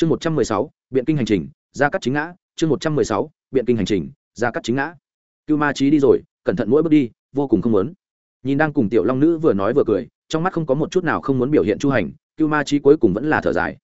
chương một trăm mười sáu, biện kinh hành trình ra cắt chính ngã. Chương một trăm mười sáu, biện kinh hành trình ra cắt chính ngã. Cưu ma trí đi rồi, cẩn thận mỗi bước đi, vô cùng không muốn. Nhìn đang cùng tiểu long nữ vừa nói vừa cười, trong mắt không có một chút nào không muốn biểu hiện chu hành, cưu ma trí cuối cùng vẫn là thở dài.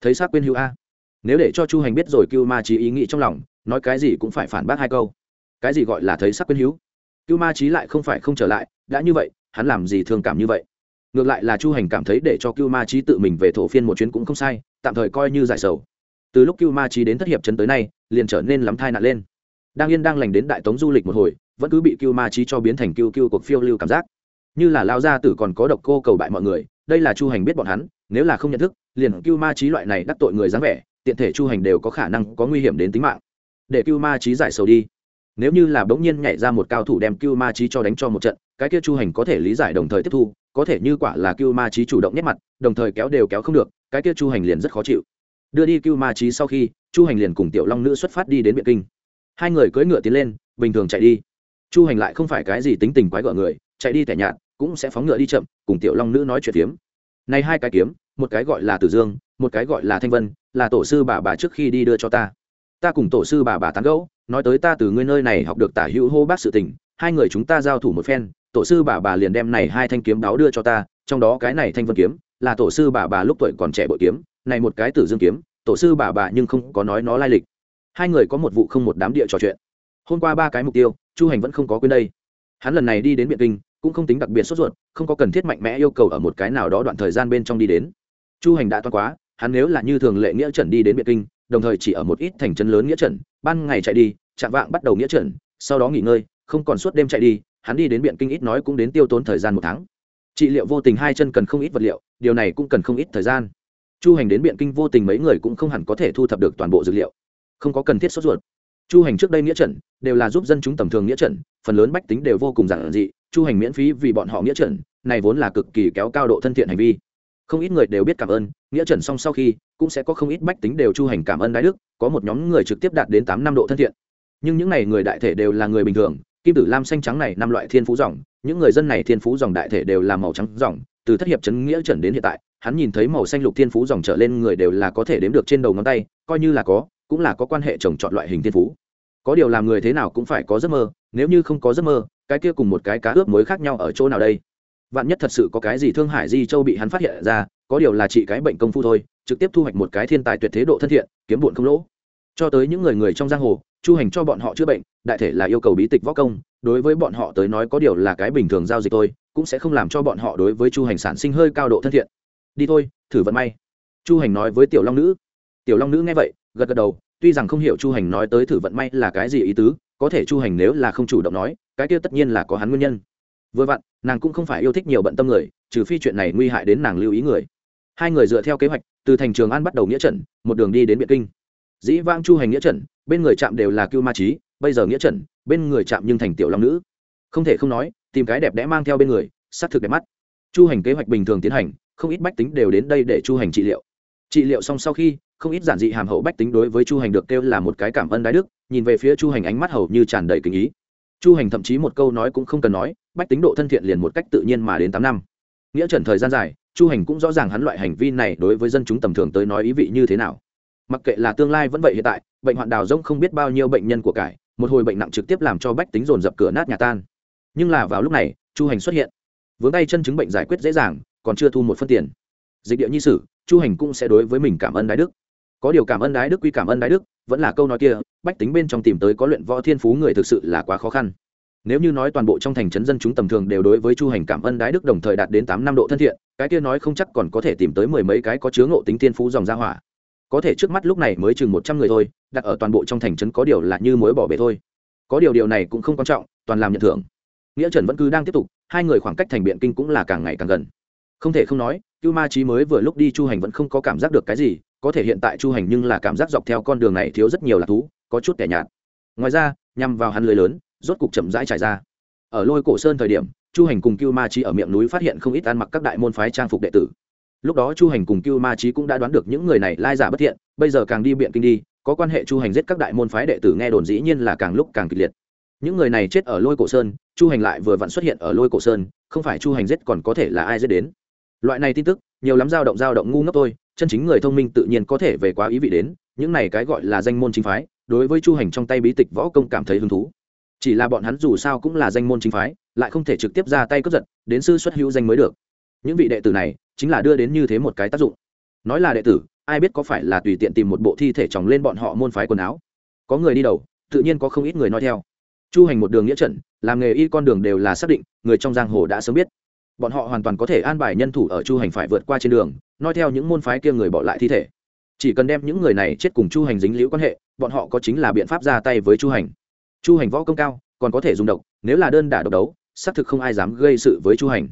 Thấy xác quên hữu a. Nếu để cho chu hành biết rồi cưu ma trí ý nghĩ trong lòng, nói cái gì cũng phải phản bác hai câu. Cái gì gọi là thấy sắc quên hữu? Cưu ma trí lại không phải không trở lại, đã như vậy, hắn làm gì thương cảm như vậy? Ngược lại là chu hành cảm thấy để cho cưu ma trí tự mình về thổ phiên một chuyến cũng không sai tạm thời coi như giải sầu. Từ lúc cưu ma trí đến thất hiệp chấn tới nay, liền trở nên lắm thai nạn lên. Đang yên đang lành đến đại tống du lịch một hồi, vẫn cứ bị cưu ma trí cho biến thành cưu cưu cuộc phiêu lưu cảm giác. Như là lao gia tử còn có độc cô cầu bại mọi người, đây là chu hành biết bọn hắn, nếu là không nhận thức, liền cưu ma trí loại này đắc tội người dáng vẻ, tiện thể chu hành đều có khả năng có nguy hiểm đến tính mạng. Để cưu ma trí giải sầu đi. Nếu như là bỗng nhiên nhảy ra một cao thủ đem cưu ma trí cho đánh cho một trận, cái kia chu hành có thể lý giải đồng thời tiếp thu, có thể như quả là cưu ma trí chủ động nhét mặt, đồng thời kéo đều kéo không được cái kia chu hành liền rất khó chịu. Đưa đi cưu ma trí sau khi, chu hành liền cùng tiểu long nữ xuất phát đi đến biện kinh. Hai người cưỡi ngựa tiến lên, bình thường chạy đi. Chu hành lại không phải cái gì tính tình quái gở người, chạy đi tẻ nhạt, cũng sẽ phóng ngựa đi chậm, cùng tiểu long nữ nói chuyện kiếm này hai cái kiếm, một cái gọi là tử dương, một cái gọi là thanh vân, là tổ sư bà bà trước khi đi đưa cho ta. Ta cùng tổ sư bà bà tán gẫu, nói tới ta từ ngươi nơi này học được tả hữu hô bác sự tình, hai người chúng ta giao thủ một phen, tổ sư bà bà liền đem này hai thanh kiếm đáo đưa cho ta, trong đó cái này thanh vân kiếm là tổ sư bà bà lúc tuổi còn trẻ bội kiếm, này một cái tử dương kiếm, tổ sư bà bà nhưng không có nói nó lai lịch. Hai người có một vụ không một đám địa trò chuyện. Hôm qua ba cái mục tiêu, chu hành vẫn không có quên đây. Hắn lần này đi đến biện kinh, cũng không tính đặc biệt sốt ruột, không có cần thiết mạnh mẽ yêu cầu ở một cái nào đó đoạn thời gian bên trong đi đến. Chu hành đã toan quá, hắn nếu là như thường lệ nghĩa trần đi đến biện kinh, đồng thời chỉ ở một ít thành trấn lớn nghĩa trần ban ngày chạy đi, chạm vạng bắt đầu nghĩa trần sau đó nghỉ ngơi, không còn suốt đêm chạy đi, hắn đi đến biện kinh ít nói cũng đến tiêu tốn thời gian một tháng trị liệu vô tình hai chân cần không ít vật liệu, điều này cũng cần không ít thời gian. Chu hành đến biện kinh vô tình mấy người cũng không hẳn có thể thu thập được toàn bộ dược liệu. Không có cần thiết sốt ruột. Chu hành trước đây nghĩa trận, đều là giúp dân chúng tầm thường nghĩa trận, phần lớn bách tính đều vô cùng giản dị, chu hành miễn phí vì bọn họ nghĩa trận, này vốn là cực kỳ kéo cao độ thân thiện hành vi. Không ít người đều biết cảm ơn, nghĩa trận xong sau khi, cũng sẽ có không ít bách tính đều chu hành cảm ơn đại đức, có một nhóm người trực tiếp đạt đến tám năm độ thân thiện. Nhưng những n à y người đại thể đều là người bình thường kim tử lam xanh trắng này năm loại thiên phú dòng, những người dân này thiên phú dòng đại thể đều là màu trắng dòng, từ thất hiệp chấn nghĩa trần đến hiện tại, hắn nhìn thấy màu xanh lục thiên phú dòng trở lên người đều là có thể đếm được trên đầu ngón tay, coi như là có, cũng là có quan hệ trồng chọn loại hình thiên phú. Có điều làm người thế nào cũng phải có giấc mơ, nếu như không có giấc mơ, cái kia cùng một cái cá ướp mới khác nhau ở chỗ nào đây? Vạn nhất thật sự có cái gì thương hải di châu bị hắn phát hiện ra, có điều là trị cái bệnh công phu thôi, trực tiếp thu hoạch một cái thiên tài tuyệt thế độ thân thiện, kiếm bụn không lỗ cho tới những người người trong giang hồ, chu hành cho bọn họ chữa bệnh, đại thể là yêu cầu bí tịch võ công, đối với bọn họ tới nói có điều là cái bình thường giao dịch thôi, cũng sẽ không làm cho bọn họ đối với chu hành sản sinh hơi cao độ thân thiện. Đi thôi, thử vận may. Chu hành nói với tiểu long nữ. Tiểu long nữ nghe vậy, gật gật đầu, tuy rằng không hiểu chu hành nói tới thử vận may là cái gì ý tứ, có thể chu hành nếu là không chủ động nói, cái kia tất nhiên là có hắn nguyên nhân. Vừa vặn, nàng cũng không phải yêu thích nhiều bận tâm người, trừ phi chuyện này nguy hại đến nàng lưu ý người. Hai người dựa theo kế hoạch, từ thành trường an bắt đầu nghĩa trận, một đường đi đến biện kinh dĩ vang chu hành nghĩa trần, bên người chạm đều là cưu ma trí bây giờ nghĩa trần, bên người chạm nhưng thành tiểu long nữ. Không thể không nói, tìm cái đẹp đẽ mang theo bên người s á c thực đẹp mắt. Chu hành kế hoạch bình thường tiến hành, không ít bách tính đều đến đây để chu hành trị liệu. Trị liệu xong sau khi, không ít giản dị hàm hậu bách tính đối với chu hành được kêu là một cái cảm ơn đái đức, nhìn về phía chu hành ánh mắt hầu như tràn đầy kinh ý. Chu hành thậm chí một câu nói cũng không cần nói, bách tính độ thân thiện liền một cách tự nhiên mà đến tám năm. Nghĩa trần thời gian dài, chu hành cũng rõ ràng hắn loại hành vi này đối với dân chúng tầm thường tới nói ý vị như thế nào mặc kệ là tương lai vẫn vậy hiện tại, bệnh hoạn đào rông không biết bao nhiêu bệnh nhân của cải, một hồi bệnh nặng trực tiếp làm cho bách tính dồn dập cửa nát nhà tan. Nhưng là vào lúc này, chu hành xuất hiện. Vướng tay chân chứng bệnh giải quyết dễ dàng, còn chưa thu một phân tiền. Dịch địa nhi sử, chu hành cũng sẽ đối với mình cảm ơn đái đức. Có điều cảm ơn đái đức quy cảm ơn đái đức, vẫn là câu nói kia, bách tính bên trong tìm tới có luyện võ thiên phú người thực sự là quá khó khăn. Nếu như nói toàn bộ trong thành trấn dân chúng tầm thường đều đối với chu hành cảm ơn đái đức đồng thời đạt đến tám năm độ thân thiện, cái kia nói không chắc còn có thể tìm tới mười mấy cái có chứa ngộ tính thiên phú dòng gia hỏa có thể trước mắt lúc này mới chừng một trăm người thôi, đặt ở toàn bộ trong thành trấn có điều là như mối bỏ bể thôi. Có điều điều này cũng không quan trọng, toàn làm nhận thưởng. Nghĩa trần vẫn cứ đang tiếp tục, hai người khoảng cách thành biện kinh cũng là càng ngày càng gần. Không thể không nói, cưu ma trí mới vừa lúc đi chu hành vẫn không có cảm giác được cái gì, có thể hiện tại chu hành nhưng là cảm giác dọc theo con đường này thiếu rất nhiều lạc thú, có chút kẻ nhạt. Ngoài ra, nhằm vào hắn lưới lớn, rốt cục chậm rãi trải ra. Ở lôi cổ sơn thời điểm, chu hành cùng cưu ma trí ở miệng núi phát hiện không ít ăn mặc các đại môn phái trang phục đệ tử lúc đó chu hành cùng cưu ma trí cũng đã đoán được những người này lai giả bất thiện, bây giờ càng đi biện kinh đi, có quan hệ chu hành giết các đại môn phái đệ tử nghe đồn dĩ nhiên là càng lúc càng kịch liệt. Những người này chết ở lôi cổ sơn, chu hành lại vừa vặn xuất hiện ở lôi cổ sơn, không phải chu hành giết còn có thể là ai giết đến. Loại này tin tức, nhiều lắm dao động dao động ngu ngốc thôi, chân chính người thông minh tự nhiên có thể về quá ý vị đến, những này cái gọi là danh môn chính phái, đối với chu hành trong tay bí tịch võ công cảm thấy hứng thú. Chỉ là bọn hắn dù sao cũng là danh môn chính phái, lại không thể trực tiếp ra tay cướp giật, đến sư xuất hữu danh mới được. Những vị đệ tử này chính là đưa đến như thế một cái tác dụng. Nói là đệ tử, ai biết có phải là tùy tiện tìm một bộ thi thể chồng lên bọn họ môn phái quần áo. Có người đi đầu, tự nhiên có không ít người nói theo. Chu hành một đường nghĩa trận, làm nghề y con đường đều là xác định, người trong giang hồ đã sớm biết. Bọn họ hoàn toàn có thể an bài nhân thủ ở chu hành phải vượt qua trên đường nói theo những môn phái kia người bỏ lại thi thể. Chỉ cần đem những người này chết cùng chu hành dính liễu quan hệ, bọn họ có chính là biện pháp ra tay với chu hành. Chu hành võ công cao, còn có thể dùng độc, nếu là đơn đả độc đấu, xác thực không ai dám gây sự với chu hành.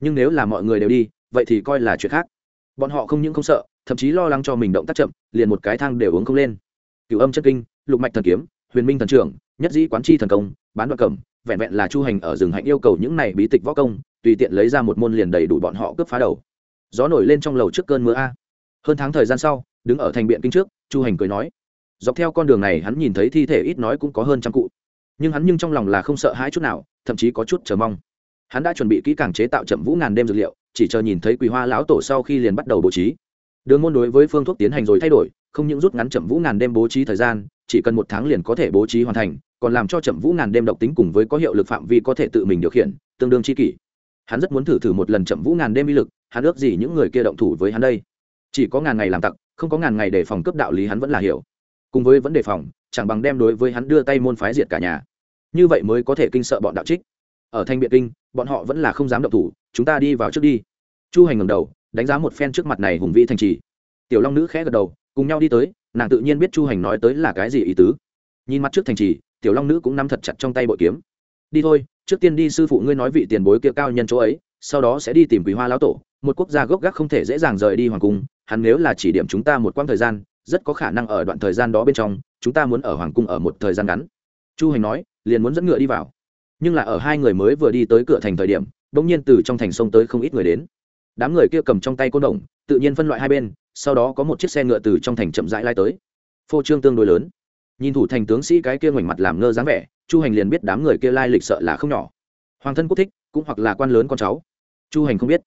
Nhưng nếu là mọi người đều đi vậy thì coi là chuyện khác. Bọn họ không những không sợ, thậm chí lo lắng cho mình động tác chậm, liền một cái thang đều uống không lên. Cựu âm chất kinh, lục mạch thần kiếm, huyền minh thần trưởng, nhất dĩ quán chi thần công, bán đoạn cẩm, vẹn vẹn là chu hành ở rừng hạnh yêu cầu những này bí tịch võ công, tùy tiện lấy ra một môn liền đầy đủ bọn họ cướp phá đầu. Gió nổi lên trong lầu trước cơn mưa a. Hơn tháng thời gian sau, đứng ở thành biện kinh trước, chu hành cười nói. Dọc theo con đường này hắn nhìn thấy thi thể ít nói cũng có hơn trăm cụ. Nhưng hắn nhưng trong lòng là không sợ hãi chút nào, thậm chí có chút chờ mong. Hắn đã chuẩn bị kỹ càng chế tạo chậm vũ ngàn đêm dược liệu chỉ chờ nhìn thấy quỳ hoa lão tổ sau khi liền bắt đầu bố trí. Đường môn đối với phương thuốc tiến hành rồi thay đổi, không những rút ngắn chậm vũ ngàn đêm bố trí thời gian, chỉ cần một tháng liền có thể bố trí hoàn thành, còn làm cho chậm vũ ngàn đêm độc tính cùng với có hiệu lực phạm vi có thể tự mình điều khiển, tương đương chi kỷ. Hắn rất muốn thử thử một lần chậm vũ ngàn đêm uy lực, hắn ước gì những người kia động thủ với hắn đây. Chỉ có ngàn ngày làm tặc, không có ngàn ngày để phòng cấp đạo lý hắn vẫn là hiểu. Cùng với vấn đề phòng, chẳng bằng đem đối với hắn đưa tay môn phái diệt cả nhà. Như vậy mới có thể kinh sợ bọn đạo trích ở thanh biện kinh, bọn họ vẫn là không dám động thủ, chúng ta đi vào trước đi. Chu hành ngầm đầu, đánh giá một phen trước mặt này hùng vĩ thành trì. Tiểu long nữ khẽ gật đầu, cùng nhau đi tới, nàng tự nhiên biết chu hành nói tới là cái gì ý tứ. Nhìn mặt trước thành trì, tiểu long nữ cũng nắm thật chặt trong tay bội kiếm. Đi thôi, trước tiên đi sư phụ ngươi nói vị tiền bối kia cao nhân chỗ ấy, sau đó sẽ đi tìm quý hoa lão tổ, một quốc gia gốc gác không thể dễ dàng rời đi hoàng cung, hắn nếu là chỉ điểm chúng ta một quãng thời gian, rất có khả năng ở đoạn thời gian đó bên trong, chúng ta muốn ở hoàng cung ở một thời gian ngắn. Chu hành nói, liền muốn dẫn ngựa đi vào nhưng là ở hai người mới vừa đi tới cửa thành thời điểm, bỗng nhiên từ trong thành sông tới không ít người đến. Đám người kia cầm trong tay côn đồng, tự nhiên phân loại hai bên, sau đó có một chiếc xe ngựa từ trong thành chậm rãi lai tới. Phô trương tương đối lớn. Nhìn thủ thành tướng sĩ cái kia ngoảnh mặt làm ngơ dáng vẻ, chu hành liền biết đám người kia lai lịch sợ là không nhỏ. Hoàng thân quốc thích, cũng hoặc là quan lớn con cháu. Chu hành không biết.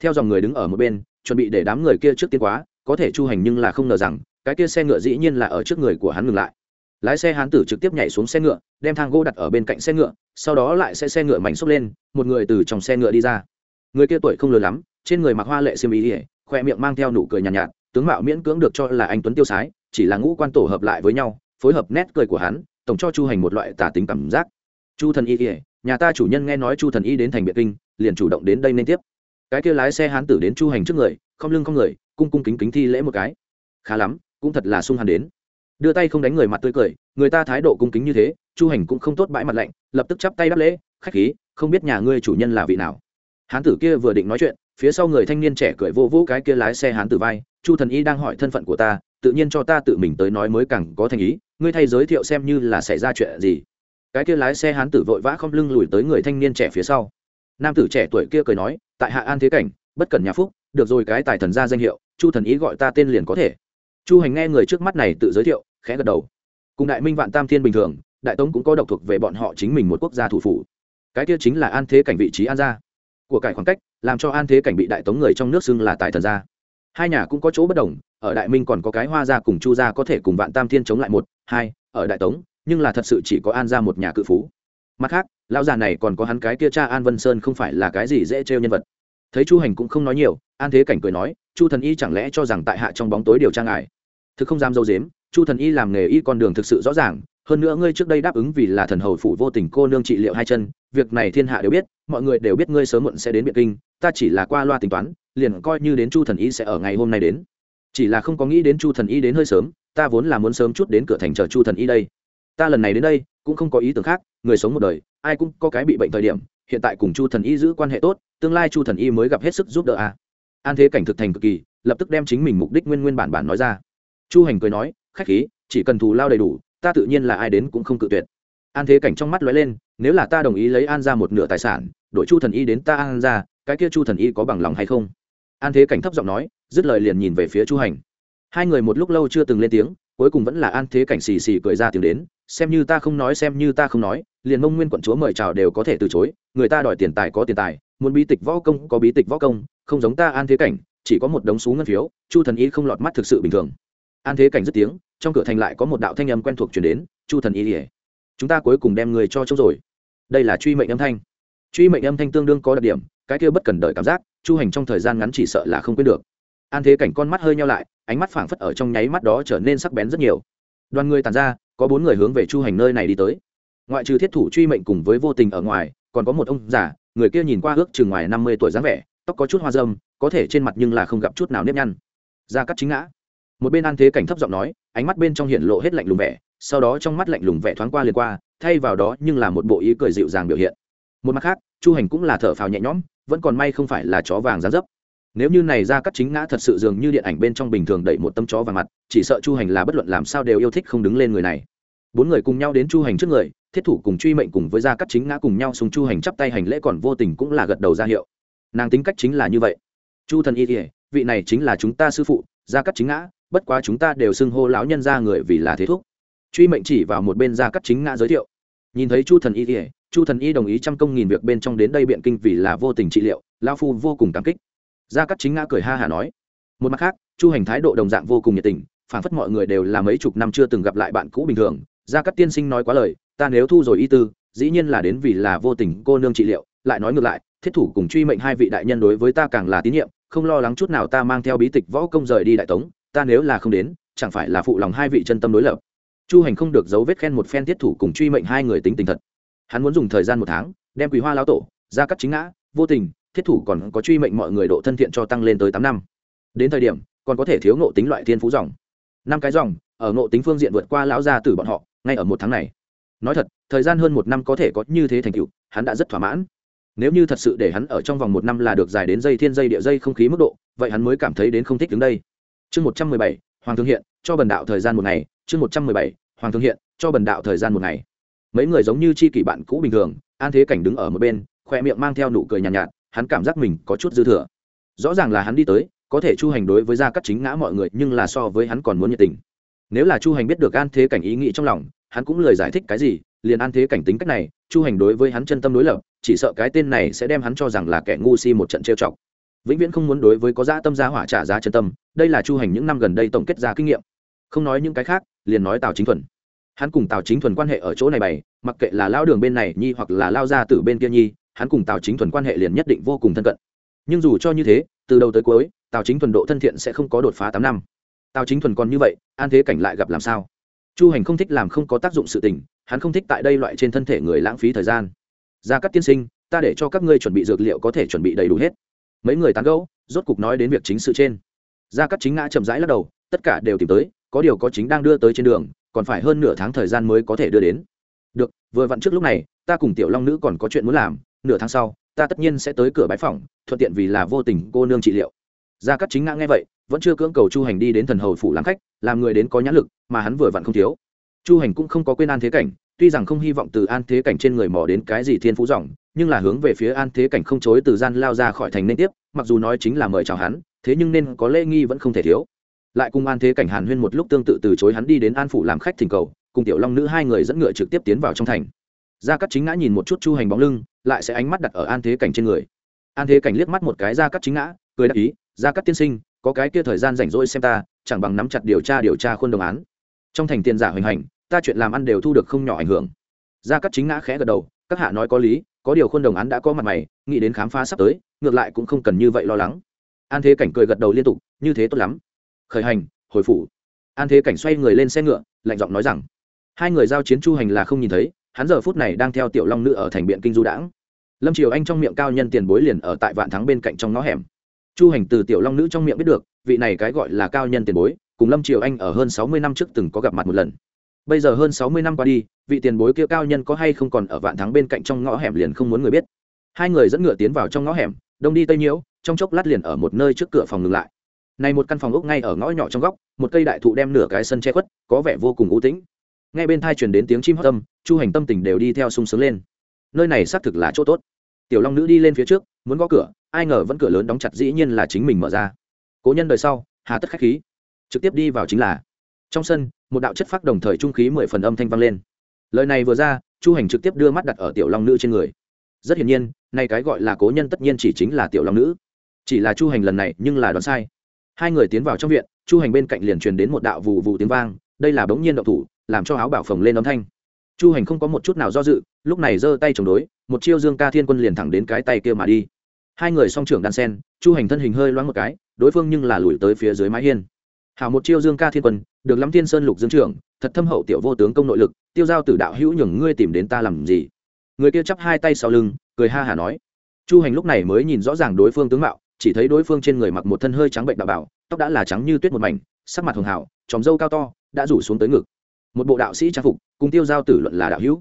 Theo dòng người đứng ở một bên, chuẩn bị để đám người kia trước tiên quá, có thể chu hành nhưng là không ngờ rằng, cái kia xe ngựa dĩ nhiên là ở trước người của hắn ngừng lại lái xe hán tử trực tiếp nhảy xuống xe ngựa đem thang gỗ đặt ở bên cạnh xe ngựa sau đó lại sẽ xe ngựa mảnh xốc lên một người từ trong xe ngựa đi ra. Người kia tuổi không lớn lắm trên người mặc hoa lệ xiêm ý ỉa khoe miệng mang theo nụ cười nhàn nhạt, nhạt tướng mạo miễn cưỡng được cho là anh tuấn tiêu sái chỉ là ngũ quan tổ hợp lại với nhau phối hợp nét cười của hắn tổng cho chu hành một loại tả tính cảm giác. Chu thần y ỉa nhà ta chủ nhân nghe nói chu thần y đến thành biệt kinh liền chủ động đến đây nên tiếp. Cái kia lái xe hán tử đến chu hành trước người không lưng không người cung cung kính kính thi lễ một cái. Khá lắm cũng thật là sung hàn đến đưa tay không đánh người mặt tươi cười, người ta thái độ cung kính như thế, chu hành cũng không tốt bãi mặt lạnh, lập tức chắp tay đáp lễ, khách khí, không biết nhà ngươi chủ nhân là vị nào? Hán tử kia vừa định nói chuyện, phía sau người thanh niên trẻ cười vô vũ cái kia lái xe hán tử vai, chu thần y đang hỏi thân phận của ta, tự nhiên cho ta tự mình tới nói mới càng có thành ý, ngươi thay giới thiệu xem như là xảy ra chuyện gì. Cái kia lái xe hán tử vội vã không lưng lùi tới người thanh niên trẻ phía sau. Nam tử trẻ tuổi kia cười nói, tại hạ an thế cảnh, bất cần nhà phúc, được rồi cái tài thần ra danh hiệu, chu thần ý gọi ta tên liền có thể chu hành nghe người trước mắt này tự giới thiệu, khẽ gật đầu. Cùng đại minh vạn tam thiên bình thường, đại tống cũng có độc thuộc về bọn họ chính mình một quốc gia thủ phủ. Cái kia chính là an thế cảnh vị trí an gia. Của cải khoảng cách, làm cho an thế cảnh bị đại tống người trong nước xưng là tài thần gia. Hai nhà cũng có chỗ bất đồng, ở đại minh còn có cái hoa gia cùng chu gia có thể cùng vạn tam thiên chống lại một, hai, ở đại tống, nhưng là thật sự chỉ có an gia một nhà cự phú. Mặt khác, lão già này còn có hắn cái kia cha an vân sơn không phải là cái gì dễ trêu nhân vật. Thấy chu hành cũng không nói nhiều, an thế cảnh cười nói, chu thần y chẳng lẽ cho rằng tại hạ trong bóng tối điều tra ngài? Thực không dám dâu dếm, chu thần y làm nghề y con đường thực sự rõ ràng, hơn nữa ngươi trước đây đáp ứng vì là thần hầu phủ vô tình cô nương trị liệu hai chân, việc này thiên hạ đều biết, mọi người đều biết ngươi sớm muộn sẽ đến biệt kinh, ta chỉ là qua loa tính toán, liền coi như đến chu thần y sẽ ở ngày hôm nay đến. Chỉ là không có nghĩ đến chu thần y đến hơi sớm, ta vốn là muốn sớm chút đến cửa thành chờ chu thần y đây. Ta lần này đến đây, cũng không có ý tưởng khác, người sống một đời, ai cũng có cái bị bệnh thời điểm, hiện tại cùng chu thần y giữ quan hệ tốt, tương lai chu thần y mới gặp hết sức giúp đỡ a à. an thế cảnh thực thành cực kỳ, lập tức đem chính mình mục đích nguyên nguyên bản bản nói ra chu hành cười nói, khách khí, chỉ cần thù lao đầy đủ, ta tự nhiên là ai đến cũng không cự tuyệt. An thế cảnh trong mắt lóe lên, nếu là ta đồng ý lấy an ra một nửa tài sản đội chu thần y đến ta an ra, cái kia chu thần y có bằng lòng hay không? An thế cảnh thấp giọng nói, dứt lời liền nhìn về phía chu hành. Hai người một lúc lâu chưa từng lên tiếng, cuối cùng vẫn là an thế cảnh xì xì cười ra tiếng đến, xem như ta không nói, xem như ta không nói, liền mông nguyên quận chúa mời chào đều có thể từ chối, người ta đòi tiền tài có tiền tài, muốn bí tịch võ công có bí tịch võ công, không giống ta an thế cảnh, chỉ có một đống xú ngân phiếu, chu thần y không lọt mắt thực sự bình thường an thế cảnh dứt tiếng, trong cửa thành lại có một đạo thanh âm quen thuộc chuyển đến, chu thần y ỉa, chúng ta cuối cùng đem người cho trông rồi. Đây là truy mệnh âm thanh. Truy mệnh âm thanh tương đương có đặc điểm, cái kia bất cần đợi cảm giác, chu hành trong thời gian ngắn chỉ sợ là không quên được. An thế cảnh con mắt hơi nhau lại, ánh mắt phảng phất ở trong nháy mắt đó trở nên sắc bén rất nhiều. Đoàn người tàn ra, có bốn người hướng về chu hành nơi này đi tới. Ngoại trừ thiết thủ truy mệnh cùng với vô tình ở ngoài, còn có một ông già, người kia nhìn qua ước chừng ngoài năm mươi tuổi dáng vẻ, tóc có chút hoa dâm có thể trên mặt nhưng là không gặp chút nào nếp nhăn. Ra cắt chính ngã một bên an thế cảnh thấp giọng nói, ánh mắt bên trong hiện lộ hết lạnh lùng vẻ, sau đó trong mắt lạnh lùng vẻ thoáng qua liền qua, thay vào đó nhưng là một bộ ý cười dịu dàng biểu hiện. Một mặt khác, chu hành cũng là thở phào nhẹ nhõm, vẫn còn may không phải là chó vàng gián dấp. Nếu như này ra cắt chính ngã thật sự dường như điện ảnh bên trong bình thường đẩy một tâm chó vào mặt, chỉ sợ chu hành là bất luận làm sao đều yêu thích không đứng lên người này. Bốn người cùng nhau đến chu hành trước người, thiết thủ cùng truy mệnh cùng với gia cắt chính ngã cùng nhau xuống chu hành chắp tay hành lễ còn vô tình cũng là gật đầu ra hiệu. Nàng tính cách chính là như vậy. Chu thần y kỉa vị này chính là chúng ta sư phụ gia cắt chính ngã bất quá chúng ta đều xưng hô lão nhân ra người vì là thế thúc. Truy mệnh chỉ vào một bên gia cắt chính ngã giới thiệu. Nhìn thấy chu thần y kỉa chu thần y đồng ý trăm công nghìn việc bên trong đến đây biện kinh vì là vô tình trị liệu lao phu vô cùng cảm kích. Gia cắt chính ngã cười ha hả nói, một mặt khác, chu hành thái độ đồng dạng vô cùng nhiệt tình, phản phất mọi người đều là mấy chục năm chưa từng gặp lại bạn cũ bình thường. Gia cắt tiên sinh nói quá lời, ta nếu thu rồi y tư, dĩ nhiên là đến vì là vô tình cô nương trị liệu, lại nói ngược lại, thiết thủ cùng truy mệnh hai vị đại nhân đối với ta càng là tín nhiệm, không lo lắng chút nào ta mang theo bí tịch võ công rời đi đại tống ta nếu là không đến, chẳng phải là phụ lòng hai vị chân tâm đối lập. Chu hành không được dấu vết khen một phen thiết thủ cùng truy mệnh hai người tính tình thật. Hắn muốn dùng thời gian một tháng, đem quý hoa lao tổ ra cắt chính ngã, vô tình, thiết thủ còn có truy mệnh mọi người độ thân thiện cho tăng lên tới tám năm. Đến thời điểm, còn có thể thiếu ngộ tính loại thiên phú dòng. Năm cái dòng, ở ngộ tính phương diện vượt qua lão gia tử bọn họ, ngay ở một tháng này. Nói thật, thời gian hơn một năm có thể có như thế thành tựu, hắn đã rất thỏa mãn. Nếu như thật sự để hắn ở trong vòng một năm là được dài đến dây thiên dây địa dây không khí mức độ, vậy hắn mới cảm thấy đến không thích đứng đây chương một trăm mười bảy hoàng thương hiện cho bần đạo thời gian một ngày. Chương một trăm mười bảy hoàng thương hiện cho bần đạo thời gian một ngày. Mấy người giống như chi kỷ bạn cũ bình thường an thế cảnh đứng ở một bên khoe miệng mang theo nụ cười nhàn nhạt, nhạt hắn cảm giác mình có chút dư thừa. Rõ ràng là hắn đi tới có thể chu hành đối với gia cắt chính ngã mọi người nhưng là so với hắn còn muốn nhiệt tình. Nếu là chu hành biết được an thế cảnh ý nghĩ trong lòng hắn cũng lời giải thích cái gì liền an thế cảnh tính cách này chu hành đối với hắn chân tâm đối lập chỉ sợ cái tên này sẽ đem hắn cho rằng là kẻ ngu si một trận trêu chọc vĩnh viễn không muốn đối với có giá tâm giá hỏa trả giá chân tâm, đây là chu hành những năm gần đây tổng kết ra kinh nghiệm. Không nói những cái khác, liền nói tào chính thuần. Hắn cùng tào chính thuần quan hệ ở chỗ này bày, mặc kệ là lao đường bên này nhi hoặc là lao ra từ bên kia nhi, hắn cùng tào chính thuần quan hệ liền nhất định vô cùng thân cận. Nhưng dù cho như thế, từ đầu tới cuối, tào chính thuần độ thân thiện sẽ không có đột phá tám năm. Tào chính thuần còn như vậy, an thế cảnh lại gặp làm sao? Chu hành không thích làm không có tác dụng sự tình, hắn không thích tại đây loại trên thân thể người lãng phí thời gian. Ra các tiên sinh, ta để cho các ngươi chuẩn bị dược liệu có thể chuẩn bị đầy đủ hết mấy người tán gẫu, rốt cục nói đến việc chính sự trên. Gia cắt chính ngã chậm rãi lắc đầu, tất cả đều tìm tới, có điều có chính đang đưa tới trên đường, còn phải hơn nửa tháng thời gian mới có thể đưa đến. Được, vừa vặn trước lúc này, ta cùng tiểu long nữ còn có chuyện muốn làm, nửa tháng sau, ta tất nhiên sẽ tới cửa bãi phòng thuận tiện vì là vô tình cô nương trị liệu. Gia cắt chính ngã nghe vậy, vẫn chưa cưỡng cầu chu hành đi đến thần hầu phủ làm khách, làm người đến có nhãn lực, mà hắn vừa vặn không thiếu. Chu hành cũng không có quên an thế cảnh, tuy rằng không hy vọng từ an thế cảnh trên người mò đến cái gì thiên phú dòng nhưng là hướng về phía an thế cảnh không chối từ gian lao ra khỏi thành nên tiếp, mặc dù nói chính là mời chào hắn, thế nhưng nên có lễ nghi vẫn không thể thiếu. Lại cùng an thế cảnh hàn huyên một lúc tương tự từ chối hắn đi đến an phủ làm khách thỉnh cầu, cùng tiểu long nữ hai người dẫn ngựa trực tiếp tiến vào trong thành. Gia cắt chính ngã nhìn một chút chu hành bóng lưng, lại sẽ ánh mắt đặt ở an thế cảnh trên người. An thế cảnh liếc mắt một cái gia cắt chính ngã, cười đáp ý, gia cắt tiên sinh, có cái kia thời gian rảnh rỗi xem ta, chẳng bằng nắm chặt điều tra điều tra khuôn đồng án. Trong thành tiền giả hoành hành, ta chuyện làm ăn đều thu được không nhỏ ảnh hưởng. Gia cắt chính ngã khẽ gật đầu, các hạ nói có lý có điều khuôn đồng án đã có mặt mày, nghĩ đến khám phá sắp tới, ngược lại cũng không cần như vậy lo lắng. An thế cảnh cười gật đầu liên tục, như thế tốt lắm. Khởi hành, hồi phủ. An thế cảnh xoay người lên xe ngựa, lạnh giọng nói rằng, hai người giao chiến chu hành là không nhìn thấy, hắn giờ phút này đang theo tiểu long nữ ở thành biện kinh du đãng. Lâm triều anh trong miệng cao nhân tiền bối liền ở tại vạn thắng bên cạnh trong ngõ hẻm. Chu hành từ tiểu long nữ trong miệng biết được, vị này cái gọi là cao nhân tiền bối, cùng lâm triều anh ở hơn sáu mươi năm trước từng có gặp mặt một lần bây giờ hơn sáu mươi năm qua đi, vị tiền bối kia cao nhân có hay không còn ở vạn thắng bên cạnh trong ngõ hẻm liền không muốn người biết. Hai người dẫn ngựa tiến vào trong ngõ hẻm, đông đi tây nhiễu, trong chốc lát liền ở một nơi trước cửa phòng ngừng lại. Này một căn phòng ốc ngay ở ngõ nhỏ trong góc, một cây đại thụ đem nửa cái sân che khuất, có vẻ vô cùng u tĩnh. Ngay bên thai truyền đến tiếng chim hót tâm chu hành tâm tình đều đi theo sung sướng lên. Nơi này xác thực là chỗ tốt. Tiểu long nữ đi lên phía trước, muốn gõ cửa, ai ngờ vẫn cửa lớn đóng chặt dĩ nhiên là chính mình mở ra. Cố nhân đời sau, hà tất khách khí. Trực tiếp đi vào chính là. Trong sân một đạo chất phác đồng thời trung khí mười phần âm thanh vang lên. Lời này vừa ra, chu hành trực tiếp đưa mắt đặt ở tiểu long nữ trên người. Rất hiển nhiên, nay cái gọi là cố nhân tất nhiên chỉ chính là tiểu long nữ. Chỉ là chu hành lần này nhưng là đoán sai. Hai người tiến vào trong viện, chu hành bên cạnh liền truyền đến một đạo vù vù tiếng vang, đây là bỗng nhiên động thủ, làm cho áo bảo phồng lên âm thanh. Chu hành không có một chút nào do dự, lúc này giơ tay chống đối, một chiêu dương ca thiên quân liền thẳng đến cái tay kia mà đi. Hai người song trưởng đan sen, chu hành thân hình hơi loáng một cái, đối phương nhưng là lùi tới phía dưới mái hiên hảo một chiêu dương ca thiên quân, được lắm thiên sơn lục dương trưởng, thật thâm hậu tiểu vô tướng công nội lực, tiêu giao tử đạo hữu nhường ngươi tìm đến ta làm gì? Người kia chắp hai tay sau lưng, cười ha hả nói. Chu hành lúc này mới nhìn rõ ràng đối phương tướng mạo, chỉ thấy đối phương trên người mặc một thân hơi trắng bệnh đạo bảo, tóc đã là trắng như tuyết một mảnh, sắc mặt hường hảo tròng râu cao to, đã rủ xuống tới ngực. Một bộ đạo sĩ trang phục, cùng tiêu giao tử luận là đạo hữu.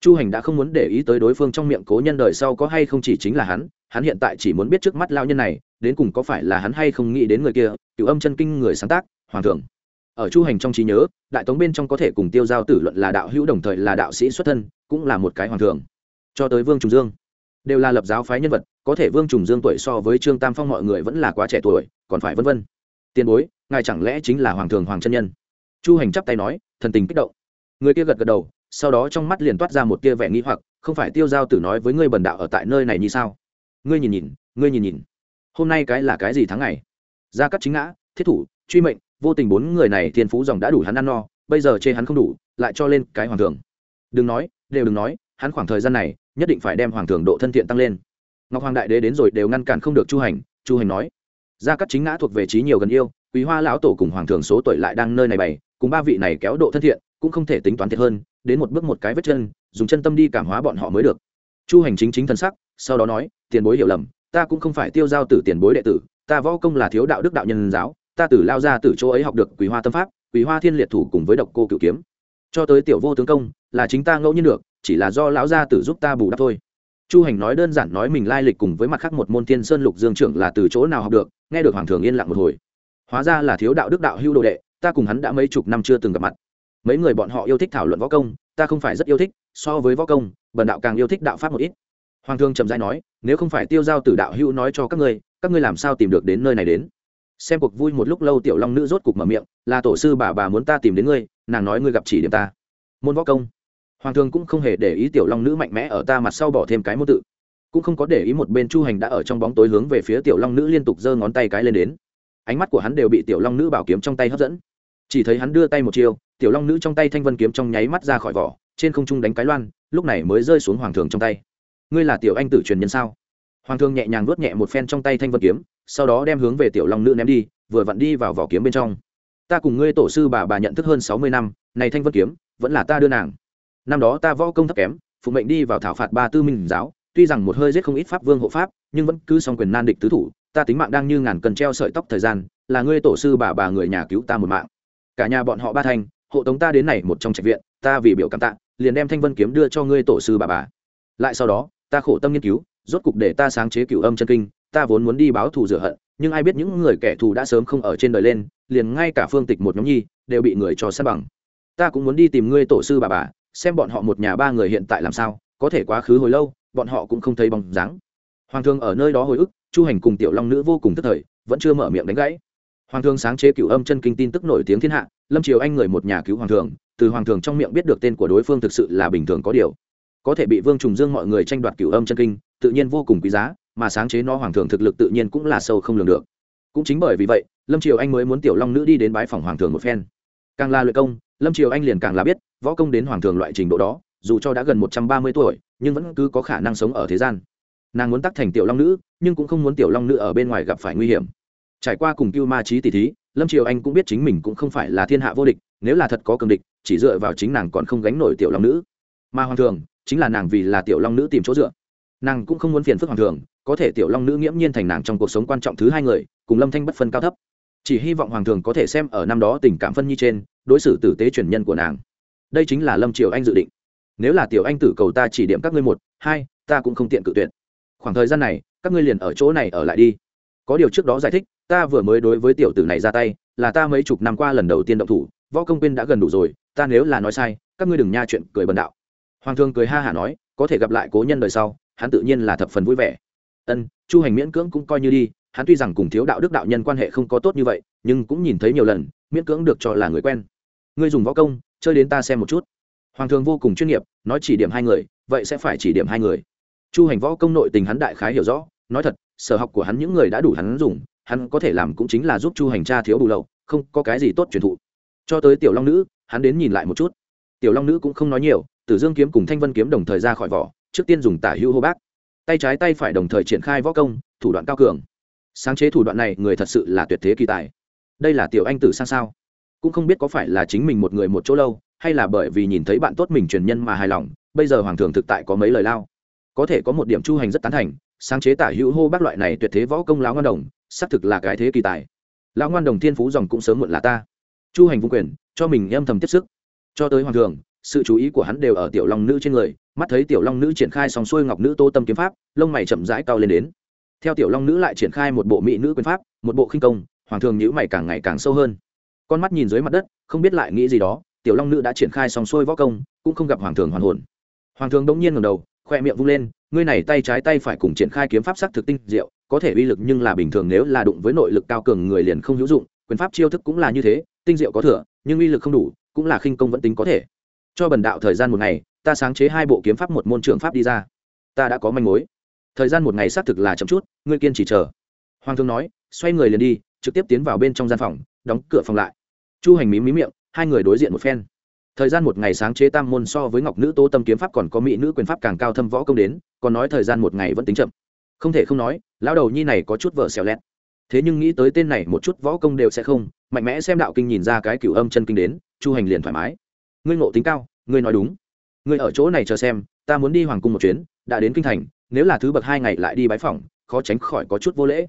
Chu hành đã không muốn để ý tới đối phương trong miệng cố nhân đời sau có hay không chỉ chính là hắn hắn hiện tại chỉ muốn biết trước mắt lao nhân này, đến cùng có phải là hắn hay không nghĩ đến người kia cựu âm chân kinh người sáng tác hoàng thượng. Ở chu hành trong trí nhớ, đại tống bên trong có thể cùng tiêu giao tử luận là đạo hữu đồng thời là đạo sĩ xuất thân, cũng là một cái hoàng thượng. Cho tới vương trùng dương, đều là lập giáo phái nhân vật, có thể vương trùng dương tuổi so với trương tam phong mọi người vẫn là quá trẻ tuổi, còn phải vân vân. Tiền bối, ngài chẳng lẽ chính là hoàng thượng hoàng chân nhân? Chu hành chắp tay nói, thần tình kích động. Người kia gật gật đầu, sau đó trong mắt liền toát ra một tia vẻ nghĩ hoặc, không phải tiêu giao tử nói với ngươi bần đạo ở tại nơi này như sao? Ngươi nhìn nhìn, ngươi nhìn nhìn. Hôm nay cái là cái gì tháng ngày? Gia cắt chính ngã, thiết thủ, truy mệnh vô tình bốn người này thiên phú dòng đã đủ hắn ăn no, bây giờ chê hắn không đủ, lại cho lên cái hoàng thường đừng nói, đều đừng nói, hắn khoảng thời gian này, nhất định phải đem hoàng thường độ thân thiện tăng lên. Ngọc hoàng đại đế đến rồi đều ngăn cản không được chu hành chu hành nói, gia cắt chính ngã thuộc về trí nhiều gần yêu, quý hoa lão tổ cùng hoàng thường số tuổi lại đang nơi này bày, cùng ba vị này kéo độ thân thiện, cũng không thể tính toán thiệt hơn, đến một bước một cái vết chân, dùng chân tâm đi cảm hóa bọn họ mới được. Chu hành chính chính thân sắc, sau đó nói, tiền bối hiểu lầm, ta cũng không phải tiêu giao tử tiền bối đệ tử, ta võ công là thiếu đạo đức đạo nhân giáo ta tử lao ra từ chỗ ấy học được quý hoa tâm pháp quý hoa thiên liệt thủ cùng với độc cô cựu kiếm. Cho tới tiểu vô tướng công, là chính ta ngẫu nhiên được, chỉ là do lão gia tử giúp ta bù đắp thôi. Chu hành nói đơn giản nói mình lai lịch cùng với mặt khác một môn thiên sơn lục dương trưởng là từ chỗ nào học được, nghe được hoàng thường yên lặng một hồi. Hóa ra là thiếu đạo đức đạo hưu đồ đệ, ta cùng hắn đã mấy chục năm chưa từng gặp mặt. Mấy người bọn họ yêu thích thảo luận võ công, ta không phải rất yêu thích, so với võ công, bần đạo càng yêu thích đạo pháp một ít. Hoàng thương trầm dai nói, nếu không phải tiêu giao tử đạo hưu nói cho các ngươi các ngươi làm sao tìm được đến nơi này đến? Xem cuộc vui một lúc lâu tiểu long nữ rốt cục mở miệng, là tổ sư bà bà muốn ta tìm đến ngươi, nàng nói ngươi gặp chỉ điểm ta. Môn võ công. Hoàng thương cũng không hề để ý tiểu long nữ mạnh mẽ ở ta mặt sau bỏ thêm cái môn tự. Cũng không có để ý một bên chu hành đã ở trong bóng tối hướng về phía tiểu long nữ liên tục giơ ngón tay cái lên đến. Ánh mắt của hắn đều bị tiểu long nữ bảo kiếm trong tay hấp dẫn. Chỉ thấy hắn đưa tay một chiều, tiểu long nữ trong tay thanh vân kiếm trong nháy mắt ra khỏi vỏ, trên không trung đánh cái loan, lúc này mới rơi xuống hoàng thường trong tay. Ngươi là tiểu anh tử truyền nhân sao? Hoàng thương nhẹ nhàng vuốt nhẹ một phen trong tay thanh vân kiếm, sau đó đem hướng về tiểu long nữ ném đi, vừa vặn đi vào vỏ kiếm bên trong. Ta cùng ngươi tổ sư bà bà nhận thức hơn sáu mươi năm, này thanh vân kiếm, vẫn là ta đưa nàng. Năm đó ta võ công thấp kém, phụ mệnh đi vào thảo phạt ba tư minh giáo, tuy rằng một hơi giết không ít pháp vương hộ pháp, nhưng vẫn cứ song quyền nan địch tứ thủ, ta tính mạng đang như ngàn cần treo sợi tóc thời gian, là ngươi tổ sư bà bà người nhà cứu ta một mạng. Cả nhà bọn họ ba thanh hộ tống ta đến này một trong trạch viện, ta vì biểu cảm tạ, liền đem thanh vân kiếm đưa cho ngươi tổ sư bà bà. Lại sau đó, ta khổ tâm nghiên cứu rốt cục để ta sáng chế cửu âm chân kinh, ta vốn muốn đi báo thù rửa hận, nhưng ai biết những người kẻ thù đã sớm không ở trên đời lên, liền ngay cả phương tịch một nhóm nhi đều bị người cho sát bằng. Ta cũng muốn đi tìm ngươi tổ sư bà bà, xem bọn họ một nhà ba người hiện tại làm sao, có thể quá khứ hồi lâu, bọn họ cũng không thấy bóng dáng. Hoàng thương ở nơi đó hồi ức, chu hành cùng tiểu long nữ vô cùng tức thời, vẫn chưa mở miệng đánh gãy. Hoàng thương sáng chế cửu âm chân kinh tin tức nổi tiếng thiên hạ, lâm triều anh người một nhà cứu hoàng thường, từ hoàng thường trong miệng biết được tên của đối phương thực sự là bình thường có điều. Có thể bị vương trùng dương mọi người tranh đoạt cửu âm chân kinh tự nhiên vô cùng quý giá, mà sáng chế nó hoàng thường thực lực tự nhiên cũng là sâu không lường được. Cũng chính bởi vì vậy, lâm triều anh mới muốn tiểu long nữ đi đến bái phòng hoàng thường một phen. Càng là luyện công, lâm triều anh liền càng là biết, võ công đến hoàng thường loại trình độ đó, dù cho đã gần một trăm ba mươi tuổi, nhưng vẫn cứ có khả năng sống ở thế gian. Nàng muốn tắc thành tiểu long nữ, nhưng cũng không muốn tiểu long nữ ở bên ngoài gặp phải nguy hiểm. Trải qua cùng cưu ma trí tỷ thí, lâm triều anh cũng biết chính mình cũng không phải là thiên hạ vô địch, nếu là thật có cường địch, chỉ dựa vào chính nàng còn không gánh nổi tiểu long nữ. Mà hoàng thường, chính là nàng vì là tiểu long nữ tìm chỗ dựa nàng cũng không muốn phiền phức hoàng thường, có thể tiểu long nữ nghiễm nhiên thành nàng trong cuộc sống quan trọng thứ hai người, cùng lâm thanh bất phân cao thấp. Chỉ hy vọng hoàng thường có thể xem ở năm đó tình cảm phân nhi trên, đối xử tử tế truyền nhân của nàng. Đây chính là lâm triều anh dự định. Nếu là tiểu anh tử cầu ta chỉ điểm các ngươi một, hai, ta cũng không tiện cự tuyệt. Khoảng thời gian này, các ngươi liền ở chỗ này ở lại đi. Có điều trước đó giải thích, ta vừa mới đối với tiểu tử này ra tay, là ta mấy chục năm qua lần đầu tiên động thủ, võ công quyên đã gần đủ rồi, ta nếu là nói sai, các ngươi đừng nha chuyện cười bần đạo. Hoàng thương cười ha hả nói, có thể gặp lại cố nhân đời sau hắn tự nhiên là thập phần vui vẻ. Ân, chu hành miễn cưỡng cũng coi như đi, hắn tuy rằng cùng thiếu đạo đức đạo nhân quan hệ không có tốt như vậy, nhưng cũng nhìn thấy nhiều lần, miễn cưỡng được cho là người quen. Ngươi dùng võ công, chơi đến ta xem một chút. Hoàng thường vô cùng chuyên nghiệp, nói chỉ điểm hai người, vậy sẽ phải chỉ điểm hai người. Chu hành võ công nội tình hắn đại khái hiểu rõ, nói thật, sở học của hắn những người đã đủ hắn dùng, hắn có thể làm cũng chính là giúp chu hành cha thiếu bù lậu, không có cái gì tốt truyền thụ. Cho tới tiểu long nữ, hắn đến nhìn lại một chút. Tiểu long nữ cũng không nói nhiều, tử dương kiếm cùng thanh vân kiếm đồng thời ra khỏi vỏ trước tiên dùng tả hữu hô bác. Tay trái tay phải đồng thời triển khai võ công, thủ đoạn cao cường. Sáng chế thủ đoạn này, người thật sự là tuyệt thế kỳ tài. Đây là tiểu anh tử sang sao? Cũng không biết có phải là chính mình một người một chỗ lâu, hay là bởi vì nhìn thấy bạn tốt mình truyền nhân mà hài lòng, bây giờ hoàng thường thực tại có mấy lời lao. Có thể có một điểm chu hành rất tán thành, sáng chế tả hữu hô bác loại này tuyệt thế võ công lão ngoan đồng, xác thực là cái thế kỳ tài. Lão ngoan đồng thiên phú dòng cũng sớm muộn là ta. Chu hành vung quyền, cho mình âm thầm tiếp sức. Cho tới hoàng thường sự chú ý của hắn đều ở tiểu long nữ trên người mắt thấy tiểu long nữ triển khai sòng xuôi ngọc nữ tô tâm kiếm pháp, lông mày chậm rãi cao lên đến. Theo tiểu long nữ lại triển khai một bộ mỹ nữ quyền pháp, một bộ khinh công, hoàng thường nhữ mày càng ngày càng sâu hơn. Con mắt nhìn dưới mặt đất, không biết lại nghĩ gì đó, tiểu long nữ đã triển khai sòng xuôi võ công, cũng không gặp hoàng thường hoàn hồn. Hoàng thường đông nhiên ngầm đầu, khoe miệng vung lên, ngươi này tay trái tay phải cùng triển khai kiếm pháp sắc thực tinh diệu, có thể uy lực nhưng là bình thường, nếu là đụng với nội lực cao cường người liền không hữu dụng, quyền pháp chiêu thức cũng là như thế, tinh diệu có thừa, nhưng uy lực không đủ, cũng là khinh công vẫn tính có thể. Cho bần đạo thời gian một ngày ta sáng chế hai bộ kiếm pháp một môn trường pháp đi ra. Ta đã có manh mối. Thời gian một ngày xác thực là chậm chút, ngươi kiên chỉ chờ. Hoàng thương nói, xoay người liền đi, trực tiếp tiến vào bên trong gian phòng, đóng cửa phòng lại. Chu hành mí mí miệng, hai người đối diện một phen. Thời gian một ngày sáng chế tam môn so với ngọc nữ tố tâm kiếm pháp còn có mỹ nữ quyền pháp càng cao thâm võ công đến, còn nói thời gian một ngày vẫn tính chậm. Không thể không nói, lão đầu nhi này có chút vợ xẻo lẹt. thế nhưng nghĩ tới tên này một chút võ công đều sẽ không, mạnh mẽ xem đạo kinh nhìn ra cái cửu âm chân kinh đến, chu hành liền thoải mái. Ngươi ngộ tính cao, ngươi nói đúng ngươi ở chỗ này chờ xem, ta muốn đi hoàng cung một chuyến, đã đến kinh thành, nếu là thứ bậc hai ngày lại đi bái phỏng, khó tránh khỏi có chút vô lễ.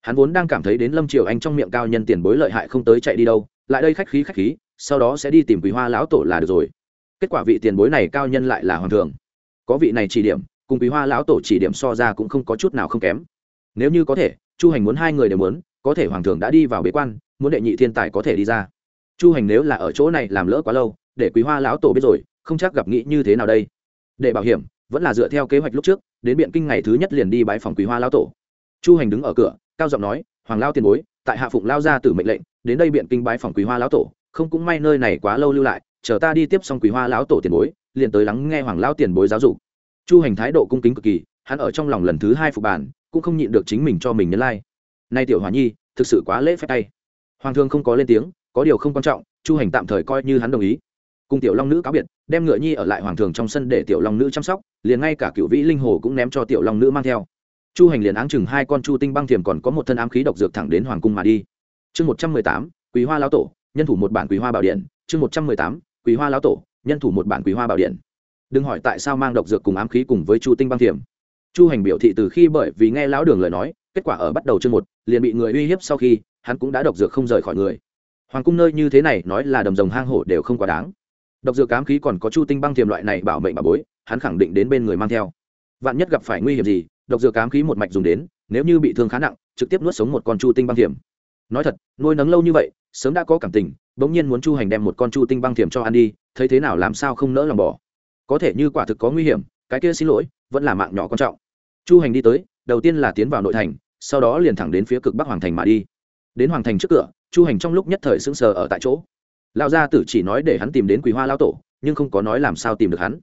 Hắn vốn đang cảm thấy đến lâm triều anh trong miệng cao nhân tiền bối lợi hại không tới chạy đi đâu, lại đây khách khí khách khí, sau đó sẽ đi tìm quý hoa lão tổ là được rồi. Kết quả vị tiền bối này cao nhân lại là hoàng thường có vị này chỉ điểm, cùng quý hoa lão tổ chỉ điểm so ra cũng không có chút nào không kém. Nếu như có thể, chu hành muốn hai người đều muốn, có thể hoàng thường đã đi vào bế quan, muốn đệ nhị thiên tài có thể đi ra. Chu hành nếu là ở chỗ này làm lỡ quá lâu, để quý hoa lão tổ biết rồi không chắc gặp nghĩ như thế nào đây. Để bảo hiểm, vẫn là dựa theo kế hoạch lúc trước, đến biện kinh ngày thứ nhất liền đi bãi phòng quý hoa lão tổ. Chu hành đứng ở cửa, cao giọng nói, hoàng lao tiền bối, tại hạ phụng lao ra từ mệnh lệnh, đến đây biện kinh bãi phòng quý hoa lão tổ, không cũng may nơi này quá lâu lưu lại, chờ ta đi tiếp xong quý hoa lão tổ tiền bối, liền tới lắng nghe hoàng lao tiền bối giáo dục. Chu hành thái độ cung kính cực kỳ, hắn ở trong lòng lần thứ hai phục bản, cũng không nhịn được chính mình cho mình nhấn lai、like. nay tiểu hòa nhi, thực sự quá lễ phép tay. Hoàng thương không có lên tiếng, có điều không quan trọng, chu hành tạm thời coi như hắn đồng ý cùng tiểu long nữ cáo biệt, đem ngựa nhi ở lại hoàng thường trong sân để tiểu long nữ chăm sóc, liền ngay cả cựu vĩ linh hồ cũng ném cho tiểu long nữ mang theo. Chu hành liền áng chừng hai con chu tinh băng thiềm còn có một thân ám khí độc dược thẳng đến hoàng cung mà đi. Chương một trăm mười tám, quý hoa lão tổ, nhân thủ một bản quý hoa bảo điện. Chương một trăm mười tám, quý hoa lão tổ, nhân thủ một bản quý hoa bảo điện. Đừng hỏi tại sao mang độc dược cùng ám khí cùng với chu tinh băng thiềm. Chu hành biểu thị từ khi bởi vì nghe lão đường lời nói, kết quả ở bắt đầu chương một, liền bị người uy hiếp sau khi, hắn cũng đã độc dược không rời khỏi người. Hoàng cung nơi như thế này nói là đầm rồng hang hổ đều không quá đáng độc dược Cám khí còn có chu tinh băng thiềm loại này bảo mệnh bà bối, hắn khẳng định đến bên người mang theo. Vạn nhất gặp phải nguy hiểm gì, độc dược Cám khí một mạch dùng đến, nếu như bị thương khá nặng, trực tiếp nuốt sống một con chu tinh băng thiềm. Nói thật, nuôi nấng lâu như vậy, sớm đã có cảm tình, bỗng nhiên muốn chu hành đem một con chu tinh băng thiềm cho ăn đi, thấy thế nào làm sao không nỡ lòng bỏ. Có thể như quả thực có nguy hiểm, cái kia xin lỗi, vẫn là mạng nhỏ quan trọng. Chu hành đi tới, đầu tiên là tiến vào nội thành, sau đó liền thẳng đến phía cực bắc hoàng thành mà đi. Đến hoàng thành trước cửa, chu hành trong lúc nhất thời sững sờ ở tại chỗ lão gia tử chỉ nói để hắn tìm đến quý hoa lão tổ, nhưng không có nói làm sao tìm được hắn.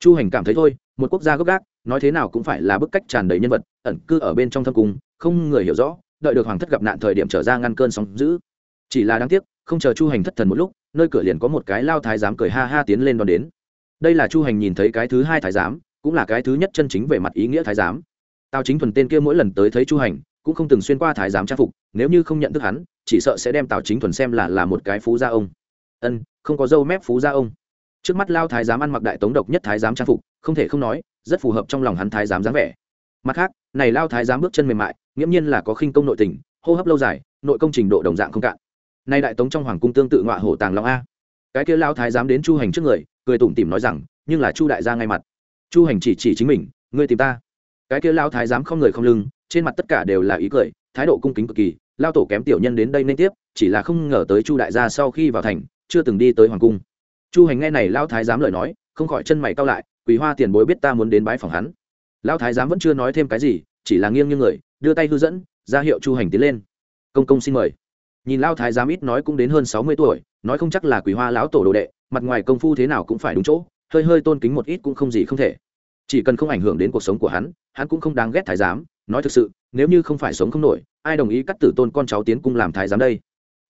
Chu hành cảm thấy thôi, một quốc gia gốc gác, nói thế nào cũng phải là bức cách tràn đầy nhân vật, ẩn cư ở bên trong thâm cung, không người hiểu rõ, đợi được hoàng thất gặp nạn thời điểm trở ra ngăn cơn sóng giữ chỉ là đáng tiếc, không chờ chu hành thất thần một lúc, nơi cửa liền có một cái lao thái giám cười ha ha tiến lên đón đến. Đây là chu hành nhìn thấy cái thứ hai thái giám, cũng là cái thứ nhất chân chính về mặt ý nghĩa thái giám. Tào chính thuần tên kia mỗi lần tới thấy chu hành, cũng không từng xuyên qua thái giám trang phục, nếu như không nhận thức hắn, chỉ sợ sẽ đem tào chính thuần xem là là một cái phú gia ông ân, không có dâu mép phú gia ông. Trước mắt lao thái giám ăn mặc đại tống độc nhất thái giám trang phục, không thể không nói, rất phù hợp trong lòng hắn thái giám dáng vẻ. Mặt khác, này lao thái giám bước chân mềm mại, nghiễm nhiên là có khinh công nội tình, hô hấp lâu dài, nội công trình độ đồng dạng không cạn. Nay đại tống trong hoàng cung tương tự ngọa hổ tàng long a. Cái kia lao thái giám đến chu hành trước người, cười tủm tỉm nói rằng, nhưng là chu đại gia ngay mặt. Chu hành chỉ chỉ chính mình, ngươi tìm ta. Cái kia lao thái giám không người không lưng, trên mặt tất cả đều là ý cười, thái độ cung kính cực kỳ, lao tổ kém tiểu nhân đến đây nên tiếp, chỉ là không ngờ tới chu đại gia sau khi vào thành chưa từng đi tới hoàng cung. Chu hành nghe này lao thái giám lời nói, không khỏi chân mày cao lại quý hoa tiền bối biết ta muốn đến bái phòng hắn. Lao thái giám vẫn chưa nói thêm cái gì, chỉ là nghiêng như người, đưa tay hư dẫn, ra hiệu chu hành tiến lên. Công công xin mời. Nhìn lao thái giám ít nói cũng đến hơn sáu mươi tuổi, nói không chắc là quý hoa lão tổ đồ đệ, mặt ngoài công phu thế nào cũng phải đúng chỗ, hơi hơi tôn kính một ít cũng không gì không thể. Chỉ cần không ảnh hưởng đến cuộc sống của hắn hắn cũng không đáng ghét thái giám, nói thực sự, nếu như không phải sống không nổi, ai đồng ý cắt tử tôn con cháu tiến cung làm thái giám đây?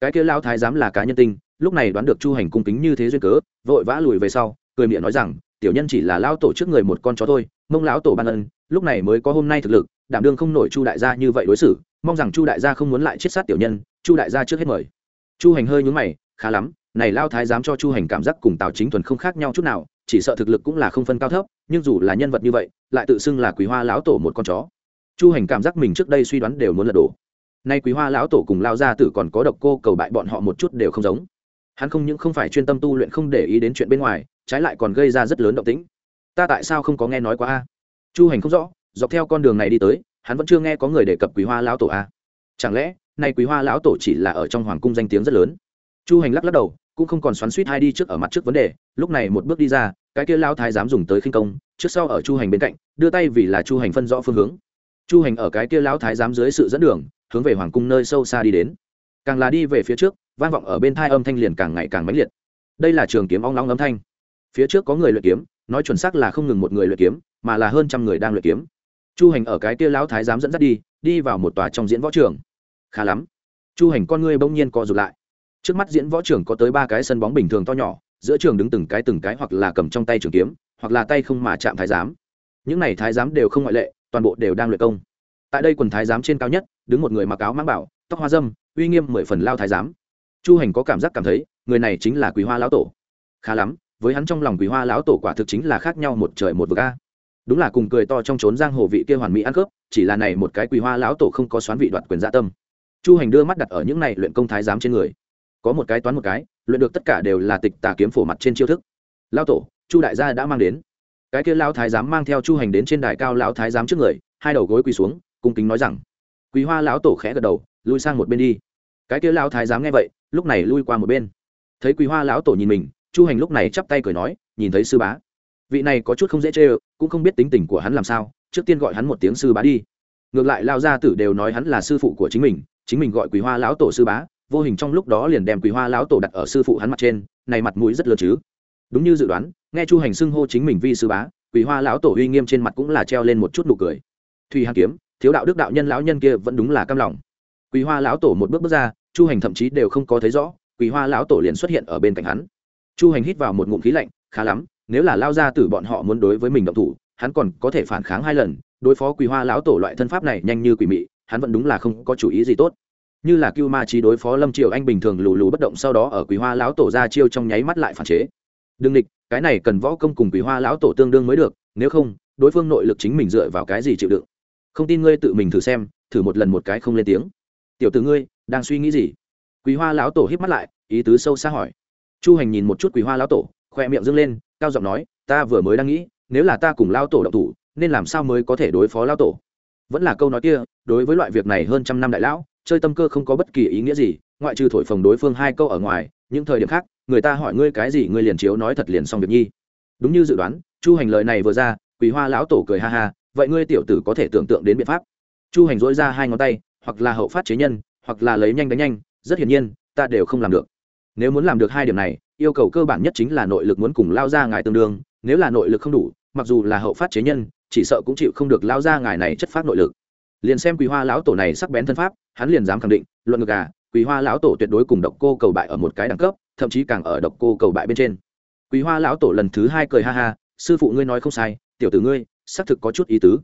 Cái kia lao thái giám là cá nhân tinh, lúc này đoán được chu hành cung kính như thế duyên cớ, vội vã lùi về sau, cười miệng nói rằng, tiểu nhân chỉ là lao tổ trước người một con chó thôi mông lão tổ ban ân, lúc này mới có hôm nay thực lực, đảm đương không nổi chu đại gia như vậy đối xử, mong rằng chu đại gia không muốn lại chết sát tiểu nhân, chu đại gia trước hết mời. Chu hành hơi nhúng mày, khá lắm, này lao thái dám cho chu hành cảm giác cùng tào chính thuần không khác nhau chút nào, chỉ sợ thực lực cũng là không phân cao thấp, nhưng dù là nhân vật như vậy, lại tự xưng là quý hoa lão tổ một con chó. Chu hành cảm giác mình trước đây suy đoán đều muốn lật đổ nay quý hoa lão tổ cùng lao gia tử còn có độc cô cầu bại bọn họ một chút đều không giống. Hắn không những không phải chuyên tâm tu luyện không để ý đến chuyện bên ngoài, trái lại còn gây ra rất lớn động tĩnh. Ta tại sao không có nghe nói qua a? Chu hành không rõ, dọc theo con đường này đi tới, hắn vẫn chưa nghe có người đề cập quý hoa lão tổ a. Chẳng lẽ, nay quý hoa lão tổ chỉ là ở trong hoàng cung danh tiếng rất lớn? Chu hành lắc lắc đầu, cũng không còn xoắn suýt hai đi trước ở mặt trước vấn đề, lúc này một bước đi ra, cái kia lao thái dám dùng tới khinh công, trước sau ở chu hành bên cạnh, đưa tay vì là chu hành phân rõ phương hướng chu hành ở cái kia lão thái giám dưới sự dẫn đường, hướng về hoàng cung nơi sâu xa đi đến. Càng là đi về phía trước, vang vọng ở bên thai âm thanh liền càng ngày càng mãnh liệt. Đây là trường kiếm ong long âm thanh. Phía trước có người luyện kiếm, nói chuẩn xác là không ngừng một người luyện kiếm, mà là hơn trăm người đang luyện kiếm. Chu hành ở cái kia lão thái giám dẫn dắt đi đi vào một tòa trong diễn võ trường. Khá lắm. Chu hành con ngươi bỗng nhiên co rụt lại. Trước mắt diễn võ trường có tới ba cái sân bóng bình thường to nhỏ, giữa trường đứng từng cái từng cái hoặc là cầm trong tay trường kiếm, hoặc là tay không mà chạm thái giám. Những này thái giám đều không ngoại lệ toàn bộ đều đang luyện công. Tại đây quần thái giám trên cao nhất, đứng một người mặc áo mang bảo, tóc hoa dâm, uy nghiêm mười phần lao thái giám. Chu hành có cảm giác cảm thấy, người này chính là quý hoa lão tổ. Khá lắm, với hắn trong lòng quý hoa lão tổ quả thực chính là khác nhau một trời một vực a. Đúng là cùng cười to trong trốn giang hồ vị kia hoàn mỹ ăn cướp, chỉ là này một cái quý hoa lão tổ không có xoán vị đoạt quyền gia tâm. Chu hành đưa mắt đặt ở những này luyện công thái giám trên người. Có một cái toán một cái, luyện được tất cả đều là tịch tà kiếm phổ mặt trên chiêu thức. Lao tổ, chu đại gia đã mang đến cái kia lão thái giám mang theo chu hành đến trên đài cao lão thái giám trước người, hai đầu gối quỳ xuống, cung kính nói rằng quý hoa lão tổ khẽ gật đầu, lui sang một bên đi. Cái kia lão thái giám nghe vậy, lúc này lui qua một bên. Thấy quý hoa lão tổ nhìn mình, chu hành lúc này chắp tay cười nói, nhìn thấy sư bá. Vị này có chút không dễ chê cũng không biết tính tình của hắn làm sao, trước tiên gọi hắn một tiếng sư bá đi. Ngược lại lao gia tử đều nói hắn là sư phụ của chính mình chính mình gọi quý hoa lão tổ sư bá, vô hình trong lúc đó liền đem quý hoa lão tổ đặt ở sư phụ hắn mặt trên, này mặt mũi rất lớn chứ đúng như dự đoán, nghe chu hành xưng hô chính mình vi sư bá quý hoa lão tổ uy nghiêm trên mặt cũng là treo lên một chút nụ cười. Thùy hàn kiếm, thiếu đạo đức đạo nhân lão nhân kia vẫn đúng là cam lòng. Quý hoa lão tổ một bước bước ra, chu hành thậm chí đều không có thấy rõ quý hoa lão tổ liền xuất hiện ở bên cạnh hắn. Chu hành hít vào một ngụm khí lạnh, khá lắm, nếu là lao ra từ bọn họ muốn đối với mình động thủ, hắn còn có thể phản kháng hai lần, đối phó quý hoa lão tổ loại thân pháp này nhanh như quỷ mị, hắn vẫn đúng là không có chủ ý gì tốt. Như là cưu ma trí đối phó lâm triều anh bình thường lù lù bất động sau đó ở quý hoa lão tổ ra chiêu trong nháy mắt lại phản chế đừng địch, cái này cần võ công cùng quỷ hoa lão tổ tương đương mới được, nếu không, đối phương nội lực chính mình dựa vào cái gì chịu đựng? Không tin ngươi tự mình thử xem, thử một lần một cái không lên tiếng. Tiểu t ử ngươi, đang suy nghĩ gì? Quý hoa lão tổ hít mắt lại, ý tứ sâu xa hỏi. Chu hành nhìn một chút quý hoa lão tổ, khoe miệng dâng lên, cao giọng nói, ta vừa mới đang nghĩ, nếu là ta cùng lao tổ độc thủ, nên làm sao mới có thể đối phó lao tổ? Vẫn là câu nói kia, đối với loại việc này hơn trăm năm đại lão, chơi tâm cơ không có bất kỳ ý nghĩa gì, ngoại trừ thổi phồng đối phương hai câu ở ngoài những thời điểm khác, người ta hỏi ngươi cái gì ngươi liền chiếu nói thật liền xong việc nhi. Đúng như dự đoán, chu hành lời này vừa ra quý hoa lão tổ cười ha ha, vậy ngươi tiểu tử có thể tưởng tượng đến biện pháp. Chu hành dỗi ra hai ngón tay, hoặc là hậu phát chế nhân, hoặc là lấy nhanh đánh nhanh, rất hiển nhiên, ta đều không làm được. Nếu muốn làm được hai điểm này, yêu cầu cơ bản nhất chính là nội lực muốn cùng lao ra ngài tương đương, nếu là nội lực không đủ, mặc dù là hậu phát chế nhân, chỉ sợ cũng chịu không được lao ra ngài này chất phát nội lực. Liền xem quý hoa lão tổ này sắc bén thân pháp, hắn liền dám khẳng định, luận ngược à quý hoa lão tổ tuyệt đối cùng độc cô cầu bại ở một cái đẳng cấp, thậm chí càng ở độc cô cầu bại bên trên. Quý hoa lão tổ lần thứ hai cười ha ha, sư phụ ngươi nói không sai, tiểu tử ngươi, xác thực có chút ý tứ.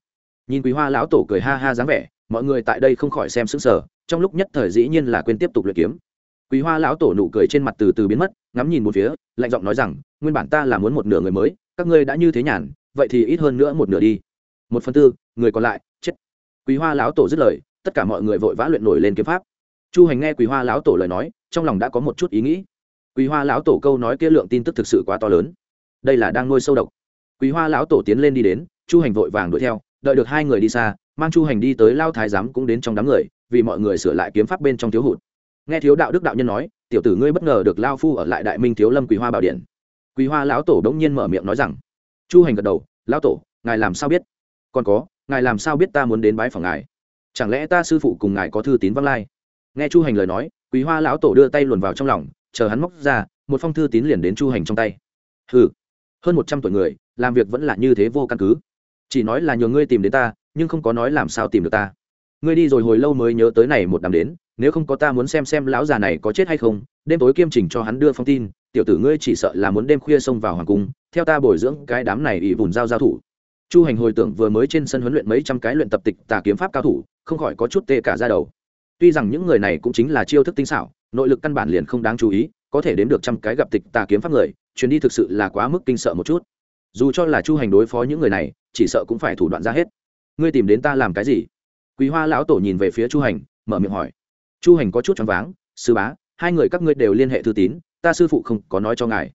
Nhìn quý hoa lão tổ cười ha ha dáng vẻ, mọi người tại đây không khỏi xem sững sờ, trong lúc nhất thời dĩ nhiên là quên tiếp tục luyện kiếm. Quý hoa lão tổ nụ cười trên mặt từ từ biến mất, ngắm nhìn một phía, lạnh giọng nói rằng, nguyên bản ta là muốn một nửa người mới, các ngươi đã như thế nhàn, vậy thì ít hơn nữa một nửa đi. Một phần tư, người còn lại, chết. Quý hoa lão tổ dứt lời, tất cả mọi người vội vã luyện nổi lên kiếm pháp chu hành nghe quý hoa lão tổ lời nói, trong lòng đã có một chút ý nghĩ. Quý hoa lão tổ câu nói kia lượng tin tức thực sự quá to lớn. Đây là đang nuôi sâu độc. Quý hoa lão tổ tiến lên đi đến, chu hành vội vàng đuổi theo, đợi được hai người đi xa, mang chu hành đi tới lao thái giám cũng đến trong đám người, vì mọi người sửa lại kiếm pháp bên trong thiếu hụt. Nghe thiếu đạo đức đạo nhân nói, tiểu tử ngươi bất ngờ được lao phu ở lại đại minh thiếu lâm quý hoa bảo điện. Quý hoa lão tổ đống nhiên mở miệng nói rằng, chu hành gật đầu, lão tổ, ngài làm sao biết? Còn có, ngài làm sao biết ta muốn đến bái phòng ngài? Chẳng lẽ ta sư phụ cùng ngài có thư tín văng lai? Nghe chu hành lời nói, quý hoa lão tổ đưa tay luồn vào trong lòng, chờ hắn móc ra, một phong thư tín liền đến chu hành trong tay. Hừ, hơn một trăm tuổi người, làm việc vẫn là như thế vô căn cứ. Chỉ nói là nhờ ngươi tìm đến ta, nhưng không có nói làm sao tìm được ta. Ngươi đi rồi hồi lâu mới nhớ tới này một đám đến, nếu không có ta muốn xem xem lão già này có chết hay không, đêm tối kiêm trình cho hắn đưa phong tin, tiểu tử ngươi chỉ sợ là muốn đêm khuya xông vào hoàng cung, theo ta bồi dưỡng cái đám này ỵ vùn giao giao thủ. Chu hành hồi tưởng vừa mới trên sân huấn luyện mấy trăm cái luyện tập tịch tà kiếm pháp cao thủ, không khỏi có chút tê cả ra đầu tuy rằng những người này cũng chính là chiêu thức tinh xảo, nội lực căn bản liền không đáng chú ý, có thể đến được trăm cái gặp tịch tà kiếm pháp người, chuyến đi thực sự là quá mức kinh sợ một chút. Dù cho là chu hành đối phó những người này, chỉ sợ cũng phải thủ đoạn ra hết. Ngươi tìm đến ta làm cái gì? Quý hoa lão tổ nhìn về phía chu hành, mở miệng hỏi. Chu hành có chút choáng váng, sư bá, hai người các ngươi đều liên hệ thư tín, ta sư phụ không có nói cho ngài.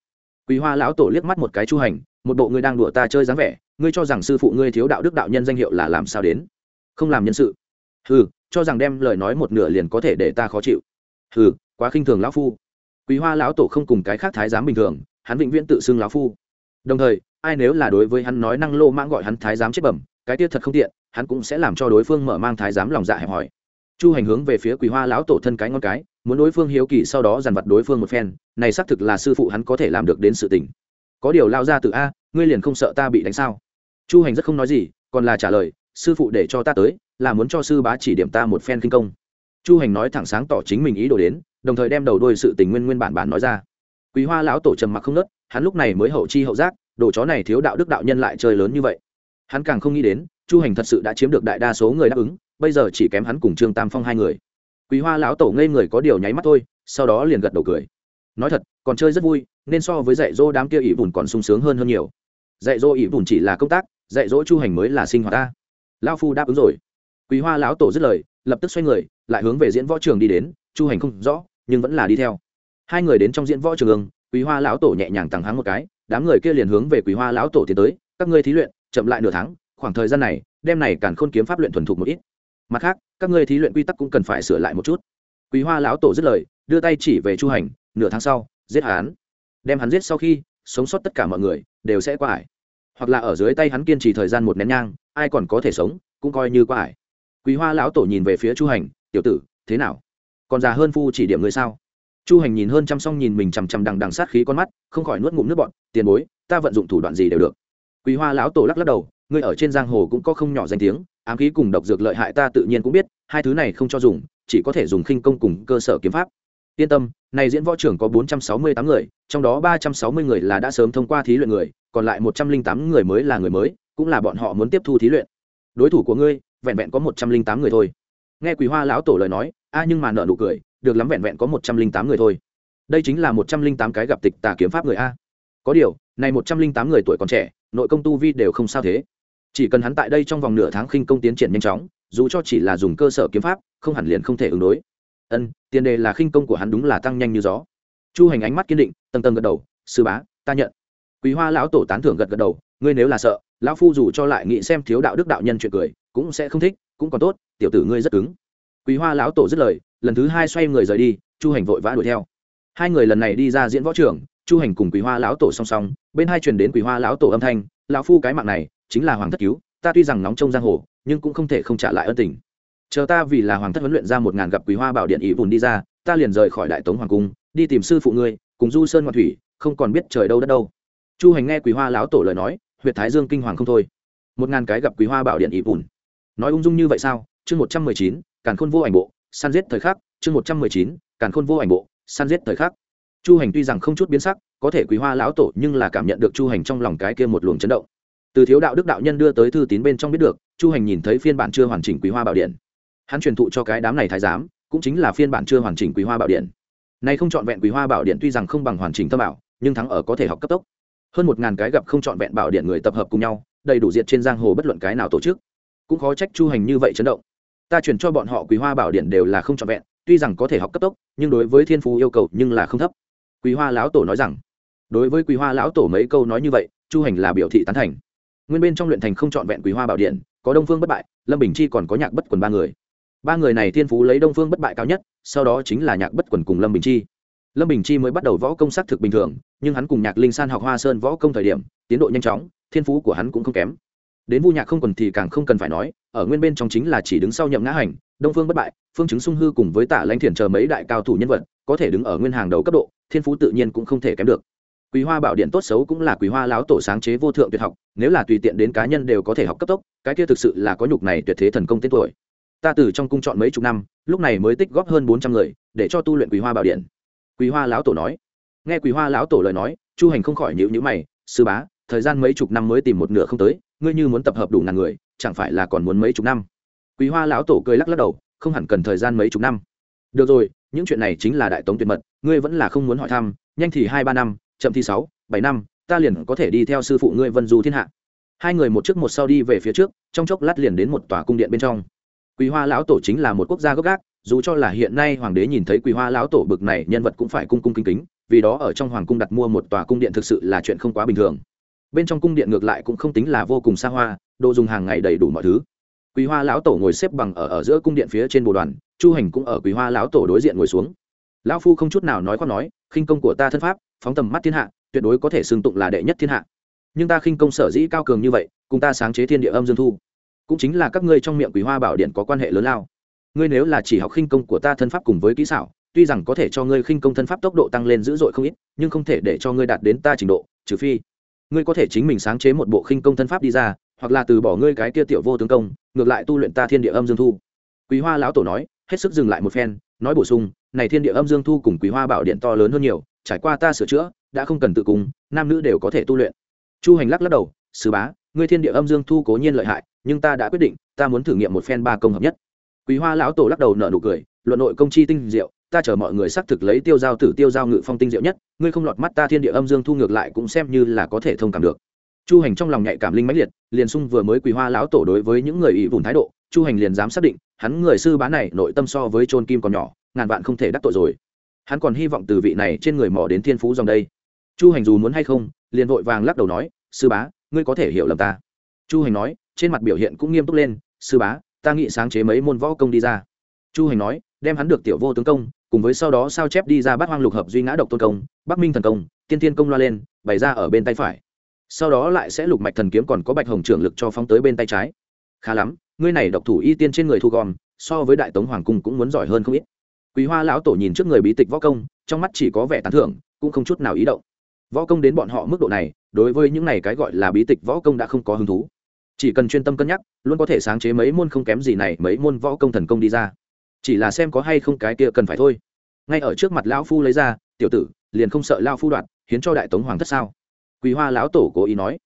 Quý hoa lão tổ liếc mắt một cái chu hành, một bộ ngươi đang đùa ta chơi dáng vẻ, ngươi cho rằng sư phụ ngươi thiếu đạo đức đạo nhân danh hiệu là làm sao đến? Không làm nhân sự. Ừ cho rằng đem lời nói một nửa liền có thể để ta khó chịu. Hừ, quá khinh thường lão phu. Quý hoa lão tổ không cùng cái khác thái giám bình thường hắn vĩnh viễn tự xưng lão phu. Đồng thời ai nếu là đối với hắn nói năng lô mãng gọi hắn thái giám chết bẩm cái tiết thật không tiện hắn cũng sẽ làm cho đối phương mở mang thái giám lòng dạ hẹp hòi. Chu hành hướng về phía quý hoa lão tổ thân cái ngon cái muốn đối phương hiếu kỳ sau đó dằn vặt đối phương một phen này xác thực là sư phụ hắn có thể làm được đến sự tình. Có điều lao ra từ a ngươi liền không sợ ta bị đánh sao? Chu hành rất không nói gì còn là trả lời sư phụ để cho ta tới, là muốn cho sư bá chỉ điểm ta một phen kinh công. Chu hành nói thẳng sáng tỏ chính mình ý đồ đến, đồng thời đem đầu đôi sự tình nguyên nguyên bản bản nói ra. Quý hoa lão tổ trầm mặc không nớt, hắn lúc này mới hậu chi hậu giác, đồ chó này thiếu đạo đức đạo nhân lại chơi lớn như vậy. Hắn càng không nghĩ đến, chu hành thật sự đã chiếm được đại đa số người đáp ứng, bây giờ chỉ kém hắn cùng trương tam phong hai người. Quý hoa lão tổ ngây người có điều nháy mắt thôi, sau đó liền gật đầu cười. Nói thật, còn chơi rất vui, nên so với dạy dỗ đám kia ỷ vùn còn sung sướng hơn hơn nhiều. Dạy dỗ ỷ vùn chỉ là công tác, dạy dỗ chu hành mới là sinh hoạt ta lao phu đáp ứng rồi. Quý hoa lão tổ dứt lời, lập tức xoay người, lại hướng về diễn võ trường đi đến, chu hành không rõ, nhưng vẫn là đi theo. Hai người đến trong diễn võ trường quý hoa lão tổ nhẹ nhàng tằng hắng một cái, đám người kia liền hướng về quý hoa lão tổ tiến tới, các ngươi thí luyện, chậm lại nửa tháng, khoảng thời gian này đem này càn khôn kiếm pháp luyện thuần thục một ít. Mặt khác, các ngươi thí luyện quy tắc cũng cần phải sửa lại một chút. Quý hoa lão tổ dứt lời, đưa tay chỉ về chu hành, nửa tháng sau, giết hắn. Đem hắn giết sau khi, sống sót tất cả mọi người đều sẽ qua ải. Hoặc là ở dưới tay hắn kiên trì thời gian một nén nhang ai còn có thể sống, cũng coi như quá ải. Quý hoa lão tổ nhìn về phía chu hành, tiểu tử, thế nào? Còn già hơn phu chỉ điểm người sao? Chu hành nhìn hơn chăm song nhìn mình chằm chằm đằng đằng sát khí con mắt, không khỏi nuốt ngụm nước bọn tiền bối, ta vận dụng thủ đoạn gì đều được. Quý hoa lão tổ lắc lắc đầu, ngươi ở trên giang hồ cũng có không nhỏ danh tiếng, ám khí cùng độc dược lợi hại ta tự nhiên cũng biết, hai thứ này không cho dùng, chỉ có thể dùng khinh công cùng cơ sở kiếm pháp. Yên tâm, này diễn võ trưởng có bốn trăm sáu mươi tám người, trong đó ba trăm sáu mươi người là đã sớm thông qua thí luyện người, còn lại một trăm linh tám người mới là người mới cũng là bọn họ muốn tiếp thu thí luyện. Đối thủ của ngươi, vẹn vẹn có một trăm linh tám người thôi. Nghe quý hoa lão tổ lời nói, a nhưng mà nợ nụ cười, được lắm vẹn vẹn có một trăm linh tám người thôi. Đây chính là một trăm linh tám cái gặp tịch tà kiếm pháp người a. Có điều, này một trăm linh tám người tuổi còn trẻ, nội công tu vi đều không sao thế. Chỉ cần hắn tại đây trong vòng nửa tháng khinh công tiến triển nhanh chóng, dù cho chỉ là dùng cơ sở kiếm pháp, không hẳn liền không thể ứng đối. Ân, tiền đề là khinh công của hắn đúng là tăng nhanh như gió. Chu hành ánh mắt kiên định, tầng tầng gật đầu, sư bá, ta nhận quý hoa lão tổ tán thưởng gật gật đầu, ngươi nếu là sợ, lão phu dù cho lại nghĩ xem thiếu đạo đức đạo nhân chuyện cười, cũng sẽ không thích, cũng còn tốt, tiểu tử ngươi rất cứng. Quý hoa lão tổ dứt lời, lần thứ hai xoay người rời đi, chu hành vội vã đuổi theo. Hai người lần này đi ra diễn võ trường, chu hành cùng quý hoa lão tổ song song, bên hai truyền đến quý hoa lão tổ âm thanh, lão phu cái mạng này, chính là hoàng thất cứu, ta tuy rằng nóng trong giang hồ, nhưng cũng không thể không trả lại ân tình. Chờ ta vì là hoàng thất huấn luyện ra một ngàn gặp quý hoa bảo điện ý vùn đi ra, ta liền rời khỏi đại tống hoàng cung, đi tìm sư phụ ngươi, cùng du sơn ngoại thủy, không còn biết trời đâu đất đâu chu hành nghe quý hoa lão tổ lời nói huyện thái dương kinh hoàng không thôi. Một ngàn cái gặp quý hoa bảo điện ỵ vùn nói ung dung như vậy sao? Chương một trăm mười chín, càn khôn vô ảnh bộ, săn giết thời khắc. Chương một trăm mười chín, càn khôn vô ảnh bộ, săn giết thời khắc. Chu hành tuy rằng không chút biến sắc, có thể quý hoa lão tổ nhưng là cảm nhận được chu hành trong lòng cái kia một luồng chấn động. Từ thiếu đạo đức đạo nhân đưa tới thư tín bên trong biết được, chu hành nhìn thấy phiên bản chưa hoàn chỉnh quý hoa bảo điện. Hắn truyền thụ cho cái đám này thái giám, cũng chính là phiên bản chưa hoàn chỉnh quý hoa bảo điện. Nay không trọn vẹn quý hoa bảo điện tuy rằng không bằng hoàn chỉnh tâm bảo, nhưng thắng ở có thể học cấp tốc hơn một ngàn cái gặp không trọn vẹn bảo điện người tập hợp cùng nhau, đầy đủ diệt trên giang hồ bất luận cái nào tổ chức. Cũng khó trách chu hành như vậy chấn động. Ta chuyển cho bọn họ quý hoa bảo điện đều là không trọn vẹn, tuy rằng có thể học cấp tốc, nhưng đối với thiên phú yêu cầu nhưng là không thấp. Quý hoa lão tổ nói rằng, đối với quý hoa lão tổ mấy câu nói như vậy, chu hành là biểu thị tán thành. Nguyên bên trong luyện thành không trọn vẹn quý hoa bảo điện, có đông phương bất bại, lâm bình chi còn có nhạc bất quần ba người. Ba người này thiên phú lấy đông phương bất bại cao nhất, sau đó chính là nhạc bất quần cùng lâm bình chi lâm bình chi mới bắt đầu võ công s thực bình thường, nhưng hắn cùng nhạc linh san học hoa sơn võ công thời điểm, tiến độ nhanh chóng, thiên phú của hắn cũng không kém. Đến vu nhạc không còn thì càng không cần phải nói, ở nguyên bên trong chính là chỉ đứng sau nhậm ngã hành, đông phương bất bại, phương chứng sung hư cùng với tả lãnh thiền chờ mấy đại cao thủ nhân vật, có thể đứng ở nguyên hàng đầu cấp độ, thiên phú tự nhiên cũng không thể kém được. Quý hoa bảo điện tốt xấu cũng là quý hoa láo tổ sáng chế vô thượng tuyệt học, nếu là tùy tiện đến cá nhân đều có thể học cấp tốc, cái kia thực sự là có nhục này tuyệt thế thần công tên tuổi. Ta từ trong cung chọn mấy chục năm, lúc này mới tích góp hơn bốn trăm người, để cho tu luyện quý hoa bảo điện quý hoa lão tổ nói. Nghe quý hoa lão tổ lời nói, chu hành không khỏi nhịu nhữ mày, sư bá, thời gian mấy chục năm mới tìm một nửa không tới, ngươi như muốn tập hợp đủ ngàn người, chẳng phải là còn muốn mấy chục năm? Quý hoa lão tổ cười lắc lắc đầu, không hẳn cần thời gian mấy chục năm. Được rồi, những chuyện này chính là đại tống tuyệt mật, ngươi vẫn là không muốn hỏi thăm, nhanh thì hai ba năm, chậm thì sáu, bảy năm, ta liền có thể đi theo sư phụ ngươi vân du thiên hạ. Hai người một trước một sau đi về phía trước, trong chốc lát liền đến một tòa cung điện bên trong. Quý hoa lão tổ chính là một quốc gia gốc gác dù cho là hiện nay hoàng đế nhìn thấy quý hoa lão tổ bực này nhân vật cũng phải cung cung kính kính vì đó ở trong hoàng cung đặt mua một tòa cung điện thực sự là chuyện không quá bình thường. Bên trong cung điện ngược lại cũng không tính là vô cùng xa hoa đồ dùng hàng ngày đầy đủ mọi thứ. Quý hoa lão tổ ngồi xếp bằng ở, ở giữa cung điện phía trên bồ đoàn chu hành cũng ở quý hoa lão tổ đối diện ngồi xuống. Lão phu không chút nào nói khoác nói khinh công của ta thân pháp phóng tầm mắt thiên hạ tuyệt đối có thể xưng tụng là đệ nhất thiên hạ. Nhưng ta khinh công sở dĩ cao cường như vậy cùng ta sáng chế thiên địa âm dương thu cũng chính là các ngươi trong miệng quý hoa bảo điện có quan hệ lớn lao ngươi nếu là chỉ học khinh công của ta thân pháp cùng với kỹ xảo, tuy rằng có thể cho ngươi khinh công thân pháp tốc độ tăng lên dữ dội không ít, nhưng không thể để cho ngươi đạt đến ta trình độ, trừ phi ngươi có thể chính mình sáng chế một bộ khinh công thân pháp đi ra, hoặc là từ bỏ ngươi cái kia tiểu vô tướng công, ngược lại tu luyện ta thiên địa âm dương thu. Quý hoa lão tổ nói, hết sức dừng lại một phen, nói bổ sung, này thiên địa âm dương thu cùng quý hoa bảo điện to lớn hơn nhiều, trải qua ta sửa chữa, đã không cần tự cùng nam nữ đều có thể tu luyện. Chu hành lắc lắc đầu sứ bá, ngươi thiên địa âm dương thu cố nhiên lợi hại, nhưng ta đã quyết định, ta muốn thử nghiệm một phen ba công hợp nhất quý hoa lão tổ lắc đầu nở nụ cười, luận nội công chi tinh diệu, ta chờ mọi người xác thực lấy tiêu giao tử tiêu giao ngự phong tinh diệu nhất, ngươi không lọt mắt ta thiên địa âm dương thu ngược lại cũng xem như là có thể thông cảm được. Chu hành trong lòng nhạy cảm linh mãnh liệt, liền sung vừa mới quý hoa lão tổ đối với những người ủy vùn thái độ, chu hành liền dám xác định, hắn người sư bá này nội tâm so với trôn kim còn nhỏ, ngàn vạn không thể đắc tội rồi. Hắn còn hy vọng từ vị này trên người mỏ đến thiên phú dòng đây. Chu hành dù muốn hay không, liền vội vàng lắc đầu nói, sư bá, ngươi có thể hiểu lầm ta. Chu hành nói, trên mặt biểu hiện cũng nghiêm túc lên, sư bá ta nghĩ sáng chế mấy môn võ công đi ra. Chu hành nói, đem hắn được tiểu vô tướng công, cùng với sau đó sao chép đi ra bát hoang lục hợp duy ngã độc tôn công, bắc minh thần công, tiên tiên công loa lên, bày ra ở bên tay phải. Sau đó lại sẽ lục mạch thần kiếm còn có bạch hồng trưởng lực cho phóng tới bên tay trái. Khá lắm, ngươi này độc thủ y tiên trên người thu gom, so với đại tống hoàng cung cũng muốn giỏi hơn không ít. Quý hoa lão tổ nhìn trước người bí tịch võ công, trong mắt chỉ có vẻ tán thưởng, cũng không chút nào ý động. Võ công đến bọn họ mức độ này, đối với những này cái gọi là bí tịch võ công đã không có hứng thú chỉ cần chuyên tâm cân nhắc, luôn có thể sáng chế mấy môn không kém gì này, mấy môn võ công thần công đi ra. Chỉ là xem có hay không cái kia cần phải thôi. Ngay ở trước mặt lão phu lấy ra, tiểu tử, liền không sợ lao phu đoạn, hiến cho đại tống hoàng thất sao? Quý hoa lão tổ cố ý nói.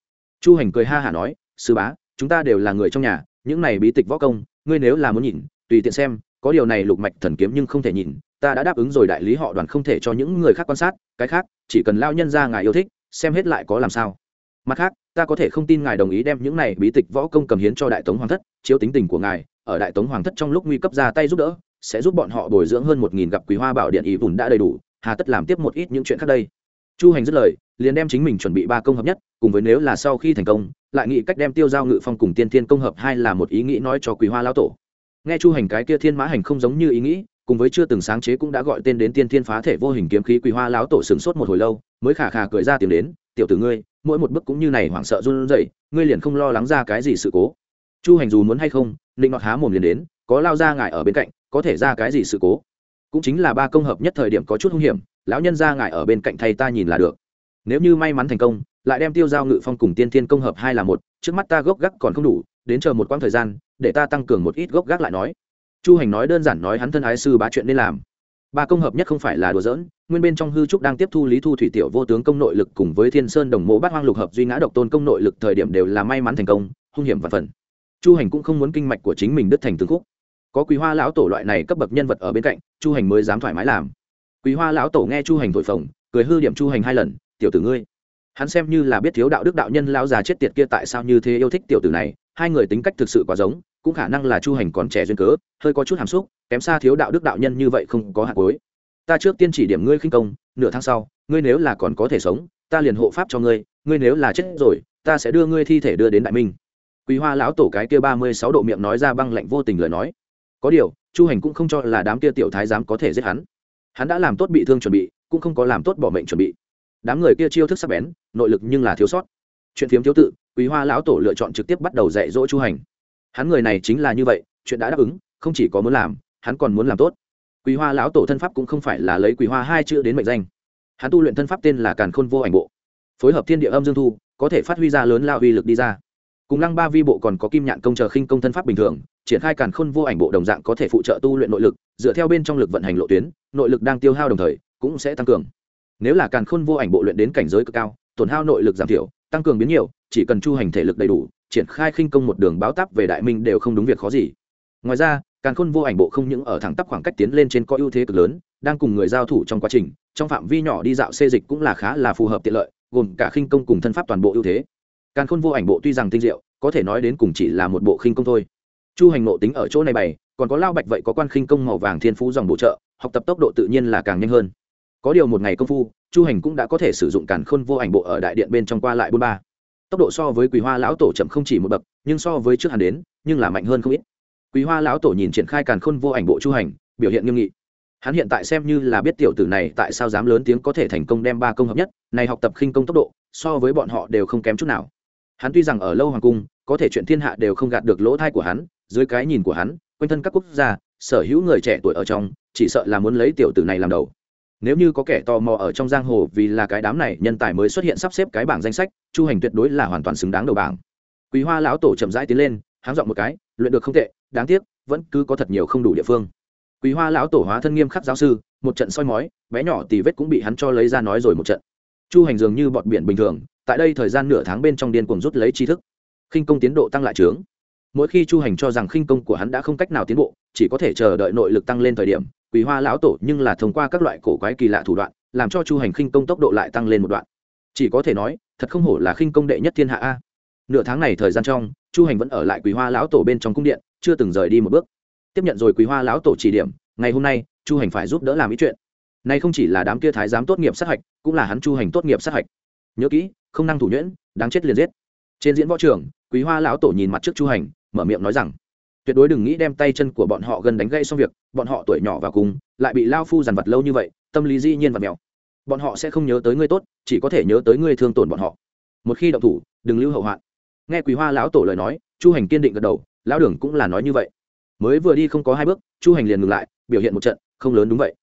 Chu hành cười ha hả nói, sư bá, chúng ta đều là người trong nhà, những này bí tịch võ công, ngươi nếu là muốn nhìn, tùy tiện xem, có điều này lục mạch thần kiếm nhưng không thể nhìn, ta đã đáp ứng rồi đại lý họ đoàn không thể cho những người khác quan sát, cái khác, chỉ cần lao nhân ra ngài yêu thích, xem hết lại có làm sao mặt khác, ta có thể không tin ngài đồng ý đem những này bí tịch võ công cầm hiến cho đại tống hoàng thất, chiếu tính tình của ngài, ở đại tống hoàng thất trong lúc nguy cấp ra tay giúp đỡ, sẽ giúp bọn họ bồi dưỡng hơn một nghìn gặp quý hoa bảo điện ý vùn đã đầy đủ, hà tất làm tiếp một ít những chuyện khác đây. Chu hành dứt lời, liền đem chính mình chuẩn bị ba công hợp nhất, cùng với nếu là sau khi thành công, lại nghĩ cách đem tiêu giao ngự phong cùng tiên thiên công hợp hai là một ý nghĩ nói cho quý hoa lão tổ. Nghe chu hành cái kia thiên mã hành không giống như ý nghĩ, cùng với chưa từng sáng chế cũng đã gọi tên đến tiên thiên phá thể vô hình kiếm khí quý hoa lão tổ sửng sốt một hồi lâu, mới khả khả cười ra tìm đến, tiểu tử ngươi mỗi một bước cũng như này hoảng sợ run rẩy, ngươi liền không lo lắng ra cái gì sự cố. Chu hành dù muốn hay không định ngọt há mồm liền đến, có lao ra ngài ở bên cạnh, có thể ra cái gì sự cố? Cũng chính là ba công hợp nhất thời điểm có chút hung hiểm, lão nhân ra ngài ở bên cạnh thay ta nhìn là được. Nếu như may mắn thành công, lại đem tiêu giao ngự phong cùng tiên thiên công hợp hai là một, trước mắt ta gốc gác còn không đủ, đến chờ một quãng thời gian, để ta tăng cường một ít gốc gác lại nói. Chu hành nói đơn giản nói hắn thân ái sư bá chuyện nên làm ba công hợp nhất không phải là đùa giỡn, nguyên bên trong hư trúc đang tiếp thu lý thu thủy tiểu vô tướng công nội lực cùng với thiên sơn đồng mộ bát hoang lục hợp duy ngã độc tôn công nội lực thời điểm đều là may mắn thành công, hung hiểm và phần. Chu hành cũng không muốn kinh mạch của chính mình đứt thành từng khúc. Có quý hoa lão tổ loại này cấp bậc nhân vật ở bên cạnh, chu hành mới dám thoải mái làm. Quý hoa lão tổ nghe chu hành thổi phồng, cười hư điểm chu hành hai lần, tiểu tử ngươi, hắn xem như là biết thiếu đạo đức đạo nhân lão già chết tiệt kia tại sao như thế yêu thích tiểu tử này, hai người tính cách thực sự quá giống cũng khả năng là chu hành còn trẻ duyên cớ, hơi có chút hàm xúc, kém xa thiếu đạo đức đạo nhân như vậy không có hạt cối ta trước tiên chỉ điểm ngươi khinh công, nửa tháng sau, ngươi nếu là còn có thể sống, ta liền hộ pháp cho ngươi ngươi nếu là chết rồi, ta sẽ đưa ngươi thi thể đưa đến đại minh. Quý hoa lão tổ cái kia ba mươi sáu độ miệng nói ra băng lạnh vô tình lời nói. Có điều, chu hành cũng không cho là đám kia tiểu thái giám có thể giết hắn. Hắn đã làm tốt bị thương chuẩn bị, cũng không có làm tốt bỏ mệnh chuẩn bị. Đám người kia chiêu thức sắc bén, nội lực nhưng là thiếu sót. Chuyện phiếm thiếu tự, quý hoa lão tổ lựa chọn trực tiếp bắt đầu dạy dỗ chu hành hắn người này chính là như vậy, chuyện đã đáp ứng, không chỉ có muốn làm, hắn còn muốn làm tốt. Quý hoa lão tổ thân pháp cũng không phải là lấy quý hoa hai chữ đến mệnh danh. Hắn tu luyện thân pháp tên là càn khôn vô ảnh bộ. Phối hợp thiên địa âm dương thu, có thể phát huy ra lớn lao uy lực đi ra. Cùng lăng ba vi bộ còn có kim nhạn công chờ khinh công thân pháp bình thường, triển khai càn khôn vô ảnh bộ đồng dạng có thể phụ trợ tu luyện nội lực, dựa theo bên trong lực vận hành lộ tuyến, nội lực đang tiêu hao đồng thời, cũng sẽ tăng cường. Nếu là càn khôn vô ảnh bộ luyện đến cảnh giới cực cao, tổn hao nội lực giảm thiểu, tăng cường biến nhiều chỉ cần chu hành thể lực đầy đủ, triển khai khinh công một đường báo tắp về đại minh đều không đúng việc khó gì. Ngoài ra, càn khôn vô ảnh bộ không những ở thẳng tắp khoảng cách tiến lên trên có ưu thế cực lớn, đang cùng người giao thủ trong quá trình, trong phạm vi nhỏ đi dạo xê dịch cũng là khá là phù hợp tiện lợi, gồm cả khinh công cùng thân pháp toàn bộ ưu thế. Càn khôn vô ảnh bộ tuy rằng tinh diệu, có thể nói đến cùng chỉ là một bộ khinh công thôi. Chu hành nộ tính ở chỗ này bày, còn có lao bạch vậy có quan khinh công màu vàng thiên phú dòng bổ trợ, học tập tốc độ tự nhiên là càng nhanh hơn. Có điều một ngày công phu, chu hành cũng đã có thể sử dụng càn khôn vô ảnh bộ ở đại điện bên trong qua lại bôn ba tốc độ so với quý hoa lão tổ chậm không chỉ một bậc, nhưng so với trước hắn đến, nhưng là mạnh hơn không ít. Quý hoa lão tổ nhìn triển khai càn khôn vô ảnh bộ chu hành, biểu hiện nghiêm nghị. Hắn hiện tại xem như là biết tiểu tử này tại sao dám lớn tiếng có thể thành công đem ba công hợp nhất, này học tập khinh công tốc độ, so với bọn họ đều không kém chút nào. Hắn tuy rằng ở lâu hoàng cung, có thể chuyện thiên hạ đều không gạt được lỗ thai của hắn, dưới cái nhìn của hắn, quanh thân các quốc gia, sở hữu người trẻ tuổi ở trong, chỉ sợ là muốn lấy tiểu tử này làm đầu nếu như có kẻ tò mò ở trong giang hồ vì là cái đám này, nhân tài mới xuất hiện sắp xếp cái bảng danh sách, chu hành tuyệt đối là hoàn toàn xứng đáng đầu bảng. Quý hoa lão tổ chậm rãi tiến lên, háng dọn một cái, luyện được không tệ, đáng tiếc, vẫn cứ có thật nhiều không đủ địa phương. Quý hoa lão tổ hóa thân nghiêm khắc giáo sư, một trận soi mói, bé nhỏ tì vết cũng bị hắn cho lấy ra nói rồi một trận. Chu hành dường như bọt biển bình thường, tại đây thời gian nửa tháng bên trong điên cuồng rút lấy tri thức. Khinh công tiến độ tăng lại trướng. Mỗi khi chu hành cho rằng khinh công của hắn đã không cách nào tiến bộ, chỉ có thể chờ đợi nội lực tăng lên thời điểm quý hoa lão tổ nhưng là thông qua các loại cổ quái kỳ lạ thủ đoạn, làm cho chu hành khinh công tốc độ lại tăng lên một đoạn. Chỉ có thể nói, thật không hổ là khinh công đệ nhất thiên hạ a. Nửa tháng này thời gian trong, chu hành vẫn ở lại quý hoa lão tổ bên trong cung điện, chưa từng rời đi một bước. Tiếp nhận rồi quý hoa lão tổ chỉ điểm, ngày hôm nay, chu hành phải giúp đỡ làm ý chuyện. Nay không chỉ là đám kia thái giám tốt nghiệp sát hạch, cũng là hắn chu hành tốt nghiệp sát hạch. Nhớ kỹ, không năng thủ nhuyễn, đáng chết liền giết. Trên diễn võ trường quý hoa lão tổ nhìn mặt trước chu hành, mở miệng nói rằng tuyệt đối đừng nghĩ đem tay chân của bọn họ gần đánh gây xong việc, bọn họ tuổi nhỏ và cùng, lại bị lao phu dằn vặt lâu như vậy, tâm lý dĩ nhiên và mèo. Bọn họ sẽ không nhớ tới ngươi tốt, chỉ có thể nhớ tới ngươi thương tổn bọn họ. Một khi động thủ, đừng lưu hậu hoạn. Nghe quý hoa lão tổ lời nói, chu hành kiên định gật đầu, lão đường cũng là nói như vậy. Mới vừa đi không có hai bước, chu hành liền ngừng lại, biểu hiện một trận, không lớn đúng vậy.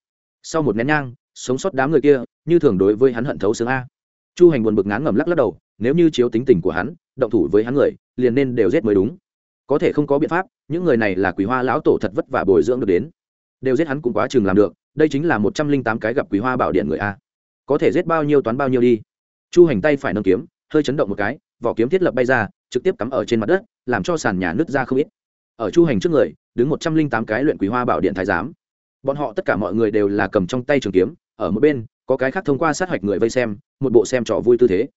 Sau một nén nhang, sống sót đám người kia, như thường đối với hắn hận thấu xương a. Chu hành buồn bực ngán ngẩm lắc lắc đầu, nếu như chiếu tính tình của hắn, động thủ với hắn người, liền nên đều giết mới đúng. Có thể không có biện pháp những người này là quý hoa lão tổ thật vất vả bồi dưỡng được đến. Đều giết hắn cũng quá chừng làm được, đây chính là một trăm linh tám cái gặp quý hoa bảo điện người a. Có thể giết bao nhiêu toán bao nhiêu đi. Chu hành tay phải nâng kiếm, hơi chấn động một cái, vỏ kiếm thiết lập bay ra, trực tiếp cắm ở trên mặt đất, làm cho sàn nhà nứt ra không ít. Ở chu hành trước người, đứng một trăm linh tám cái luyện quý hoa bảo điện thái giám. Bọn họ tất cả mọi người đều là cầm trong tay trường kiếm, ở một bên, có cái khác thông qua sát hạch người vây xem, một bộ xem trò vui tư thế.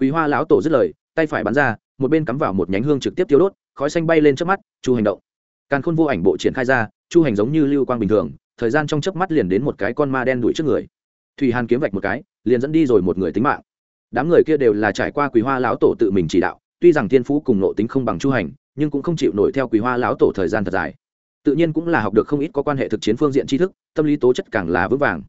Quý hoa lão tổ dứt lời, tay phải bắn ra, một bên cắm vào một nhánh hương trực tiếp tiêu đốt khói xanh bay lên trước mắt, chu hành động. Càn khôn vô ảnh bộ triển khai ra, chu hành giống như lưu quang bình thường, thời gian trong chớp mắt liền đến một cái con ma đen đuổi trước người. Thủy hàn kiếm vạch một cái, liền dẫn đi rồi một người tính mạng. Đám người kia đều là trải qua quý hoa lão tổ tự mình chỉ đạo, tuy rằng thiên phú cùng nộ tính không bằng chu hành, nhưng cũng không chịu nổi theo quý hoa lão tổ thời gian thật dài. Tự nhiên cũng là học được không ít có quan hệ thực chiến phương diện tri thức, tâm lý tố chất càng là vững vàng.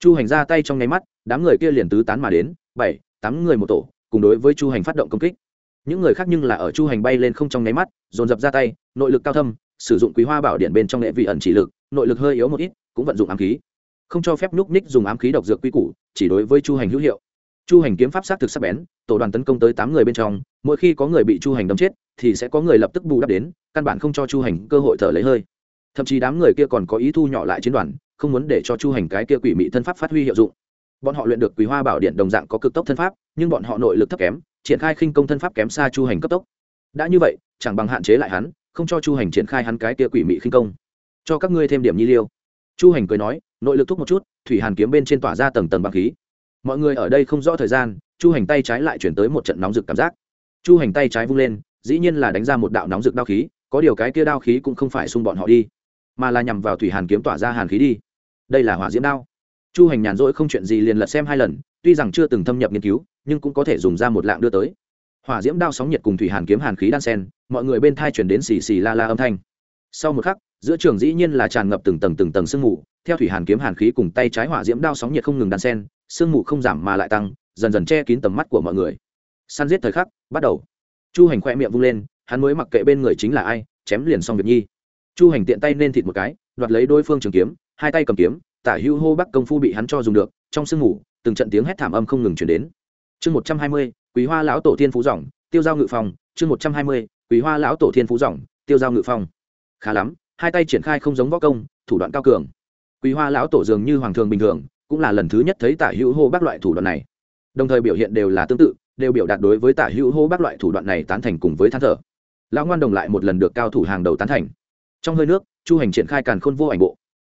Chu hành ra tay trong nháy mắt, đám người kia liền tứ tán mà đến, bảy, tám người một tổ, cùng đối với chu hành phát động công kích những người khác nhưng là ở chu hành bay lên không trong nháy mắt, dồn dập ra tay, nội lực cao thâm, sử dụng quý hoa bảo điện bên trong nghệ vị ẩn chỉ lực, nội lực hơi yếu một ít, cũng vận dụng ám khí. Không cho phép nhúc ních dùng ám khí độc dược quy củ, chỉ đối với chu hành hữu hiệu. Chu hành kiếm pháp sát thực sắc bén, tổ đoàn tấn công tới tám người bên trong, mỗi khi có người bị chu hành đâm chết, thì sẽ có người lập tức bù đắp đến, căn bản không cho chu hành cơ hội thở lấy hơi. Thậm chí đám người kia còn có ý thu nhỏ lại chiến đoàn, không muốn để cho chu hành cái kia quỷ mị thân pháp phát huy hiệu dụng. Bọn họ luyện được quý hoa bảo điện đồng dạng có cực tốc thân pháp, nhưng bọn họ nội lực thấp kém triển khai khinh công thân pháp kém xa chu hành cấp tốc. Đã như vậy, chẳng bằng hạn chế lại hắn, không cho chu hành triển khai hắn cái kia quỷ mị khinh công. Cho các ngươi thêm điểm nhi liêu. Chu hành cười nói, nội lực thúc một chút, thủy hàn kiếm bên trên tỏa ra tầng tầng bằng khí. Mọi người ở đây không rõ thời gian, chu hành tay trái lại chuyển tới một trận nóng rực cảm giác. Chu hành tay trái vung lên, dĩ nhiên là đánh ra một đạo nóng rực đao khí, có điều cái kia đao khí cũng không phải xung bọn họ đi, mà là nhằm vào thủy hàn kiếm tỏa ra hàn khí đi. Đây là hỏa diễm đao. Chu hành nhàn rỗi không chuyện gì liền lật xem hai lần tuy rằng chưa từng thâm nhập nghiên cứu, nhưng cũng có thể dùng ra một lạng đưa tới. Hỏa diễm đao sóng nhiệt cùng thủy hàn kiếm hàn khí đan sen, mọi người bên thai chuyển đến xì xì la la âm thanh. Sau một khắc, giữa trường dĩ nhiên là tràn ngập từng tầng từng tầng sương mù, theo thủy hàn kiếm hàn khí cùng tay trái hỏa diễm đao sóng nhiệt không ngừng đan sen, sương mù không giảm mà lại tăng, dần dần che kín tầm mắt của mọi người. Săn giết thời khắc, bắt đầu. Chu hành khoe miệng vung lên, hắn mới mặc kệ bên người chính là ai, chém liền xong việc nhi. Chu hành tiện tay nên thịt một cái, đoạt lấy đôi phương trường kiếm, hai tay cầm kiếm, tả hưu hô bắc công phu bị hắn cho dùng được, trong sương mù từng trận tiếng hét thảm âm không ngừng chuyển đến. Chương một trăm hai mươi, quý hoa lão tổ thiên phú dòng, tiêu giao ngự phong. Chương một trăm hai mươi, quý hoa lão tổ thiên phú dòng, tiêu giao ngự phong. Khá lắm, hai tay triển khai không giống võ công, thủ đoạn cao cường. Quý hoa lão tổ dường như hoàng thường bình thường, cũng là lần thứ nhất thấy tả hữu hô bác loại thủ đoạn này. Đồng thời biểu hiện đều là tương tự, đều biểu đạt đối với tả hữu hô bác loại thủ đoạn này tán thành cùng với than thở. Lão ngoan đồng lại một lần được cao thủ hàng đầu tán thành. Trong hơi nước, chu hành triển khai càn khôn vô ảnh bộ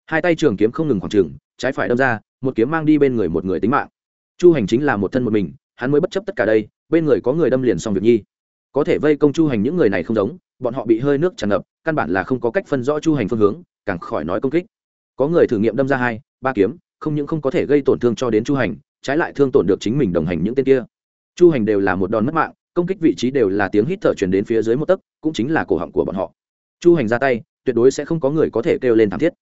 hai tay trường kiếm không ngừng khoảng trường, trái phải đâm ra, một kiếm mang đi bên người một người tính mạng. Chu hành chính là một thân một mình, hắn mới bất chấp tất cả đây, bên người có người đâm liền xong việc nhi. Có thể vây công chu hành những người này không giống, bọn họ bị hơi nước tràn ngập, căn bản là không có cách phân rõ chu hành phương hướng, càng khỏi nói công kích. Có người thử nghiệm đâm ra hai, ba kiếm, không những không có thể gây tổn thương cho đến chu hành, trái lại thương tổn được chính mình đồng hành những tên kia. Chu hành đều là một đòn mất mạng, công kích vị trí đều là tiếng hít thở truyền đến phía dưới một tấc, cũng chính là cổ họng của bọn họ. Chu hành ra tay, tuyệt đối sẽ không có người có thể kêu lên thảm thiết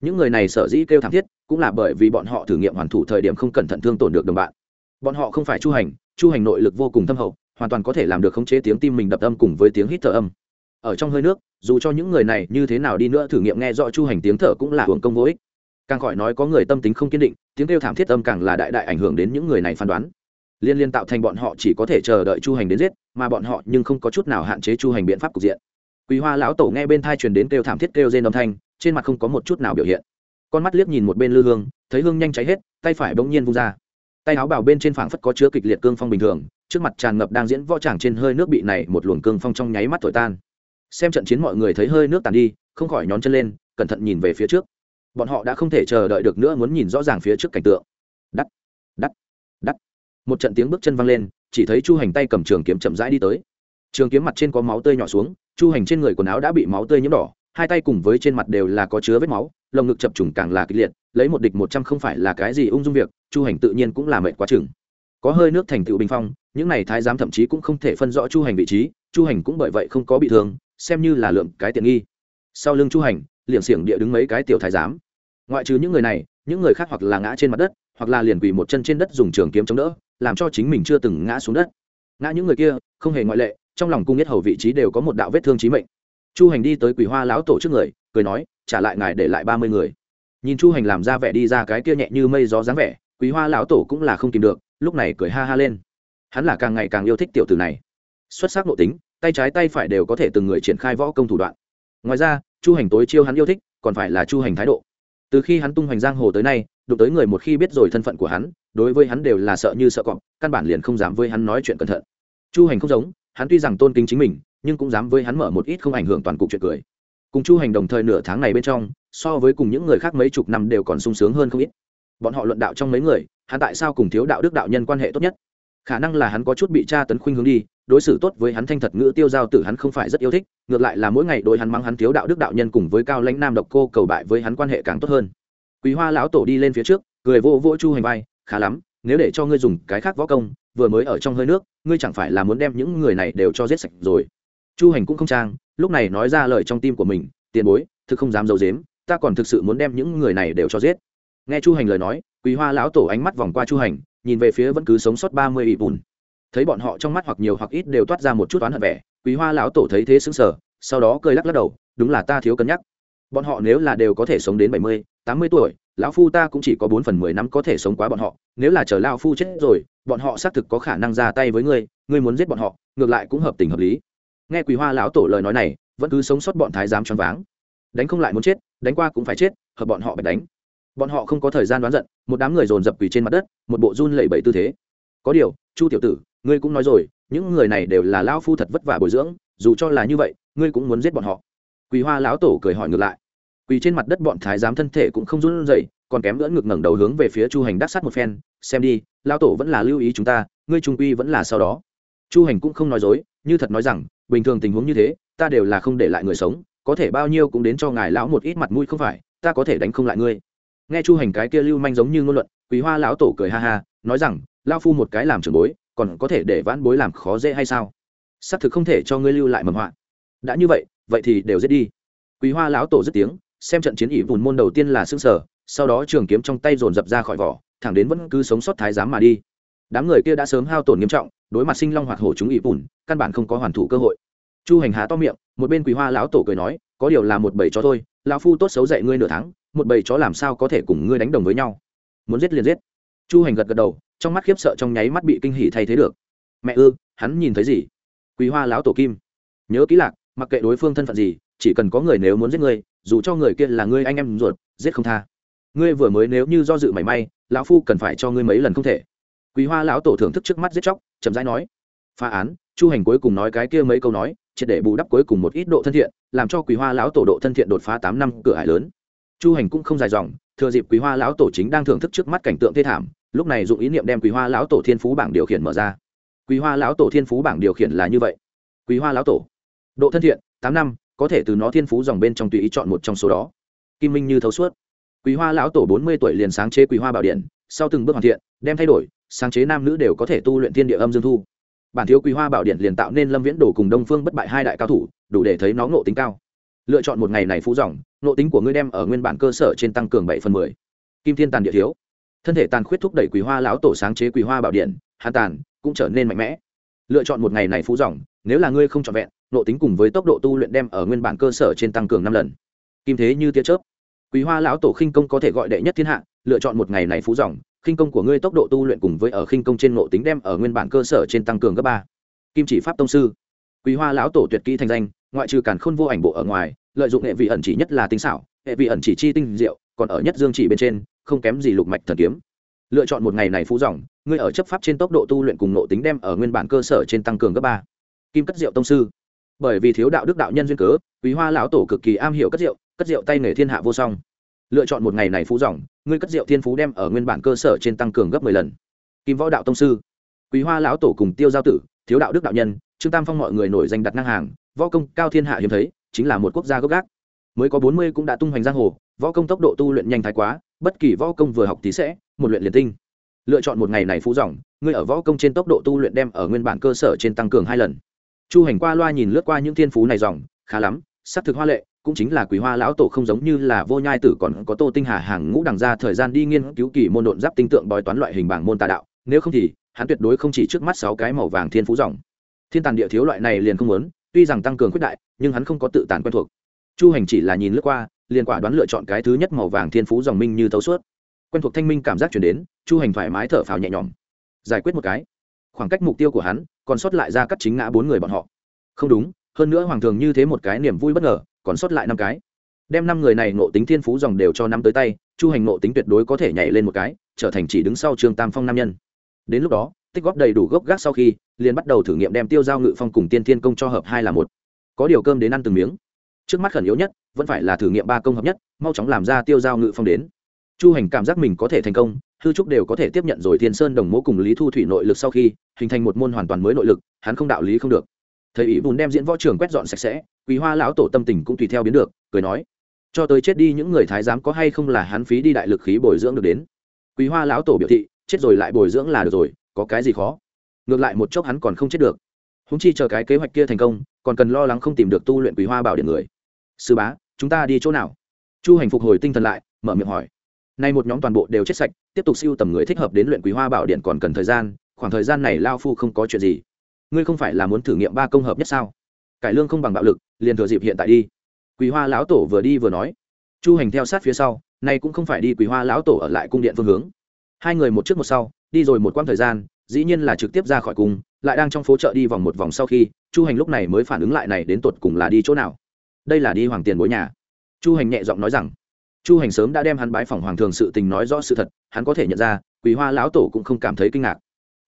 những người này sở dĩ kêu thảm thiết, cũng là bởi vì bọn họ thử nghiệm hoàn thủ thời điểm không cẩn thận thương tổn được đồng bạn. Bọn họ không phải chu hành chu hành nội lực vô cùng thâm hậu, hoàn toàn có thể làm được khống chế tiếng tim mình đập âm cùng với tiếng hít thở âm. Ở trong hơi nước, dù cho những người này như thế nào đi nữa thử nghiệm nghe rõ chu hành tiếng thở cũng là hưởng công vô ích. Càng khỏi nói có người tâm tính không kiên định, tiếng kêu thảm thiết âm càng là đại đại ảnh hưởng đến những người này phán đoán. Liên liên tạo thành bọn họ chỉ có thể chờ đợi chu hành đến giết, mà bọn họ nhưng không có chút nào hạn chế chu hành biện pháp cục diện. Quý hoa lão tổ nghe bên thai truyền đến kêu thảm thiết kêu rên âm thanh trên mặt không có một chút nào biểu hiện. Con mắt liếc nhìn một bên lư hương, thấy hương nhanh cháy hết, tay phải bỗng nhiên vung ra. Tay áo bảo bên trên phảng phất có chứa kịch liệt cương phong bình thường, trước mặt tràn ngập đang diễn võ tràng trên hơi nước bị này một luồng cương phong trong nháy mắt thổi tan. Xem trận chiến mọi người thấy hơi nước tàn đi, không khỏi nhón chân lên, cẩn thận nhìn về phía trước. Bọn họ đã không thể chờ đợi được nữa muốn nhìn rõ ràng phía trước cảnh tượng. Đắt đắt đắt. Một trận tiếng bước chân văng lên, chỉ thấy chu hành tay cầm trường kiếm chậm rãi đi tới. Trường kiếm mặt trên có máu tươi nhỏ xuống, chu hành trên người quần áo đã bị máu tươi nhiễm đỏ hai tay cùng với trên mặt đều là có chứa vết máu, lồng ngực chập trùng càng là kịch liệt, lấy một địch một trăm không phải là cái gì ung dung việc, chu hành tự nhiên cũng là mệnh quá chừng. Có hơi nước thành tựu bình phong, những này thái giám thậm chí cũng không thể phân rõ chu hành vị trí, chu hành cũng bởi vậy không có bị thương, xem như là lượng cái tiện nghi. Sau lưng chu hành, liền xiểng địa đứng mấy cái tiểu thái giám. Ngoại trừ những người này, những người khác hoặc là ngã trên mặt đất, hoặc là liền quỳ một chân trên đất dùng trường kiếm chống đỡ, làm cho chính mình chưa từng ngã xuống đất. Ngã những người kia, không hề ngoại lệ, trong lòng cung nhất hầu vị trí đều có một đạo vết thương chí mệnh chu hành đi tới quỳ hoa lão tổ trước người, cười nói, trả lại ngài để lại ba mươi người. Nhìn chu hành làm ra vẻ đi ra cái kia nhẹ như mây gió dáng vẻ quý hoa lão tổ cũng là không tìm được, lúc này cười ha ha lên. Hắn là càng ngày càng yêu thích tiểu tử này. Xuất sắc nội tính, tay trái tay phải đều có thể từng người triển khai võ công thủ đoạn. Ngoài ra, chu hành tối chiêu hắn yêu thích, còn phải là chu hành thái độ. Từ khi hắn tung hoành giang hồ tới nay, đụng tới người một khi biết rồi thân phận của hắn, đối với hắn đều là sợ như sợ cọp, căn bản liền không dám với hắn nói chuyện cẩn thận. Chu hành không giống, hắn tuy rằng tôn kính chính mình nhưng cũng dám với hắn mở một ít không ảnh hưởng toàn cục chuyện cười. Cùng chu hành đồng thời nửa tháng này bên trong, so với cùng những người khác mấy chục năm đều còn sung sướng hơn không ít. Bọn họ luận đạo trong mấy người, hắn tại sao cùng thiếu đạo đức đạo nhân quan hệ tốt nhất? Khả năng là hắn có chút bị tra tấn khuynh hướng đi, đối xử tốt với hắn thanh thật ngữ tiêu giao tử hắn không phải rất yêu thích, ngược lại là mỗi ngày đôi hắn mắng hắn thiếu đạo đức đạo nhân cùng với cao lãnh nam độc cô cầu bại với hắn quan hệ càng tốt hơn. Quý hoa lão tổ đi lên phía trước, cười vô vỗ chu hành vai, khá lắm, nếu để cho ngươi dùng cái khác võ công, vừa mới ở trong hơi nước, ngươi chẳng phải là muốn đem những người này đều cho giết sạch rồi chu hành cũng không trang, lúc này nói ra lời trong tim của mình, tiền bối, thực không dám d i ấ u dếm ta còn thực sự muốn đem những người này đều cho giết. Nghe chu hành lời nói, quý hoa lão tổ ánh mắt vòng qua chu hành, nhìn về phía vẫn cứ sống sót ba mươi ỵ bùn thấy bọn họ trong mắt hoặc nhiều hoặc ít đều toát ra một chút oán hận vẻ, quý hoa lão tổ thấy thế xứng sở sau đó cười lắc lắc đầu, đúng là ta thiếu cân nhắc. Bọn họ nếu là đều có thể sống đến bảy mươi, tám mươi tuổi, lão phu ta cũng chỉ có bốn phần mười năm có thể sống quá bọn họ. Nếu là chờ lao phu chết rồi, bọn họ xác thực có khả năng ra tay với ngươi ngươi muốn giết bọn họ, ngược lại cũng hợp tình hợp lý nghe quỳ hoa lão tổ lời nói này, vẫn cứ sống sót bọn thái giám choáng váng. Đánh không lại muốn chết, đánh qua cũng phải chết, hợp bọn họ bạch đánh. Bọn họ không có thời gian đoán giận, một đám người dồn dập quỳ trên mặt đất, một bộ run lẩy bẩy tư thế. Có điều, chu tiểu tử, ngươi cũng nói rồi, những người này đều là lão phu thật vất vả bồi dưỡng, dù cho là như vậy, ngươi cũng muốn giết bọn họ. Quỳ hoa lão tổ cười hỏi ngược lại. Quỳ trên mặt đất bọn thái giám thân thể cũng không run rẩy, còn kém nữa ngực ngẩng đầu hướng về phía chu hành đắc sát một phen, xem đi, lão tổ vẫn là lưu ý chúng ta, ngươi trung quy vẫn là sau đó. Chu hành cũng không nói dối, như thật nói rằng bình thường tình huống như thế, ta đều là không để lại người sống, có thể bao nhiêu cũng đến cho ngài lão một ít mặt mũi không phải, ta có thể đánh không lại ngươi. Nghe chu hành cái kia lưu manh giống như ngôn luận, quý hoa lão tổ cười ha ha, nói rằng lao phu một cái làm trưởng bối, còn có thể để vãn bối làm khó dễ hay sao? Xác thực không thể cho ngươi lưu lại mầm họa. Đã như vậy vậy thì đều giết đi. Quý hoa lão tổ dứt tiếng, xem trận chiến ỷ vùn môn đầu tiên là xương sở sau đó trường kiếm trong tay dồn dập ra khỏi vỏ, thẳng đến vẫn cứ sống sót thái giám mà đi đám người kia đã sớm hao tổn nghiêm trọng, đối mặt sinh long hoạt hổ chúng ỵ bùn, căn bản không có hoàn thủ cơ hội. Chu hành há to miệng, một bên quý hoa lão tổ cười nói, có điều là một bầy chó thôi, lão phu tốt xấu dạy ngươi nửa tháng, một bầy chó làm sao có thể cùng ngươi đánh đồng với nhau? Muốn giết liền giết. Chu hành gật gật đầu, trong mắt khiếp sợ trong nháy mắt bị kinh hỉ thay thế được. Mẹ ư, hắn nhìn thấy gì? Quý hoa lão tổ kim. Nhớ kỹ lạc, mặc kệ đối phương thân phận gì, chỉ cần có người nếu muốn giết ngươi, dù cho người kia là ngươi anh em ruột, giết không tha. Ngươi vừa mới nếu như do dự mảy may, lão phu cần phải cho ngươi mấy lần không thể quý hoa lão tổ thưởng thức trước mắt giết chóc, chậm rãi nói, phá án, chu hành cuối cùng nói cái kia mấy câu nói, triệt để bù đắp cuối cùng một ít độ thân thiện, làm cho quý hoa lão tổ độ thân thiện đột phá tám năm cửa hải lớn. Chu hành cũng không dài dòng, thừa dịp quý hoa lão tổ chính đang thưởng thức trước mắt cảnh tượng thê thảm, lúc này dụng ý niệm đem quý hoa lão tổ thiên phú bảng điều khiển mở ra. Quý hoa lão tổ thiên phú bảng điều khiển là như vậy. Quý hoa lão tổ, độ thân thiện, tám năm, có thể từ nó thiên phú dòng bên trong tùy ý chọn một trong số đó. Kim minh như thấu suốt. Quý hoa lão tổ bốn mươi tuổi liền sáng chế quý hoa bảo điện sau từng bước hoàn thiện, đem thay đổi, sáng chế nam nữ đều có thể tu luyện thiên địa âm dương thu. Bản thiếu quý hoa bảo điện liền tạo nên lâm viễn đồ cùng đông phương bất bại hai đại cao thủ, đủ để thấy nó ngộ tính cao. Lựa chọn một ngày này phú dòng, ngộ tính của ngươi đem ở nguyên bản cơ sở trên tăng cường bảy phần mười. Kim thiên tàn địa thiếu. Thân thể tàn khuyết thúc đẩy quý hoa lão tổ sáng chế quý hoa bảo điện hạ tàn, cũng trở nên mạnh mẽ. Lựa chọn một ngày này phú dòng, nếu là ngươi không trọn vẹn, ngộ tính cùng với tốc độ tu luyện đem ở nguyên bản cơ sở trên tăng cường năm lần. Kim thế như tia chớp. Quý hoa lão tổ khinh công có thể gọi đệ nhất thiên hạ lựa chọn một ngày này phú dòng, khinh công của ngươi tốc độ tu luyện cùng với ở khinh công trên ngộ tính đem ở nguyên bản cơ sở trên tăng cường gấp ba. Kim chỉ pháp tông sư, quý hoa lão tổ tuyệt kỹ thành danh, ngoại trừ càn khôn vô ảnh bộ ở ngoài, lợi dụng hệ vị ẩn chỉ nhất là tinh xảo, hệ vị ẩn chỉ chi tinh diệu, còn ở nhất dương chỉ bên trên, không kém gì lục mạch thần kiếm. Lựa chọn một ngày này phú dòng, ngươi ở chấp pháp trên tốc độ tu luyện cùng nộ tính đem ở nguyên bản cơ sở trên tăng cường gấp ba. Kim cất diệu tông sư, bởi vì thiếu đạo đức đạo nhân duyên cớ, quý hoa lão tổ cực kỳ am hiểu cất diệu cất diệu tay nghề thiên hạ vô song lựa chọn một ngày này phú dòng, ngươi cất rượu thiên phú đem ở nguyên bản cơ sở trên tăng cường gấp mười lần. Kim võ đạo tông sư, quý hoa lão tổ cùng tiêu giao tử, thiếu đạo đức đạo nhân, trương tam phong mọi người nổi danh đặt ngang hàng, võ công cao thiên hạ hiếm thấy, chính là một quốc gia gốc gác. Mới có bốn mươi cũng đã tung hoành giang hồ, võ công tốc độ tu luyện nhanh thái quá, bất kỳ võ công vừa học tí sẽ một luyện liền tinh. Lựa chọn một ngày này phú dòng, ngươi ở võ công trên tốc độ tu luyện đem ở nguyên bản cơ sở trên tăng cường hai lần. Chu hành qua loa nhìn lướt qua những thiên phú này dòng, khá lắm s ắ c thực hoa lệ cũng chính là quý hoa lão tổ không giống như là vô nhai tử còn có tô tinh hà hàng ngũ đằng ra thời gian đi nghiên cứu kỳ môn độn giáp tinh tượng bói toán loại hình bảng môn tà đạo, nếu không thì, hắn tuyệt đối không chỉ trước mắt sáu cái màu vàng thiên phú dòng. Thiên tàn địa thiếu loại này liền không muốn, tuy rằng tăng cường quyết đại, nhưng hắn không có tự tàn quen thuộc. Chu hành chỉ là nhìn lướt qua, liền quả đoán lựa chọn cái thứ nhất màu vàng thiên phú dòng minh như thấu suốt. Quen thuộc thanh minh cảm giác chuyển đến, chu hành thoải mái thở phào nhẹ nhõm. Giải quyết một cái. Khoảng cách mục tiêu của hắn, còn sót lại ra cắt chính ngã bốn người bọn họ. Không đúng, hơn nữa hoàng thường như thế một cái niềm vui bất ngờ còn sót lại năm cái. Đem năm người này nộ tính thiên phú dòng đều cho năm tới tay, chu hành nộ tính tuyệt đối có thể nhảy lên một cái, trở thành chỉ đứng sau trương tam phong nam nhân. Đến lúc đó, tích góp đầy đủ gốc gác sau khi, liền bắt đầu thử nghiệm đem tiêu giao ngự phong cùng tiên thiên công cho hợp hai là một. Có điều cơm đến ăn từng miếng. Trước mắt khẩn yếu nhất, vẫn phải là thử nghiệm ba công hợp nhất, mau chóng làm ra tiêu giao ngự phong đến. Chu hành cảm giác mình có thể thành công, hư trúc đều có thể tiếp nhận rồi thiên sơn đồng mẫu cùng lý thu thủy nội lực sau khi, hình thành một môn hoàn toàn mới nội lực, hắn không đạo lý không được. Thầy ý bùn đem diễn võ trường quét dọn sạch sẽ quý hoa lão tổ tâm tình cũng tùy theo biến được, cười nói, cho tới chết đi những người thái giám có hay không là hắn phí đi đại lực khí bồi dưỡng được đến. Quý hoa lão tổ biểu thị, chết rồi lại bồi dưỡng là được rồi, có cái gì khó? Ngược lại một chốc hắn còn không chết được. Húng chi chờ cái kế hoạch kia thành công, còn cần lo lắng không tìm được tu luyện quý hoa bảo điện người. Sư bá, chúng ta đi chỗ nào? Chu hành phục hồi tinh thần lại, mở miệng hỏi. Nay một nhóm toàn bộ đều chết sạch, tiếp tục siêu tầm người thích hợp đến luyện quý hoa bảo điện còn cần thời gian, khoảng thời gian này lao phu không có chuyện gì. Ngươi không phải là muốn thử nghiệm ba công hợp nhất sao? Cải lương không bằng bạo lực liền thừa dịp hiện tại đi. Quý hoa lão tổ vừa đi vừa nói, chu hành theo sát phía sau, nay cũng không phải đi quý hoa lão tổ ở lại cung điện phương hướng. Hai người một trước một sau, đi rồi một quãng thời gian, dĩ nhiên là trực tiếp ra khỏi cung, lại đang trong phố chợ đi vòng một vòng sau khi, chu hành lúc này mới phản ứng lại này đến tột cùng là đi chỗ nào. Đây là đi hoàng tiền bối nhà. Chu hành nhẹ giọng nói rằng, chu hành sớm đã đem hắn bái phỏng hoàng thường sự tình nói rõ sự thật, hắn có thể nhận ra quý hoa lão tổ cũng không cảm thấy kinh ngạc.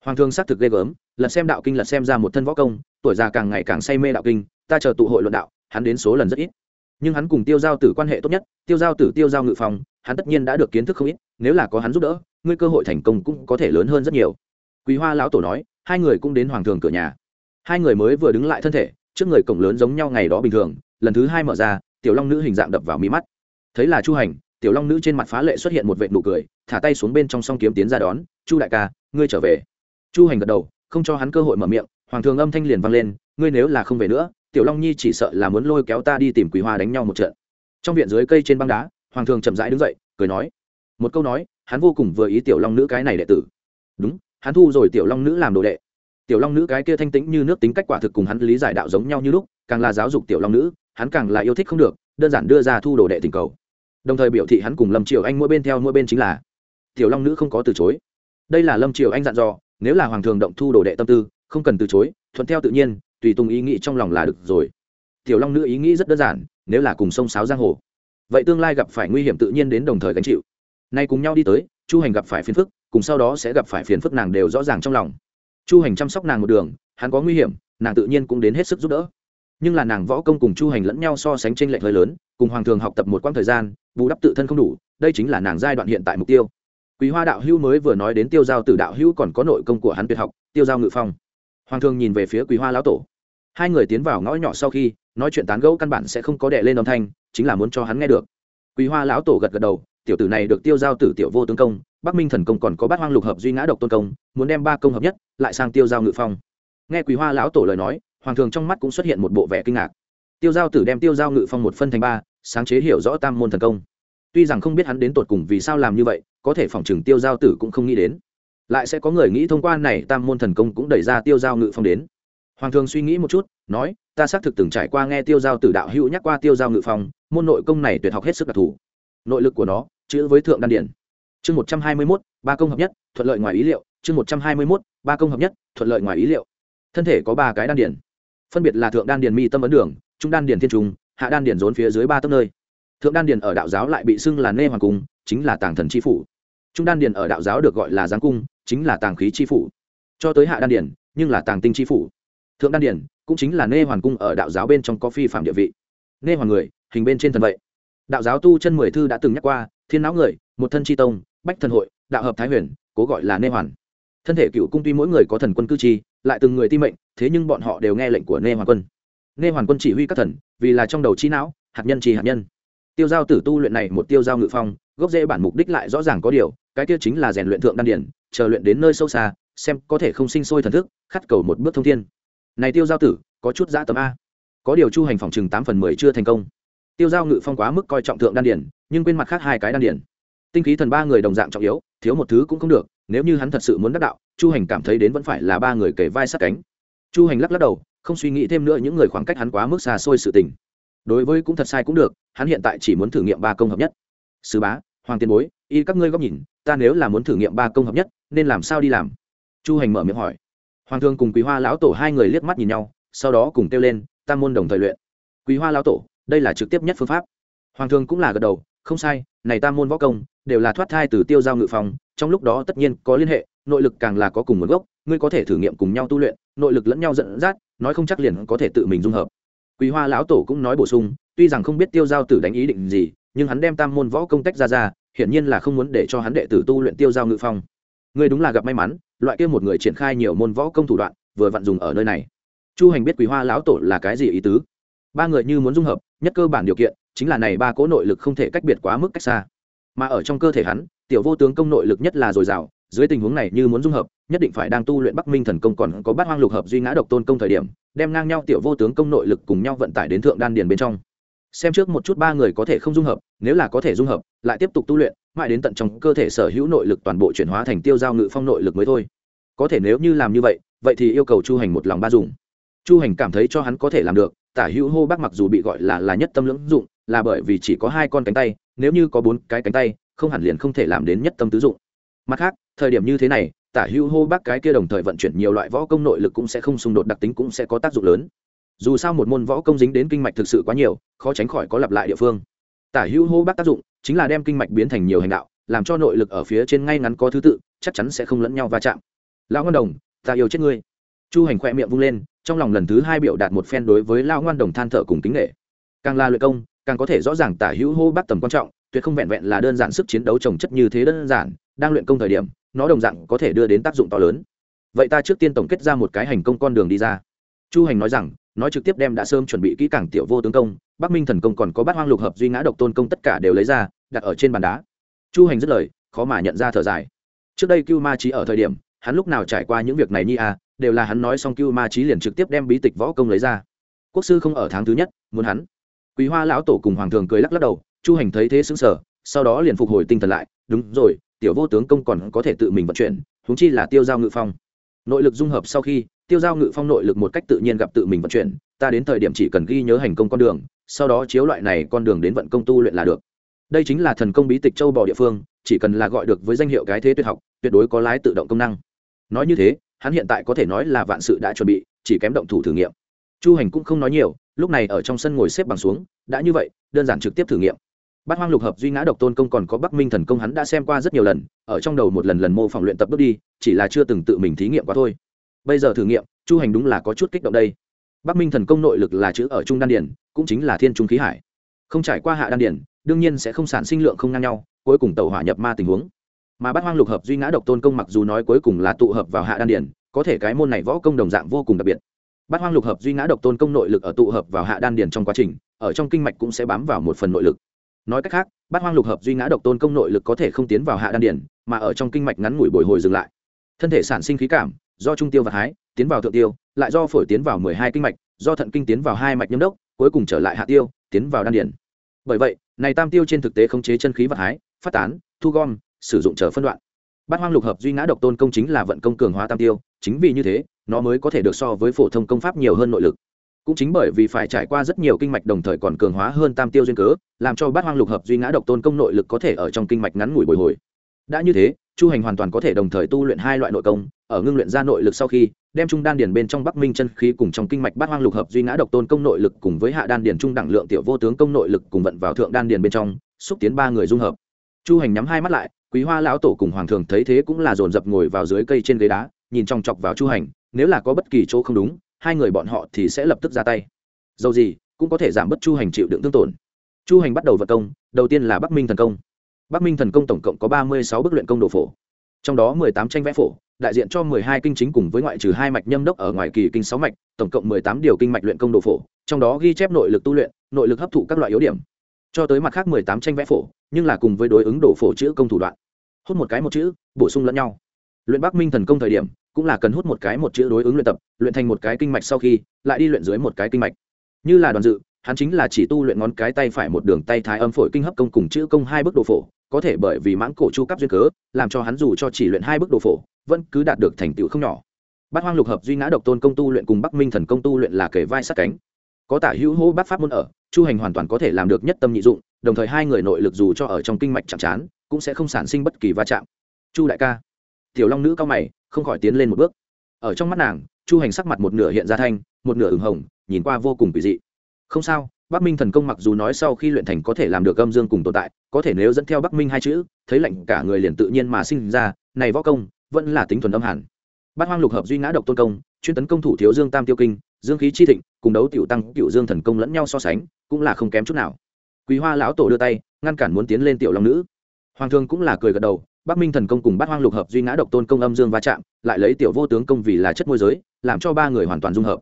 Hoàng thường xác thực ghê gớm, lật xem đạo kinh lật xem ra một thân võ công, tuổi già càng ngày càng say mê đạo kinh ta chờ tụ hội luận đạo, hắn đến số lần rất ít. Nhưng hắn cùng tiêu giao tử quan hệ tốt nhất, tiêu giao tử, tiêu giao ngự phòng hắn tất nhiên đã được kiến thức không ít, nếu là có hắn giúp đỡ, ngươi cơ hội thành công cũng có thể lớn hơn rất nhiều. Quý hoa lão tổ nói, hai người cũng đến hoàng thường cửa nhà. Hai người mới vừa đứng lại thân thể, trước người cổng lớn giống nhau ngày đó bình thường, lần thứ hai mở ra, tiểu long nữ hình dạng đập vào mí mắt. Thấy là chu hành, tiểu long nữ trên mặt phá lệ xuất hiện một vệ nụ cười, thả tay xuống bên trong song kiếm tiến ra đón, chu đại ca, ngươi trở về. Chu hành gật đầu, không cho hắn cơ hội mở miệng, hoàng thường âm thanh liền vang lên, ngươi nếu là không về nữa tiểu long nhi chỉ sợ là muốn lôi kéo ta đi tìm quý hoa đánh nhau một trận. Trong viện dưới cây trên băng đá, hoàng thường chậm rãi đứng dậy, cười nói. Một câu nói, hắn vô cùng vừa ý tiểu long nữ cái này đệ tử. Đúng, hắn thu rồi tiểu long nữ làm đồ đệ. Tiểu long nữ cái kia thanh tĩnh như nước tính cách quả thực cùng hắn lý giải đạo giống nhau như lúc, càng là giáo dục tiểu long nữ, hắn càng là yêu thích không được, đơn giản đưa ra thu đồ đệ tình cầu. Đồng thời biểu thị hắn cùng lâm triều anh mỗi bên theo mỗi bên chính là, tiểu long nữ không có từ chối. Đây là lâm triều anh dặn dò, nếu là hoàng thường động thu đồ đệ tâm tư, không cần từ chối, thuận theo tự nhiên tùy tùng ý nghĩ trong lòng là được rồi. Tiểu long nữ ý nghĩ rất đơn giản, nếu là cùng sông sáo giang hồ, vậy tương lai gặp phải nguy hiểm tự nhiên đến đồng thời gánh chịu. Nay cùng nhau đi tới, chu hành gặp phải phiền phức, cùng sau đó sẽ gặp phải phiền phức nàng đều rõ ràng trong lòng. Chu hành chăm sóc nàng một đường, hắn có nguy hiểm, nàng tự nhiên cũng đến hết sức giúp đỡ. Nhưng là nàng võ công cùng chu hành lẫn nhau so sánh tranh lệch hơi lớn, cùng hoàng thường học tập một quãng thời gian, bù đắp tự thân không đủ, đây chính là nàng giai đoạn hiện tại mục tiêu. Quý hoa đạo hữu mới vừa nói đến tiêu giao Tử đạo hữu còn có nội công của hắn tuyệt học, tiêu giao ngự phong hoàng thường nhìn về phía quý hoa lão tổ. Hai người tiến vào ngõ nhỏ sau khi, nói chuyện tán gẫu căn bản sẽ không có đệ lên âm thanh, chính là muốn cho hắn nghe được. Quý hoa lão tổ gật gật đầu, tiểu tử này được tiêu giao tử tiểu vô tướng công, bắc minh thần công còn có bát hoang lục hợp duy ngã độc tôn công, muốn đem ba công hợp nhất, lại sang tiêu giao ngự phong. Nghe quý hoa lão tổ lời nói, hoàng thường trong mắt cũng xuất hiện một bộ vẻ kinh ngạc. Tiêu giao tử đem tiêu giao ngự phong một phân thành ba, sáng chế hiểu rõ tam môn thần công. Tuy rằng không biết hắn đến tột cùng vì sao làm như vậy, có thể phòng chừng tiêu giao tử cũng không nghĩ đến lại sẽ có người nghĩ thông qua này tam môn thần công cũng đẩy ra tiêu giao ngự phong đến. Hoàng thường suy nghĩ một chút, nói, ta xác thực từng trải qua nghe tiêu giao tử đạo hữu nhắc qua tiêu giao ngự phong, môn nội công này tuyệt học hết sức đặc thù. Nội lực của nó, chữ với thượng đan điển. Chương một trăm hai mươi mốt, ba công hợp nhất, thuận lợi ngoài ý liệu. Chương một trăm hai mươi mốt, ba công hợp nhất, thuận lợi ngoài ý liệu. Thân thể có ba cái đan điển. Phân biệt là thượng đan điển mi tâm ấn đường, trung đan điển thiên trung, hạ đan điển rốn phía dưới ba tấc nơi. Thượng đan điển ở đạo giáo lại bị xưng là nê hoàng cung, chính là tàng thần chi phủ. Trung đan điển ở đạo giáo được gọi là giáng cung chính là tàng khí chi phủ. Cho tới hạ đan điển, nhưng là tàng tinh chi phủ. Thượng đan điển, cũng chính là nê hoàn cung ở đạo giáo bên trong có phi phạm địa vị. Nê hoàn người, hình bên trên thần vậy. Đạo giáo tu chân mười thư đã từng nhắc qua, thiên não người, một thân c tông, bách thần hội, đạo hợp thái huyền, cố gọi là nê hoàn. Thân thể cựu cung tuy mỗi người có thần quân cư chi lại từng người ti mệnh, thế nhưng bọn họ đều nghe lệnh của nê hoàn quân. Nê hoàn quân chỉ huy các thần, vì là trong đầu trí não, hạt nhân chi hạt nhân. Tiêu giao tử tu luyện này một tiêu giao ngự phong, gốc rễ bản mục đích lại rõ ràng có điều, cái tiêu chính là rèn luyện thượng đan điển chờ luyện đến nơi sâu xa, xem có thể không sinh sôi thần thức khắt cầu một bước thông thiên. Này tiêu giao tử, có chút giã tấm a. Có điều chu hành phòng chừng tám phần mười chưa thành công. Tiêu giao ngự phong quá mức coi trọng thượng đan điển, nhưng quên mặt khác hai cái đan điển. Tinh khí thần ba người đồng dạng trọng yếu, thiếu một thứ cũng không được, nếu như hắn thật sự muốn đắc đạo, chu hành cảm thấy đến vẫn phải là ba người kể vai sát cánh. Chu hành lắc lắc đầu, không suy nghĩ thêm nữa những người khoảng cách hắn quá mức xa xôi sự tình. Đối với cũng thật sai cũng được, hắn hiện tại chỉ muốn thử nghiệm ba công hợp nhất. Sứ bá hoàng tiền bối, y các ngươi góc nhìn, ta nếu là muốn thử nghiệm ba công hợp nhất, nên làm sao đi làm? Chu hành mở miệng hỏi. Hoàng thương cùng quý hoa lão tổ hai người liếc mắt nhìn nhau, sau đó cùng kêu lên tam môn đồng thời luyện. Quý hoa lão tổ, đây là trực tiếp nhất phương pháp. Hoàng thương cũng là gật đầu, không sai, này tam môn võ công, đều là thoát thai từ tiêu giao ngự phòng, trong lúc đó tất nhiên có liên hệ, nội lực càng là có cùng nguồn gốc, ngươi có thể thử nghiệm cùng nhau tu luyện, nội lực lẫn nhau dẫn dắt, nói không chắc liền có thể tự mình dung hợp. Quý hoa lão tổ cũng nói bổ sung, tuy rằng không biết tiêu giao tử đánh ý định gì nhưng hắn đem tam môn võ công tách ra ra, hiển nhiên là không muốn để cho hắn đệ tử tu luyện tiêu giao ngự phong. Ngươi đúng là gặp may mắn, loại kia một người triển khai nhiều môn võ công thủ đoạn, vừa vặn dùng ở nơi này. Chu hành biết quý hoa lão tổ là cái gì ý tứ? Ba người như muốn dung hợp, nhất cơ bản điều kiện, chính là này ba cỗ nội lực không thể cách biệt quá mức cách xa. Mà ở trong cơ thể hắn, tiểu vô tướng công nội lực nhất là dồi dào, dưới tình huống này như muốn dung hợp, nhất định phải đang tu luyện bắc minh thần công còn có bát hoang lục hợp duy ngã độc tôn công thời điểm, đem ngang nhau tiểu vô tướng công nội lực cùng nhau vận tải đến thượng đan điền bên trong xem trước một chút ba người có thể không dung hợp, nếu là có thể dung hợp, lại tiếp tục tu luyện, mãi đến tận trong cơ thể sở hữu nội lực toàn bộ chuyển hóa thành tiêu giao ngự phong nội lực mới thôi. Có thể nếu như làm như vậy vậy thì yêu cầu chu hành một lòng ba dùng. Chu hành cảm thấy cho hắn có thể làm được, tả hữu hô bác mặc dù bị gọi là là nhất tâm lưỡng dụng, là bởi vì chỉ có hai con cánh tay, nếu như có bốn cái cánh tay, không hẳn liền không thể làm đến nhất tâm tứ dụng. Mặt khác, thời điểm như thế này, tả hữu hô bác cái kia đồng thời vận chuyển nhiều loại võ công nội lực cũng sẽ không xung đột, đặc tính cũng sẽ có tác dụng lớn dù sao một môn võ công dính đến kinh mạch thực sự quá nhiều, khó tránh khỏi có lặp lại địa phương. Tả hữu hô bác tác dụng, chính là đem kinh mạch biến thành nhiều hành đạo, làm cho nội lực ở phía trên ngay ngắn có thứ tự, chắc chắn sẽ không lẫn nhau va chạm. Lão ngân đồng, ta yêu chết ngươi. Chu hành khoe miệng vung lên, trong lòng lần thứ hai biểu đạt một phen đối với lão ngoan đồng than thở cùng kính nghệ càng là luyện công, càng có thể rõ ràng tả hữu hô bác tầm quan trọng, tuyệt không vẹn vẹn là đơn giản sức chiến đấu trồng chất như thế đơn giản, đang luyện công thời điểm, nó đồng dạng có thể đưa đến tác dụng to lớn. Vậy ta trước tiên tổng kết ra một cái hành công con đường đi ra. Chu hành nói rằng nói trực tiếp đem đã sớm chuẩn bị kỹ càng tiểu vô tướng công, bắc minh thần công còn có bát hoang lục hợp duy ngã độc tôn công tất cả đều lấy ra, đặt ở trên bàn đá. Chu hành dứt lời, khó mà nhận ra thở dài. Trước đây cưu ma trí ở thời điểm, hắn lúc nào trải qua những việc này nhi à đều là hắn nói xong cưu ma trí liền trực tiếp đem bí tịch võ công lấy ra. Quốc sư không ở tháng thứ nhất, muốn hắn. Quý hoa lão tổ cùng hoàng thường cười lắc lắc đầu, chu hành thấy thế xứng sở sau đó liền phục hồi tinh thần lại, đúng rồi, tiểu vô tướng công còn có thể tự mình vận chuyển, huống chi là tiêu giao ngự phong. Nội lực dung hợp sau khi tiêu giao ngự phong nội lực một cách tự nhiên gặp tự mình vận chuyển, ta đến thời điểm chỉ cần ghi nhớ hành công con đường, sau đó chiếu loại này con đường đến vận công tu luyện là được. Đây chính là thần công bí tịch châu bò địa phương, chỉ cần là gọi được với danh hiệu cái thế tuyệt học, tuyệt đối có lái tự động công năng. Nói như thế, hắn hiện tại có thể nói là vạn sự đã chuẩn bị, chỉ kém động thủ thử nghiệm. Chu hành cũng không nói nhiều, lúc này ở trong sân ngồi xếp bằng xuống, đã như vậy, đơn giản trực tiếp thử nghiệm. Bát hoang lục hợp duy ngã độc tôn công còn có bắc minh thần công hắn đã xem qua rất nhiều lần, ở trong đầu một lần lần mô phỏng luyện tập bước đi, chỉ là chưa từng tự mình thí nghiệm qua thôi bây giờ thử nghiệm, chu hành đúng là có chút kích động đây. Bắc minh thần công nội lực là chữ ở trung đan điển, cũng chính là thiên trung khí hải. Không trải qua hạ đan điển, đương nhiên sẽ không sản sinh lượng không ngang nhau, cuối cùng tàu hỏa nhập ma tình huống. Mà bát hoang lục hợp duy ngã độc tôn công mặc dù nói cuối cùng là tụ hợp vào hạ đan điển, có thể cái môn này võ công đồng dạng vô cùng đặc biệt. Bát hoang lục hợp duy ngã độc tôn công nội lực ở tụ hợp vào hạ đan điển trong quá trình, ở trong kinh mạch cũng sẽ bám vào một phần nội lực. Nói cách khác, bát hoang lục hợp duy ngã độc tôn công nội lực có thể không tiến vào hạ đan điển, mà ở trong kinh mạch ngắn ngủi bồi hồi dừng lại. Thân thể sản sinh khí cảm do trung tiêu và hái tiến vào thượng tiêu, lại do phổi tiến vào mười hai kinh mạch, do thận kinh tiến vào hai mạch nhâm đốc, cuối cùng trở lại hạ tiêu, tiến vào đan điển bởi vậy, này tam tiêu trên thực tế khống chế chân khí vật hái phát tán, thu gom, sử dụng chờ phân đoạn. Bát hoang lục hợp duy ngã độc tôn công chính là vận công cường hóa tam tiêu, chính vì như thế, nó mới có thể được so với phổ thông công pháp nhiều hơn nội lực. Cũng chính bởi vì phải trải qua rất nhiều kinh mạch đồng thời còn cường hóa hơn tam tiêu duyên cớ, làm cho bát hoang lục hợp duy ngã độc tôn công nội lực có thể ở trong kinh mạch ngắn ngủi bồi hồi. Đã như thế chu hành hoàn toàn có thể đồng thời tu luyện hai loại nội công, ở ngưng luyện ra nội lực sau khi, đem trung đan điền bên trong bắc minh chân khí cùng trong kinh mạch bát hoang lục hợp duy ngã độc tôn công nội lực cùng với hạ đan điền trung đẳng lượng tiểu vô tướng công nội lực cùng vận vào thượng đan điền bên trong, xúc tiến ba người dung hợp. Chu hành nhắm hai mắt lại, quý hoa lão tổ cùng hoàng thường thấy thế cũng là dồn dập ngồi vào dưới cây trên ghế đá, nhìn trong chọc vào chu hành, nếu là có bất kỳ chỗ không đúng, hai người bọn họ thì sẽ lập tức ra tay. Dầu gì, cũng có thể giảm bớt chu hành chịu đựng tương tổn. Chu hành bắt đầu vật công, đầu tiên là bắc minh thần công bắc minh thần công tổng cộng có ba mươi sáu bức luyện công đồ phổ. Trong đó mười tám tranh vẽ phổ, đại diện cho mười hai kinh chính cùng với ngoại trừ hai mạch nhâm đốc ở ngoài kỳ kinh sáu mạch, tổng cộng mười tám điều kinh mạch luyện công đồ phổ, trong đó ghi chép nội lực tu luyện, nội lực hấp thụ các loại yếu điểm. Cho tới mặt khác mười tám tranh vẽ phổ, nhưng là cùng với đối ứng đồ phổ chữ công thủ đoạn. Hút một cái một chữ, bổ sung lẫn nhau. Luyện bắc minh thần công thời điểm, cũng là cần hút một cái một chữ đối ứng luyện tập, luyện thành một cái kinh mạch sau khi, lại đi luyện dưới một cái kinh mạch. Như là đoàn dự, hắn chính là chỉ tu luyện ngón cái tay phải một đường tay thái âm phổi kinh hấp công cùng chữ công hai bước đồ phổ có thể bởi vì mãng cổ chu cấp duyên cớ, làm cho hắn dù cho chỉ luyện hai bước đồ phổ, vẫn cứ đạt được thành tựu không nhỏ. Bát hoang lục hợp duy ngã độc tôn công tu luyện cùng bắc minh thần công tu luyện là kể vai sát cánh. Có tả hữu hô bát pháp môn ở, chu hành hoàn toàn có thể làm được nhất tâm nhị dụng, đồng thời hai người nội lực dù cho ở trong kinh mạch chạm chán cũng sẽ không sản sinh bất kỳ va chạm. Chu đại ca. Tiểu long nữ cao mày, không khỏi tiến lên một bước. Ở trong mắt nàng, chu hành sắc mặt một nửa hiện ra thanh, một nửa ửng hồng, nhìn qua vô cùng kỳ dị. Không sao bắc minh thần công mặc dù nói sau khi luyện thành có thể làm được âm dương cùng tồn tại, có thể nếu dẫn theo bắc minh hai chữ, thấy lạnh cả người liền tự nhiên mà sinh ra, này võ công, vẫn là tính thuần âm hẳn. Bát hoang lục hợp duy ngã độc tôn công, chuyên tấn công thủ thiếu dương tam tiêu kinh, dương khí chi thịnh, cùng đấu tiểu tăng tiểu dương thần công lẫn nhau so sánh, cũng là không kém chút nào. Quý hoa lão tổ đưa tay, ngăn cản muốn tiến lên tiểu long nữ. Hoàng thương cũng là cười gật đầu, bắc minh thần công cùng bát hoang lục hợp duy ngã độc tôn công âm dương va chạm, lại lấy tiểu vô tướng công vì là chất môi giới, làm cho ba người hoàn toàn dung hợp.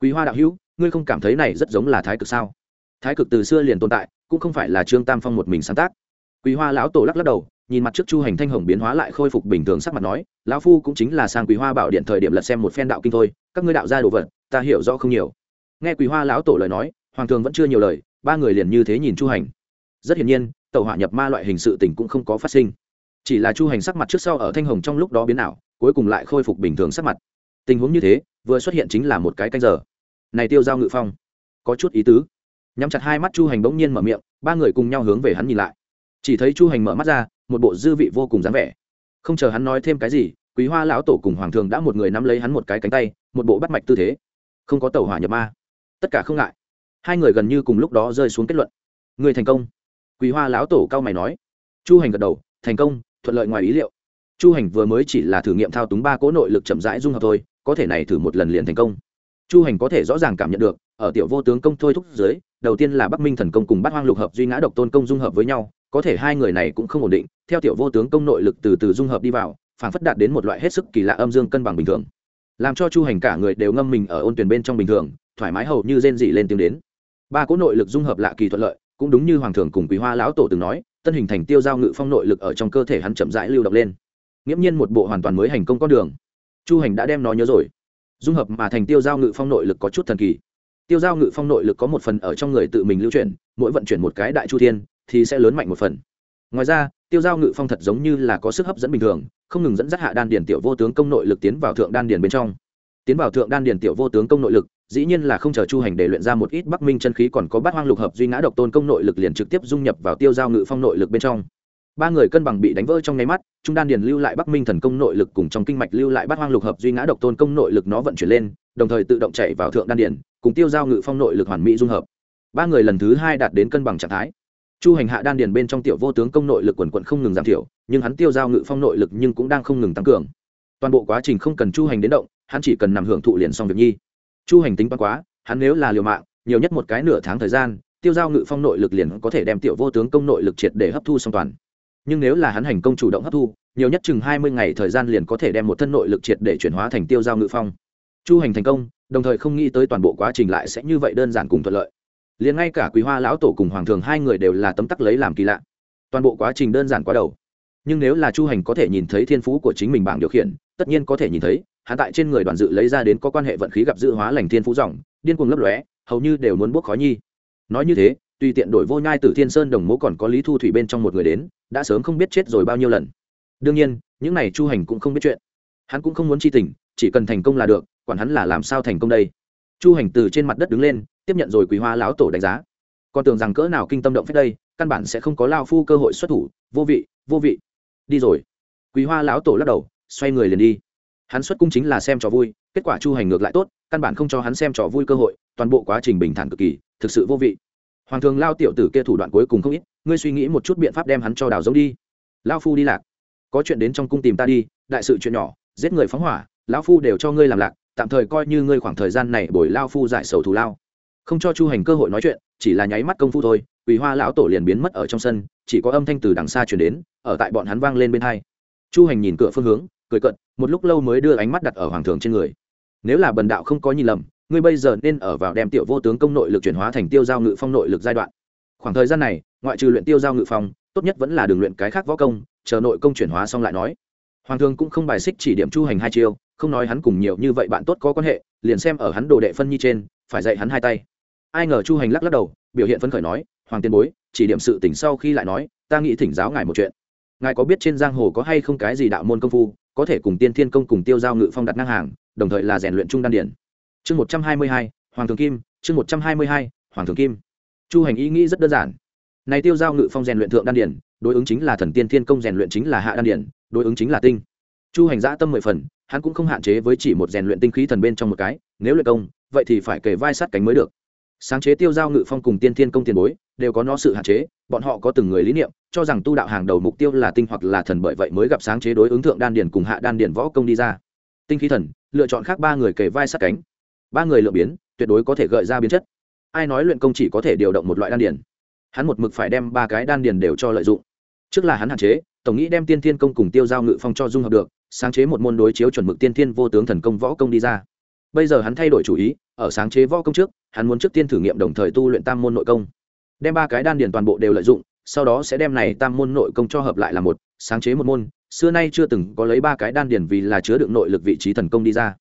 Quý hoa đạo hữu, ngươi không cảm thấy này rất giống là thái cực sao? Thái cực từ xưa liền tồn tại, cũng không phải là trương tam phong một mình sáng tác. Quý hoa lão tổ lắc lắc đầu, nhìn mặt trước chu hành thanh hồng biến hóa lại khôi phục bình thường sắc mặt nói, lão phu cũng chính là sang quý hoa bảo điện thời điểm lật xem một phen đạo kinh thôi, các ngươi đạo ra đồ vật, ta hiểu rõ không nhiều. Nghe quý hoa lão tổ lời nói, hoàng thường vẫn chưa nhiều lời, ba người liền như thế nhìn chu hành. Rất hiển nhiên tàu hỏa nhập ma loại hình sự tình cũng không có phát sinh. Chỉ là chu hành sắc mặt trước sau ở thanh hồng trong lúc đó biến ảo, cuối cùng lại khôi phục bình thường sắc mặt. Tình huống như thế, vừa xuất hiện chính là một cái canh giờ. Này tiêu giao ngự phong, có chút ý tứ nhắm chặt hai mắt chu hành bỗng nhiên mở miệng, ba người cùng nhau hướng về hắn nhìn lại. Chỉ thấy chu hành mở mắt ra, một bộ dư vị vô cùng dáng vẻ. Không chờ hắn nói thêm cái gì, quý hoa lão tổ cùng hoàng thường đã một người nắm lấy hắn một cái cánh tay, một bộ bắt mạch tư thế. Không có tàu hỏa nhập ma. Tất cả không ngại. Hai người gần như cùng lúc đó rơi xuống kết luận. Người thành công. Quý hoa lão tổ cao mày nói. Chu hành gật đầu, thành công, thuận lợi ngoài ý liệu. Chu hành vừa mới chỉ là thử nghiệm thao túng ba cỗ nội lực chậm rãi dung hợp thôi, có thể này thử một lần liền thành công chu hành có thể rõ ràng cảm nhận được, ở tiểu vô tướng công thôi thúc dưới, đầu tiên là bắc minh thần công cùng bát hoang lục hợp duy ngã độc tôn công dung hợp với nhau, có thể hai người này cũng không ổn định, theo tiểu vô tướng công nội lực từ từ dung hợp đi vào, phản phất đạt đến một loại hết sức kỳ lạ âm dương cân bằng bình thường. Làm cho chu hành cả người đều ngâm mình ở ôn tuyển bên trong bình thường, thoải mái hầu như rên dị lên tiếng đến. Ba cỗ nội lực dung hợp lạ kỳ thuận lợi, cũng đúng như hoàng thường cùng quý hoa lão tổ từng nói, tân hình thành tiêu giao ngự phong nội lực ở trong cơ thể hắn chậm rãi lưu động lên. Nghiễm nhiên một bộ hoàn toàn mới hành công con đường. Chu hành đã đem nó nhớ rồi dung hợp mà thành tiêu giao ngự phong nội lực có chút thần kỳ. Tiêu giao ngự phong nội lực có một phần ở trong người tự mình lưu chuyển, mỗi vận chuyển một cái đại chu thiên thì sẽ lớn mạnh một phần. Ngoài ra, tiêu giao ngự phong thật giống như là có sức hấp dẫn bình thường, không ngừng dẫn dắt hạ đan điền tiểu vô tướng công nội lực tiến vào thượng đan điền bên trong. Tiến vào thượng đan điền tiểu vô tướng công nội lực, dĩ nhiên là không chờ chu hành để luyện ra một ít bắc minh chân khí còn có bát hoang lục hợp duy ngã độc tôn công nội lực liền trực tiếp dung nhập vào tiêu giao ngự phong nội lực bên trong ba người cân bằng bị đánh vỡ trong nháy mắt, trung đan điền lưu lại bắc minh thần công nội lực cùng trong kinh mạch lưu lại bát hoang lục hợp duy ngã độc tôn công nội lực nó vận chuyển lên, đồng thời tự động chạy vào thượng đan điền, cùng tiêu giao ngự phong nội lực hoàn mỹ dung hợp. Ba người lần thứ hai đạt đến cân bằng trạng thái. Chu hành hạ đan điền bên trong tiểu vô tướng công nội lực quần quận không ngừng giảm thiểu, nhưng hắn tiêu giao ngự phong nội lực nhưng cũng đang không ngừng tăng cường. Toàn bộ quá trình không cần chu hành đến động, hắn chỉ cần nằm hưởng thụ liền xong việc nhi. Chu hành tính toán quá, hắn nếu là liều mạng, nhiều nhất một cái nửa tháng thời gian, tiêu giao ngự phong nội lực liền có thể đem tiểu vô tướng công nội lực triệt để hấp thu xong toàn nhưng nếu là hắn hành công chủ động hấp thu, nhiều nhất chừng hai mươi ngày thời gian liền có thể đem một thân nội lực triệt để chuyển hóa thành tiêu giao ngự phong. Chu hành thành công, đồng thời không nghĩ tới toàn bộ quá trình lại sẽ như vậy đơn giản cùng thuận lợi. Liền ngay cả quý hoa lão tổ cùng hoàng thường hai người đều là tấm tắc lấy làm kỳ lạ. Toàn bộ quá trình đơn giản quá đầu. Nhưng nếu là chu hành có thể nhìn thấy thiên phú của chính mình bảng điều khiển, tất nhiên có thể nhìn thấy hạ tại trên người đoàn dự lấy ra đến có quan hệ vận khí gặp dự hóa lành thiên phú dòng, điên cuồng lấp lóe, hầu như đều muốn buốc khói nhi. Nói như thế tùy tiện đổi vô nhai từ thiên sơn đồng mố còn có lý thu thủy bên trong một người đến, đã sớm không biết chết rồi bao nhiêu lần. Đương nhiên, những này chu hành cũng không biết chuyện. Hắn cũng không muốn chi tình, chỉ cần thành công là được còn hắn là làm sao thành công đây. Chu hành từ trên mặt đất đứng lên, tiếp nhận rồi quý hoa lão tổ đánh giá. Còn tưởng rằng cỡ nào kinh tâm động phép đây, căn bản sẽ không có lao phu cơ hội xuất thủ, vô vị vô vị. Đi rồi. Quý hoa lão tổ lắc đầu, xoay người liền đi. Hắn xuất cung chính là xem trò vui, kết quả chu hành ngược lại tốt, căn bản không cho hắn xem trò vui cơ hội, toàn bộ quá trình bình thản cực kỳ, thực sự vô vị hoàng thường lao tiểu tử kia thủ đoạn cuối cùng không ít, ngươi suy nghĩ một chút biện pháp đem hắn cho đào giống đi. Lao phu đi lạc. Có chuyện đến trong cung tìm ta đi, đại sự chuyện nhỏ, giết người phóng hỏa, lão phu đều cho ngươi làm lạc, tạm thời coi như ngươi khoảng thời gian này bồi lao phu giải sầu thù lao. Không cho chu hành cơ hội nói chuyện, chỉ là nháy mắt công phu thôi, quỳ hoa lão tổ liền biến mất ở trong sân, chỉ có âm thanh từ đằng xa chuyển đến, ở tại bọn hắn vang lên bên hai. Chu hành nhìn cửa phương hướng, cười cận một lúc lâu mới đưa ánh mắt đặt ở hoàng thường trên người. Nếu là bần đạo không có nhìn lầm ngươi bây giờ nên ở vào đem tiểu vô tướng công nội lực chuyển hóa thành tiêu giao ngự phong nội lực giai đoạn. Khoảng thời gian này, ngoại trừ luyện tiêu giao ngự phong, tốt nhất vẫn là đường luyện cái khác võ công, chờ nội công chuyển hóa xong lại nói. Hoàng thương cũng không bài xích chỉ điểm chu hành hai chiêu, không nói hắn cùng nhiều như vậy bạn tốt có quan hệ, liền xem ở hắn đồ đệ phân nhi trên, phải dạy hắn hai tay. Ai ngờ chu hành lắc lắc đầu, biểu hiện phấn khởi nói, hoàng tiên bối, chỉ điểm sự tỉnh sau khi lại nói, ta nghĩ thỉnh giáo ngài một chuyện. Ngài có biết trên giang hồ có hay không cái gì đạo môn công phu, có thể cùng tiên thiên công cùng tiêu giao ngự phong đặt ngang hàng, đồng thời là rèn luyện trung đan điển? Chương một trăm hai mươi hai, hoàng thường kim, chương một trăm hai mươi hai, hoàng thường kim. Chu hành ý nghĩ rất đơn giản. Này tiêu giao ngự phong rèn luyện thượng đan điển, đối ứng chính là thần tiên thiên công rèn luyện chính là hạ đan điển, đối ứng chính là tinh. Chu hành giã tâm mười phần, hắn cũng không hạn chế với chỉ một rèn luyện tinh khí thần bên trong một cái, nếu luyện công, vậy thì phải kể vai sát cánh mới được. Sáng chế tiêu giao ngự phong cùng tiên thiên công tiền bối, đều có nó sự hạn chế, bọn họ có từng người lý niệm, cho rằng tu đạo hàng đầu mục tiêu là tinh hoặc là thần bởi vậy mới gặp sáng chế đối ứng thượng đan điển cùng hạ đan điển võ công đi ra. Tinh khí thần, lựa chọn khác ba người kể vai sát cánh ba người lựa biến, tuyệt đối có thể gợi ra biến chất. Ai nói luyện công chỉ có thể điều động một loại đan điền? hắn một mực phải đem ba cái đan điền đều cho lợi dụng. Trước là hắn hạn chế, tổng nghĩ đem tiên thiên công cùng tiêu giao ngự phong cho dung hợp được, sáng chế một môn đối chiếu chuẩn mực tiên thiên vô tướng thần công võ công đi ra. Bây giờ hắn thay đổi chủ ý, ở sáng chế võ công trước, hắn muốn trước tiên thử nghiệm đồng thời tu luyện tam môn nội công. Đem ba cái đan điền toàn bộ đều lợi dụng, sau đó sẽ đem này tam môn nội công cho hợp lại là một, sáng chế một môn, xưa nay chưa từng có lấy ba cái đan điền vì là chứa đựng nội lực vị trí thần công đi ra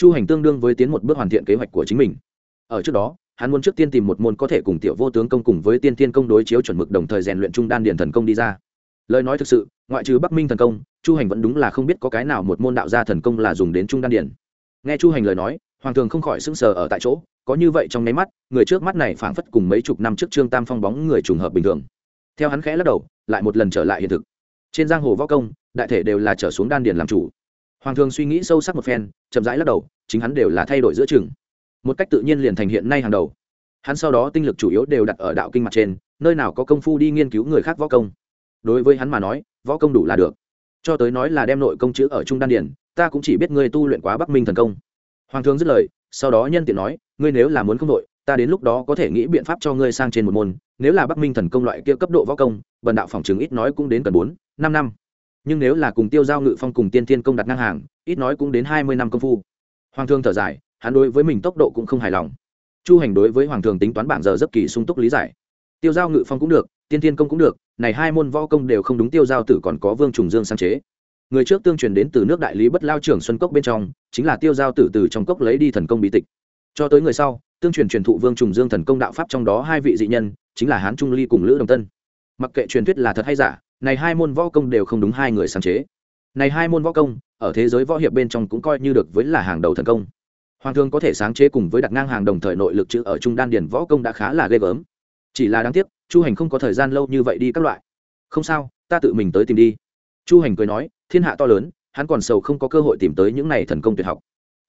chu hành tương đương với tiến một bước hoàn thiện kế hoạch của chính mình. Ở trước đó, hắn muốn trước tiên tìm một môn có thể cùng tiểu vô tướng công cùng với tiên tiên công đối chiếu chuẩn mực đồng thời rèn luyện trung đan điền thần công đi ra. Lời nói thực sự, ngoại trừ bắc minh thần công, chu hành vẫn đúng là không biết có cái nào một môn đạo gia thần công là dùng đến trung đan điền. Nghe chu hành lời nói, hoàng thường không khỏi sững sờ ở tại chỗ, có như vậy trong nháy mắt, người trước mắt này phảng phất cùng mấy chục năm trước trương tam phong bóng người trùng hợp bình thường. Theo hắn khẽ lắc đầu, lại một lần trở lại hiện thực. Trên giang hồ võ công, đại thể đều là trở xuống đan điền làm chủ hoàng thường suy nghĩ sâu sắc một phen, chậm rãi lắc đầu, chính hắn đều là thay đổi giữa chừng. Một cách tự nhiên liền thành hiện nay hàng đầu. Hắn sau đó tinh lực chủ yếu đều đặt ở đạo kinh mặt trên, nơi nào có công phu đi nghiên cứu người khác võ công. Đối với hắn mà nói, võ công đủ là được. Cho tới nói là đem nội công chữ ở trung đan điển, ta cũng chỉ biết ngươi tu luyện quá bắc minh thần công. Hoàng thương dứt lời, sau đó nhân tiện nói, ngươi nếu là muốn không đội ta đến lúc đó có thể nghĩ biện pháp cho ngươi sang trên một môn, nếu là bắc minh thần công loại kia cấp độ võ công, bần đạo phòng chứng ít nói cũng đến cần bốn, năm năm nhưng nếu là cùng tiêu giao ngự phong cùng tiên thiên công đặt ngang hàng, ít nói cũng đến hai mươi năm công phu. Hoàng thương thở dài, hắn đối với mình tốc độ cũng không hài lòng. Chu hành đối với hoàng thường tính toán bảng giờ rất kỳ sung túc lý giải. Tiêu giao ngự phong cũng được, tiên thiên công cũng được, này hai môn võ công đều không đúng tiêu giao tử còn có vương trùng dương sáng chế. Người trước tương truyền đến từ nước đại lý bất lao trưởng xuân cốc bên trong, chính là tiêu giao tử từ trong cốc lấy đi thần công bí tịch. Cho tới người sau, tương truyền truyền thụ vương trùng dương thần công đạo pháp trong đó hai vị dị nhân, chính là hán trung ly cùng lữ đồng tân. Mặc kệ truyền thuyết là thật hay giả này hai môn võ công đều không đúng hai người sáng chế. Này hai môn võ công, ở thế giới võ hiệp bên trong cũng coi như được với là hàng đầu thần công. Hoàng thương có thể sáng chế cùng với đặt ngang hàng đồng thời nội lực chữ ở trung đan điền võ công đã khá là ghê gớm. Chỉ là đáng tiếc, chu hành không có thời gian lâu như vậy đi các loại. Không sao, ta tự mình tới tìm đi. Chu hành cười nói, thiên hạ to lớn, hắn còn sầu không có cơ hội tìm tới những này thần công tuyệt học.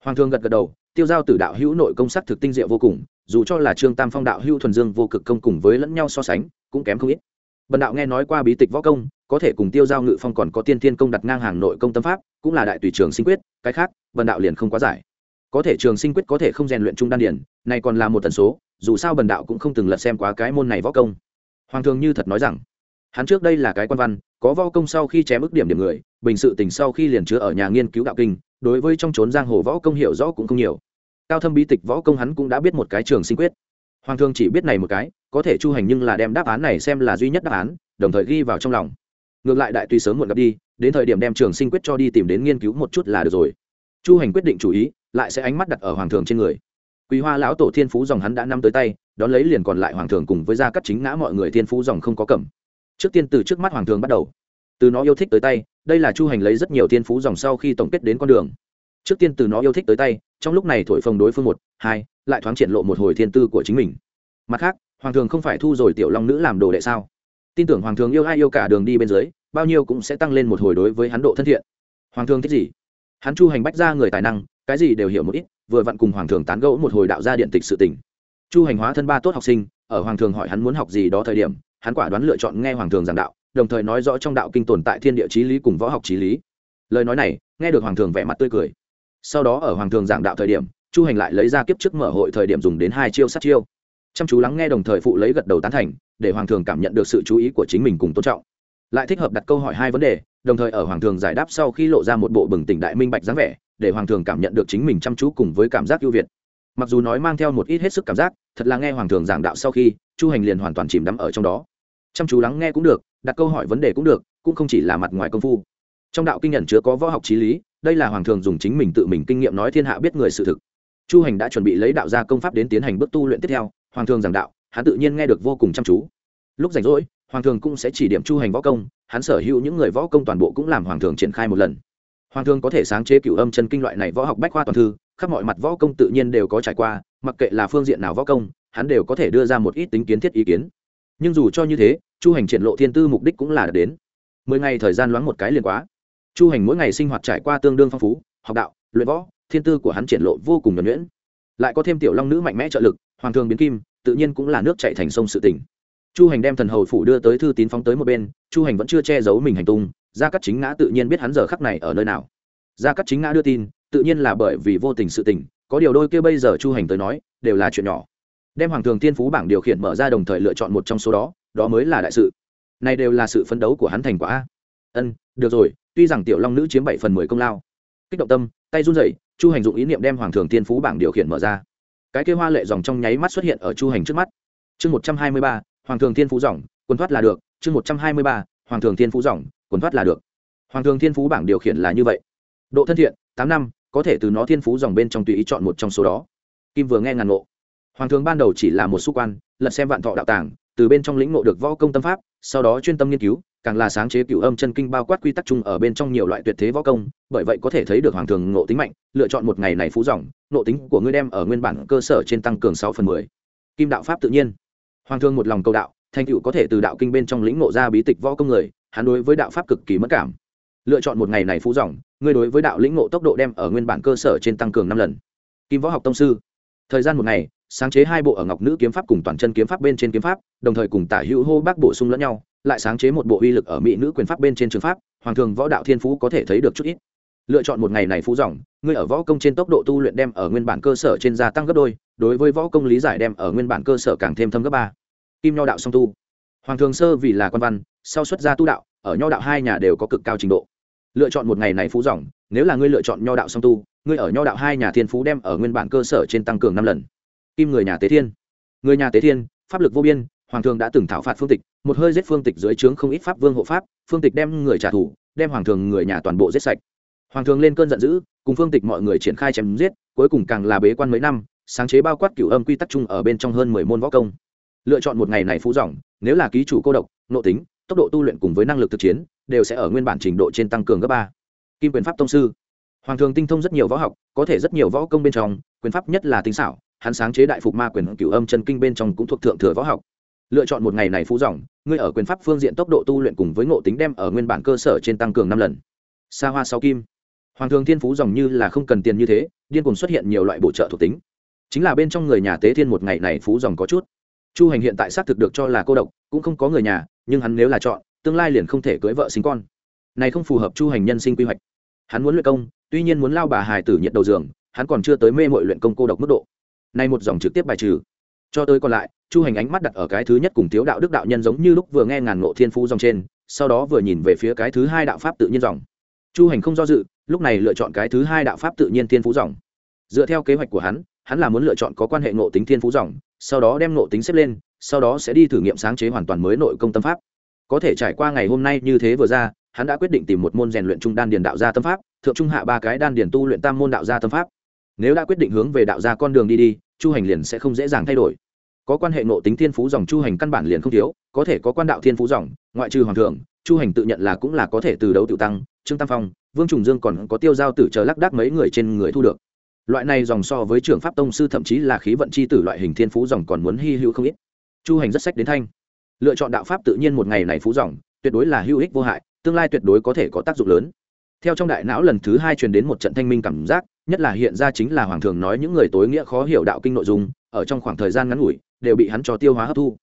Hoàng thương gật gật đầu, tiêu giao tử đạo hữu nội công sắc thực tinh diệu vô cùng, dù cho là trương tam phong đạo hữu thuần dương vô cực công cùng với lẫn nhau so sánh, cũng kém không ít bần đạo nghe nói qua bí tịch võ công, có thể cùng tiêu giao ngự phong còn có tiên thiên công đặt ngang hàng nội công tâm pháp, cũng là đại tùy trường sinh quyết, cái khác, bần đạo liền không quá giải. Có thể trường sinh quyết có thể không rèn luyện trung đan điển, này còn là một tần số, dù sao bần đạo cũng không từng lật xem quá cái môn này võ công. Hoàng thường như thật nói rằng, hắn trước đây là cái quan văn, có võ công sau khi chém ức điểm điểm người, bình sự tình sau khi liền chứa ở nhà nghiên cứu đạo kinh, đối với trong trốn giang hồ võ công hiểu rõ cũng không nhiều. Cao thâm bí tịch võ công hắn cũng đã biết một cái trường sinh quyết. Hoàng thương chỉ biết này một cái có thể chu hành nhưng là đem đáp án này xem là duy nhất đáp án, đồng thời ghi vào trong lòng. Ngược lại đại tùy sớm muộn gặp đi, đến thời điểm đem trường sinh quyết cho đi tìm đến nghiên cứu một chút là được rồi. Chu hành quyết định chủ ý, lại sẽ ánh mắt đặt ở hoàng thường trên người. Quý hoa lão tổ thiên phú dòng hắn đã năm tới tay, đón lấy liền còn lại hoàng thường cùng với gia cắt chính ngã mọi người thiên phú dòng không có cầm. Trước tiên từ trước mắt hoàng thường bắt đầu. Từ nó yêu thích tới tay, đây là chu hành lấy rất nhiều thiên phú dòng sau khi tổng kết đến con đường. Trước tiên từ nó yêu thích tới tay, trong lúc này thổi phồng đối phương một, hai, lại thoáng triển lộ một hồi thiên tư của chính mình. Mặt khác hoàng thường không phải thu rồi tiểu long nữ làm đồ đệ sao? Tin tưởng hoàng thường yêu ai yêu cả đường đi bên dưới, bao nhiêu cũng sẽ tăng lên một hồi đối với hắn độ thân thiện. Hoàng thường thích gì? Hắn chu hành bách ra người tài năng, cái gì đều hiểu một ít, vừa vặn cùng hoàng thường tán gẫu một hồi đạo gia điện tịch sự tình. chu hành hóa thân ba tốt học sinh, ở hoàng thường hỏi hắn muốn học gì đó thời điểm, hắn quả đoán lựa chọn nghe hoàng thường giảng đạo, đồng thời nói rõ trong đạo kinh tồn tại thiên địa trí lý cùng võ học trí lý. Lời nói này, nghe được hoàng thường vẻ mặt tươi cười. Sau đó ở hoàng thường giảng đạo thời điểm, chu hành lại lấy ra kiếp trước mở hội thời điểm dùng đến hai chiêu sát chiêu chăm chú lắng nghe đồng thời phụ lấy gật đầu tán thành, để hoàng thường cảm nhận được sự chú ý của chính mình cùng tôn trọng. Lại thích hợp đặt câu hỏi hai vấn đề, đồng thời ở hoàng thường giải đáp sau khi lộ ra một bộ bừng tỉnh đại minh bạch dáng vẻ, để hoàng thường cảm nhận được chính mình chăm chú cùng với cảm giác ưu việt. Mặc dù nói mang theo một ít hết sức cảm giác, thật là nghe hoàng thường giảng đạo sau khi, chu hành liền hoàn toàn chìm đắm ở trong đó. Chăm chú lắng nghe cũng được, đặt câu hỏi vấn đề cũng được, cũng không chỉ là mặt ngoài công phu. Trong đạo kinh nhận chứa có võ học trí lý, đây là hoàng thường dùng chính mình tự mình kinh nghiệm nói thiên hạ biết người sự thực. Chu hành đã chuẩn bị lấy đạo gia công pháp đến tiến hành bước tu luyện tiếp theo hoàng thường giảng đạo, hắn tự nhiên nghe được vô cùng chăm chú. Lúc rảnh rỗi, hoàng thường cũng sẽ chỉ điểm chu hành võ công, hắn sở hữu những người võ công toàn bộ cũng làm hoàng thường triển khai một lần. Hoàng thường có thể sáng chế cửu âm chân kinh loại này võ học bách khoa toàn thư, khắp mọi mặt võ công tự nhiên đều có trải qua, mặc kệ là phương diện nào võ công, hắn đều có thể đưa ra một ít tính kiến thiết ý kiến. Nhưng dù cho như thế, chu hành triển lộ thiên tư mục đích cũng là đến. Mười ngày thời gian loáng một cái liền quá. Chu hành mỗi ngày sinh hoạt trải qua tương đương phong phú, học đạo, luyện võ, thiên tư của hắn triển lộ vô cùng nhuẩn nhuyễn lại có thêm tiểu long nữ mạnh mẽ trợ lực, hoàng thường biến kim, tự nhiên cũng là nước chạy thành sông sự tỉnh chu hành đem thần hầu phủ đưa tới thư tín phóng tới một bên, chu hành vẫn chưa che giấu mình hành tung, gia cắt chính ngã tự nhiên biết hắn giờ khắc này ở nơi nào. Gia cắt chính ngã đưa tin, tự nhiên là bởi vì vô tình sự tình, có điều đôi kia bây giờ chu hành tới nói, đều là chuyện nhỏ. Đem hoàng thường tiên phú bảng điều khiển mở ra đồng thời lựa chọn một trong số đó đó mới là đại sự. Này đều là sự phấn đấu của hắn thành quả. Ân, được rồi, tuy rằng tiểu long nữ chiếm bảy phần mười công lao. Kích động tâm, tay run rẩy chu hành dụng ý niệm đem hoàng thường tiên phú bảng điều khiển mở ra. Cái kia hoa lệ dòng trong nháy mắt xuất hiện ở chu hành trước mắt. Chương một trăm hai mươi ba, hoàng thường thiên phú dòng, quần thoát là được. Chương một trăm hai mươi ba, hoàng thường thiên phú dòng, quần thoát là được. Hoàng thường thiên phú bảng điều khiển là như vậy. Độ thân thiện, tám năm, có thể từ nó thiên phú dòng bên trong tùy ý chọn một trong số đó. Kim vừa nghe ngàn ngộ. Hoàng thường ban đầu chỉ là một xúc quan, lật xem vạn thọ đạo tàng, từ bên trong lĩnh ngộ được võ công tâm pháp, sau đó chuyên tâm nghiên cứu càng là sáng chế cửu âm chân kinh bao quát quy tắc chung ở bên trong nhiều loại tuyệt thế võ công, bởi vậy có thể thấy được hoàng thường ngộ tính mạnh, lựa chọn một ngày này phú dòng, ngộ tính của ngươi đem ở nguyên bản cơ sở trên tăng cường sáu phần mười. Kim đạo pháp tự nhiên. Hoàng thương một lòng cầu đạo, thành cựu có thể từ đạo kinh bên trong lĩnh ngộ ra bí tịch võ công người, hắn đối với đạo pháp cực kỳ mất cảm. Lựa chọn một ngày này phú dòng, ngươi đối với đạo lĩnh ngộ tốc độ đem ở nguyên bản cơ sở trên tăng cường năm lần. Kim võ học tông sư. Thời gian một ngày, sáng chế hai bộ ở ngọc nữ kiếm pháp cùng toàn chân kiếm pháp bên trên kiếm pháp, đồng thời cùng tả hữu hô bác bổ sung lẫn nhau lại sáng chế một bộ uy lực ở mỹ nữ quyền pháp bên trên trường pháp, hoàng thường võ đạo thiên phú có thể thấy được chút ít. Lựa chọn một ngày này phú dòng, ngươi ở võ công trên tốc độ tu luyện đem ở nguyên bản cơ sở trên gia tăng gấp đôi, đối với võ công lý giải đem ở nguyên bản cơ sở càng thêm thâm gấp ba. Kim nho đạo song tu. Hoàng thường sơ vì là quan văn, sau xuất gia tu đạo, ở nho đạo hai nhà đều có cực cao trình độ. Lựa chọn một ngày này phú dòng, nếu là ngươi lựa chọn nho đạo song tu, ngươi ở nho đạo hai nhà thiên phú đem ở nguyên bản cơ sở trên tăng cường năm lần. Kim người nhà tế thiên. Người nhà tế thiên, pháp lực vô biên hoàng thường đã từng thảo phạt phương tịch, một hơi giết phương tịch dưới trướng không ít pháp vương hộ pháp, phương tịch đem người trả thù, đem hoàng thường người nhà toàn bộ giết sạch. Hoàng thường lên cơn giận dữ, cùng phương tịch mọi người triển khai chém giết, cuối cùng càng là bế quan mấy năm, sáng chế bao quát cửu âm quy tắc chung ở bên trong hơn mười môn võ công. Lựa chọn một ngày này phú dòng nếu là ký chủ cô độc, nộ tính, tốc độ tu luyện cùng với năng lực thực chiến, đều sẽ ở nguyên bản trình độ trên tăng cường gấp ba. Kim quyền pháp tông sư. Hoàng thường tinh thông rất nhiều võ học, có thể rất nhiều võ công bên trong, quyền pháp nhất là tinh xảo, hắn sáng chế đại phục ma quyền cửu âm chân kinh bên trong cũng thuộc thượng thừa võ học lựa chọn một ngày này phú dòng, ngươi ở quyền pháp phương diện tốc độ tu luyện cùng với ngộ tính đem ở nguyên bản cơ sở trên tăng cường năm lần. Xa hoa sáu kim. Hoàng thường thiên phú dòng như là không cần tiền như thế, điên cùng xuất hiện nhiều loại bổ trợ thuộc tính. Chính là bên trong người nhà tế thiên một ngày này phú dòng có chút. Chu hành hiện tại xác thực được cho là cô độc, cũng không có người nhà, nhưng hắn nếu là chọn, tương lai liền không thể cưới vợ sinh con. Này không phù hợp chu hành nhân sinh quy hoạch. Hắn muốn luyện công, tuy nhiên muốn lao bà hài tử nhiệt đầu giường, hắn còn chưa tới mê mội luyện công cô độc mức độ. Này một dòng trực tiếp bài trừ cho tới còn lại, chu hành ánh mắt đặt ở cái thứ nhất cùng thiếu đạo đức đạo nhân giống như lúc vừa nghe ngàn ngộ thiên phú dòng trên, sau đó vừa nhìn về phía cái thứ hai đạo pháp tự nhiên dòng. Chu hành không do dự, lúc này lựa chọn cái thứ hai đạo pháp tự nhiên thiên phú dòng. Dựa theo kế hoạch của hắn hắn là muốn lựa chọn có quan hệ ngộ tính thiên phú dòng, sau đó đem ngộ tính xếp lên, sau đó sẽ đi thử nghiệm sáng chế hoàn toàn mới nội công tâm pháp. Có thể trải qua ngày hôm nay như thế vừa ra, hắn đã quyết định tìm một môn rèn luyện trung đan điền đạo gia tâm pháp, thượng trung hạ ba cái đan điền tu luyện tam môn đạo gia tâm pháp. Nếu đã quyết định hướng về đạo gia con đường đi đi, chu hành liền sẽ không dễ dàng thay đổi có quan hệ nộ tính thiên phú dòng chu hành căn bản liền không thiếu, có thể có quan đạo thiên phú dòng, ngoại trừ hoàng thượng, chu hành tự nhận là cũng là có thể từ đấu tự tăng, trương tam phong, vương trùng dương còn có tiêu giao tử chờ lắc đác mấy người trên người thu được. Loại này dòng so với trường pháp tông sư thậm chí là khí vận c h i tử loại hình thiên phú dòng còn muốn hy hữu không ít. Chu hành rất sách đến thanh. Lựa chọn đạo pháp tự nhiên một ngày này phú dòng, tuyệt đối là hữu ích vô hại, tương lai tuyệt đối có thể có tác dụng lớn. Theo trong đại não lần thứ hai truyền đến một trận thanh minh cảm giác, nhất là hiện ra chính là hoàng thường nói những người tối nghĩa khó hiểu đạo kinh nội dung, ở trong khoảng thời gian ngắn ngủi đều bị hắn cho tiêu hóa hấp thu.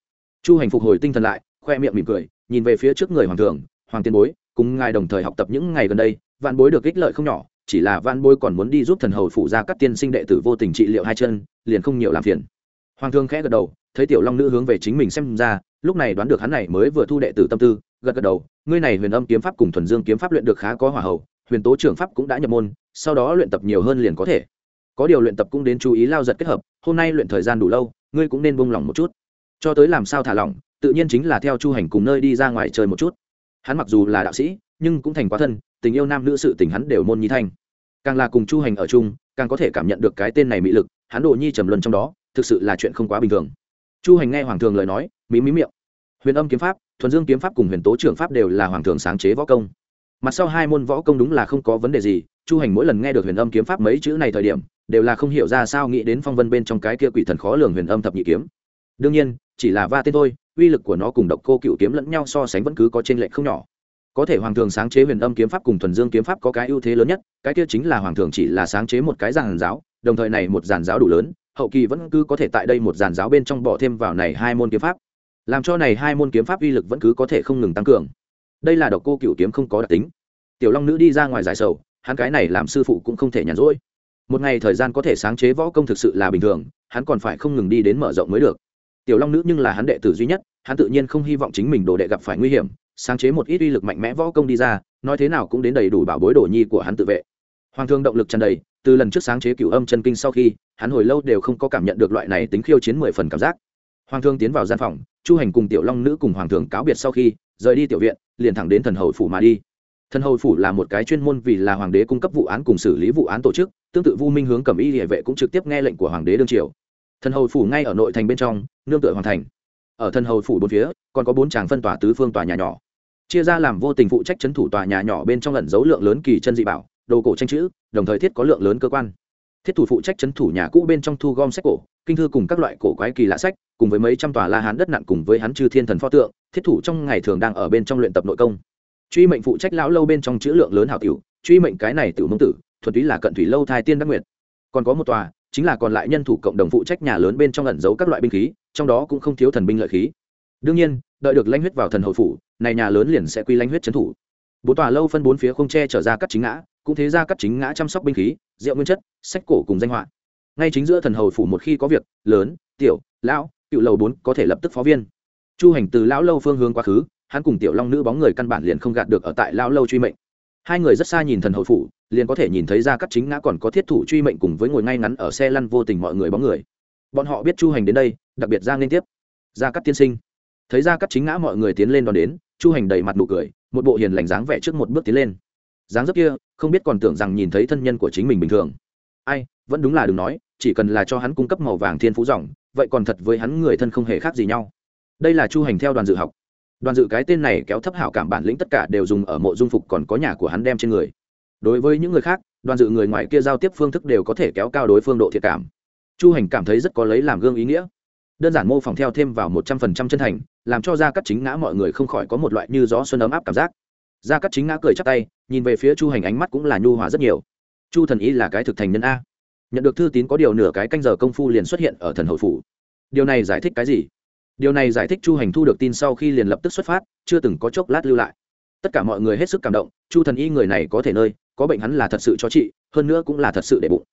Chu hành phục hồi tinh thần lại, khoe miệng mỉm cười, nhìn về phía trước người hoàng thường hoàng tiên bối, cùng ngài đồng thời học tập những ngày gần đây, vạn bối được ích lợi không nhỏ, chỉ là vạn bối còn muốn đi giúp thần hầu phụ ra các tiên sinh đệ tử vô tình trị liệu hai chân, liền không nhiều làm phiền. Hoàng thương khẽ gật đầu, thấy tiểu long nữ hướng về chính mình xem ra, lúc này đoán được hắn này mới vừa thu đệ tử tâm tư, gật gật đầu, ngươi này huyền âm kiếm pháp cùng thuần dương kiếm pháp luyện được khá có hỏa hậu, huyền tố trưởng pháp cũng đã nhập môn, sau đó luyện tập nhiều hơn liền có thể. Có điều luyện tập cũng đến chú ý lao giật kết hợp, hôm nay luyện thời gian đủ lâu ngươi cũng nên buông lỏng một chút. Cho tới làm sao thả lỏng, tự nhiên chính là theo chu hành cùng nơi đi ra ngoài chơi một chút. Hắn mặc dù là đạo sĩ, nhưng cũng thành quá thân, tình yêu nam nữ sự tình hắn đều môn nhi thanh càng là cùng chu hành ở chung, càng có thể cảm nhận được cái tên này mỹ lực, hắn đồ nhi trầm luân trong đó, thực sự là chuyện không quá bình thường. Chu hành nghe hoàng thường lời nói, mí mí miệng. Huyền âm kiếm pháp, thuần dương kiếm pháp cùng huyền tố trưởng pháp đều là hoàng thường sáng chế võ công. Mặt sau hai môn võ công đúng là không có vấn đề gì, chu hành mỗi lần nghe được huyền âm kiếm pháp mấy chữ này thời điểm đều là không hiểu ra sao nghĩ đến phong vân bên trong cái kia quỷ thần khó lường huyền âm thập nhị kiếm. Đương nhiên, chỉ là va tên thôi, uy lực của nó cùng độc cô cựu kiếm lẫn nhau so sánh vẫn cứ có t r ê n lệch không nhỏ. Có thể hoàng thường sáng chế huyền âm kiếm pháp cùng thuần dương kiếm pháp có cái ưu thế lớn nhất, cái kia chính là hoàng thường chỉ là sáng chế một cái giàn giáo, đồng thời này một giàn giáo đủ lớn, hậu kỳ vẫn cứ có thể tại đây một giàn giáo bên trong bỏ thêm vào này hai môn kiếm pháp. Làm cho này hai môn kiếm pháp uy lực vẫn cứ có thể không ngừng tăng cường. Đây là độc cô cựu kiếm không có đặc tính. Tiểu long nữ đi ra ngoài giải sầu, hắn cái này làm sư phụ cũng không thể nhàn rỗi một ngày thời gian có thể sáng chế võ công thực sự là bình thường, hắn còn phải không ngừng đi đến mở rộng mới được. Tiểu long nữ nhưng là hắn đệ tử duy nhất, hắn tự nhiên không hy vọng chính mình đồ đệ gặp phải nguy hiểm, sáng chế một ít uy lực mạnh mẽ võ công đi ra, nói thế nào cũng đến đầy đủ bảo bối đồ nhi của hắn tự vệ. Hoàng thương động lực tràn đầy, từ lần trước sáng chế cựu âm chân kinh sau khi, hắn hồi lâu đều không có cảm nhận được loại này tính khiêu chiến mười phần cảm giác. Hoàng thương tiến vào gian phòng, chu hành cùng tiểu long nữ cùng hoàng thường cáo biệt sau khi, rời đi tiểu viện, liền thẳng đến thần hầu phủ mà đi thần hầu phủ là một cái chuyên môn vì là hoàng đế cung cấp vụ án cùng xử lý vụ án tổ chức, tương tự vu minh hướng cầm y địa vệ cũng trực tiếp nghe lệnh của hoàng đế đương triều. Thần hầu phủ ngay ở nội thành bên trong, nương tựa hoàng thành. Ở thần hầu phủ bốn phía, còn có bốn tràng phân tòa tứ phương tòa nhà nhỏ. Chia ra làm vô tình phụ trách chấn thủ tòa nhà nhỏ bên trong lẩn dấu lượng lớn kỳ chân dị bảo, đồ cổ tranh chữ, đồng thời thiết có lượng lớn cơ quan. Thiết thủ phụ trách chấn thủ nhà cũ bên trong thu gom sách cổ, kinh thư cùng các loại cổ quái kỳ lạ sách, cùng với mấy trăm tòa la hán đất nặng cùng với hắn chư thiên thần pho tượng, thiết thủ trong ngày thường đang ở bên trong luyện tập nội công truy mệnh phụ trách lão lâu bên trong chữ lượng lớn hảo tiểu, truy mệnh cái này tiểu mông tử, thuần túy là cận thủy lâu thai tiên đắc nguyệt. Còn có một tòa, chính là còn lại nhân thủ cộng đồng phụ trách nhà lớn bên trong ẩn giấu các loại binh khí, trong đó cũng không thiếu thần binh lợi khí. Đương nhiên, đợi được lanh huyết vào thần hậu phủ, này nhà lớn liền sẽ quy lanh huyết trấn thủ. Bốn tòa lâu phân bốn phía không che trở ra các chính ngã, cũng thế ra các chính ngã chăm sóc binh khí, rượu nguyên chất, sách cổ cùng danh họa. Ngay chính giữa thần hầu phủ một khi có việc, lớn, tiểu, lão, cựu lầu bốn có thể lập tức phó viên. Chu hành từ lão lâu phương hướng quá khứ hắn cùng tiểu long nữ bóng người căn bản liền không gạt được ở tại lão lâu truy mệnh. Hai người rất xa nhìn thần hậu phủ, liền có thể nhìn thấy ra các chính ngã còn có thiết thủ truy mệnh cùng với ngồi ngay ngắn ở xe lăn vô tình mọi người bóng người. Bọn họ biết chu hành đến đây, đặc biệt ra liên tiếp. Ra các tiên sinh. Thấy ra các chính ngã mọi người tiến lên đón đến, chu hành đầy mặt nụ cười, một bộ hiền lành dáng vẻ trước một bước tiến lên. Dáng dấp kia, không biết còn tưởng rằng nhìn thấy thân nhân của chính mình bình thường. Ai, vẫn đúng là đừng nói, chỉ cần là cho hắn cung cấp màu vàng thiên phú dòng, vậy còn thật với hắn người thân không hề khác gì nhau. Đây là chu hành theo đoàn dự học đoàn dự cái tên này kéo thấp hảo cảm bản lĩnh tất cả đều dùng ở mộ dung phục còn có nhà của hắn đem trên người. Đối với những người khác, đoàn dự người ngoài kia giao tiếp phương thức đều có thể kéo cao đối phương độ thiệt cảm. Chu hành cảm thấy rất có lấy làm gương ý nghĩa. Đơn giản mô phỏng theo thêm vào một trăm phần trăm chân thành, làm cho gia cắt chính ngã mọi người không khỏi có một loại như gió xuân ấm áp cảm giác. Gia cắt chính ngã cười chắc tay, nhìn về phía chu hành ánh mắt cũng là nhu hòa rất nhiều. Chu thần y là cái thực thành nhân a. Nhận được thư tín có điều nửa cái canh giờ công phu liền xuất hiện ở thần hội phủ. Điều này giải thích cái gì? Điều này giải thích chu hành thu được tin sau khi liền lập tức xuất phát, chưa từng có chốc lát lưu lại. Tất cả mọi người hết sức cảm động, chu thần y người này có thể nơi, có bệnh hắn là thật sự cho trị, hơn nữa cũng là thật sự để bụng.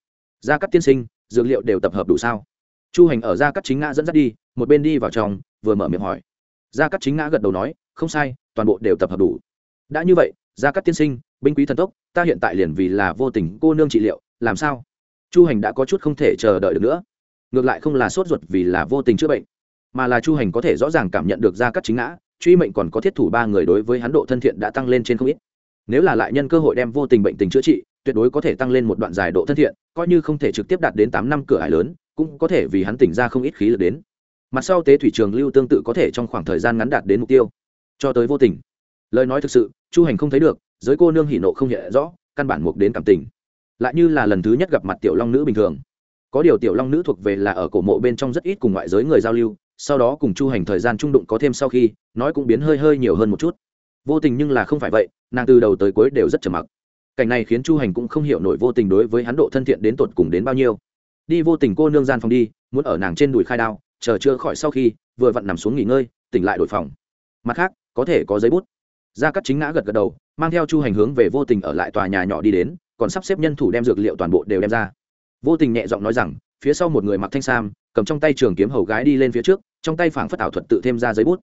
Gia cắt tiên sinh, dược liệu đều tập hợp đủ sao? Chu hành ở gia cắt chính ngã dẫn dắt đi, một bên đi vào trong, vừa mở miệng hỏi. Gia cắt chính ngã gật đầu nói, không sai, toàn bộ đều tập hợp đủ. Đã như vậy, gia cắt tiên sinh, binh quý thần tốc, ta hiện tại liền vì là vô tình cô nương trị liệu, làm sao? Chu hành đã có chút không thể chờ đợi được nữa. Ngược lại không là sốt ruột vì là vô tình chữa bệnh mà là chu hành có thể rõ ràng cảm nhận được gia các chính ngã, truy mệnh còn có thiết thủ ba người đối với hắn độ thân thiện đã tăng lên trên không ít. Nếu là lại nhân cơ hội đem vô tình bệnh tình chữa trị, tuyệt đối có thể tăng lên một đoạn dài độ thân thiện, coi như không thể trực tiếp đạt đến tám năm cửa hải lớn, cũng có thể vì hắn tỉnh ra không ít khí lực đến. Mặt sau tế thủy trường lưu tương tự có thể trong khoảng thời gian ngắn đạt đến mục tiêu. Cho tới vô tình. Lời nói thực sự, chu hành không thấy được, giới cô nương hỉ nộ không hiện rõ, căn bản mục đến cảm tình. Lại như là lần thứ nhất gặp mặt tiểu long nữ bình thường. Có điều tiểu long nữ thuộc về là ở cổ mộ bên trong rất ít cùng ngoại giới người giao lưu sau đó cùng chu hành thời gian trung đụng có thêm sau khi, nói cũng biến hơi hơi nhiều hơn một chút. Vô tình nhưng là không phải vậy, nàng từ đầu tới cuối đều rất trầm mặc. Cảnh này khiến chu hành cũng không hiểu nổi vô tình đối với hắn độ thân thiện đến tột cùng đến bao nhiêu. Đi vô tình cô nương gian phòng đi, muốn ở nàng trên đùi khai đao, chờ chưa khỏi sau khi, vừa vặn nằm xuống nghỉ ngơi, tỉnh lại đổi phòng. Mặt khác, có thể có giấy bút. Gia cắt chính ngã gật gật đầu, mang theo chu hành hướng về vô tình ở lại tòa nhà nhỏ đi đến, còn sắp xếp nhân thủ đem dược liệu toàn bộ đều đem ra. Vô tình nhẹ giọng nói rằng, phía sau một người mặc thanh sam, cầm trong tay trường kiếm hầu gái đi lên phía trước trong tay phảng phất ảo thuật tự thêm ra giấy bút.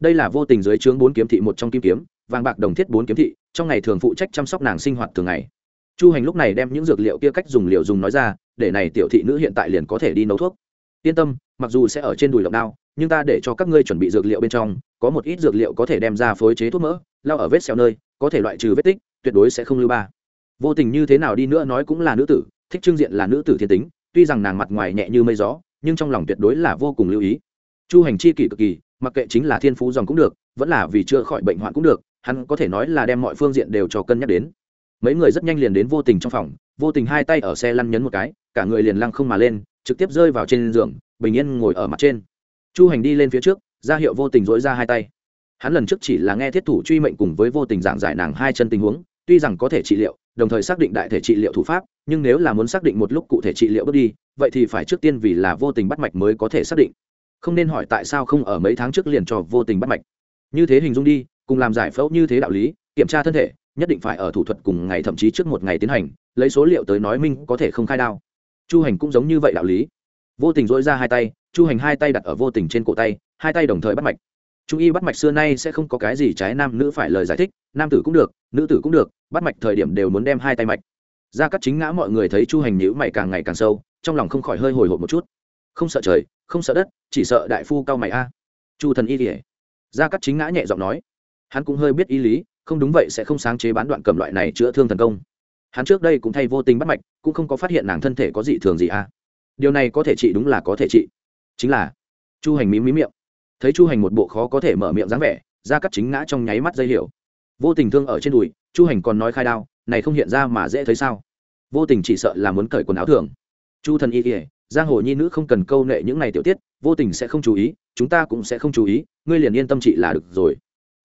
Đây là vô tình dưới trướng bốn kiếm thị một trong kim kiếm, vàng bạc đồng thiết bốn kiếm thị, trong ngày thường phụ trách chăm sóc nàng sinh hoạt thường ngày. Chu hành lúc này đem những dược liệu kia cách dùng liệu dùng nói ra, để này tiểu thị nữ hiện tại liền có thể đi nấu thuốc. Yên tâm, mặc dù sẽ ở trên đùi lộng đao, nhưng ta để cho các ngươi chuẩn bị dược liệu bên trong, có một ít dược liệu có thể đem ra phối chế thuốc mỡ lao ở vết xẹo nơi, có thể loại trừ vết tích, tuyệt đối sẽ không lưu ba. Vô tình như thế nào đi nữa nói cũng là nữ tử, thích trưng diện là nữ tử thiên tính, tuy rằng nàng mặt ngoài nhẹ như mây gió, nhưng trong lòng tuyệt đối là vô cùng lưu ý chu hành chi kỷ cực kỳ, mặc kệ chính là thiên phú dòng cũng được, vẫn là vì chữa khỏi bệnh hoạn cũng được, hắn có thể nói là đem mọi phương diện đều cho cân nhắc đến. Mấy người rất nhanh liền đến vô tình trong phòng, vô tình hai tay ở xe lăn nhấn một cái, cả người liền lăng không mà lên, trực tiếp rơi vào trên giường, bình yên ngồi ở mặt trên. Chu hành đi lên phía trước, ra hiệu vô tình dỗi ra hai tay. Hắn lần trước chỉ là nghe thiết thủ truy mệnh cùng với vô tình giảng giải nàng hai chân tình huống, tuy rằng có thể trị liệu, đồng thời xác định đại thể trị liệu thủ pháp, nhưng nếu là muốn xác định một lúc cụ thể trị liệu bước đi, vậy thì phải trước tiên vì là vô tình bắt mạch mới có thể xác định không nên hỏi tại sao không ở mấy tháng trước liền cho vô tình bắt mạch. Như thế hình dung đi, cùng làm giải phẫu như thế đạo lý, kiểm tra thân thể, nhất định phải ở thủ thuật cùng ngày thậm chí trước một ngày tiến hành, lấy số liệu tới nói minh có thể không khai đao. Chu hành cũng giống như vậy đạo lý. Vô tình dỗi ra hai tay, chu hành hai tay đặt ở vô tình trên cổ tay, hai tay đồng thời bắt mạch. Trung y bắt mạch xưa nay sẽ không có cái gì trái nam nữ phải lời giải thích, nam tử cũng được, nữ tử cũng được, bắt mạch thời điểm đều muốn đem hai tay mạch. Ra cắt chính ngã mọi người thấy chu hành nhữ mày càng ngày càng sâu, trong lòng không khỏi hơi hồi hộp một chút. Không sợ trời không sợ đất, chỉ sợ đại phu cao mày a. Chu thần y kỉa gia cắt chính ngã nhẹ giọng nói. Hắn cũng hơi biết ý lý, không đúng vậy sẽ không sáng chế bán đoạn cầm loại này chữa thương thần công. Hắn trước đây cũng thay vô tình bắt mạch, cũng không có phát hiện nàng thân thể có dị thường gì a. Điều này có thể trị đúng là có thể trị. Chính là, chu hành mí mí miệng. Thấy chu hành một bộ khó có thể mở miệng dáng vẻ, gia cắt chính ngã trong nháy mắt dây hiểu. Vô tình thương ở trên đùi, chu hành còn nói khai đao, này không hiện ra mà dễ thấy sao? Vô tình chỉ sợ là muốn cởi quần áo thường. Chu thần y kỉa giang hồ nhi nữ không cần câu nệ những này tiểu tiết, vô tình sẽ không chú ý, chúng ta cũng sẽ không chú ý, ngươi liền yên tâm trị là được rồi.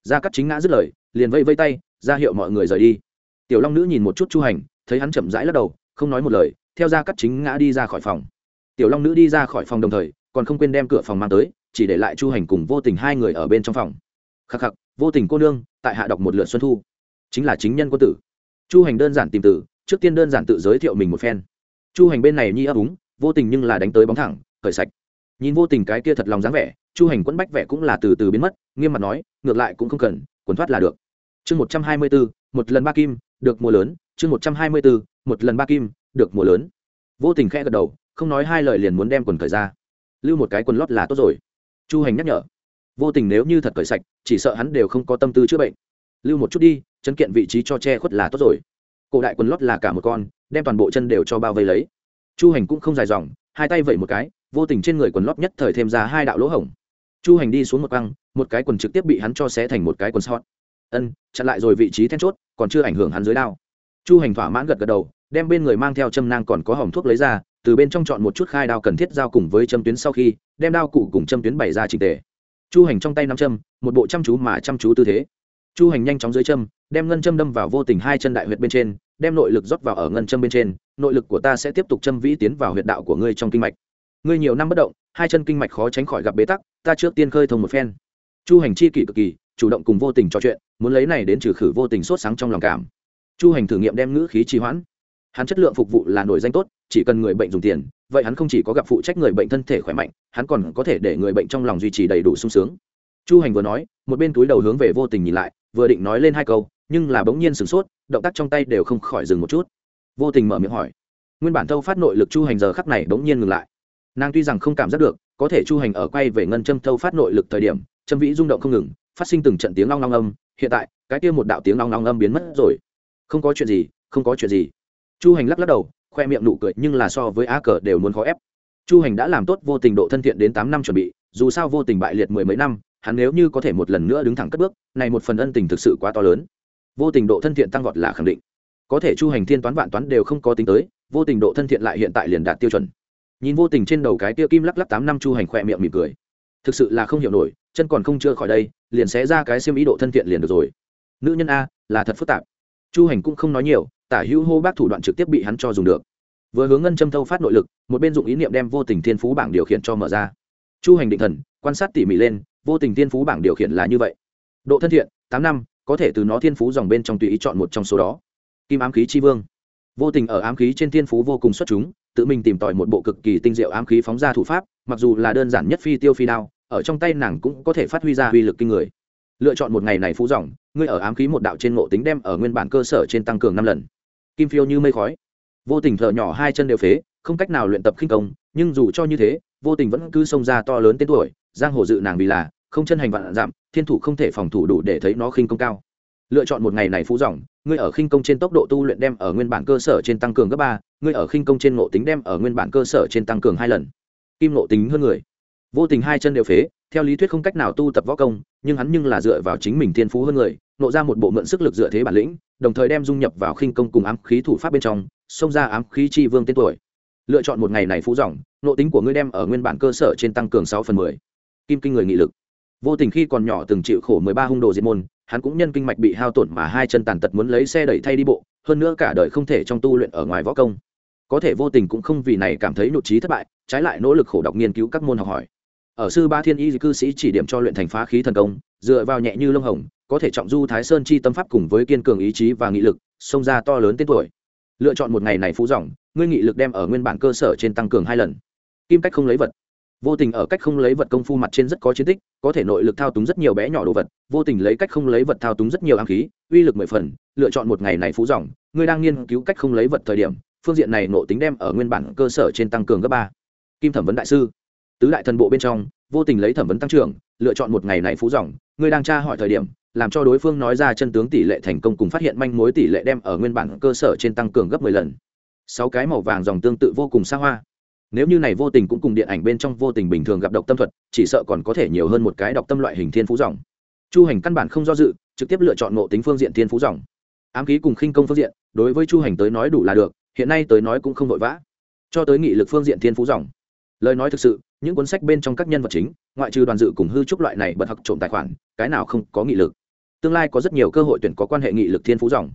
Gia cắt chính ngã dứt lời, liền vây vây tay, ra hiệu mọi người rời đi. Tiểu long nữ nhìn một chút chu hành, thấy hắn chậm rãi lắc đầu, không nói một lời, theo gia cắt chính ngã đi ra khỏi phòng. Tiểu long nữ đi ra khỏi phòng đồng thời, còn không quên đem cửa phòng mang tới, chỉ để lại chu hành cùng vô tình hai người ở bên trong phòng. Khắc khắc, vô tình cô nương, tại hạ đọc một lượt xuân thu. Chính là chính nhân quân tử. Chu hành đơn giản tìm tử trước tiên đơn giản tự giới thiệu mình một phen. Chu hành bên này nhi ấp úng vô tình nhưng là đánh tới bóng thẳng, khởi sạch. Nhìn vô tình cái kia thật lòng dáng vẻ, chu hành quẫn bách vẻ cũng là từ từ biến mất, nghiêm mặt nói, ngược lại cũng không cần, quần thoát là được. Chương một trăm hai mươi bốn, một lần ba kim, được mùa lớn, chương một trăm hai mươi bốn, một lần ba kim, được mùa lớn. Vô tình khẽ gật đầu, không nói hai lời liền muốn đem quần khởi ra. Lưu một cái quần lót là tốt rồi. Chu hành nhắc nhở. Vô tình nếu như thật cởi sạch, chỉ sợ hắn đều không có tâm tư chữa bệnh. Lưu một chút đi chân kiện vị trí cho che khuất là tốt rồi. Cổ đại quần lót là cả một con, đem toàn bộ chân đều cho bao vây lấy chu hành cũng không dài dòng, hai tay vẩy một cái, vô tình trên người quần lót nhất thời thêm ra hai đạo lỗ hổng. Chu hành đi xuống một băng một cái quần trực tiếp bị hắn cho xé thành một cái quần sọt. ân, chặn lại rồi vị trí then chốt, còn chưa ảnh hưởng hắn dưới đao. Chu hành thỏa mãn gật gật đầu, đem bên người mang theo châm nang còn có hỏng thuốc lấy ra, từ bên trong chọn một chút khai đao cần thiết giao cùng với châm tuyến sau khi, đem đao cụ cùng châm tuyến bày ra trình tề. Chu hành trong tay năm châm, một bộ chăm chú mà chăm chú tư thế. Chu hành nhanh chóng dưới châm đem ngân châm đâm vào vô tình hai chân đại huyệt bên trên, đem nội lực rót vào ở ngân châm bên trên, nội lực của ta sẽ tiếp tục châm vĩ tiến vào huyệt đạo của ngươi trong kinh mạch. Ngươi nhiều năm bất động, hai chân kinh mạch khó tránh khỏi gặp bế tắc, ta trước tiên khơi thông một phen. Chu hành chi kỷ cực kỳ, chủ động cùng vô tình trò chuyện, muốn lấy này đến trừ khử vô tình sốt sáng trong lòng cảm. Chu hành thử nghiệm đem ngữ khí trì hoãn. Hắn chất lượng phục vụ là nổi danh tốt, chỉ cần người bệnh dùng tiền, vậy hắn không chỉ có gặp phụ trách người bệnh thân thể khỏe mạnh, hắn còn có thể để người bệnh trong lòng duy trì đầy đủ sung sướng. Chu hành vừa nói, một bên túi đầu hướng về vô tình nhìn lại, vừa định nói lên hai câu nhưng là bỗng nhiên sửng sốt, động tác trong tay đều không khỏi dừng một chút. Vô tình mở miệng hỏi. Nguyên bản thâu phát nội lực chu hành giờ khắc này bỗng nhiên ngừng lại. Nàng tuy rằng không cảm giác được, có thể chu hành ở quay về ngân châm thâu phát nội lực thời điểm, châm vĩ rung động không ngừng, phát sinh từng trận tiếng long long âm, hiện tại, cái kia một đạo tiếng long long âm biến mất rồi. Không có chuyện gì, không có chuyện gì. Chu hành lắc lắc đầu, khoe miệng nụ cười nhưng là so với á cờ đều muốn khó ép. Chu hành đã làm tốt vô tình độ thân thiện đến tám năm chuẩn bị, dù sao vô tình bại liệt mười mấy năm, hắn nếu như có thể một lần nữa đứng thẳng cất bước, này một phần ân tình thực sự quá to lớn vô tình độ thân thiện tăng vọt là khẳng định. Có thể chu hành thiên toán vạn toán đều không có tính tới, vô tình độ thân thiện lại hiện tại liền đạt tiêu chuẩn. Nhìn vô tình trên đầu cái tia kim lắc lắc tám năm chu hành khỏe miệng mỉm cười. Thực sự là không hiểu nổi, chân còn không chưa khỏi đây, liền sẽ ra cái xiêm ý độ thân thiện liền được rồi. Nữ nhân a, là thật phức tạp. Chu hành cũng không nói nhiều, tả hữu hô bác thủ đoạn trực tiếp bị hắn cho dùng được. Vừa hướng ngân châm thâu phát nội lực, một bên dụng ý niệm đem vô tình thiên phú bảng điều khiển cho mở ra. Chu hành định thần, quan sát tỉ mỉ lên, vô tình thiên phú bảng điều khiển là như vậy. Độ thân thiện, tám năm có thể từ nó thiên phú dòng bên trong tùy ý chọn một trong số đó. Kim ám khí tri vương. Vô tình ở ám khí trên thiên phú vô cùng xuất chúng, tự mình tìm tòi một bộ cực kỳ tinh diệu ám khí phóng ra thủ pháp, mặc dù là đơn giản nhất phi tiêu phi đao, ở trong tay nàng cũng có thể phát huy ra uy lực kinh người. Lựa chọn một ngày này phú dòng, ngươi ở ám khí một đạo trên ngộ tính đem ở nguyên bản cơ sở trên tăng cường năm lần. Kim phiêu như mây khói. Vô tình thợ nhỏ hai chân đều phế, không cách nào luyện tập khinh công, nhưng dù cho như thế, vô tình vẫn cứ xông ra to lớn tên tuổi, giang hồ dự nàng vì là, không chân hành vạn giảm thiên thủ không thể phòng thủ đủ để thấy nó khinh công cao. Lựa chọn một ngày này phú dòng, ngươi ở khinh công trên tốc độ tu luyện đem ở nguyên bản cơ sở trên tăng cường gấp ba, ngươi ở khinh công trên ngộ tính đem ở nguyên bản cơ sở trên tăng cường hai lần. Kim ngộ tính hơn người. Vô tình hai chân đều phế, theo lý thuyết không cách nào tu tập võ công, nhưng hắn nhưng là dựa vào chính mình thiên phú hơn người, nộ ra một bộ mượn sức lực dựa thế bản lĩnh, đồng thời đem dung nhập vào khinh công cùng ám khí thủ pháp bên trong, xông ra ám khí chi vương tên tuổi. Lựa chọn một ngày này phú dòng nộ tính của ngươi đem ở nguyên bản cơ sở trên tăng cường sáu phần mười. Kim kinh người nghị lực vô tình khi còn nhỏ từng chịu khổ mười ba hung đồ diệt môn, hắn cũng nhân kinh mạch bị hao tổn mà hai chân tàn tật muốn lấy xe đẩy thay đi bộ, hơn nữa cả đời không thể trong tu luyện ở ngoài võ công. Có thể vô tình cũng không vì này cảm thấy nhụt trí thất bại, trái lại nỗ lực khổ đọc nghiên cứu các môn học hỏi. Ở sư ba thiên y cư sĩ chỉ điểm cho luyện thành phá khí thần công, dựa vào nhẹ như lông hồng, có thể trọng du thái sơn chi tâm pháp cùng với kiên cường ý chí và nghị lực, xông ra to lớn tên tuổi. Lựa chọn một ngày này phú dòng, ngươi nghị lực đem ở nguyên bản cơ sở trên tăng cường hai lần. Kim cách không lấy vật vô tình ở cách không lấy vật công phu mặt trên rất có chiến tích, có thể nội lực thao túng rất nhiều bé nhỏ đồ vật, vô tình lấy cách không lấy vật thao túng rất nhiều ám khí, uy lực mười phần, lựa chọn một ngày này phú dòng. Ngươi đang nghiên cứu cách không lấy vật thời điểm, phương diện này nộ tính đem ở nguyên bản cơ sở trên tăng cường gấp ba. Kim thẩm vấn đại sư. Tứ đại thần bộ bên trong, vô tình lấy thẩm vấn tăng trưởng, lựa chọn một ngày này phú dòng. Ngươi đang tra hỏi thời điểm, làm cho đối phương nói ra chân tướng tỷ lệ thành công cùng phát hiện manh mối tỷ lệ đem ở nguyên bản cơ sở trên tăng cường gấp mười lần. Sáu cái màu vàng dòng tương tự vô cùng xa hoa nếu như này vô tình cũng cùng điện ảnh bên trong vô tình bình thường gặp độc tâm thuật, chỉ sợ còn có thể nhiều hơn một cái độc tâm loại hình thiên phú dòng. Chu hành căn bản không do dự, trực tiếp lựa chọn ngộ tính phương diện thiên phú dòng. Ám khí cùng khinh công phương diện, đối với chu hành tới nói đủ là được, hiện nay tới nói cũng không vội vã. Cho tới nghị lực phương diện thiên phú dòng. Lời nói thực sự, những cuốn sách bên trong các nhân vật chính, ngoại trừ đoàn dự cùng hư trúc loại này bật học trộm tài khoản, cái nào không có nghị lực? Tương lai có rất nhiều cơ hội tuyển có quan hệ nghị lực thiên phú dòng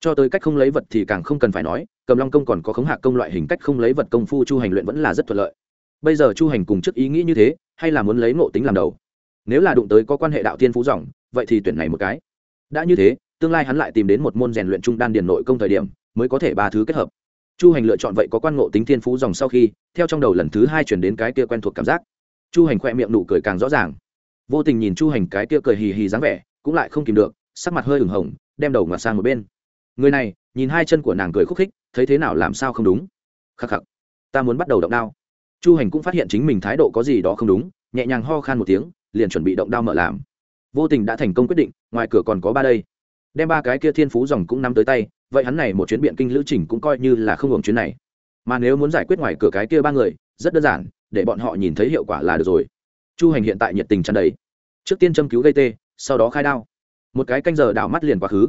cho tới cách không lấy vật thì càng không cần phải nói, cầm long công còn có khống hạ công loại hình cách không lấy vật công phu chu hành luyện vẫn là rất thuận lợi. Bây giờ chu hành cùng trước ý nghĩ như thế, hay là muốn lấy ngộ tính làm đầu? Nếu là đụng tới có quan hệ đạo thiên phú dòng, vậy thì tuyển này một cái. Đã như thế, tương lai hắn lại tìm đến một môn rèn luyện trung đan điền nội công thời điểm, mới có thể ba thứ kết hợp. Chu hành lựa chọn vậy có quan ngộ tính thiên phú dòng sau khi, theo trong đầu lần thứ hai chuyển đến cái kia quen thuộc cảm giác. Chu hành khoe miệng nụ cười càng rõ ràng. Vô tình nhìn chu hành cái kia cười hì hì dáng vẻ, cũng lại không kìm được, sắc mặt hơi ửng hồng, đem đầu ngoặt sang một bên người này, nhìn hai chân của nàng cười khúc khích, thấy thế nào làm sao không đúng? Khắc khắc, ta muốn bắt đầu động đao. Chu hành cũng phát hiện chính mình thái độ có gì đó không đúng, nhẹ nhàng ho khan một tiếng, liền chuẩn bị động đao mở làm. Vô tình đã thành công quyết định, ngoài cửa còn có ba đây. Đem ba cái kia thiên phú dòng cũng nắm tới tay, vậy hắn này một chuyến biện kinh lữ trình cũng coi như là không hưởng chuyến này. Mà nếu muốn giải quyết ngoài cửa cái kia ba người, rất đơn giản, để bọn họ nhìn thấy hiệu quả là được rồi. Chu hành hiện tại nhiệt tình tràn đầy. Trước tiên châm cứu gây tê, sau đó khai đao. Một cái canh giờ đảo mắt liền quá khứ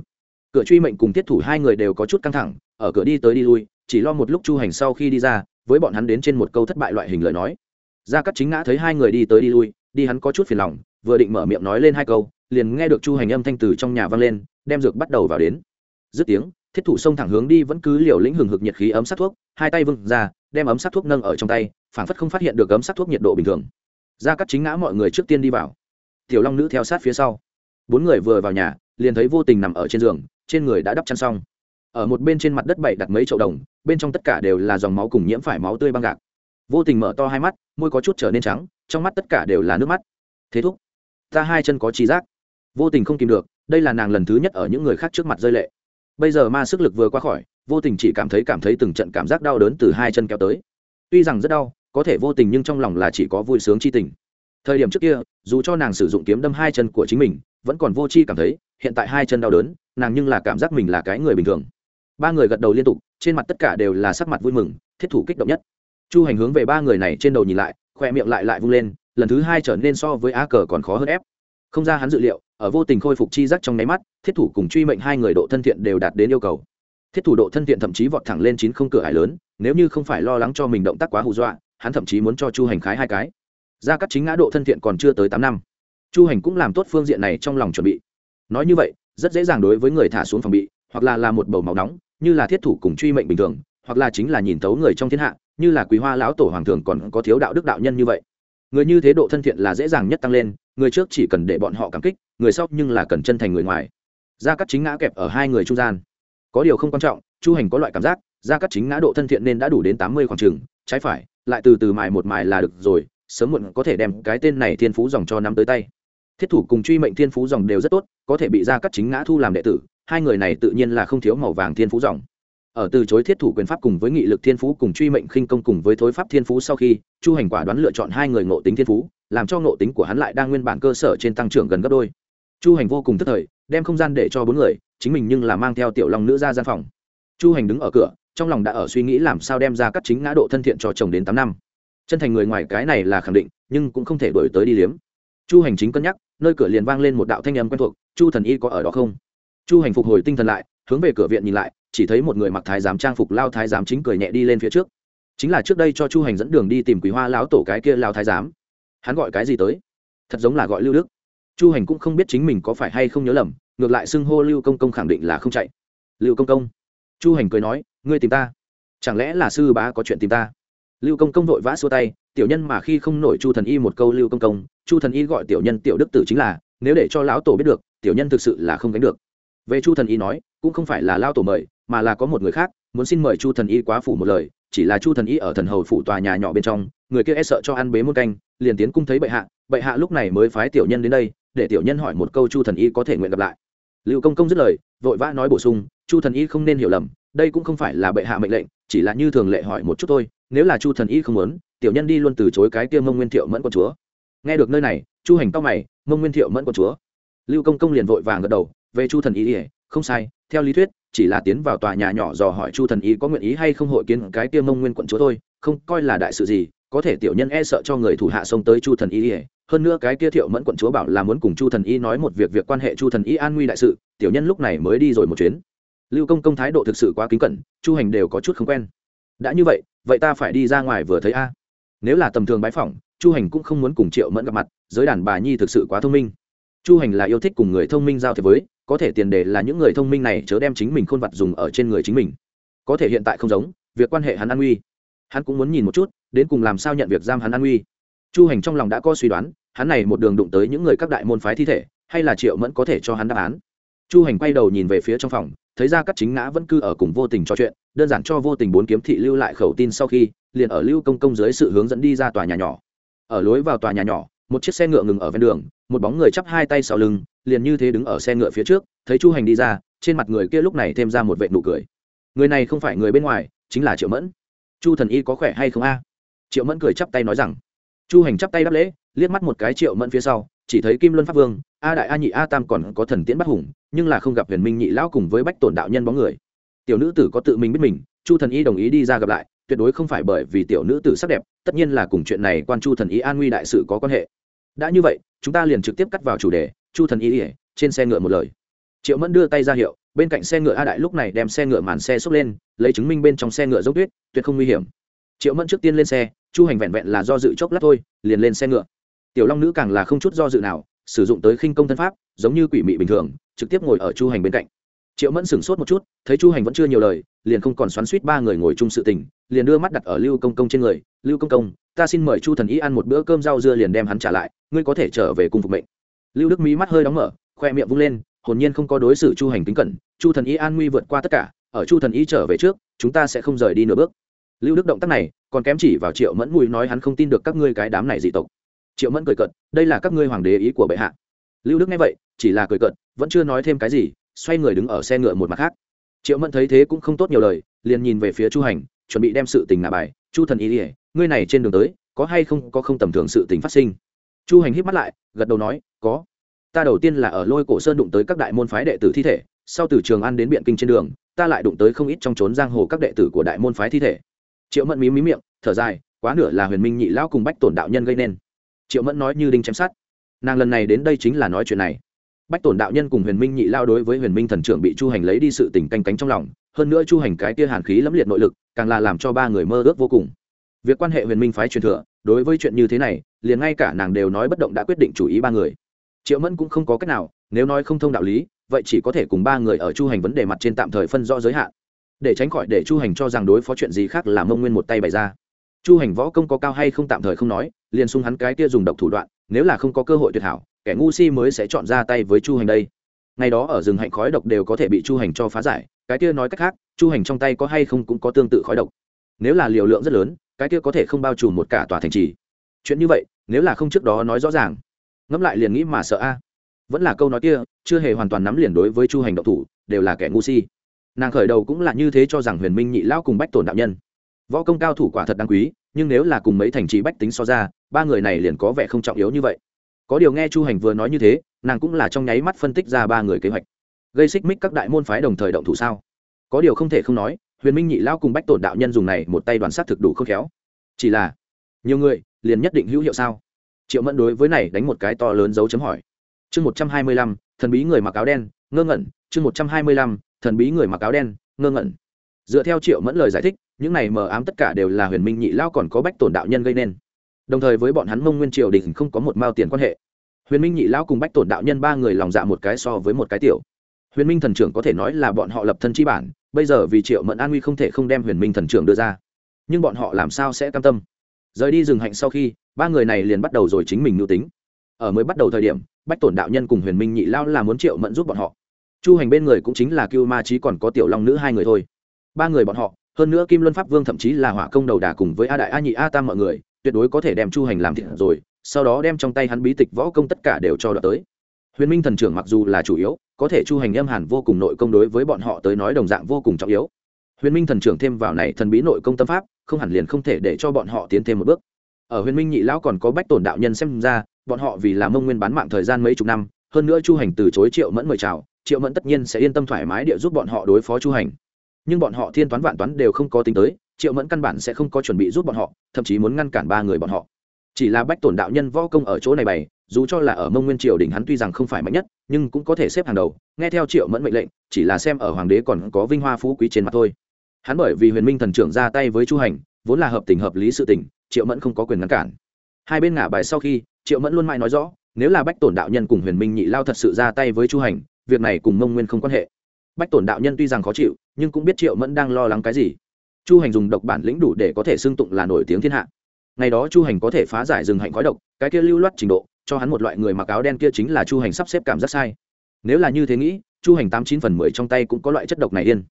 cửa truy mệnh cùng tiết thủ hai người đều có chút căng thẳng, ở cửa đi tới đi lui, chỉ lo một lúc chu hành sau khi đi ra, với bọn hắn đến trên một câu thất bại loại hình lời nói. Gia cắt chính ngã thấy hai người đi tới đi lui, đi hắn có chút phiền lòng, vừa định mở miệng nói lên hai câu, liền nghe được chu hành âm thanh từ trong nhà vang lên, đem dược bắt đầu vào đến. Dứt tiếng, thiết thủ xông thẳng hướng đi, vẫn cứ liều lĩnh hừng hực nhiệt khí ấm sát thuốc, hai tay vưng ra, đem ấm sát thuốc nâng ở trong tay phản phất không phát hiện được ấm sát thuốc nhiệt độ bình thường. Gia cắt chính ngã mọi người trước tiên đi vào. Tiểu long nữ theo sát phía sau. Bốn người vừa vào nhà, liền thấy vô tình nằm ở trên giường trên người đã đắp chăn xong. Ở một bên trên mặt đất bậy đặt mấy chậu đồng, bên trong tất cả đều là dòng máu cùng nhiễm phải máu tươi băng gạc. Vô tình mở to hai mắt, môi có chút trở nên trắng, trong mắt tất cả đều là nước mắt. Thế thúc, ta hai chân có trí giác. Vô tình không kìm được, đây là nàng lần thứ nhất ở những người khác trước mặt rơi lệ. Bây giờ ma sức lực vừa qua khỏi, vô tình chỉ cảm thấy cảm thấy từng trận cảm giác đau đớn từ hai chân kéo tới. Tuy rằng rất đau, có thể vô tình nhưng trong lòng là chỉ có vui sướng chi tình. Thời điểm trước kia, dù cho nàng sử dụng kiếm đâm hai chân của chính mình, vẫn còn vô chi cảm thấy, hiện tại hai chân đau đớn nàng nhưng là cảm giác mình là cái người bình thường. Ba người gật đầu liên tục, trên mặt tất cả đều là sắc mặt vui mừng, thiết thủ kích động nhất. Chu hành hướng về ba người này trên đầu nhìn lại khoe miệng lại lại vung lên, lần thứ hai trở nên so với Á cờ còn khó hơn ép. Không ra hắn dự liệu, ở vô tình khôi phục chi giác trong nháy mắt, thiết thủ cùng truy mệnh hai người độ thân thiện đều đạt đến yêu cầu. Thiết thủ độ thân thiện thậm chí vọt thẳng lên chín không cửa hải lớn, nếu như không phải lo lắng cho mình động tác quá hù dọa, hắn thậm chí muốn cho chu hành khái hai cái. Ra cắt chính ngã độ thân thiện còn chưa tới tám năm. Chu hành cũng làm tốt phương diện này trong lòng chuẩn bị. Nói như vậy rất dễ dàng đối với người thả xuống phòng bị, hoặc là là một bầu máu nóng, như là thiết thủ cùng truy mệnh bình thường, hoặc là chính là nhìn tấu người trong thiên hạ, như là quý hoa lão tổ hoàng thường còn có thiếu đạo đức đạo nhân như vậy. Người như thế độ thân thiện là dễ dàng nhất tăng lên, người trước chỉ cần để bọn họ cảm kích, người sau nhưng là cần chân thành người ngoài. Gia cắt chính ngã kẹp ở hai người trung gian. Có điều không quan trọng, chu hành có loại cảm giác, gia cắt chính ngã độ thân thiện nên đã đủ đến tám mươi khoảng trừng trái phải, lại từ từ mài một mài là được rồi, sớm muộn có thể đem cái tên này thiên phú dòng cho nắm tới tay thiết thủ cùng truy mệnh thiên phú dòng đều rất tốt, có thể bị gia cắt chính ngã thu làm đệ tử, hai người này tự nhiên là không thiếu màu vàng thiên phú dòng. Ở từ chối thiết thủ quyền pháp cùng với nghị lực thiên phú cùng truy mệnh khinh công cùng với thối pháp thiên phú sau khi, chu hành quả đoán lựa chọn hai người ngộ tính thiên phú, làm cho ngộ tính của hắn lại đang nguyên bản cơ sở trên tăng trưởng gần gấp đôi. Chu hành vô cùng tức thời, đem không gian để cho bốn người, chính mình nhưng là mang theo tiểu long nữ ra gian phòng. Chu hành đứng ở cửa, trong lòng đã ở suy nghĩ làm sao đem ra cắt chính ngã độ thân thiện cho chồng đến tám năm. Chân thành người ngoài cái này là khẳng định, nhưng cũng không thể đổi tới đi liếm. Chu hành chính cân nhắc nơi cửa liền vang lên một đạo thanh âm quen thuộc, chu thần y có ở đó không? Chu hành phục hồi tinh thần lại, hướng về cửa viện nhìn lại, chỉ thấy một người mặc thái giám trang phục lao thái giám chính cười nhẹ đi lên phía trước. Chính là trước đây cho chu hành dẫn đường đi tìm quý hoa lão tổ cái kia lao thái giám. Hắn gọi cái gì tới? Thật giống là gọi lưu đức. Chu hành cũng không biết chính mình có phải hay không nhớ lầm, ngược lại xưng hô lưu công công khẳng định là không chạy. Lưu công công. Chu hành cười nói, ngươi tìm ta? Chẳng lẽ là sư bá có chuyện tìm ta? Lưu công công vội vã xua tay, tiểu nhân mà khi không nổi chu thần y một câu lưu công công chu thần y gọi tiểu nhân tiểu đức tử chính là, nếu để cho lão tổ biết được, tiểu nhân thực sự là không gánh được. Về chu thần y nói, cũng không phải là lao tổ mời, mà là có một người khác, muốn xin mời chu thần y quá phủ một lời, chỉ là chu thần y ở thần hầu phủ tòa nhà nhỏ bên trong, người kia e sợ cho ăn bế muôn canh, liền tiến cung thấy bệ hạ bệ hạ lúc này mới phái tiểu nhân đến đây, để tiểu nhân hỏi một câu chu thần y có thể nguyện gặp lại. Lưu công công dứt lời, vội vã nói bổ sung, chu thần y không nên hiểu lầm, đây cũng không phải là bệ hạ mệnh lệnh, chỉ là như thường lệ hỏi một chút thôi, nếu là chu thần y không muốn, tiểu nhân đi luôn từ chối cái kia mông nguyên thiệu mẫn con chúa nghe được nơi này, chu hành tóc mày, mông nguyên thiệu mẫn quận chúa. Lưu công công liền vội vàng gật đầu, về chu thần y ỉa không sai, theo lý thuyết, chỉ là tiến vào tòa nhà nhỏ dò hỏi chu thần y có nguyện ý hay không hội kiến cái kia mông nguyên quận chúa thôi, không coi là đại sự gì, có thể tiểu nhân e sợ cho người thủ hạ xông tới chu thần y ỉa hơn nữa cái kia thiệu mẫn quận chúa bảo là muốn cùng chu thần y nói một việc việc quan hệ chu thần y an nguy đại sự, tiểu nhân lúc này mới đi rồi một chuyến. Lưu công công thái độ thực sự quá kính cẩn, chu hành đều có chút không quen. Đã như vậy vậy ta phải đi ra ngoài vừa thấy a. Nếu là tầm thường bái phỏng chu hành cũng không muốn cùng triệu mẫn gặp mặt, giới đàn bà nhi thực sự quá thông minh. Chu hành là yêu thích cùng người thông minh giao thiệp với, có thể tiền đề là những người thông minh này chớ đem chính mình khôn vặt dùng ở trên người chính mình. Có thể hiện tại không giống, việc quan hệ hắn an nguy hắn cũng muốn nhìn một chút, đến cùng làm sao nhận việc giam hắn an nguy chu hành trong lòng đã có suy đoán, hắn này một đường đụng tới những người các đại môn phái thi thể, hay là triệu mẫn có thể cho hắn đáp án. Chu hành quay đầu nhìn về phía trong phòng, thấy ra các chính ngã vẫn cư ở cùng vô tình trò chuyện, đơn giản cho vô tình bốn kiếm thị lưu lại khẩu tin sau khi, liền ở lưu công công dưới sự hướng dẫn đi ra tòa nhà nhỏ ở lối vào tòa nhà nhỏ, một chiếc xe ngựa ngừng ở ven đường, một bóng người chắp hai tay sau lưng, liền như thế đứng ở xe ngựa phía trước, thấy chu hành đi ra, trên mặt người kia lúc này thêm ra một vệ nụ cười. Người này không phải người bên ngoài, chính là triệu mẫn. Chu thần y có khỏe hay không a? Triệu mẫn cười chắp tay nói rằng. Chu hành chắp tay đáp lễ, liếc mắt một cái triệu mẫn phía sau, chỉ thấy kim luân pháp vương, a đại a nhị a tam còn có thần tiễn bắt hùng, nhưng là không gặp huyền minh nhị lão cùng với bách tổn đạo nhân bóng người. Tiểu nữ tử có tự mình biết mình, chu thần y đồng ý đi ra gặp lại tuyệt đối không phải bởi vì tiểu nữ tử sắc đẹp, tất nhiên là cùng chuyện này quan chu thần y an nguy đại sự có quan hệ. Đã như vậy, chúng ta liền trực tiếp cắt vào chủ đề, chu thần y ỉa trên xe ngựa một lời. Triệu mẫn đưa tay ra hiệu, bên cạnh xe ngựa a đại lúc này đem xe ngựa màn xe xốc lên, lấy chứng minh bên trong xe ngựa dốc tuyết tuyệt không nguy hiểm. Triệu mẫn trước tiên lên xe, chu hành vẹn vẹn là do dự chốc lát thôi, liền lên xe ngựa. Tiểu long nữ càng là không chút do dự nào, sử dụng tới khinh công thân pháp, giống như quỷ mị bình thường, trực tiếp ngồi ở chu hành bên cạnh triệu mẫn sửng sốt một chút, thấy chu hành vẫn chưa nhiều lời, liền không còn xoắn suýt ba người ngồi chung sự tình, liền đưa mắt đặt ở lưu công công trên người. Lưu công công, ta xin mời chu thần y ăn một bữa cơm rau dưa liền đem hắn trả lại, ngươi có thể trở về cùng phục mệnh. Lưu đức mỹ mắt hơi đóng mở, khoe miệng vung lên, hồn nhiên không có đối xử chu hành kính cẩn, chu thần y an nguy vượt qua tất cả, ở chu thần y trở về trước, chúng ta sẽ không rời đi nửa bước. Lưu đức động tác này, còn kém chỉ vào triệu mẫn mùi nói hắn không tin được các ngươi cái đám này dị tộc. Triệu mẫn cười cợt, đây là các ngươi hoàng đế ý của bệ hạ. Lưu đức nghe vậy, chỉ là cười cợt, vẫn chưa nói thêm cái gì xoay người đứng ở xe ngựa một mặt khác. Triệu mẫn thấy thế cũng không tốt nhiều lời, liền nhìn về phía chu hành, chuẩn bị đem sự tình nạ bài. Chu thần ý ỉa ngươi này trên đường tới, có hay không, có không tầm thường sự tình phát sinh? Chu hành hít mắt lại, gật đầu nói, có. Ta đầu tiên là ở lôi cổ sơn đụng tới các đại môn phái đệ tử thi thể, sau từ trường ăn đến biện kinh trên đường, ta lại đụng tới không ít trong trốn giang hồ các đệ tử của đại môn phái thi thể. Triệu mẫn mí mí miệng, thở dài, quá nửa là huyền minh nhị lão cùng bách tổn đạo nhân gây nên. Triệu mẫn nói như đinh chém sát nàng lần này đến đây chính là nói chuyện này bách tổn đạo nhân cùng huyền minh nhị lao đối với huyền minh thần trưởng bị chu hành lấy đi sự tình canh cánh trong lòng, hơn nữa chu hành cái kia hàn khí lẫm liệt nội lực, càng là làm cho ba người mơ ước vô cùng. Việc quan hệ huyền minh phái truyền thừa, đối với chuyện như thế này, liền ngay cả nàng đều nói bất động đã quyết định chủ ý ba người. Triệu mẫn cũng không có cách nào, nếu nói không thông đạo lý, vậy chỉ có thể cùng ba người ở chu hành vấn đề mặt trên tạm thời phân rõ giới hạn. Để tránh khỏi để chu hành cho rằng đối phó chuyện gì khác là mông nguyên một tay bày ra. Chu hành võ công có cao hay không tạm thời không nói, liền xung hắn cái kia dùng độc thủ đoạn, nếu là không có cơ hội tuyệt hảo kẻ ngu si mới sẽ chọn ra tay với chu hành đây. Ngày đó ở rừng hạnh khói độc đều có thể bị chu hành cho phá giải, cái kia nói cách khác, chu hành trong tay có hay không cũng có tương tự khói độc. Nếu là liều lượng rất lớn, cái kia có thể không bao trùm một cả tòa thành trì. Chuyện như vậy, nếu là không trước đó nói rõ ràng, ngẫm lại liền nghĩ mà sợ a. À. Vẫn là câu nói kia, chưa hề hoàn toàn nắm liền đối với chu hành động thủ, đều là kẻ ngu si. Nàng khởi đầu cũng là như thế cho rằng huyền minh nhị lao cùng bách tổn đạo nhân. Võ công cao thủ quả thật đáng quý, nhưng nếu là cùng mấy thành trì bách tính so ra, ba người này liền có vẻ không trọng yếu như vậy có điều nghe chu hành vừa nói như thế, nàng cũng là trong nháy mắt phân tích ra ba người kế hoạch. Gây xích mích các đại môn phái đồng thời động thủ sao? Có điều không thể không nói, huyền minh nhị lao cùng bách tổn đạo nhân dùng này một tay đoàn sát thực đủ khôn khéo. Chỉ là, nhiều người, liền nhất định hữu hiệu sao? Triệu mẫn đối với này đánh một cái to lớn dấu chấm hỏi. Chương một trăm hai mươi lăm, thần bí người mặc áo đen, ngơ ngẩn. Chương một trăm hai mươi lăm, thần bí người mặc áo đen, ngơ ngẩn. Dựa theo triệu mẫn lời giải thích, những này mờ ám tất cả đều là huyền minh nhị lao còn có bách tổn đạo nhân gây nên đồng thời với bọn hắn mông nguyên triều đình không có một mao tiền quan hệ. Huyền minh nhị lão cùng bách tổn đạo nhân ba người lòng dạ một cái so với một cái tiểu. Huyền minh thần trưởng có thể nói là bọn họ lập thân chi bản, bây giờ vì triệu mẫn an nguy không thể không đem huyền minh thần trưởng đưa ra. Nhưng bọn họ làm sao sẽ cam tâm? Rời đi rừng hạnh sau khi, ba người này liền bắt đầu rồi chính mình mưu tính. Ở mới bắt đầu thời điểm, bách tổn đạo nhân cùng huyền minh nhị lao là muốn triệu mẫn giúp bọn họ. Chu hành bên người cũng chính là cưu ma trí còn có tiểu long nữ hai người thôi. Ba người bọn họ, hơn nữa kim luân pháp vương thậm chí là hỏa công đầu đà cùng với a đại a nhị a tam mọi người tuyệt đối có thể đem chu hành làm thiện rồi, sau đó đem trong tay hắn bí tịch võ công tất cả đều cho đợt tới. Huyền minh thần trưởng mặc dù là chủ yếu, có thể chu hành âm hàn vô cùng nội công đối với bọn họ tới nói đồng dạng vô cùng trọng yếu. Huyền minh thần trưởng thêm vào này thần bí nội công tâm pháp, không hẳn liền không thể để cho bọn họ tiến thêm một bước. Ở huyền minh nhị lão còn có bách tổn đạo nhân xem ra, bọn họ vì làm mông nguyên bán mạng thời gian mấy chục năm, hơn nữa chu hành từ chối triệu mẫn mời chào, triệu mẫn tất nhiên sẽ yên tâm thoải mái địa giúp bọn họ đối phó chu hành. Nhưng bọn họ thiên toán vạn toán đều không có tính tới triệu mẫn căn bản sẽ không có chuẩn bị giúp bọn họ, thậm chí muốn ngăn cản ba người bọn họ. Chỉ là bách tổn đạo nhân võ công ở chỗ này bày, dù cho là ở mông nguyên triều đình hắn tuy rằng không phải mạnh nhất, nhưng cũng có thể xếp hàng đầu, nghe theo triệu mẫn mệnh lệnh, chỉ là xem ở hoàng đế còn có vinh hoa phú quý trên mặt thôi. Hắn bởi vì huyền minh thần trưởng ra tay với chu hành, vốn là hợp tình hợp lý sự tình, triệu mẫn không có quyền ngăn cản. Hai bên ngả bài sau khi, triệu mẫn luôn mãi nói rõ, nếu là bách tổn đạo nhân cùng huyền minh nhị lao thật sự ra tay với chu hành, việc này cùng mông nguyên không quan hệ. Bách tổn đạo nhân tuy rằng khó chịu, nhưng cũng biết triệu mẫn đang lo lắng cái gì chu hành dùng độc bản lĩnh đủ để có thể xưng tụng là nổi tiếng thiên hạ. Ngày đó chu hành có thể phá giải rừng hạnh khói độc, cái kia lưu loát trình độ, cho hắn một loại người mặc áo đen kia chính là chu hành sắp xếp cảm giác sai. Nếu là như thế nghĩ, chu hành tám chín phần mười trong tay cũng có loại chất độc này yên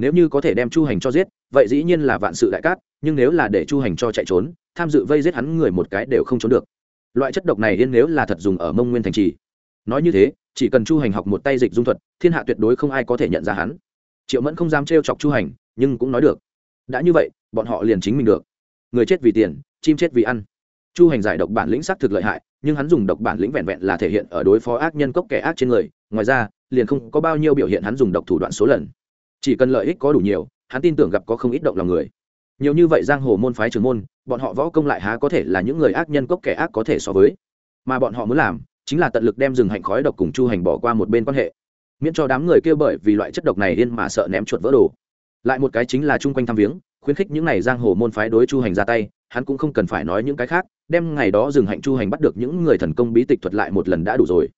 nếu như có thể đem chu hành cho giết, vậy dĩ nhiên là vạn sự đại cát, nhưng nếu là để chu hành cho chạy trốn, tham dự vây giết hắn người một cái đều không trốn được. Loại chất độc này yên nếu là thật dùng ở mông nguyên thành trì. Nói như thế, chỉ cần chu hành học một tay dịch dung thuật, thiên hạ tuyệt đối không ai có thể nhận ra hắn. Triệu mẫn không dám trêu chọc chu hành, nhưng cũng nói được đã như vậy, bọn họ liền chính mình được. Người chết vì tiền, chim chết vì ăn. Chu hành giải độc bản lĩnh xác thực lợi hại, nhưng hắn dùng độc bản lĩnh vẹn vẹn là thể hiện ở đối phó ác nhân cốc kẻ ác trên người, ngoài ra, liền không có bao nhiêu biểu hiện hắn dùng độc thủ đoạn số lần. Chỉ cần lợi ích có đủ nhiều, hắn tin tưởng gặp có không ít động lòng người. Nhiều như vậy giang hồ môn phái trường môn, bọn họ võ công lại há có thể là những người ác nhân cốc kẻ ác có thể so với. Mà bọn họ muốn làm, chính là tận lực đem rừng hạnh khói độc cùng chu hành bỏ qua một bên quan hệ. Miễn cho đám người kia bởi vì loại chất độc này điên mà sợ ném chuột vỡ đồ lại một cái chính là chung quanh thăm viếng, khuyến khích những n à y giang hồ môn phái đối chu hành ra tay, hắn cũng không cần phải nói những cái khác, đem ngày đó dừng hạnh chu hành bắt được những người thần công bí tịch thuật lại một lần đã đủ rồi.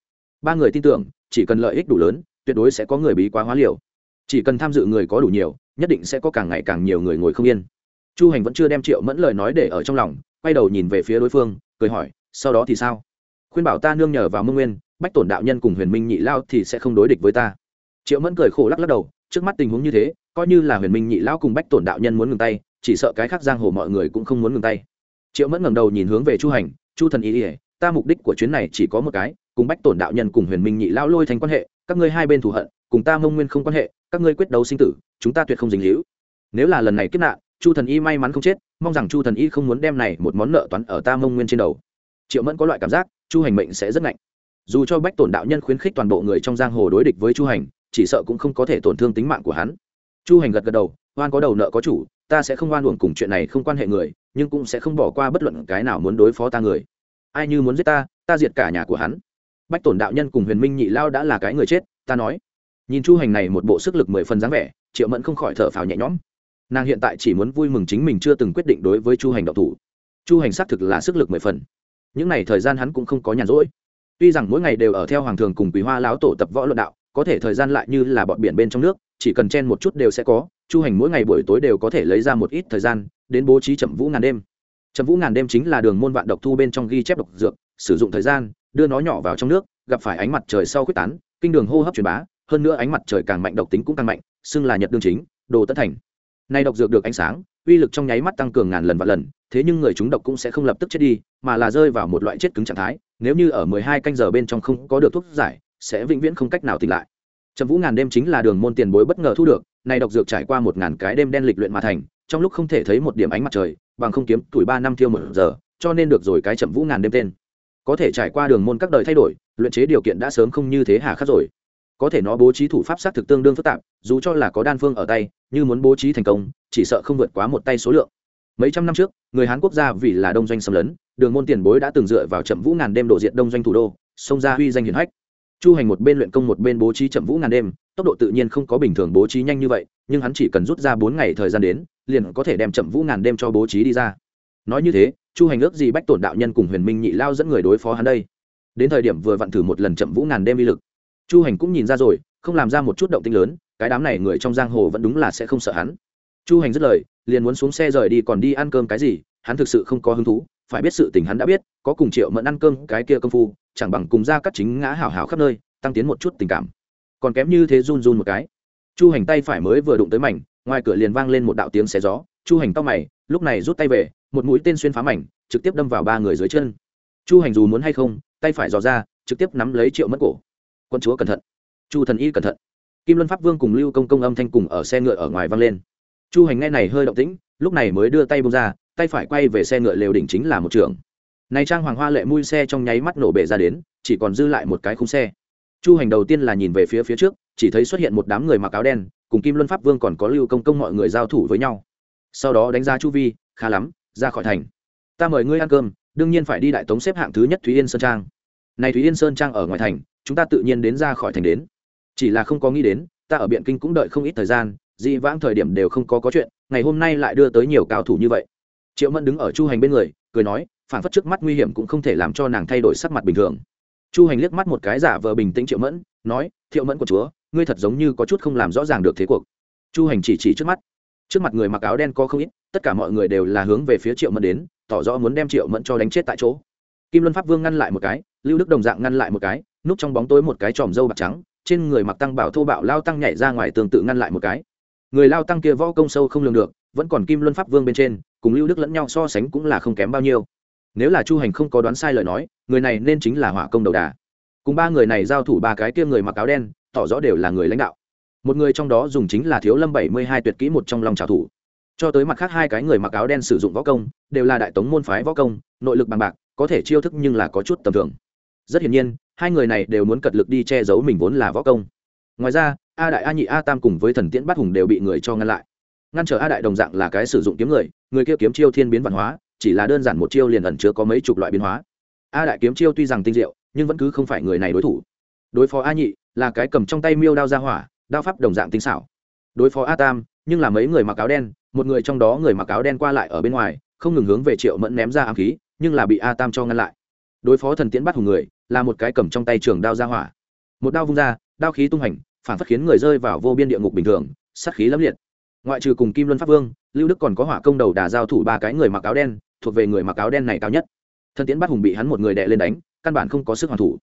Ba người tin tưởng, chỉ cần lợi ích đủ lớn, tuyệt đối sẽ có người bí quá hóa liều. Chỉ cần tham dự người có đủ nhiều, nhất định sẽ có càng ngày càng nhiều người ngồi không yên. Chu hành vẫn chưa đem triệu mẫn lời nói để ở trong lòng, quay đầu nhìn về phía đối phương, cười hỏi, sau đó thì sao? Khuyên bảo ta nương nhờ vào mông nguyên, bách tổn đạo nhân cùng huyền minh nhị lao thì sẽ không đối địch với ta. Triệu mẫn cười khổ lắc lắc đầu trước mắt tình huống như thế, coi như là huyền minh nhị Lão cùng bách tổn đạo nhân muốn ngừng tay, chỉ sợ cái khác giang hồ mọi người cũng không muốn ngừng tay. Triệu mẫn ngẩng đầu nhìn hướng về chu hành, chu thần ý ỉa ta mục đích của chuyến này chỉ có một cái, cùng bách tổn đạo nhân cùng huyền minh nhị Lão lôi thành quan hệ, các ngươi hai bên thù hận, cùng ta mông nguyên không quan hệ, các ngươi quyết đấu sinh tử, chúng ta tuyệt không dính hữu nếu là lần này kết nạn, chu thần y may mắn không chết, mong rằng chu thần y không muốn đem này một món nợ toán ở ta mông nguyên trên đầu. Triệu mẫn có loại cảm giác, chu hành mệnh sẽ rất ngạnh. Dù cho bách tổn đạo nhân khuyến khích toàn bộ người trong giang hồ đối địch với chu hành chỉ sợ cũng không có thể tổn thương tính mạng của hắn. Chu hành gật gật đầu, oan có đầu nợ có chủ, ta sẽ không oan uổng cùng chuyện này không quan hệ người, nhưng cũng sẽ không bỏ qua bất luận cái nào muốn đối phó ta người. Ai như muốn giết ta ta diệt cả nhà của hắn. Bách tổn đạo nhân cùng huyền minh nhị lao đã là cái người chết, ta nói. Nhìn chu hành này một bộ sức lực mười phần dáng vẻ, triệu mẫn không khỏi thở phào nhẹ nhõm. Nàng hiện tại chỉ muốn vui mừng chính mình chưa từng quyết định đối với chu hành đạo thủ. Chu hành xác thực là sức lực mười phần. Những n à y thời gian hắn cũng không có nhàn rỗi. Tuy rằng mỗi ngày đều ở theo hoàng thường cùng quý hoa láo tổ tập võ luận đạo có thể thời gian lại như là bọn biển bên trong nước, chỉ cần chen một chút đều sẽ có, chu hành mỗi ngày buổi tối đều có thể lấy ra một ít thời gian, đến bố trí chậm vũ ngàn đêm. Chậm vũ ngàn đêm chính là đường môn vạn độc thu bên trong ghi chép độc dược, sử dụng thời gian, đưa nó nhỏ vào trong nước, gặp phải ánh mặt trời sau quyết tán, kinh đường hô hấp truyền bá, hơn nữa ánh mặt trời càng mạnh độc tính cũng càng mạnh, xưng là nhật đương chính, đồ tất thành. Nay độc dược được ánh sáng, uy lực trong nháy mắt tăng cường ngàn lần và lần, thế nhưng người chúng độc cũng sẽ không lập tức chết đi, mà là rơi vào một loại chết cứng trạng thái, nếu như ở mười hai canh giờ bên trong không có được thuốc giải sẽ vĩnh viễn không cách nào tỉnh lại. Trầm vũ ngàn đêm chính là đường môn tiền bối bất ngờ thu được, nay độc dược trải qua một ngàn cái đêm đen lịch luyện mà thành, trong lúc không thể thấy một điểm ánh mặt trời, bằng không kiếm tuổi ba năm thiêu một giờ, cho nên được rồi cái chậm vũ ngàn đêm tên. Có thể trải qua đường môn các đời thay đổi, luyện chế điều kiện đã sớm không như thế hà khắc rồi. Có thể nó bố trí thủ pháp sát thực tương đương phức tạp, dù cho là có đan phương ở tay, như muốn bố trí thành công, chỉ sợ không vượt quá một tay số lượng. Mấy trăm năm trước, người hán quốc gia vì là đông doanh xâm lấn, đường môn tiền bối đã từng dựa vào chậm vũ ngàn đêm độ diện đông doanh thủ đô, xông ra huy danh hiển hách chu hành một bên luyện công một bên bố trí chậm vũ ngàn đêm, tốc độ tự nhiên không có bình thường bố trí nhanh như vậy, nhưng hắn chỉ cần rút ra bốn ngày thời gian đến, liền có thể đem chậm vũ ngàn đêm cho bố trí đi ra. Nói như thế, chu hành ước gì bách tổn đạo nhân cùng huyền minh nhị lao dẫn người đối phó hắn đây. Đến thời điểm vừa vặn thử một lần chậm vũ ngàn đêm uy lực. Chu hành cũng nhìn ra rồi, không làm ra một chút động tinh lớn, cái đám này người trong giang hồ vẫn đúng là sẽ không sợ hắn. Chu hành dứt lời, liền muốn xuống xe rời đi còn đi ăn cơm cái gì, hắn thực sự không có hứng thú phải biết sự tình hắn đã biết, có cùng triệu mẫn ăn cơm cái kia công phu, chẳng bằng cùng ra cắt chính ngã hảo hảo khắp nơi, tăng tiến một chút tình cảm. Còn kém như thế run run một cái. Chu hành tay phải mới vừa đụng tới mảnh, ngoài cửa liền vang lên một đạo tiếng xé gió. Chu hành tóc mày, lúc này rút tay về, một mũi tên xuyên phá mảnh, trực tiếp đâm vào ba người dưới chân. Chu hành dù muốn hay không, tay phải dò ra, trực tiếp nắm lấy triệu mất cổ. Quân chúa cẩn thận. Chu thần y cẩn thận. Kim luân pháp vương cùng lưu công công âm thanh cùng ở xe ngựa ở ngoài vang lên. Chu hành nghe này hơi động tĩnh, lúc này mới đưa tay bông ra tay phải quay về xe ngựa lều đỉnh chính là một trường. Này trang hoàng hoa lệ mui xe trong nháy mắt nổ bể ra đến, chỉ còn dư lại một cái khung xe. Chu hành đầu tiên là nhìn về phía phía trước, chỉ thấy xuất hiện một đám người mặc áo đen, cùng kim luân pháp vương còn có lưu công công mọi người giao thủ với nhau. Sau đó đánh giá chu vi, khá lắm, ra khỏi thành. Ta mời ngươi ăn cơm, đương nhiên phải đi đại tống xếp hạng thứ nhất thúy yên sơn trang. Này thúy yên sơn trang ở ngoài thành, chúng ta tự nhiên đến ra khỏi thành đến. Chỉ là không có nghĩ đến, ta ở biện kinh cũng đợi không ít thời gian, dị vãng thời điểm đều không có có chuyện, ngày hôm nay lại đưa tới nhiều cao thủ như vậy triệu mẫn đứng ở chu hành bên người, cười nói phản phất trước mắt nguy hiểm cũng không thể làm cho nàng thay đổi sắc mặt bình thường. Chu hành liếc mắt một cái giả vờ bình tĩnh triệu mẫn, nói, thiệu mẫn của chúa, ngươi thật giống như có chút không làm rõ ràng được thế cuộc. Chu hành chỉ chỉ trước mắt. Trước mặt người mặc áo đen có không ít, tất cả mọi người đều là hướng về phía triệu mẫn đến, tỏ rõ muốn đem triệu mẫn cho đánh chết tại chỗ. Kim luân pháp vương ngăn lại một cái, lưu đức đồng dạng ngăn lại một cái, núp trong bóng tối một cái tròm dâu bạc trắng, trên người mặc tăng bảo thô bạo lao tăng nhảy ra ngoài tương tự ngăn lại một cái. Người lao tăng kia võ công sâu không lường được, vẫn còn kim luân pháp vương bên trên cùng lưu đức lẫn nhau so sánh cũng là không kém bao nhiêu. Nếu là chu hành không có đoán sai lời nói, người này nên chính là hỏa công đầu đà. Cùng ba người này giao thủ ba cái kia người mặc áo đen, tỏ rõ đều là người lãnh đạo. Một người trong đó dùng chính là thiếu lâm bảy mươi hai tuyệt kỹ một trong lòng trào thủ. Cho tới mặt khác hai cái người mặc áo đen sử dụng võ công, đều là đại tống môn phái võ công, nội lực bằng bạc, có thể chiêu thức nhưng là có chút tầm thường. Rất hiển nhiên, hai người này đều muốn cật lực đi che giấu mình vốn là võ công. Ngoài ra, a đại a nhị a tam cùng với thần tiễn bát hùng đều bị người cho ngăn lại ngăn trở a đại đồng dạng là cái sử dụng kiếm người người kia kiếm chiêu thiên biến văn hóa, chỉ là đơn giản một chiêu liền ẩn chứa có mấy chục loại biến hóa. A đại kiếm chiêu tuy rằng tinh diệu, nhưng vẫn cứ không phải người này đối thủ. Đối phó a nhị là cái cầm trong tay miêu đao ra hỏa, đao pháp đồng dạng tinh xảo. Đối phó a tam, nhưng là mấy người mặc áo đen, một người trong đó người mặc áo đen qua lại ở bên ngoài, không ngừng hướng về triệu mẫn ném ra ám khí, nhưng là bị a tam cho ngăn lại. Đối phó thần tiễn bắt hùng người, là một cái cầm trong tay trường đao ra hỏa. Một đao vung ra, đao khí tung hành, phản phát khiến người rơi vào vô biên địa ngục bình thường, sát khí lẫm liệt ngoại trừ cùng kim luân pháp vương, lưu đức còn có hỏa công đầu đà giao thủ ba cái người mặc áo đen, thuộc về người mặc áo đen này cao nhất. Thân tiễn bắt hùng bị hắn một người đệ lên đánh, căn bản không có sức hoàn thủ.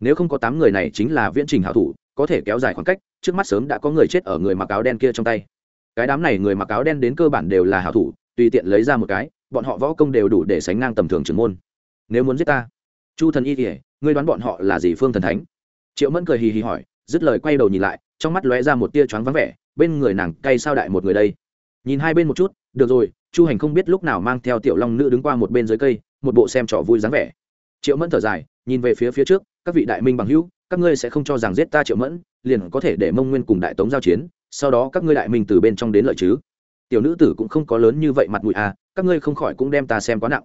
Nếu không có tám người này chính là viễn trình hảo thủ, có thể kéo dài khoảng cách, trước mắt sớm đã có người chết ở người mặc áo đen kia trong tay. Cái đám này người mặc áo đen đến cơ bản đều là hảo thủ, tùy tiện lấy ra một cái, bọn họ võ công đều đủ để sánh ngang tầm thường trưởng môn. Nếu muốn giết ta, chu thần y kỉa ngươi đoán bọn họ là gì phương thần thánh? Triệu mẫn cười hì hì hỏi, dứt lời quay đầu nhìn lại, trong mắt lóe ra một tia choáng vắng vẻ bên người nàng cay sao đại một người đây. Nhìn hai bên một chút, được rồi, chu hành không biết lúc nào mang theo tiểu long nữ đứng qua một bên dưới cây, một bộ xem trò vui dáng vẻ. Triệu mẫn thở dài, nhìn về phía phía trước, các vị đại minh bằng hữu, các ngươi sẽ không cho rằng giết ta triệu mẫn, liền có thể để mông nguyên cùng đại tống giao chiến, sau đó các ngươi đại minh từ bên trong đến lợi chứ. Tiểu nữ tử cũng không có lớn như vậy mặt mũi à các ngươi không khỏi cũng đem ta xem quá nặng.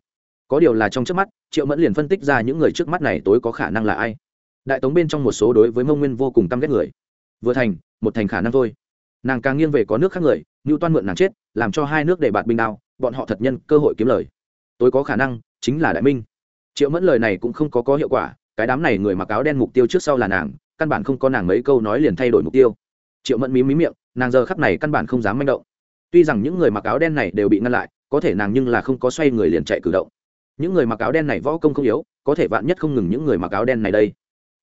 Có điều là trong trước mắt, triệu mẫn liền phân tích ra những người trước mắt này tối có khả năng là ai. Đại tống bên trong một số đối với mông nguyên vô cùng căm ghét người. Vừa thành, một thành khả năng thôi nàng càng nghiêng về có nước khác người như toan mượn nàng chết, làm cho hai nước để bạt binh đao, bọn họ thật nhân cơ hội kiếm lời. Tối có khả năng, chính là đại minh. Triệu mẫn lời này cũng không có có hiệu quả, cái đám này người mặc áo đen mục tiêu trước sau là nàng, căn bản không có nàng mấy câu nói liền thay đổi mục tiêu. Triệu mẫn mí mí miệng, nàng giờ khắp này căn bản không dám manh động. Tuy rằng những người mặc áo đen này đều bị ngăn lại, có thể nàng nhưng là không có xoay người liền chạy cử động. Những người mặc áo đen này võ công không yếu, có thể vạn nhất không ngừng những người mặc áo đen này đây.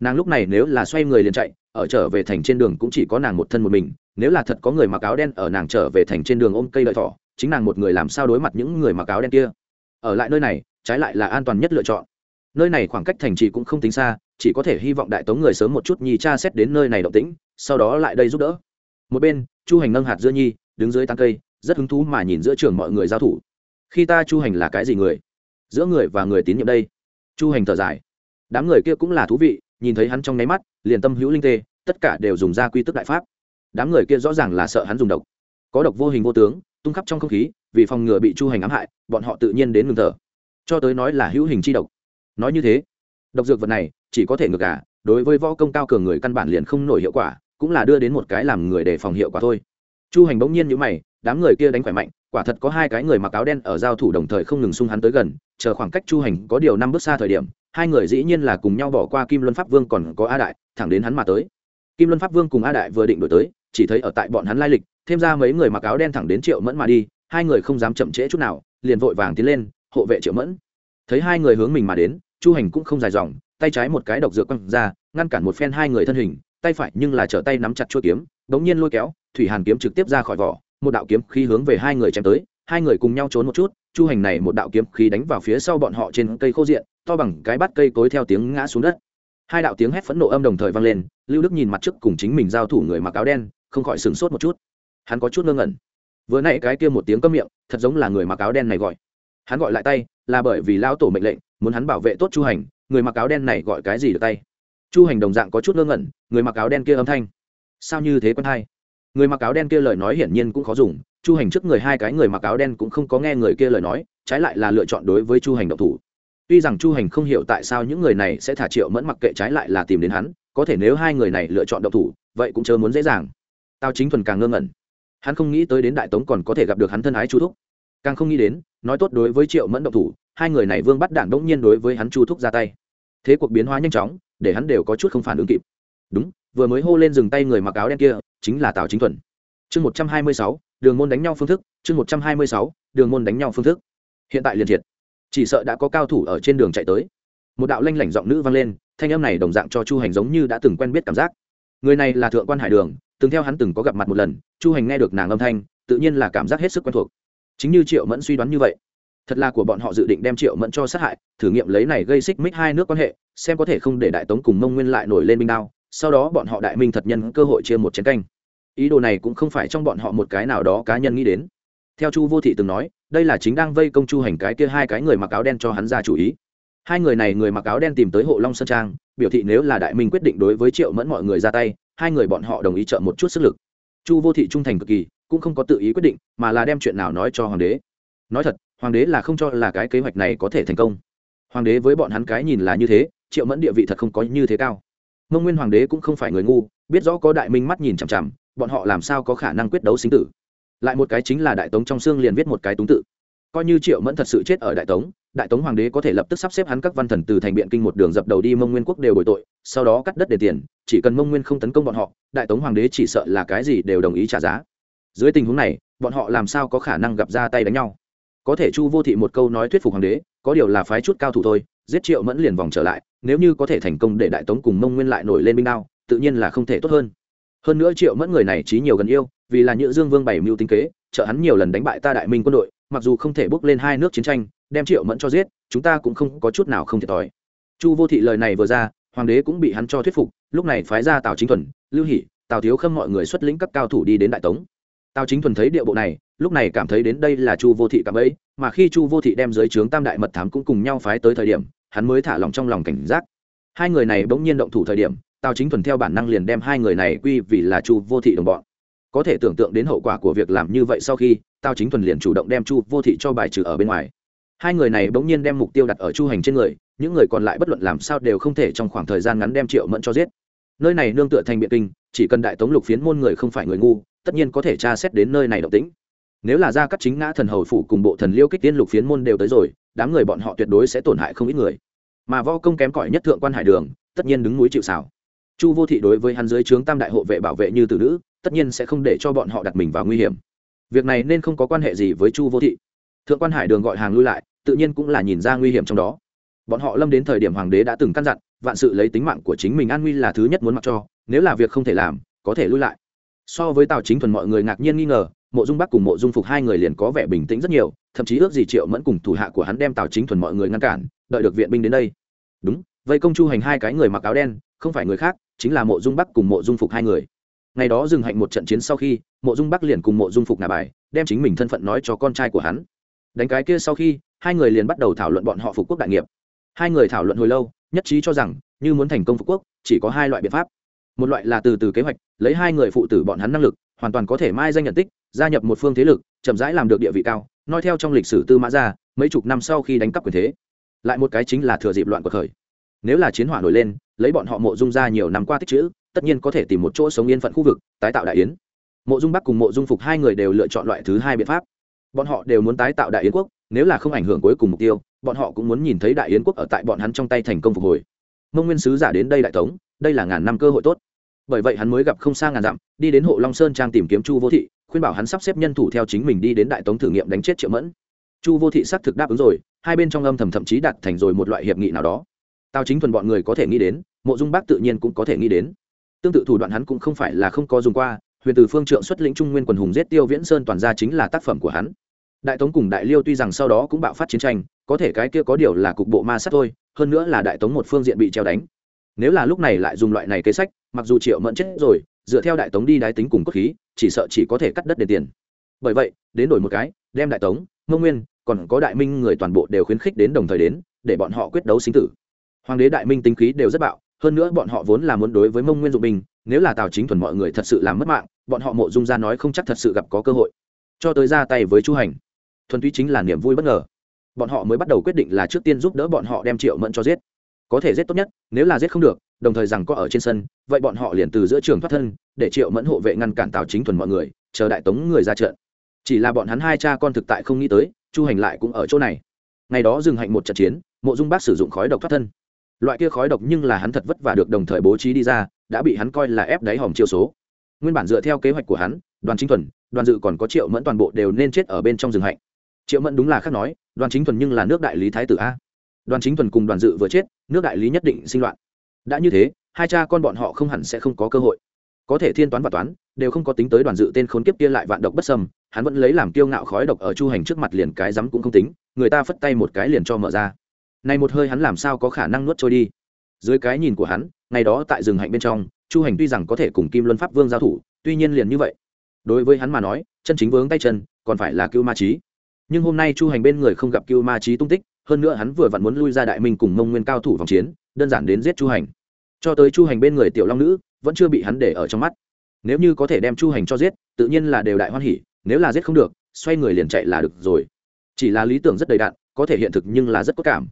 Nàng lúc này nếu là xoay người liền chạy, ở trở về thành trên đường cũng chỉ có nàng một thân một mình nếu là thật có người mặc áo đen ở nàng trở về thành trên đường ôm cây lợi thỏ, chính nàng một người làm sao đối mặt những người mặc áo đen kia? Ở lại nơi này, trái lại là an toàn nhất lựa chọn. Nơi này khoảng cách thành trì cũng không tính xa, chỉ có thể hy vọng đại tống người sớm một chút nhi cha xét đến nơi này động tĩnh, sau đó lại đây giúp đỡ. Một bên, chu hành nâng hạt dưa nhi, đứng dưới tán cây, rất hứng thú mà nhìn giữa trường mọi người giao thủ. Khi ta chu hành là cái gì người? Giữa người và người tín nhiệm đây. Chu hành thở dài. Đám người kia cũng là thú vị, nhìn thấy hắn trong nháy mắt, liền tâm hữu linh tê, tất cả đều dùng ra quy tức đại pháp đám người kia rõ ràng là sợ hắn dùng độc. Có độc vô hình vô tướng, tung khắp trong không khí, vì phòng ngừa bị chu hành ám hại, bọn họ tự nhiên đến ngừng thở. Cho tới nói là hữu hình chi độc. Nói như thế, độc dược vật này chỉ có thể ngược cả đối với võ công cao cường người căn bản liền không nổi hiệu quả, cũng là đưa đến một cái làm người để phòng hiệu quả thôi. Chu hành bỗng nhiên như mày, đám người kia đánh khỏe mạnh, quả thật có hai cái người mặc áo đen ở giao thủ đồng thời không ngừng xung hắn tới gần, chờ khoảng cách chu hành có điều năm bước xa thời điểm, hai người dĩ nhiên là cùng nhau bỏ qua kim luân pháp vương còn có a đại, thẳng đến hắn mà tới kim luân pháp vương cùng a đại vừa định đổi tới, chỉ thấy ở tại bọn hắn lai lịch, thêm ra mấy người mặc áo đen thẳng đến triệu mẫn mà đi, hai người không dám chậm trễ chút nào, liền vội vàng tiến lên, hộ vệ triệu mẫn. Thấy hai người hướng mình mà đến, chu hành cũng không dài dòng, tay trái một cái độc dược quăng ra, ngăn cản một phen hai người thân hình, tay phải nhưng là trở tay nắm chặt chuôi kiếm bỗng nhiên lôi kéo, thủy hàn kiếm trực tiếp ra khỏi vỏ, một đạo kiếm khí hướng về hai người chém tới, hai người cùng nhau trốn một chút, chu hành này một đạo kiếm khí đánh vào phía sau bọn họ trên cây khô diện, to bằng cái bắt cây cối theo tiếng ngã xuống đất hai đạo tiếng hét phẫn nộ âm đồng thời vang lên, lưu đức nhìn mặt trước cùng chính mình giao thủ người mặc áo đen, không khỏi sửng sốt một chút. Hắn có chút ngơ ngẩn. Vừa nãy cái kia một tiếng cấm miệng, thật giống là người mặc áo đen này gọi. Hắn gọi lại tay, là bởi vì lao tổ mệnh lệnh, muốn hắn bảo vệ tốt chu hành, người mặc áo đen này gọi cái gì được tay? Chu hành đồng dạng có chút ngơ ngẩn, người mặc áo đen kia âm thanh. Sao như thế quân hai? Người mặc áo đen kia lời nói hiển nhiên cũng khó dùng, chu hành trước người hai cái người mặc áo đen cũng không có nghe người kia lời nói, trái lại là lựa chọn đối với chu hành động thủ tuy rằng chu hành không hiểu tại sao những người này sẽ thả triệu mẫn mặc kệ trái lại là tìm đến hắn, có thể nếu hai người này lựa chọn động thủ, vậy cũng chớ muốn dễ dàng. Tao chính thuần càng ngơ ngẩn. Hắn không nghĩ tới đến đại tống còn có thể gặp được hắn thân ái chu thúc. Càng không nghĩ đến, nói tốt đối với triệu mẫn động thủ, hai người này vương bắt đảng đỗng nhiên đối với hắn chu thúc ra tay. Thế cuộc biến hóa nhanh chóng, để hắn đều có chút không phản ứng kịp. Đúng, vừa mới hô lên dừng tay người mặc áo đen kia, chính là tào chính thuần. Chương một trăm hai mươi sáu, đường môn đánh nhau phương thức, chương một trăm hai mươi sáu, đường môn đánh nhau phương thức. Hiện tại liền triệt chỉ sợ đã có cao thủ ở trên đường chạy tới. Một đạo lanh lảnh giọng nữ vang lên, thanh âm này đồng dạng cho chu hành giống như đã từng quen biết cảm giác. Người này là thượng quan hải đường, từng theo hắn từng có gặp mặt một lần, chu hành nghe được nàng âm thanh, tự nhiên là cảm giác hết sức quen thuộc. Chính như triệu mẫn suy đoán như vậy, thật là của bọn họ dự định đem triệu mẫn cho sát hại, thử nghiệm lấy này gây xích mích hai nước quan hệ, xem có thể không để đại tống cùng mông nguyên lại nổi lên binh đao, sau đó bọn họ đại minh thật nhân cơ hội chia một chiến canh. Ý đồ này cũng không phải trong bọn họ một cái nào đó cá nhân nghĩ đến. Theo chu vô thị từng nói đây là chính đang vây công chu hành cái kia hai cái người mặc áo đen cho hắn ra chủ ý. Hai người này người mặc áo đen tìm tới hộ long sơn trang, biểu thị nếu là đại minh quyết định đối với triệu mẫn mọi người ra tay, hai người bọn họ đồng ý trợ một chút sức lực. Chu vô thị trung thành cực kỳ, cũng không có tự ý quyết định, mà là đem chuyện nào nói cho hoàng đế. Nói thật, hoàng đế là không cho là cái kế hoạch này có thể thành công. Hoàng đế với bọn hắn cái nhìn là như thế, triệu mẫn địa vị thật không có như thế cao. Mông nguyên hoàng đế cũng không phải người ngu, biết rõ có đại minh mắt nhìn chằm chằm, bọn họ làm sao có khả năng quyết đấu sinh tử lại một cái chính là đại tống trong xương liền viết một cái túng tự. Coi như triệu mẫn thật sự chết ở đại tống đại tống hoàng đế có thể lập tức sắp xếp hắn các văn thần từ thành biện kinh một đường dập đầu đi mông nguyên quốc đều bồi tội, sau đó cắt đất để tiền, chỉ cần mông nguyên không tấn công bọn họ, đại tống hoàng đế chỉ sợ là cái gì đều đồng ý trả giá. Dưới tình huống này, bọn họ làm sao có khả năng gặp ra tay đánh nhau? Có thể chu vô thị một câu nói thuyết phục hoàng đế, có điều là phái chút cao thủ thôi, giết triệu mẫn liền vòng trở lại, nếu như có thể thành công để đại tống cùng mông nguyên lại nổi lên binh đao, tự nhiên là không thể tốt hơn. Hơn nữa triệu mẫn người này trí nhiều gần yêu vì là nhữ dương vương bảy mưu tính kế, trợ hắn nhiều lần đánh bại ta đại minh quân đội, mặc dù không thể bước lên hai nước chiến tranh, đem triệu mẫn cho giết, chúng ta cũng không có chút nào không thiệt thòi. Chu vô thị lời này vừa ra, hoàng đế cũng bị hắn cho thuyết phục, lúc này phái ra tào chính thuần, lưu hỷ, tào thiếu khâm mọi người xuất lĩnh các cao thủ đi đến đại tống. Tào chính thuần thấy địa bộ này, lúc này cảm thấy đến đây là chu vô thị cảm ấy, mà khi chu vô thị đem dưới trướng tam đại mật thám cũng cùng nhau phái tới thời điểm, hắn mới thả lòng trong lòng cảnh giác. Hai người này bỗng nhiên động thủ thời điểm, tào chính thuần theo bản năng liền đem hai người này quy vì là chu vô thị đồng bọn có thể tưởng tượng đến hậu quả của việc làm như vậy sau khi tao chính thuần liền chủ động đem chu vô thị cho bài trừ ở bên ngoài. Hai người này bỗng nhiên đem mục tiêu đặt ở chu hành trên người, những người còn lại bất luận làm sao đều không thể trong khoảng thời gian ngắn đem triệu mẫn cho giết. Nơi này nương tựa thành biện kinh, chỉ cần đại tống lục phiến môn người không phải người ngu, tất nhiên có thể tra xét đến nơi này động tĩnh. Nếu là ra các chính ngã thần hầu phủ cùng bộ thần liêu kích tiên lục phiến môn đều tới rồi, đám người bọn họ tuyệt đối sẽ tổn hại không ít người. Mà vo công kém cỏi nhất thượng quan hải đường, tất nhiên đứng núi chịu xảo chu vô thị đối với hắn dưới trướng tam đại hộ vệ bảo vệ như tử nữ tất nhiên sẽ không để cho bọn họ đặt mình vào nguy hiểm. Việc này nên không có quan hệ gì với chu vô thị. Thượng quan hải đường gọi hàng lui lại, tự nhiên cũng là nhìn ra nguy hiểm trong đó. Bọn họ lâm đến thời điểm hoàng đế đã từng căn dặn, vạn sự lấy tính mạng của chính mình an nguy là thứ nhất muốn mặc cho, nếu là việc không thể làm, có thể lui lại. So với tào chính thuần mọi người ngạc nhiên nghi ngờ, mộ dung bắc cùng mộ dung phục hai người liền có vẻ bình tĩnh rất nhiều, thậm chí ước gì triệu mẫn cùng thủ hạ của hắn đem tào chính thuần mọi người ngăn cản, đợi được viện binh đến đây. Đúng vậy công chu hành hai cái người mặc áo đen, không phải người khác, chính là mộ dung bắc cùng mộ dung phục hai người ngày đó dừng hạnh một trận chiến sau khi, mộ dung bắc liền cùng mộ dung phục nà bài, đem chính mình thân phận nói cho con trai của hắn. Đánh cái kia sau khi, hai người liền bắt đầu thảo luận bọn họ phục quốc đại nghiệp. Hai người thảo luận hồi lâu, nhất trí cho rằng, như muốn thành công phục quốc, chỉ có hai loại biện pháp. Một loại là từ từ kế hoạch, lấy hai người phụ tử bọn hắn năng lực, hoàn toàn có thể mai danh nhận tích, gia nhập một phương thế lực, chậm rãi làm được địa vị cao, nói theo trong lịch sử tư mã ra, mấy chục năm sau khi đánh cắp quyền thế. Lại một cái chính là thừa dịp loạn cuộc khởi nếu là chiến hỏa nổi lên, lấy bọn họ mộ dung ra nhiều năm qua tích chữ tất nhiên có thể tìm một chỗ sống yên phận khu vực, tái tạo đại yến. Mộ dung bắc cùng mộ dung phục hai người đều lựa chọn loại thứ hai biện pháp. Bọn họ đều muốn tái tạo đại yến quốc, nếu là không ảnh hưởng cuối cùng mục tiêu, bọn họ cũng muốn nhìn thấy đại yến quốc ở tại bọn hắn trong tay thành công phục hồi. Mông nguyên sứ giả đến đây đại tống, đây là ngàn năm cơ hội tốt. Bởi vậy hắn mới gặp không xa ngàn dặm, đi đến hộ long sơn trang tìm kiếm chu vô thị, khuyên bảo hắn sắp xếp nhân thủ theo chính mình đi đến đại tống thử nghiệm đánh chết triệu mẫn. Chu vô thị xác thực đáp ứng rồi, hai bên trong âm thầm thậm chí đạt thành rồi một loại hiệp nghị nào đó. Tao chính thuần bọn người có thể nghĩ đến, mộ dung bác tự nhiên cũng có thể nghĩ đến tương tự thủ đoạn hắn cũng không phải là không có dùng qua, huyền từ phương trượng xuất lĩnh trung nguyên quần hùng giết tiêu viễn sơn toàn ra chính là tác phẩm của hắn. Đại tống cùng đại liêu tuy rằng sau đó cũng bạo phát chiến tranh, có thể cái kia có điều là cục bộ ma sát thôi, hơn nữa là đại tống một phương diện bị treo đánh. Nếu là lúc này lại dùng loại này kế sách, mặc dù triệu mẫn chết rồi, dựa theo đại tống đi đái tính cùng cốt khí, chỉ sợ chỉ có thể cắt đất để tiền. Bởi vậy, đến đổi một cái, đem đại tống ngô nguyên, còn có đại minh người toàn bộ đều khuyến khích đến đồng thời đến, để bọn họ quyết đấu sinh tử. Hoàng đế đại minh tính khí đều rất bạo hơn nữa bọn họ vốn là muốn đối với mông nguyên dụng binh nếu là tào chính thuần mọi người thật sự làm mất mạng, bọn họ mộ dung ra nói không chắc thật sự gặp có cơ hội. Cho tới ra tay với chu hành, thuần túy chính là niềm vui bất ngờ. Bọn họ mới bắt đầu quyết định là trước tiên giúp đỡ bọn họ đem triệu mẫn cho giết. Có thể giết tốt nhất, nếu là giết không được, đồng thời rằng có ở trên sân, vậy bọn họ liền từ giữa trường thoát thân, để triệu mẫn hộ vệ ngăn cản tào chính thuần mọi người, chờ đại tống người ra trận. Chỉ là bọn hắn hai cha con thực tại không nghĩ tới, chu hành lại cũng ở chỗ này. Ngày đó dừng hạnh một trận chiến, mộ dung bác sử dụng khói độc thoát thân loại kia khói độc nhưng là hắn thật vất vả được đồng thời bố trí đi ra, đã bị hắn coi là ép đáy hòm chiêu số. Nguyên bản dựa theo kế hoạch của hắn, đoàn chính thuần, đoàn dự còn có triệu mẫn toàn bộ đều nên chết ở bên trong rừng hạnh. Triệu mẫn đúng là khác nói, đoàn chính thuần nhưng là nước đại lý thái tử a. Đoàn chính thuần cùng đoàn dự vừa chết, nước đại lý nhất định sinh loạn. Đã như thế, hai cha con bọn họ không hẳn sẽ không có cơ hội. Có thể thiên toán và toán, đều không có tính tới đoàn dự tên khốn kiếp kia lại vạn độc bất sâm hắn vẫn lấy làm kiêu ngạo khói độc ở chu hành trước mặt liền cái rắm cũng không tính, người ta phất tay một cái liền cho mở ra này một hơi hắn làm sao có khả năng nuốt trôi đi? Dưới cái nhìn của hắn, ngày đó tại rừng hạnh bên trong, chu hành tuy rằng có thể cùng kim luân pháp vương giao thủ, tuy nhiên liền như vậy. Đối với hắn mà nói, chân chính vướng tay chân, còn phải là cưu ma trí nhưng hôm nay chu hành bên người không gặp cưu ma trí tung tích, hơn nữa hắn vừa vặn muốn lui ra đại minh cùng mông nguyên cao thủ vòng chiến, đơn giản đến giết chu hành. Cho tới chu hành bên người tiểu long nữ, vẫn chưa bị hắn để ở trong mắt. Nếu như có thể đem chu hành cho giết, tự nhiên là đều đại hoan hỉ, nếu là giết không được, xoay người liền chạy là được rồi. Chỉ là lý tưởng rất đầy đạn có thể hiện thực nhưng là rất có cảm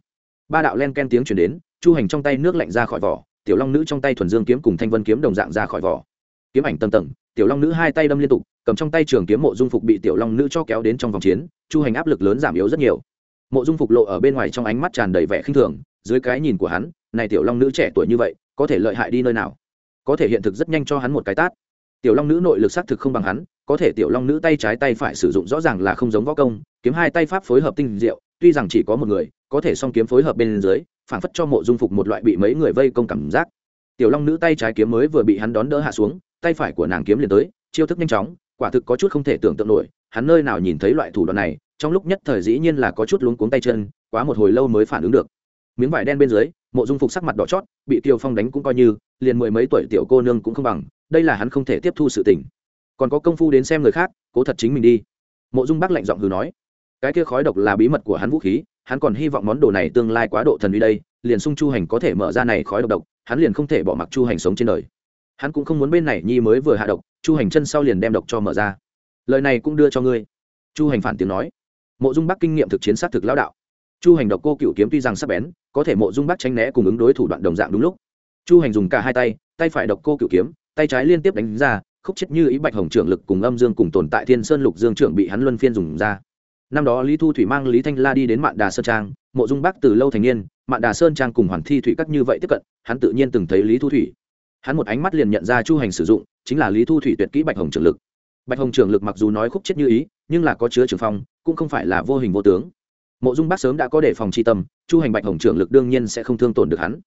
ba đạo len ken tiếng chuyển đến, chu hành trong tay nước lạnh ra khỏi vỏ, tiểu long nữ trong tay thuần dương kiếm cùng thanh vân kiếm đồng dạng ra khỏi vỏ. Kiếm ảnh tầng tầng, tiểu long nữ hai tay đâm liên tục, cầm trong tay trường kiếm mộ dung phục bị tiểu long nữ cho kéo đến trong vòng chiến, chu hành áp lực lớn giảm yếu rất nhiều. Mộ dung phục lộ ở bên ngoài trong ánh mắt tràn đầy vẻ khinh thường, dưới cái nhìn của hắn, này tiểu long nữ trẻ tuổi như vậy, có thể lợi hại đi nơi nào? Có thể hiện thực rất nhanh cho hắn một cái tát. Tiểu long nữ nội lực xác thực không bằng hắn, có thể tiểu long nữ tay trái tay phải sử dụng rõ ràng là không giống võ công, kiếm hai tay pháp phối hợp tinh diệu, tuy rằng chỉ có một người có thể song kiếm phối hợp bên dưới phản phất cho mộ dung phục một loại bị mấy người vây công cảm giác. Tiểu long nữ tay trái kiếm mới vừa bị hắn đón đỡ hạ xuống, tay phải của nàng kiếm liền tới, chiêu thức nhanh chóng, quả thực có chút không thể tưởng tượng nổi, hắn nơi nào nhìn thấy loại thủ đoạn này, trong lúc nhất thời dĩ nhiên là có chút luống cuống tay chân, quá một hồi lâu mới phản ứng được. Miếng vải đen bên dưới, mộ dung phục sắc mặt đỏ chót, bị tiêu phong đánh cũng coi như, liền mười mấy tuổi tiểu cô nương cũng không bằng, đây là hắn không thể tiếp thu sự tình. Còn có công phu đến xem người khác, cố thật chính mình đi. Mộ dung bác lạnh giọng hừ nói, cái kia khói độc là bí mật của hắn vũ khí hắn còn hy vọng món đồ này tương lai quá độ thần uy đây, liền sung chu hành có thể mở ra này khói độc độc, hắn liền không thể bỏ mặc chu hành sống trên đời. Hắn cũng không muốn bên này nhi mới vừa hạ độc, chu hành chân sau liền đem độc cho mở ra. Lời này cũng đưa cho ngươi. Chu hành phản tiếng nói. Mộ dung bắc kinh nghiệm thực chiến sát thực lão đạo. Chu hành độc cô cựu kiếm tuy rằng sắc bén, có thể mộ dung bắc tránh né cùng ứng đối thủ đoạn đồng dạng đúng lúc. Chu hành dùng cả hai tay tay phải độc cô cựu kiếm, tay trái liên tiếp đánh ra, khúc chết như ý bạch hồng trưởng lực cùng âm dương cùng tồn tại thiên sơn lục dương trưởng bị hắn luân phiên dùng ra năm đó lý thu thủy mang lý thanh la đi đến mạn đà sơn trang, mộ dung bắc từ lâu thành niên, mạn đà sơn trang cùng hoàn thi thủy các như vậy tiếp cận, hắn tự nhiên từng thấy lý thu thủy. Hắn một ánh mắt liền nhận ra chu hành sử dụng, chính là lý thu thủy tuyệt kỹ bạch hồng Trường lực. Bạch hồng Trường lực mặc dù nói khúc chết như ý, nhưng là có chứa trường phong, cũng không phải là vô hình vô tướng. Mộ dung bác sớm đã có đề phòng tri tâm, chu hành bạch hồng Trường lực đương nhiên sẽ không thương tổn được hắn.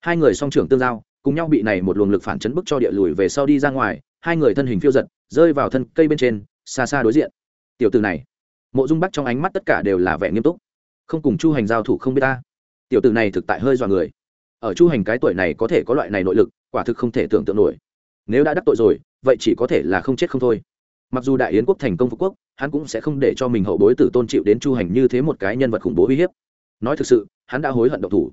Hai người song trưởng tương giao, cùng nhau bị này một luồng lực phản chấn bức cho địa lùi về sau đi ra ngoài, hai người thân hình phiêu giật, rơi vào thân cây bên trên, xa xa đối diện. Tiểu từ này mộ dung bắc trong ánh mắt tất cả đều là vẻ nghiêm túc. Không cùng chu hành giao thủ không biết ta. Tiểu tử này thực tại hơi dọa người. Ở chu hành cái tuổi này có thể có loại này nội lực, quả thực không thể tưởng tượng nổi. Nếu đã đắc tội rồi, vậy chỉ có thể là không chết không thôi. Mặc dù đại yến quốc thành công phú quốc, hắn cũng sẽ không để cho mình hậu bối tử tôn chịu đến chu hành như thế một cái nhân vật khủng bố uy hiếp. Nói thực sự, hắn đã hối hận độc thủ.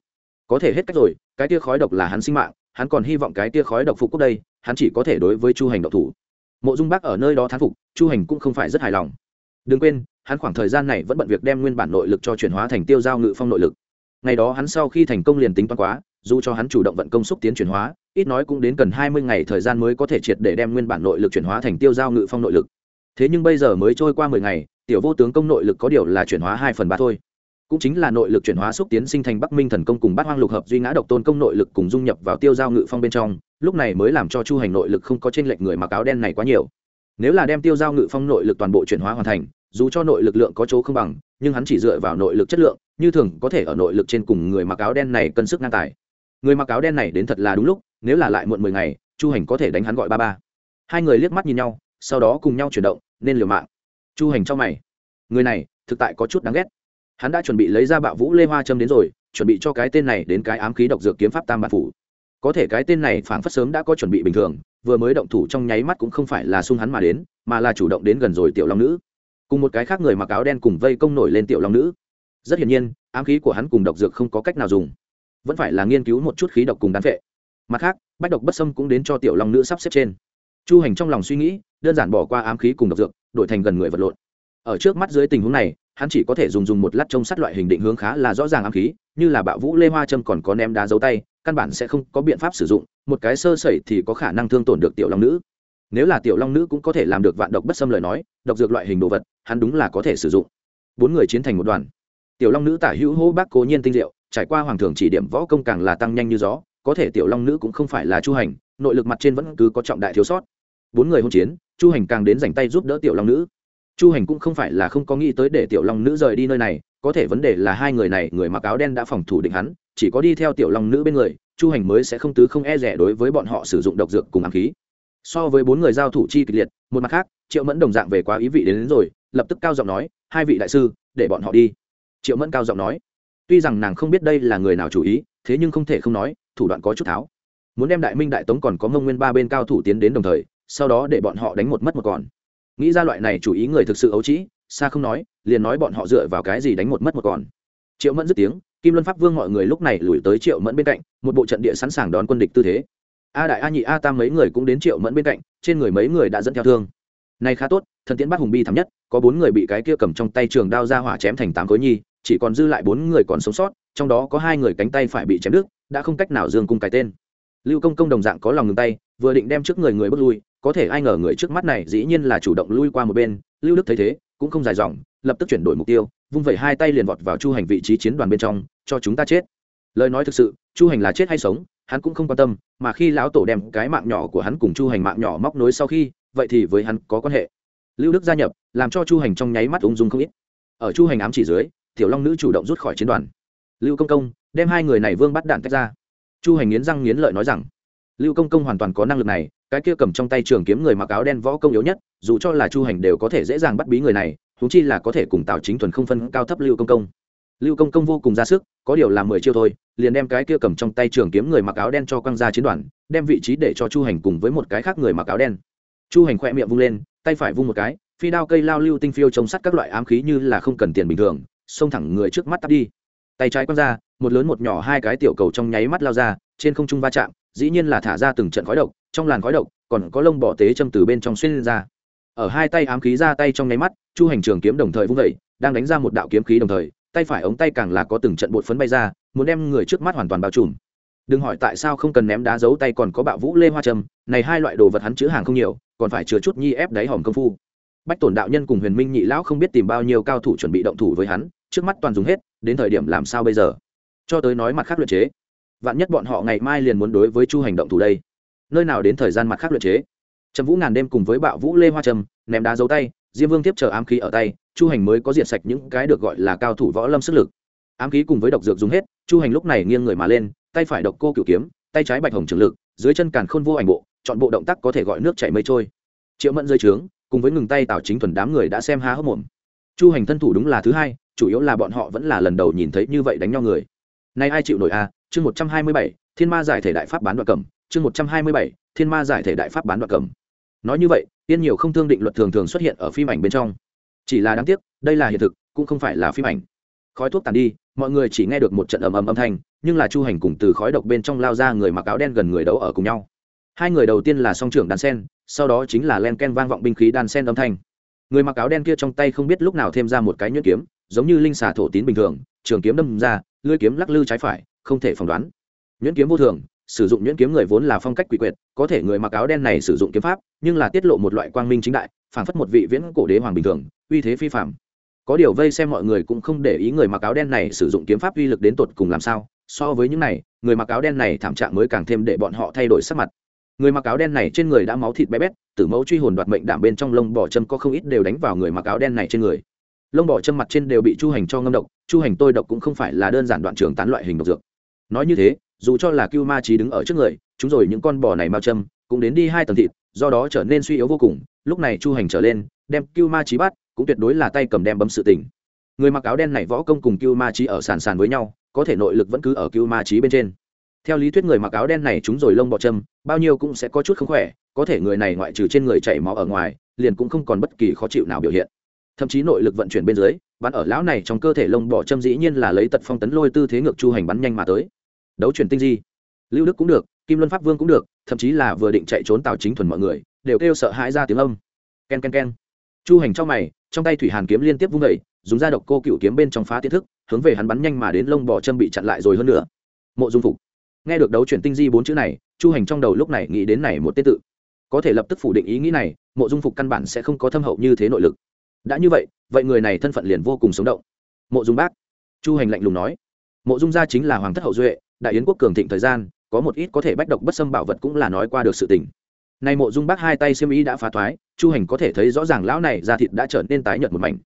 Có thể hết cách rồi, cái tia khói độc là hắn sinh mạng, hắn còn hy vọng cái tia khói độc phục quốc đây, hắn chỉ có thể đối với chu hành độc thủ. Mộ dung bác ở nơi đó thán phục, chu hành cũng không phải rất hài lòng. Đừng quên hắn khoảng thời gian này vẫn bận việc đem nguyên bản nội lực cho chuyển hóa thành tiêu giao ngự phong nội lực. Ngày đó hắn sau khi thành công liền tính toán quá, dù cho hắn chủ động vận công xúc tiến chuyển hóa, ít nói cũng đến cần hai mươi ngày thời gian mới có thể triệt để đem nguyên bản nội lực chuyển hóa thành tiêu giao ngự phong nội lực. Thế nhưng bây giờ mới trôi qua mười ngày, tiểu vô tướng công nội lực có điều là chuyển hóa hai phần ba thôi. Cũng chính là nội lực chuyển hóa xúc tiến sinh thành bắc minh thần công cùng bát hoang lục hợp duy ngã độc tôn công nội lực cùng dung nhập vào tiêu giao ngự phong bên trong, lúc này mới làm cho chu hành nội lực không có trên lệnh người mặc áo đen này quá nhiều. Nếu là đem tiêu giao ngự phong nội lực toàn bộ chuyển hóa hoàn thành dù cho nội lực lượng có chỗ không bằng, nhưng hắn chỉ dựa vào nội lực chất lượng, như thường có thể ở nội lực trên cùng người mặc áo đen này cân sức ngang tài. Người mặc áo đen này đến thật là đúng lúc, nếu là lại muộn mười ngày, chu hành có thể đánh hắn gọi ba ba. Hai người liếc mắt nhìn nhau, sau đó cùng nhau chuyển động, nên liều mạng. Chu hành cho mày. Người này, thực tại có chút đáng ghét. Hắn đã chuẩn bị lấy ra bạo vũ lê hoa châm đến rồi, chuẩn bị cho cái tên này đến cái ám khí độc dược kiếm pháp tam bản phủ. Có thể cái tên này phảng phất sớm đã có chuẩn bị bình thường, vừa mới động thủ trong nháy mắt cũng không phải là sung hắn mà đến, mà là chủ động đến gần rồi tiểu long nữ cùng một cái khác người mặc áo đen cùng vây công nổi lên tiểu long nữ. Rất hiển nhiên, ám khí của hắn cùng độc dược không có cách nào dùng. Vẫn phải là nghiên cứu một chút khí độc cùng đán vệ mặt khác, bách độc bất sâm cũng đến cho tiểu long nữ sắp xếp trên. Chu hành trong lòng suy nghĩ, đơn giản bỏ qua ám khí cùng độc dược, đổi thành gần người vật lộn. Ở trước mắt dưới tình huống này, hắn chỉ có thể dùng dùng một lát trông sắt loại hình định hướng khá là rõ ràng ám khí, như là bạo vũ lê hoa trâm còn có ném đá dấu tay, căn bản sẽ không có biện pháp sử dụng, một cái sơ sẩy thì có khả năng thương tổn được tiểu long nữ nếu là tiểu long nữ cũng có thể làm được vạn độc bất xâm lời nói, độc dược loại hình đồ vật, hắn đúng là có thể sử dụng. Bốn người chiến thành một đoàn. Tiểu long nữ tả hữu hô bác cố nhiên tinh diệu, trải qua hoàng thường chỉ điểm võ công càng là tăng nhanh như gió, có thể tiểu long nữ cũng không phải là chu hành, nội lực mặt trên vẫn cứ có trọng đại thiếu sót. Bốn người hôn chiến, chu hành càng đến dành tay giúp đỡ tiểu long nữ. Chu hành cũng không phải là không có nghĩ tới để tiểu long nữ rời đi nơi này, có thể vấn đề là hai người này, người mặc áo đen đã phòng thủ định hắn, chỉ có đi theo tiểu long nữ bên người, chu hành mới sẽ không tứ không e rẻ đối với bọn họ sử dụng độc dược cùng ám khí so với bốn người giao thủ chi kịch liệt một mặt khác triệu mẫn đồng dạng về quá ý vị đến, đến rồi lập tức cao giọng nói hai vị đại sư để bọn họ đi. Triệu mẫn cao giọng nói tuy rằng nàng không biết đây là người nào chủ ý thế nhưng không thể không nói thủ đoạn có chút tháo. Muốn đem đại minh đại tống còn có mông nguyên ba bên cao thủ tiến đến đồng thời sau đó để bọn họ đánh một mất một còn. Nghĩ ra loại này chủ ý người thực sự ấu trĩ xa không nói liền nói bọn họ dựa vào cái gì đánh một mất một còn. Triệu mẫn dứt tiếng kim luân pháp vương mọi người lúc này lùi tới triệu mẫn bên cạnh một bộ trận địa sẵn sàng đón quân địch tư thế a đại a nhị a tam mấy người cũng đến triệu mẫn bên cạnh, trên người mấy người đã dẫn theo thương. Này khá tốt, thần tiễn bắt hùng bi thắm nhất, có bốn người bị cái kia cầm trong tay trường đao ra hỏa chém thành tám khối nhi, chỉ còn dư lại bốn người còn sống sót, trong đó có hai người cánh tay phải bị chém đứt, đã không cách nào dương cung cái tên. Lưu công công đồng dạng có lòng ngừng tay, vừa định đem trước người người bước lui, có thể ai ngờ người trước mắt này dĩ nhiên là chủ động lui qua một bên, lưu đức thấy thế, cũng không dài dòng, lập tức chuyển đổi mục tiêu, vung vẩy hai tay liền vọt vào chu hành vị trí chiến đoàn bên trong, cho chúng ta chết. Lời nói thực sự, chu hành là chết hay sống hắn cũng không quan tâm, mà khi lão tổ đem cái mạng nhỏ của hắn cùng chu hành mạng nhỏ móc nối sau khi, vậy thì với hắn có quan hệ. Lưu đức gia nhập, làm cho chu hành trong nháy mắt ung dung không ít. Ở chu hành ám chỉ dưới, tiểu long nữ chủ động rút khỏi chiến đoàn. Lưu công công, đem hai người này vương bắt đạn tách ra. Chu hành nghiến răng nghiến lợi nói rằng, lưu công công hoàn toàn có năng lực này, cái kia cầm trong tay trường kiếm người mặc áo đen võ công yếu nhất, dù cho là chu hành đều có thể dễ dàng bắt bí người này thú chi là có thể cùng tào chính thuần không phân cao thấp lưu công công lưu công công vô cùng ra sức, có điều là mười chiêu thôi, liền đem cái kia cầm trong tay trường kiếm người mặc áo đen cho quăng ra chiến đoàn, đem vị trí để cho chu hành cùng với một cái khác người mặc áo đen. Chu hành khỏe miệng vung lên, tay phải vung một cái, phi đao cây lao lưu tinh phiêu chống sắt các loại ám khí như là không cần tiền bình thường, xông thẳng người trước mắt tắt đi. Tay trái quăng ra, một lớn một nhỏ hai cái tiểu cầu trong nháy mắt lao ra, trên không trung va chạm, dĩ nhiên là thả ra từng trận khói độc, trong làn khói độc còn có lông bỏ tế châm từ bên trong xuyên lên ra. Ở hai tay ám khí ra tay trong nháy mắt, chu hành trường kiếm đồng thời vung vẩy đang đánh ra một đạo kiếm khí đồng thời tay phải ống tay càng là có từng trận bột phấn bay ra, muốn đem người trước mắt hoàn toàn bao trùm. Đừng hỏi tại sao không cần ném đá giấu tay còn có bạo vũ lê hoa trầm này hai loại đồ vật hắn chứa hàng không nhiều, còn phải chứa chút nhi ép đáy hòm công phu. Bách tổn đạo nhân cùng huyền minh nhị lão không biết tìm bao nhiêu cao thủ chuẩn bị động thủ với hắn, trước mắt toàn dùng hết, đến thời điểm làm sao bây giờ? Cho tới nói mặt khác luyện chế. Vạn nhất bọn họ ngày mai liền muốn đối với chu hành động thủ đây. Nơi nào đến thời gian mặt khác luyện chế? Trầm vũ ngàn đêm cùng với bạo vũ lê hoa trầm ném đá dấu tay, diêm vương tiếp chờ ám khí ở tay chu hành mới có diệt sạch những cái được gọi là cao thủ võ lâm sức lực. Ám khí cùng với độc dược dùng hết, chu hành lúc này nghiêng người mà lên, tay phải độc cô cựu kiếm, tay trái bạch hồng trường lực, dưới chân càn khôn vô ảnh bộ, chọn bộ động tác có thể gọi nước chảy mây trôi. Triệu mẫn rơi trướng, cùng với ngừng tay tào chính thuần đám người đã xem há hốc mồm. Chu hành thân thủ đúng là thứ hai, chủ yếu là bọn họ vẫn là lần đầu nhìn thấy như vậy đánh nhau người. Nay ai chịu nổi a? Chương một trăm hai mươi bảy, thiên ma giải thể đại pháp bán đoạn cầm. Chương một trăm hai mươi bảy, thiên ma giải thể đại pháp bán đoạn cầm. Nói như vậy, tiên nhiều không thương định luật thường thường xuất hiện ở phim ảnh bên trong chỉ là đáng tiếc, đây là hiện thực, cũng không phải là phim ảnh. Khói thuốc tàn đi, mọi người chỉ nghe được một trận ầm ầm âm thanh, nhưng là chu hành cùng từ khói độc bên trong lao ra người mặc áo đen gần người đấu ở cùng nhau. Hai người đầu tiên là song trưởng đàn sen, sau đó chính là len ken vang vọng binh khí đàn sen âm thanh. Người mặc áo đen kia trong tay không biết lúc nào thêm ra một cái nhuyễn kiếm, giống như linh xà thổ tín bình thường, trường kiếm đâm ra, lưỡi kiếm lắc lư trái phải, không thể phỏng đoán. Nhuyễn kiếm vô thường, sử dụng nhuyễn kiếm người vốn là phong cách quỷ quyệt, có thể người mặc áo đen này sử dụng kiếm pháp, nhưng là tiết lộ một loại quang minh chính đại phảng phất một vị viễn cổ đế hoàng bình thường, uy thế phi phạm có điều vây xem mọi người cũng không để ý người mặc áo đen này sử dụng kiếm pháp uy lực đến tột cùng làm sao, so với những này, người mặc áo đen này thảm trạng mới càng thêm để bọn họ thay đổi sắc mặt. Người mặc áo đen này trên người đã máu thịt bé bét, tử mẫu truy hồn đoạt mệnh đảm bên trong lông bỏ châm có không ít đều đánh vào người mặc áo đen này trên người. Lông bỏ châm mặt trên đều bị chu hành cho ngâm độc, chu hành tôi độc cũng không phải là đơn giản đoạn trường tán loại hình độc dược. Nói như thế dù cho là cưu ma trí đứng ở trước người, chúng rồi những con bò này mao châm, cũng đến đi hai tầng thịt, do đó trở nên suy yếu vô cùng. Lúc này chu hành trở lên, đem cưu ma trí bắt, cũng tuyệt đối là tay cầm đem bấm sự tình. Người mặc áo đen này võ công cùng cưu ma trí ở sàn sàn với nhau, có thể nội lực vẫn cứ ở cưu ma trí bên trên. Theo lý thuyết người mặc áo đen này chúng rồi lông bọ châm, bao nhiêu cũng sẽ có chút không khỏe, có thể người này ngoại trừ trên người chảy máu ở ngoài, liền cũng không còn bất kỳ khó chịu nào biểu hiện. Thậm chí nội lực vận chuyển bên dưới, bắn ở lão này trong cơ thể lông bọ châm dĩ nhiên là lấy tật phong tấn lôi tư thế ngược chu hành bắn nhanh mà tới đấu chuyển tinh di. Lưu đức cũng được, kim luân pháp vương cũng được, thậm chí là vừa định chạy trốn tào chính thuần mọi người, đều kêu sợ hãi ra tiếng âm. K e n k e n k e n chu hành trong mày, trong tay thủy hàn kiếm liên tiếp vung vẩy dùng ra độc cô cựu kiếm bên trong phá tiến thức, hướng về hắn bắn nhanh mà đến lông bò châm bị chặn lại rồi hơn nữa. Mộ dung phục. Nghe được đấu chuyển tinh di bốn chữ này, chu hành trong đầu lúc này nghĩ đến này một tên tự. Có thể lập tức phủ định ý nghĩ này, mộ dung phục căn bản sẽ không có thâm hậu như thế nội lực. Đã như vậy vậy người này thân phận liền vô cùng sống động. Mộ dung bác. Chu hành lạnh lùng nói. Mộ dung gia chính là hoàng thất hậu duệ đại yến quốc cường thịnh thời gian, có một ít có thể bách độc bất xâm bảo vật cũng là nói qua được sự tình. Nay mộ dung bác hai tay xiêm ý đã phá thoái, chu hành có thể thấy rõ ràng lão này da thịt đã trở nên tái nhợt một mảnh.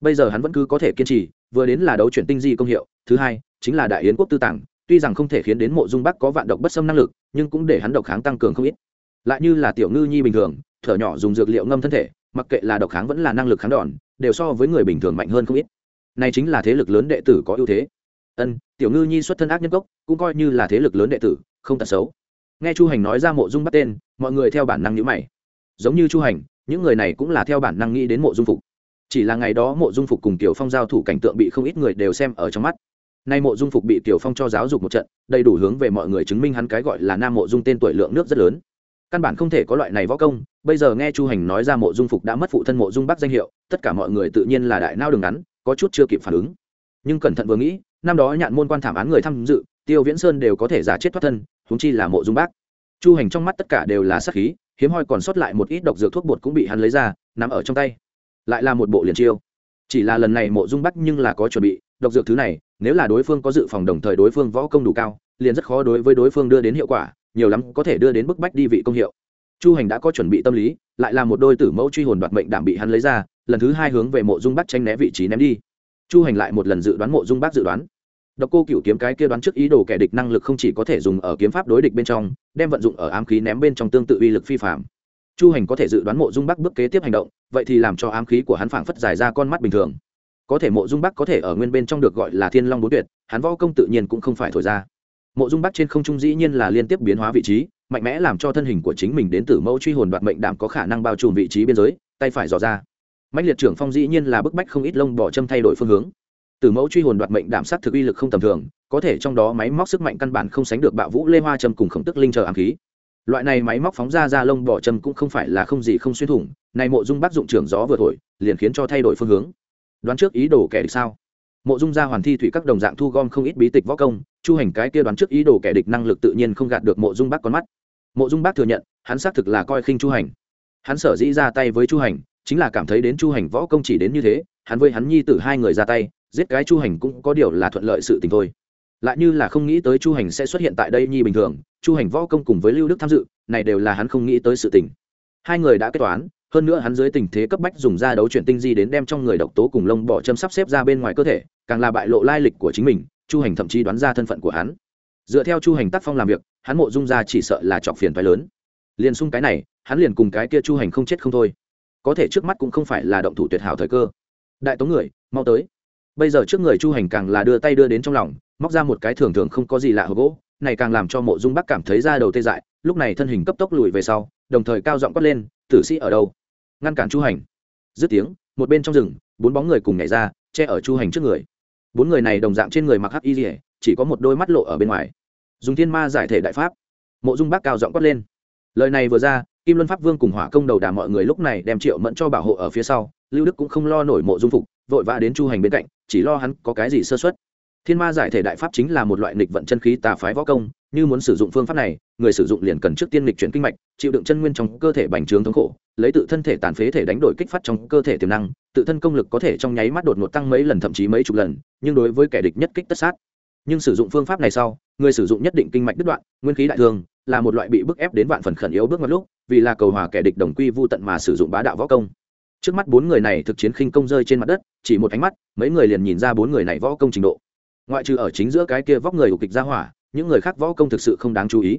Bây giờ hắn vẫn cứ có thể kiên trì, vừa đến là đấu chuyển tinh di công hiệu, thứ hai, chính là đại yến quốc tư tàng, tuy rằng không thể khiến đến mộ dung bắc có vạn độc bất xâm năng lực, nhưng cũng để hắn độc kháng tăng cường không ít. Lại như là tiểu ngư nhi bình thường, thở nhỏ dùng dược liệu ngâm thân thể, mặc kệ là độc kháng vẫn là năng lực kháng đòn, đều so với người bình thường mạnh hơn không ít. Này chính là thế lực lớn đệ tử có ưu thế ân, tiểu ngư nhi xuất thân ác nhân gốc cũng coi như là thế lực lớn đệ tử, không tật xấu. Nghe chu hành nói ra mộ dung bắt tên, mọi người theo bản năng nhữ mày. Giống như chu hành, những người này cũng là theo bản năng nghĩ đến mộ dung phục. Chỉ là ngày đó mộ dung phục cùng tiểu phong giao thủ cảnh tượng bị không ít người đều xem ở trong mắt. Nay mộ dung phục bị tiểu phong cho giáo dục một trận, đầy đủ hướng về mọi người chứng minh hắn cái gọi là nam mộ dung tên tuổi lượng nước rất lớn. Căn bản không thể có loại này võ công, bây giờ nghe chu hành nói ra mộ dung phục đã mất phụ thân mộ dung bắc danh hiệu, tất cả mọi người tự nhiên là đại nao đường ngắn, có chút chưa kịp phản ứng. Nhưng cẩn thận vừa nghĩ năm đó nhạn môn quan thảm án người tham dự, tiêu viễn sơn đều có thể giả chết thoát thân húng chi là mộ dung bác. Chu hành trong mắt tất cả đều là sắc khí, hiếm hoi còn sót lại một ít độc dược thuốc bột cũng bị hắn lấy ra nằm ở trong tay. Lại là một bộ liền chiêu. Chỉ là lần này mộ dung bắc nhưng là có chuẩn bị, độc dược thứ này, nếu là đối phương có dự phòng đồng thời đối phương võ công đủ cao, liền rất khó đối với đối phương đưa đến hiệu quả, nhiều lắm có thể đưa đến bức bách đi vị công hiệu. Chu hành đã có chuẩn bị tâm lý, lại là một đôi tử mẫu truy hồn đoạt mệnh đảm bị hắn lấy ra, lần thứ hai hướng về mộ dung bắc tranh né vị trí ném đi. Chu hành lại một lần dự đoán mộ dung bắc dự đoán độc cô cửu kiếm cái kia đoán trước ý đồ kẻ địch năng lực không chỉ có thể dùng ở kiếm pháp đối địch bên trong, đem vận dụng ở ám khí ném bên trong tương tự uy lực phi phàm chu hành có thể dự đoán mộ dung bắc bước kế tiếp hành động, vậy thì làm cho ám khí của hắn phảng phất dài ra con mắt bình thường. Có thể mộ dung bắc có thể ở nguyên bên trong được gọi là thiên long bốn tuyệt, hắn võ công tự nhiên cũng không phải thổi ra. Mộ dung bắc trên không trung dĩ nhiên là liên tiếp biến hóa vị trí, mạnh mẽ làm cho thân hình của chính mình đến từ mẫu truy hồn đoạt mệnh đảm có khả năng bao trùm vị trí biên giới, tay phải dò ra. Mạnh liệt trưởng phong dĩ nhiên là bức bách không ít lông bỏ châm thay đổi phương hướng từ mẫu truy hồn đoạt mệnh đảm sát thực uy lực không tầm thường, có thể trong đó máy móc sức mạnh căn bản không sánh được bạo vũ lê hoa châm cùng khổng tức linh chờ ám khí. Loại này máy móc phóng ra ra lông bỏ châm cũng không phải là không gì không xuyên thủng, này mộ dung bắt dụng trưởng gió vừa thổi, liền khiến cho thay đổi phương hướng. Đoán trước ý đồ kẻ địch sao? Mộ dung ra hoàn thi thủy các đồng dạng thu gom không ít bí tịch võ công, chu hành cái kia đoán trước ý đồ kẻ địch năng lực tự nhiên không gạt được mộ dung bác con mắt. Mộ dung bác thừa nhận, hắn xác thực là coi khinh chu hành. Hắn sở dĩ ra tay với chu hành, chính là cảm thấy đến chu hành võ công chỉ đến như thế, hắn với hắn nhi tử hai người ra tay giết cái chu hành cũng có điều là thuận lợi sự tình thôi. Lại như là không nghĩ tới chu hành sẽ xuất hiện tại đây nhi bình thường, chu hành võ công cùng với lưu đức tham dự, này đều là hắn không nghĩ tới sự tình. Hai người đã kết toán, hơn nữa hắn dưới tình thế cấp bách dùng ra đấu chuyển tinh di đến đem trong người độc tố cùng lông bỏ châm sắp xếp ra bên ngoài cơ thể, càng là bại lộ lai lịch của chính mình, chu hành thậm chí đoán ra thân phận của hắn. Dựa theo chu hành tác phong làm việc, hắn mộ dung ra chỉ sợ là trọc phiền phái lớn. Liền xung cái này, hắn liền cùng cái kia chu hành không chết không thôi. Có thể trước mắt cũng không phải là động thủ tuyệt hảo thời cơ. Đại tống người, mau tới bây giờ trước người chu hành càng là đưa tay đưa đến trong lòng, móc ra một cái thường thường không có gì lạ hộp gỗ, này càng làm cho mộ dung bắc cảm thấy ra đầu tê dại, lúc này thân hình cấp tốc lùi về sau, đồng thời cao giọng quát lên, tử sĩ ở đâu? Ngăn cản chu hành. Dứt tiếng, một bên trong rừng, bốn bóng người cùng nhảy ra, che ở chu hành trước người. Bốn người này đồng dạng trên người mặc hắc y dỉa chỉ có một đôi mắt lộ ở bên ngoài. Dùng thiên ma giải thể đại pháp. Mộ dung bác cao giọng quát lên. Lời này vừa ra, kim luân pháp vương cùng hỏa công đầu đà mọi người lúc này đem triệu mẫn cho bảo hộ ở phía sau, lưu đức cũng không lo nổi mộ dung phục, vội vã đến chu hành bên cạnh chỉ lo hắn có cái gì sơ xuất thiên ma giải thể đại pháp chính là một loại nghịch vận chân khí tà phái võ công, như muốn sử dụng phương pháp này, người sử dụng liền cần trước tiên nghịch chuyển kinh mạch, chịu đựng chân nguyên trong cơ thể bành trướng thống khổ, lấy tự thân thể tàn phế thể đánh đổi kích phát trong cơ thể tiềm năng, tự thân công lực có thể trong nháy mắt đột ngột tăng mấy lần thậm chí mấy chục lần, nhưng đối với kẻ địch nhất kích tất sát. Nhưng sử dụng phương pháp này sau, người sử dụng nhất định kinh mạch đứt đoạn, nguyên khí đại thương là một loại bị bức ép đến vạn phần khẩn yếu bước ngoặt lúc, vì là cầu hòa kẻ địch đồng quy vô tận mà sử dụng bá đạo võ công trước mắt bốn người này thực chiến khinh công rơi trên mặt đất, chỉ một ánh mắt, mấy người liền nhìn ra bốn người này võ công trình độ. Ngoại trừ ở chính giữa cái kia vóc người của kịch gia hỏa, những người khác võ công thực sự không đáng chú ý.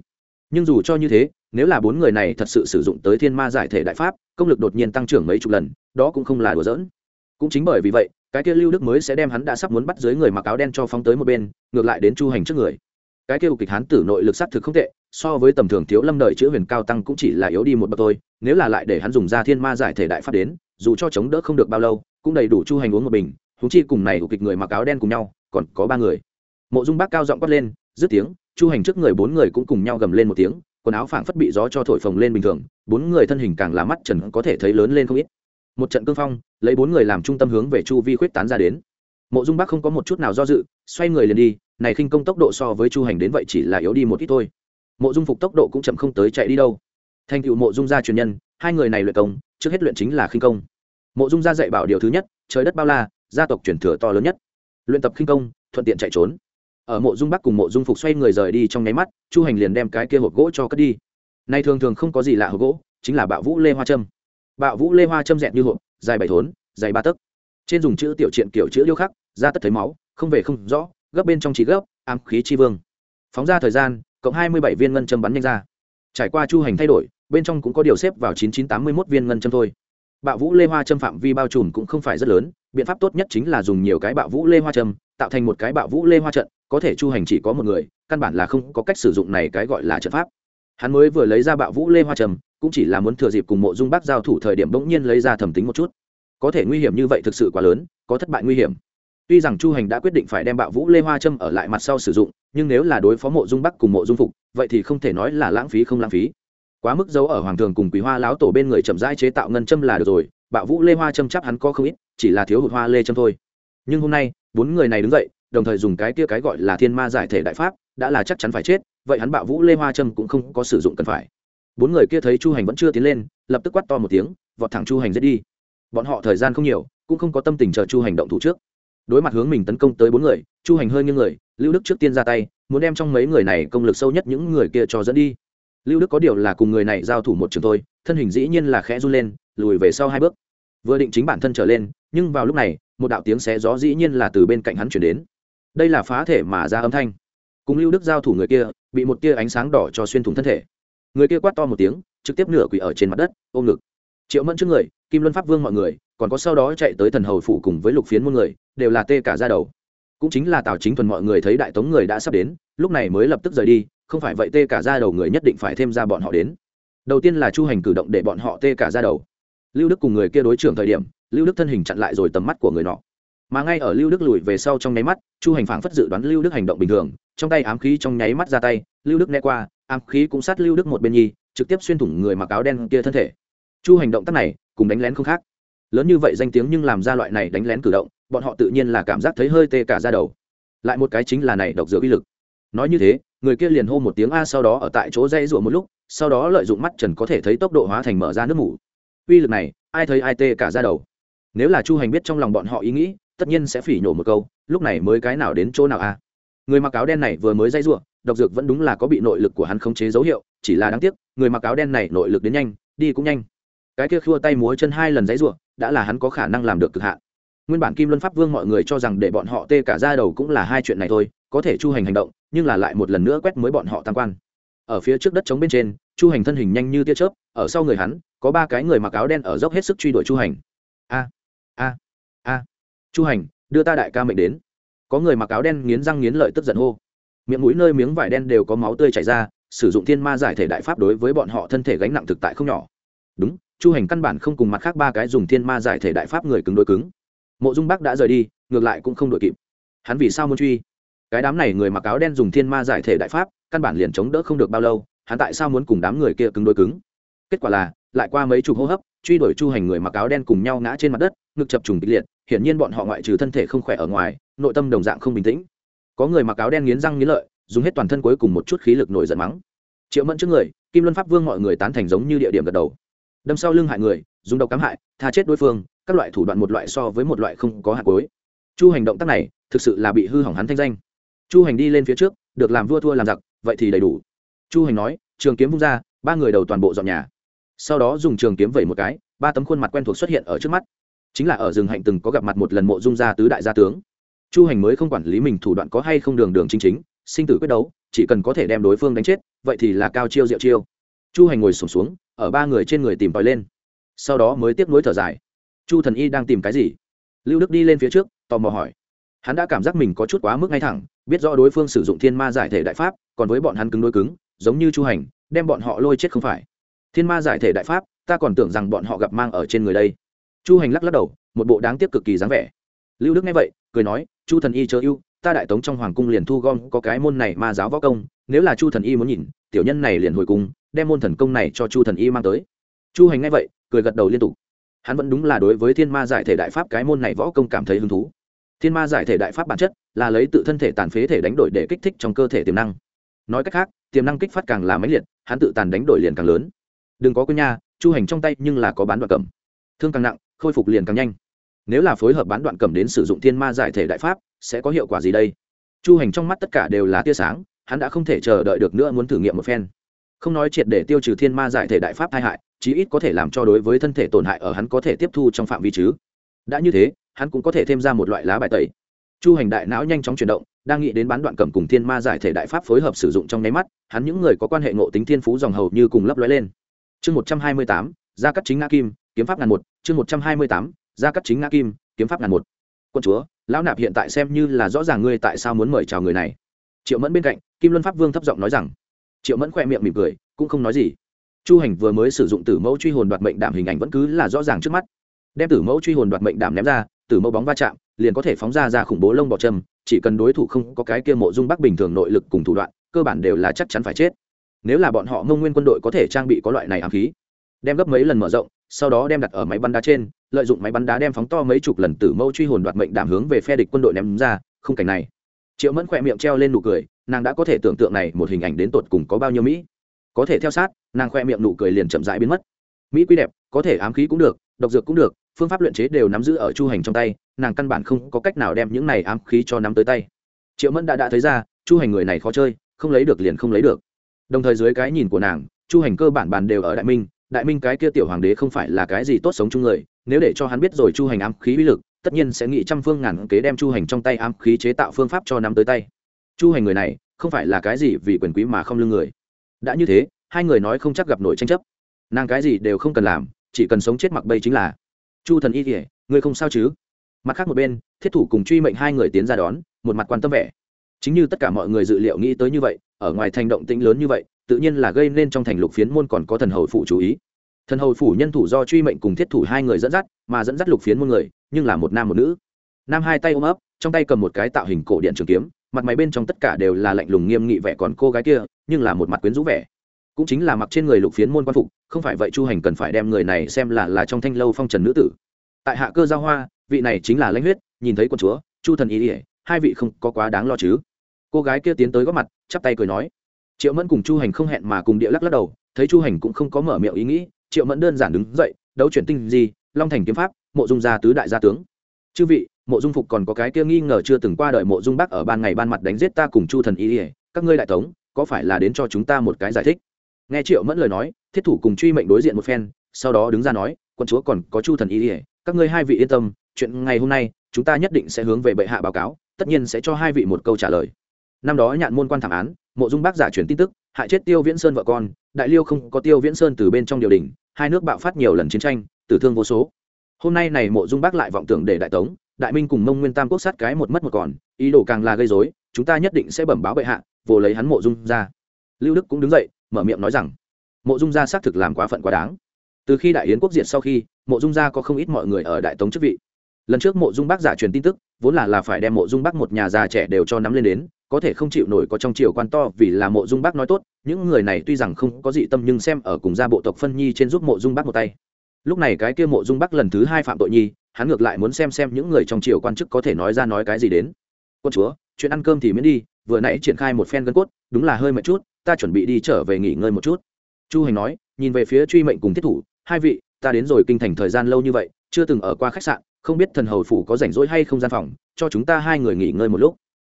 Nhưng dù cho như thế, nếu là bốn người này thật sự sử dụng tới thiên ma giải thể đại pháp, công lực đột nhiên tăng trưởng mấy chục lần, đó cũng không là đùa giỡn. Cũng chính bởi vì vậy, cái kia lưu đức mới sẽ đem hắn đã sắp muốn bắt dưới người mặc áo đen cho phóng tới một bên, ngược lại đến chu hành trước người. Cái kia kịch hán tử nội lực sát thực không tệ, so với tầm thường thiếu lâm đợi chữ huyền cao tăng cũng chỉ là yếu đi một bậc thôi, nếu là lại để hắn dùng ra thiên ma giải thể đại pháp đến dù cho chống đỡ không được bao lâu, cũng đầy đủ chu hành uống một bình húng chi cùng này của kịch người mặc áo đen cùng nhau, còn có ba người. Mộ dung bác cao giọng quát lên, dứt tiếng, chu hành trước người bốn người cũng cùng nhau gầm lên một tiếng, quần áo phảng phất bị gió cho thổi phồng lên bình thường, bốn người thân hình càng là mắt trần có thể thấy lớn lên không ít. Một trận cương phong, lấy bốn người làm trung tâm hướng về chu vi khuyết tán ra đến. Mộ dung Bác không có một chút nào do dự, xoay người liền đi, này khinh công tốc độ so với chu hành đến vậy chỉ là yếu đi một ít thôi. Mộ dung phục tốc độ cũng chậm không tới chạy đi đâu. Thành tựu mộ dung gia truyền nhân, hai người này luyện công trước hết luyện chính là khinh công. Mộ dung gia dạy bảo điều thứ nhất, trời đất bao la, gia tộc truyền thừa to lớn nhất. Luyện tập khinh công, thuận tiện chạy trốn. Ở mộ dung bắc cùng mộ dung phục xoay người rời đi trong nháy mắt, chu hành liền đem cái kia hộp gỗ cho cất đi. Nay thường thường không có gì lạ hộp gỗ, chính là bạo vũ lê hoa trâm bạo vũ lê hoa trâm dẹn như hộp, dài bảy thốn, dày ba tấc. Trên dùng chữ tiểu triện kiểu chữ điêu khắc ra tất thấy máu, không về không rõ, gấp bên trong chỉ gấp, ám khí chi vương. Phóng ra thời gian, cộng hai mươi bảy viên ngân châm bắn nhanh ra. Trải qua chu hành thay đổi bên trong cũng có điều xếp vào chín chín tám mươi một viên ngân châm thôi. Bạo vũ lê hoa châm phạm vi bao trùm cũng không phải rất lớn, biện pháp tốt nhất chính là dùng nhiều cái bạo vũ lê hoa châm, tạo thành một cái bạo vũ lê hoa trận, có thể chu hành chỉ có một người, căn bản là không có cách sử dụng này cái gọi là trận pháp. Hắn mới vừa lấy ra bạo vũ lê hoa trầm cũng chỉ là muốn thừa dịp cùng mộ dung bác giao thủ thời điểm bỗng nhiên lấy ra thẩm tính một chút. Có thể nguy hiểm như vậy thực sự quá lớn, có thất bại nguy hiểm. Tuy rằng chu hành đã quyết định phải đem bạo vũ lê hoa châm ở lại mặt sau sử dụng, nhưng nếu là đối phó mộ dung bắc cùng mộ dung phục, vậy thì không thể nói là lãng phí không lãng phí quá mức dấu ở hoàng thường cùng quý hoa láo tổ bên người chậm rãi chế tạo ngân châm là được rồi, bạo vũ lê hoa châm chắc hắn có không ít, chỉ là thiếu hụt hoa lê châm thôi. Nhưng hôm nay, bốn người này đứng dậy, đồng thời dùng cái kia cái gọi là thiên ma giải thể đại pháp, đã là chắc chắn phải chết, vậy hắn bạo vũ lê hoa châm cũng không có sử dụng cần phải. Bốn người kia thấy chu hành vẫn chưa tiến lên, lập tức quát to một tiếng, vọt thẳng chu hành giết đi. Bọn họ thời gian không nhiều, cũng không có tâm tình chờ chu hành động thủ trước. Đối mặt hướng mình tấn công tới bốn người, chu hành hơi như người, lưu đức trước tiên ra tay, muốn đem trong mấy người này công lực sâu nhất những người kia cho dẫn đi lưu đức có điều là cùng người này giao thủ một trường thôi, thân hình dĩ nhiên là khẽ run lên, lùi về sau hai bước. Vừa định chính bản thân trở lên, nhưng vào lúc này, một đạo tiếng xé gió dĩ nhiên là từ bên cạnh hắn chuyển đến. Đây là phá thể mà ra âm thanh. Cùng lưu đức giao thủ người kia, bị một tia ánh sáng đỏ cho xuyên thủng thân thể. Người kia quát to một tiếng, trực tiếp nửa quỷ ở trên mặt đất, ôm ngực. Triệu mẫn trước người, kim luân pháp vương mọi người, còn có sau đó chạy tới thần hầu phủ cùng với lục phiến muôn người, đều là tê cả ra đầu. Cũng chính là tào chính thuần mọi người thấy đại tống người đã sắp đến, lúc này mới lập tức rời đi không phải vậy tê cả ra đầu người nhất định phải thêm ra bọn họ đến. Đầu tiên là chu hành cử động để bọn họ tê cả ra đầu. Lưu đức cùng người kia đối trưởng thời điểm, lưu đức thân hình chặn lại rồi tầm mắt của người nọ. Mà ngay ở lưu đức lùi về sau trong nháy mắt, chu hành phảng phất dự đoán lưu đức hành động bình thường, trong tay ám khí trong nháy mắt ra tay, lưu đức né qua, ám khí cũng sát lưu đức một bên nhi, trực tiếp xuyên thủng người mặc áo đen kia thân thể. Chu hành động tác này, cùng đánh lén không khác. Lớn như vậy danh tiếng nhưng làm ra loại này đánh lén cử động, bọn họ tự nhiên là cảm giác thấy hơi tê cả ra đầu. Lại một cái chính là này độc dược uy lực. Nói như thế người kia liền hô một tiếng a sau đó ở tại chỗ dây rủa một lúc, sau đó lợi dụng mắt trần có thể thấy tốc độ hóa thành mở ra nước mủ. Uy lực này, ai thấy ai tê cả ra đầu. Nếu là chu hành biết trong lòng bọn họ ý nghĩ, tất nhiên sẽ phỉ nhổ một câu, lúc này mới cái nào đến chỗ nào a? Người mặc áo đen này vừa mới dây rủa, độc dược vẫn đúng là có bị nội lực của hắn khống chế dấu hiệu, chỉ là đáng tiếc, người mặc áo đen này nội lực đến nhanh, đi cũng nhanh. Cái kia khua tay múa chân hai lần dãy ruộng đã là hắn có khả năng làm được cực hạn. Nguyên bản kim luân pháp vương mọi người cho rằng để bọn họ tê cả ra đầu cũng là hai chuyện này thôi có thể chu hành hành động, nhưng là lại một lần nữa quét mới bọn họ tam quan. Ở phía trước đất trống bên trên, chu hành thân hình nhanh như tia chớp, ở sau người hắn, có ba cái người mặc áo đen ở dốc hết sức truy đuổi chu hành. A a a. Chu hành, đưa ta đại ca mệnh đến. Có người mặc áo đen nghiến răng nghiến lợi tức giận hô. Miệng mũi nơi miếng vải đen đều có máu tươi chảy ra, sử dụng thiên ma giải thể đại pháp đối với bọn họ thân thể gánh nặng thực tại không nhỏ. Đúng, chu hành căn bản không cùng mặt khác ba cái dùng thiên ma giải thể đại pháp người cứng đối cứng. Mộ dung bắc đã rời đi, ngược lại cũng không đội kịp. Hắn vì sao muốn truy? Cái đám này người mặc áo đen dùng thiên ma giải thể đại pháp, căn bản liền chống đỡ không được bao lâu, hắn tại sao muốn cùng đám người kia cứng đối cứng? Kết quả là, lại qua mấy chục hô hấp, truy đuổi chu hành người mặc áo đen cùng nhau ngã trên mặt đất, ngực chập trùng kịch liệt, hiển nhiên bọn họ ngoại trừ thân thể không khỏe ở ngoài, nội tâm đồng dạng không bình tĩnh. Có người mặc áo đen nghiến răng nghiến lợi, dùng hết toàn thân cuối cùng một chút khí lực nổi giận mắng. Triệu mẫn trước người, kim luân pháp vương mọi người tán thành giống như địa điểm gật đầu. Đâm sau lưng hại người, dùng độc cám hại, tha chết đối phương, các loại thủ đoạn một loại so với một loại không có hạt cối chu hành động tác này, thực sự là bị hư hỏng hắn thanh danh chu hành đi lên phía trước được làm vua thua làm giặc vậy thì đầy đủ. Chu hành nói trường kiếm vung ra ba người đầu toàn bộ dọn nhà. Sau đó dùng trường kiếm vẩy một cái ba tấm khuôn mặt quen thuộc xuất hiện ở trước mắt. Chính là ở rừng hạnh từng có gặp mặt một lần mộ dung gia tứ đại gia tướng. Chu hành mới không quản lý mình thủ đoạn có hay không đường đường chính chính sinh tử quyết đấu chỉ cần có thể đem đối phương đánh chết vậy thì là cao chiêu diệu chiêu. Chu hành ngồi sổm xuống, xuống ở ba người trên người tìm tòi lên. Sau đó mới tiếp nối thở dài. Chu thần y đang tìm cái gì? Lưu đức đi lên phía trước tò mò hỏi. Hắn đã cảm giác mình có chút quá mức ngay thẳng biết rõ đối phương sử dụng thiên ma giải thể đại pháp, còn với bọn hắn cứng đối cứng, giống như chu hành, đem bọn họ lôi chết không phải. Thiên ma giải thể đại pháp, ta còn tưởng rằng bọn họ gặp mang ở trên người đây. Chu hành lắc lắc đầu, một bộ đáng tiếc cực kỳ dáng vẻ. Lưu đức nghe vậy, cười nói, chu thần y chớ ưu, ta đại tống trong hoàng cung liền thu gom, có cái môn này ma giáo võ công, nếu là chu thần y muốn nhìn, tiểu nhân này liền hồi cung, đem môn thần công này cho chu thần y mang tới. Chu hành nghe vậy, cười gật đầu liên tục. Hắn vẫn đúng là đối với thiên ma giải thể đại pháp cái môn này võ công cảm thấy hứng thú thiên ma giải thể đại pháp bản chất là lấy tự thân thể tàn phế thể đánh đổi để kích thích trong cơ thể tiềm năng. Nói cách khác, tiềm năng kích phát càng là máy liệt, hắn tự tàn đánh đổi liền càng lớn. Đừng có quên nha, chu hành trong tay nhưng là có bán đoạn cầm. Thương càng nặng, khôi phục liền càng nhanh. Nếu là phối hợp bán đoạn cầm đến sử dụng thiên ma giải thể đại pháp, sẽ có hiệu quả gì đây? Chu hành trong mắt tất cả đều là tia sáng, hắn đã không thể chờ đợi được nữa muốn thử nghiệm một phen. Không nói triệt để tiêu trừ thiên ma giải thể đại pháp tai hại, chí ít có thể làm cho đối với thân thể tổn hại ở hắn có thể tiếp thu trong phạm vi chứ. Đã như thế hắn cũng có thể thêm ra một loại lá bài tẩy. Chu hành đại não nhanh chóng chuyển động, đang nghĩ đến bán đoạn cầm cùng thiên ma giải thể đại pháp phối hợp sử dụng trong nháy mắt, hắn những người có quan hệ ngộ tính thiên phú dòng hầu như cùng lấp lóe lên. Chương một trăm hai mươi tám, gia cắt chính ngã kim, kiếm pháp ngàn một. Chương một trăm hai mươi tám, gia cắt chính ngã kim, kiếm pháp ngàn một. Quân chúa, lão nạp hiện tại xem như là rõ ràng ngươi tại sao muốn mời chào người này. Triệu mẫn bên cạnh, kim luân pháp vương thấp giọng nói rằng. Triệu mẫn khoe miệng mỉm cười, cũng không nói gì. Chu hành vừa mới sử dụng tử mẫu truy hồn đoạt mệnh đảm hình ảnh vẫn cứ là rõ ràng trước mắt. Đem tử mẫu truy hồn đoạt mệnh đảm ném ra tử mẫu bóng va chạm, liền có thể phóng ra ra khủng bố lông bọ châm, chỉ cần đối thủ không có cái kia mộ dung bắc bình thường nội lực cùng thủ đoạn, cơ bản đều là chắc chắn phải chết. Nếu là bọn họ mông nguyên quân đội có thể trang bị có loại này ám khí, đem gấp mấy lần mở rộng, sau đó đem đặt ở máy bắn đá trên, lợi dụng máy bắn đá đem phóng to mấy chục lần tử mâu truy hồn đoạt mệnh đảm hướng về phe địch quân đội ném ra, không cảnh này. Triệu mẫn khỏe miệng treo lên nụ cười, nàng đã có thể tưởng tượng này một hình ảnh đến tột cùng có bao nhiêu mỹ. Có thể theo sát, nàng khoe miệng nụ cười liền chậm rãi biến mất. Mỹ quy đẹp, có thể ám khí cũng được, độc dược cũng được phương pháp luyện chế đều nắm giữ ở chu hành trong tay, nàng căn bản không có cách nào đem những này ám khí cho nắm tới tay. Triệu mẫn đã đã thấy ra, chu hành người này khó chơi, không lấy được liền không lấy được. Đồng thời dưới cái nhìn của nàng, chu hành cơ bản bàn đều ở đại minh đại minh cái kia tiểu hoàng đế không phải là cái gì tốt sống chung người, nếu để cho hắn biết rồi chu hành ám khí uy lực, tất nhiên sẽ nghĩ trăm phương ngàn kế đem chu hành trong tay ám khí chế tạo phương pháp cho nắm tới tay. Chu hành người này, không phải là cái gì vì quyền quý mà không lương người. Đã như thế, hai người nói không chắc gặp nổi tranh chấp. Nàng cái gì đều không cần làm, chỉ cần sống chết mặc bây chính là chu thần y kỉa ngươi không sao chứ? Mặt khác một bên, thiết thủ cùng truy mệnh hai người tiến ra đón, một mặt quan tâm vẻ. Chính như tất cả mọi người dự liệu nghĩ tới như vậy, ở ngoài thành động tĩnh lớn như vậy, tự nhiên là gây nên trong thành lục phiến môn còn có thần hầu phụ chú ý. Thần hầu phủ nhân thủ do truy mệnh cùng thiết thủ hai người dẫn dắt, mà dẫn dắt lục phiến môn người, nhưng là một nam một nữ. Nam hai tay ôm ấp, trong tay cầm một cái tạo hình cổ điện trường kiếm, mặt máy bên trong tất cả đều là lạnh lùng nghiêm nghị vẻ còn cô gái kia, nhưng là một mặt quyến rũ vẻ cũng chính là mặc trên người lục phiến môn quan phục, không phải vậy chu hành cần phải đem người này xem là là trong thanh lâu phong trần nữ tử. Tại hạ cơ giao hoa, vị này chính là lãnh huyết, nhìn thấy con chúa, chu thần ý ỉa hai vị không có quá đáng lo chứ. Cô gái kia tiến tới góp mặt, chắp tay cười nói. Triệu mẫn cùng chu hành không hẹn mà cùng địa lắc lắc đầu, thấy chu hành cũng không có mở miệng ý nghĩ, triệu mẫn đơn giản đứng dậy, đấu chuyển tinh gì long thành kiếm pháp, mộ dung gia tứ đại gia tướng. Chư vị, mộ dung phục còn có cái kia nghi ngờ chưa từng qua đợi mộ dung bắc ở ban ngày ban mặt đánh giết ta cùng chu thần ý ỉa các ngươi đại tống, có phải là đến cho chúng ta một cái giải thích? Nghe triệu mẫn lời nói, thiết thủ cùng truy mệnh đối diện một phen, sau đó đứng ra nói quân chúa còn có chu thần ý ỉa các ngươi hai vị yên tâm, chuyện ngày hôm nay, chúng ta nhất định sẽ hướng về bệ hạ báo cáo, tất nhiên sẽ cho hai vị một câu trả lời. Năm đó nhạn môn quan thảm án, mộ dung bác giả truyền tin tức, hại chết tiêu viễn sơn vợ con, đại liêu không có tiêu viễn sơn từ bên trong điều đình, hai nước bạo phát nhiều lần chiến tranh, tử thương vô số. Hôm nay này mộ dung bác lại vọng tưởng để đại tống, đại minh cùng mông nguyên tam quốc sát cái một mất một còn, ý đồ càng là gây dối chúng ta nhất định sẽ bẩm báo bệ hạ, vồ lấy hắn mộ dung ra. Lưu đức cũng đứng dậy mở miệng nói rằng, mộ dung gia xác thực làm quá phận quá đáng. Từ khi đại yến quốc diệt sau khi, mộ dung gia có không ít mọi người ở đại tống chức vị. Lần trước mộ dung bác giả truyền tin tức, vốn là là phải đem mộ dung bác một nhà già trẻ đều cho nắm lên đến, có thể không chịu nổi có trong triều quan to vì là mộ dung bác nói tốt, những người này tuy rằng không có dị tâm nhưng xem ở cùng gia bộ tộc phân nhi trên giúp mộ dung bác một tay. Lúc này cái kia mộ dung bác lần thứ hai phạm tội nhi, hắn ngược lại muốn xem xem những người trong triều quan chức có thể nói ra nói cái gì đến. Quân chúa, chuyện ăn cơm thì miễn đi, vừa nãy triển khai một phen gân cốt, đúng là hơi mệt chút ta chuẩn bị đi trở về nghỉ ngơi một chút. Chu hành nói, nhìn về phía truy mệnh cùng thiết thủ, hai vị, ta đến rồi kinh thành thời gian lâu như vậy, chưa từng ở qua khách sạn, không biết thần hầu phủ có rảnh rỗi hay không gian phòng, cho chúng ta hai người nghỉ ngơi một lúc.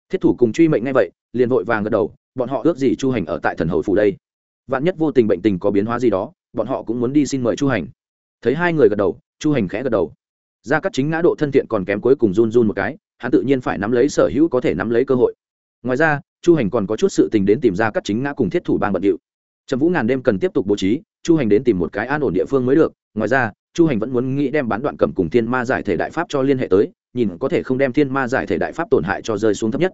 Thiết thủ cùng truy mệnh ngay vậy, liền vội vàng gật đầu, bọn họ ước gì chu hành ở tại thần hầu phủ đây. Vạn nhất vô tình bệnh tình có biến hóa gì đó, bọn họ cũng muốn đi xin mời chu hành. Thấy hai người gật đầu, chu hành khẽ gật đầu. Ra các chính ngã độ thân thiện còn kém cuối cùng run run một cái, hắn tự nhiên phải nắm lấy sở hữu có thể nắm lấy cơ hội. Ngoài ra chu hành còn có chút sự tình đến tìm ra các chính ngã cùng thiết thủ bang bận điệu. Trầm vũ ngàn đêm cần tiếp tục bố trí, chu hành đến tìm một cái an ổn địa phương mới được. Ngoài ra, chu hành vẫn muốn nghĩ đem bán đoạn cầm cùng thiên ma giải thể đại pháp cho liên hệ tới, nhìn có thể không đem thiên ma giải thể đại pháp tổn hại cho rơi xuống thấp nhất.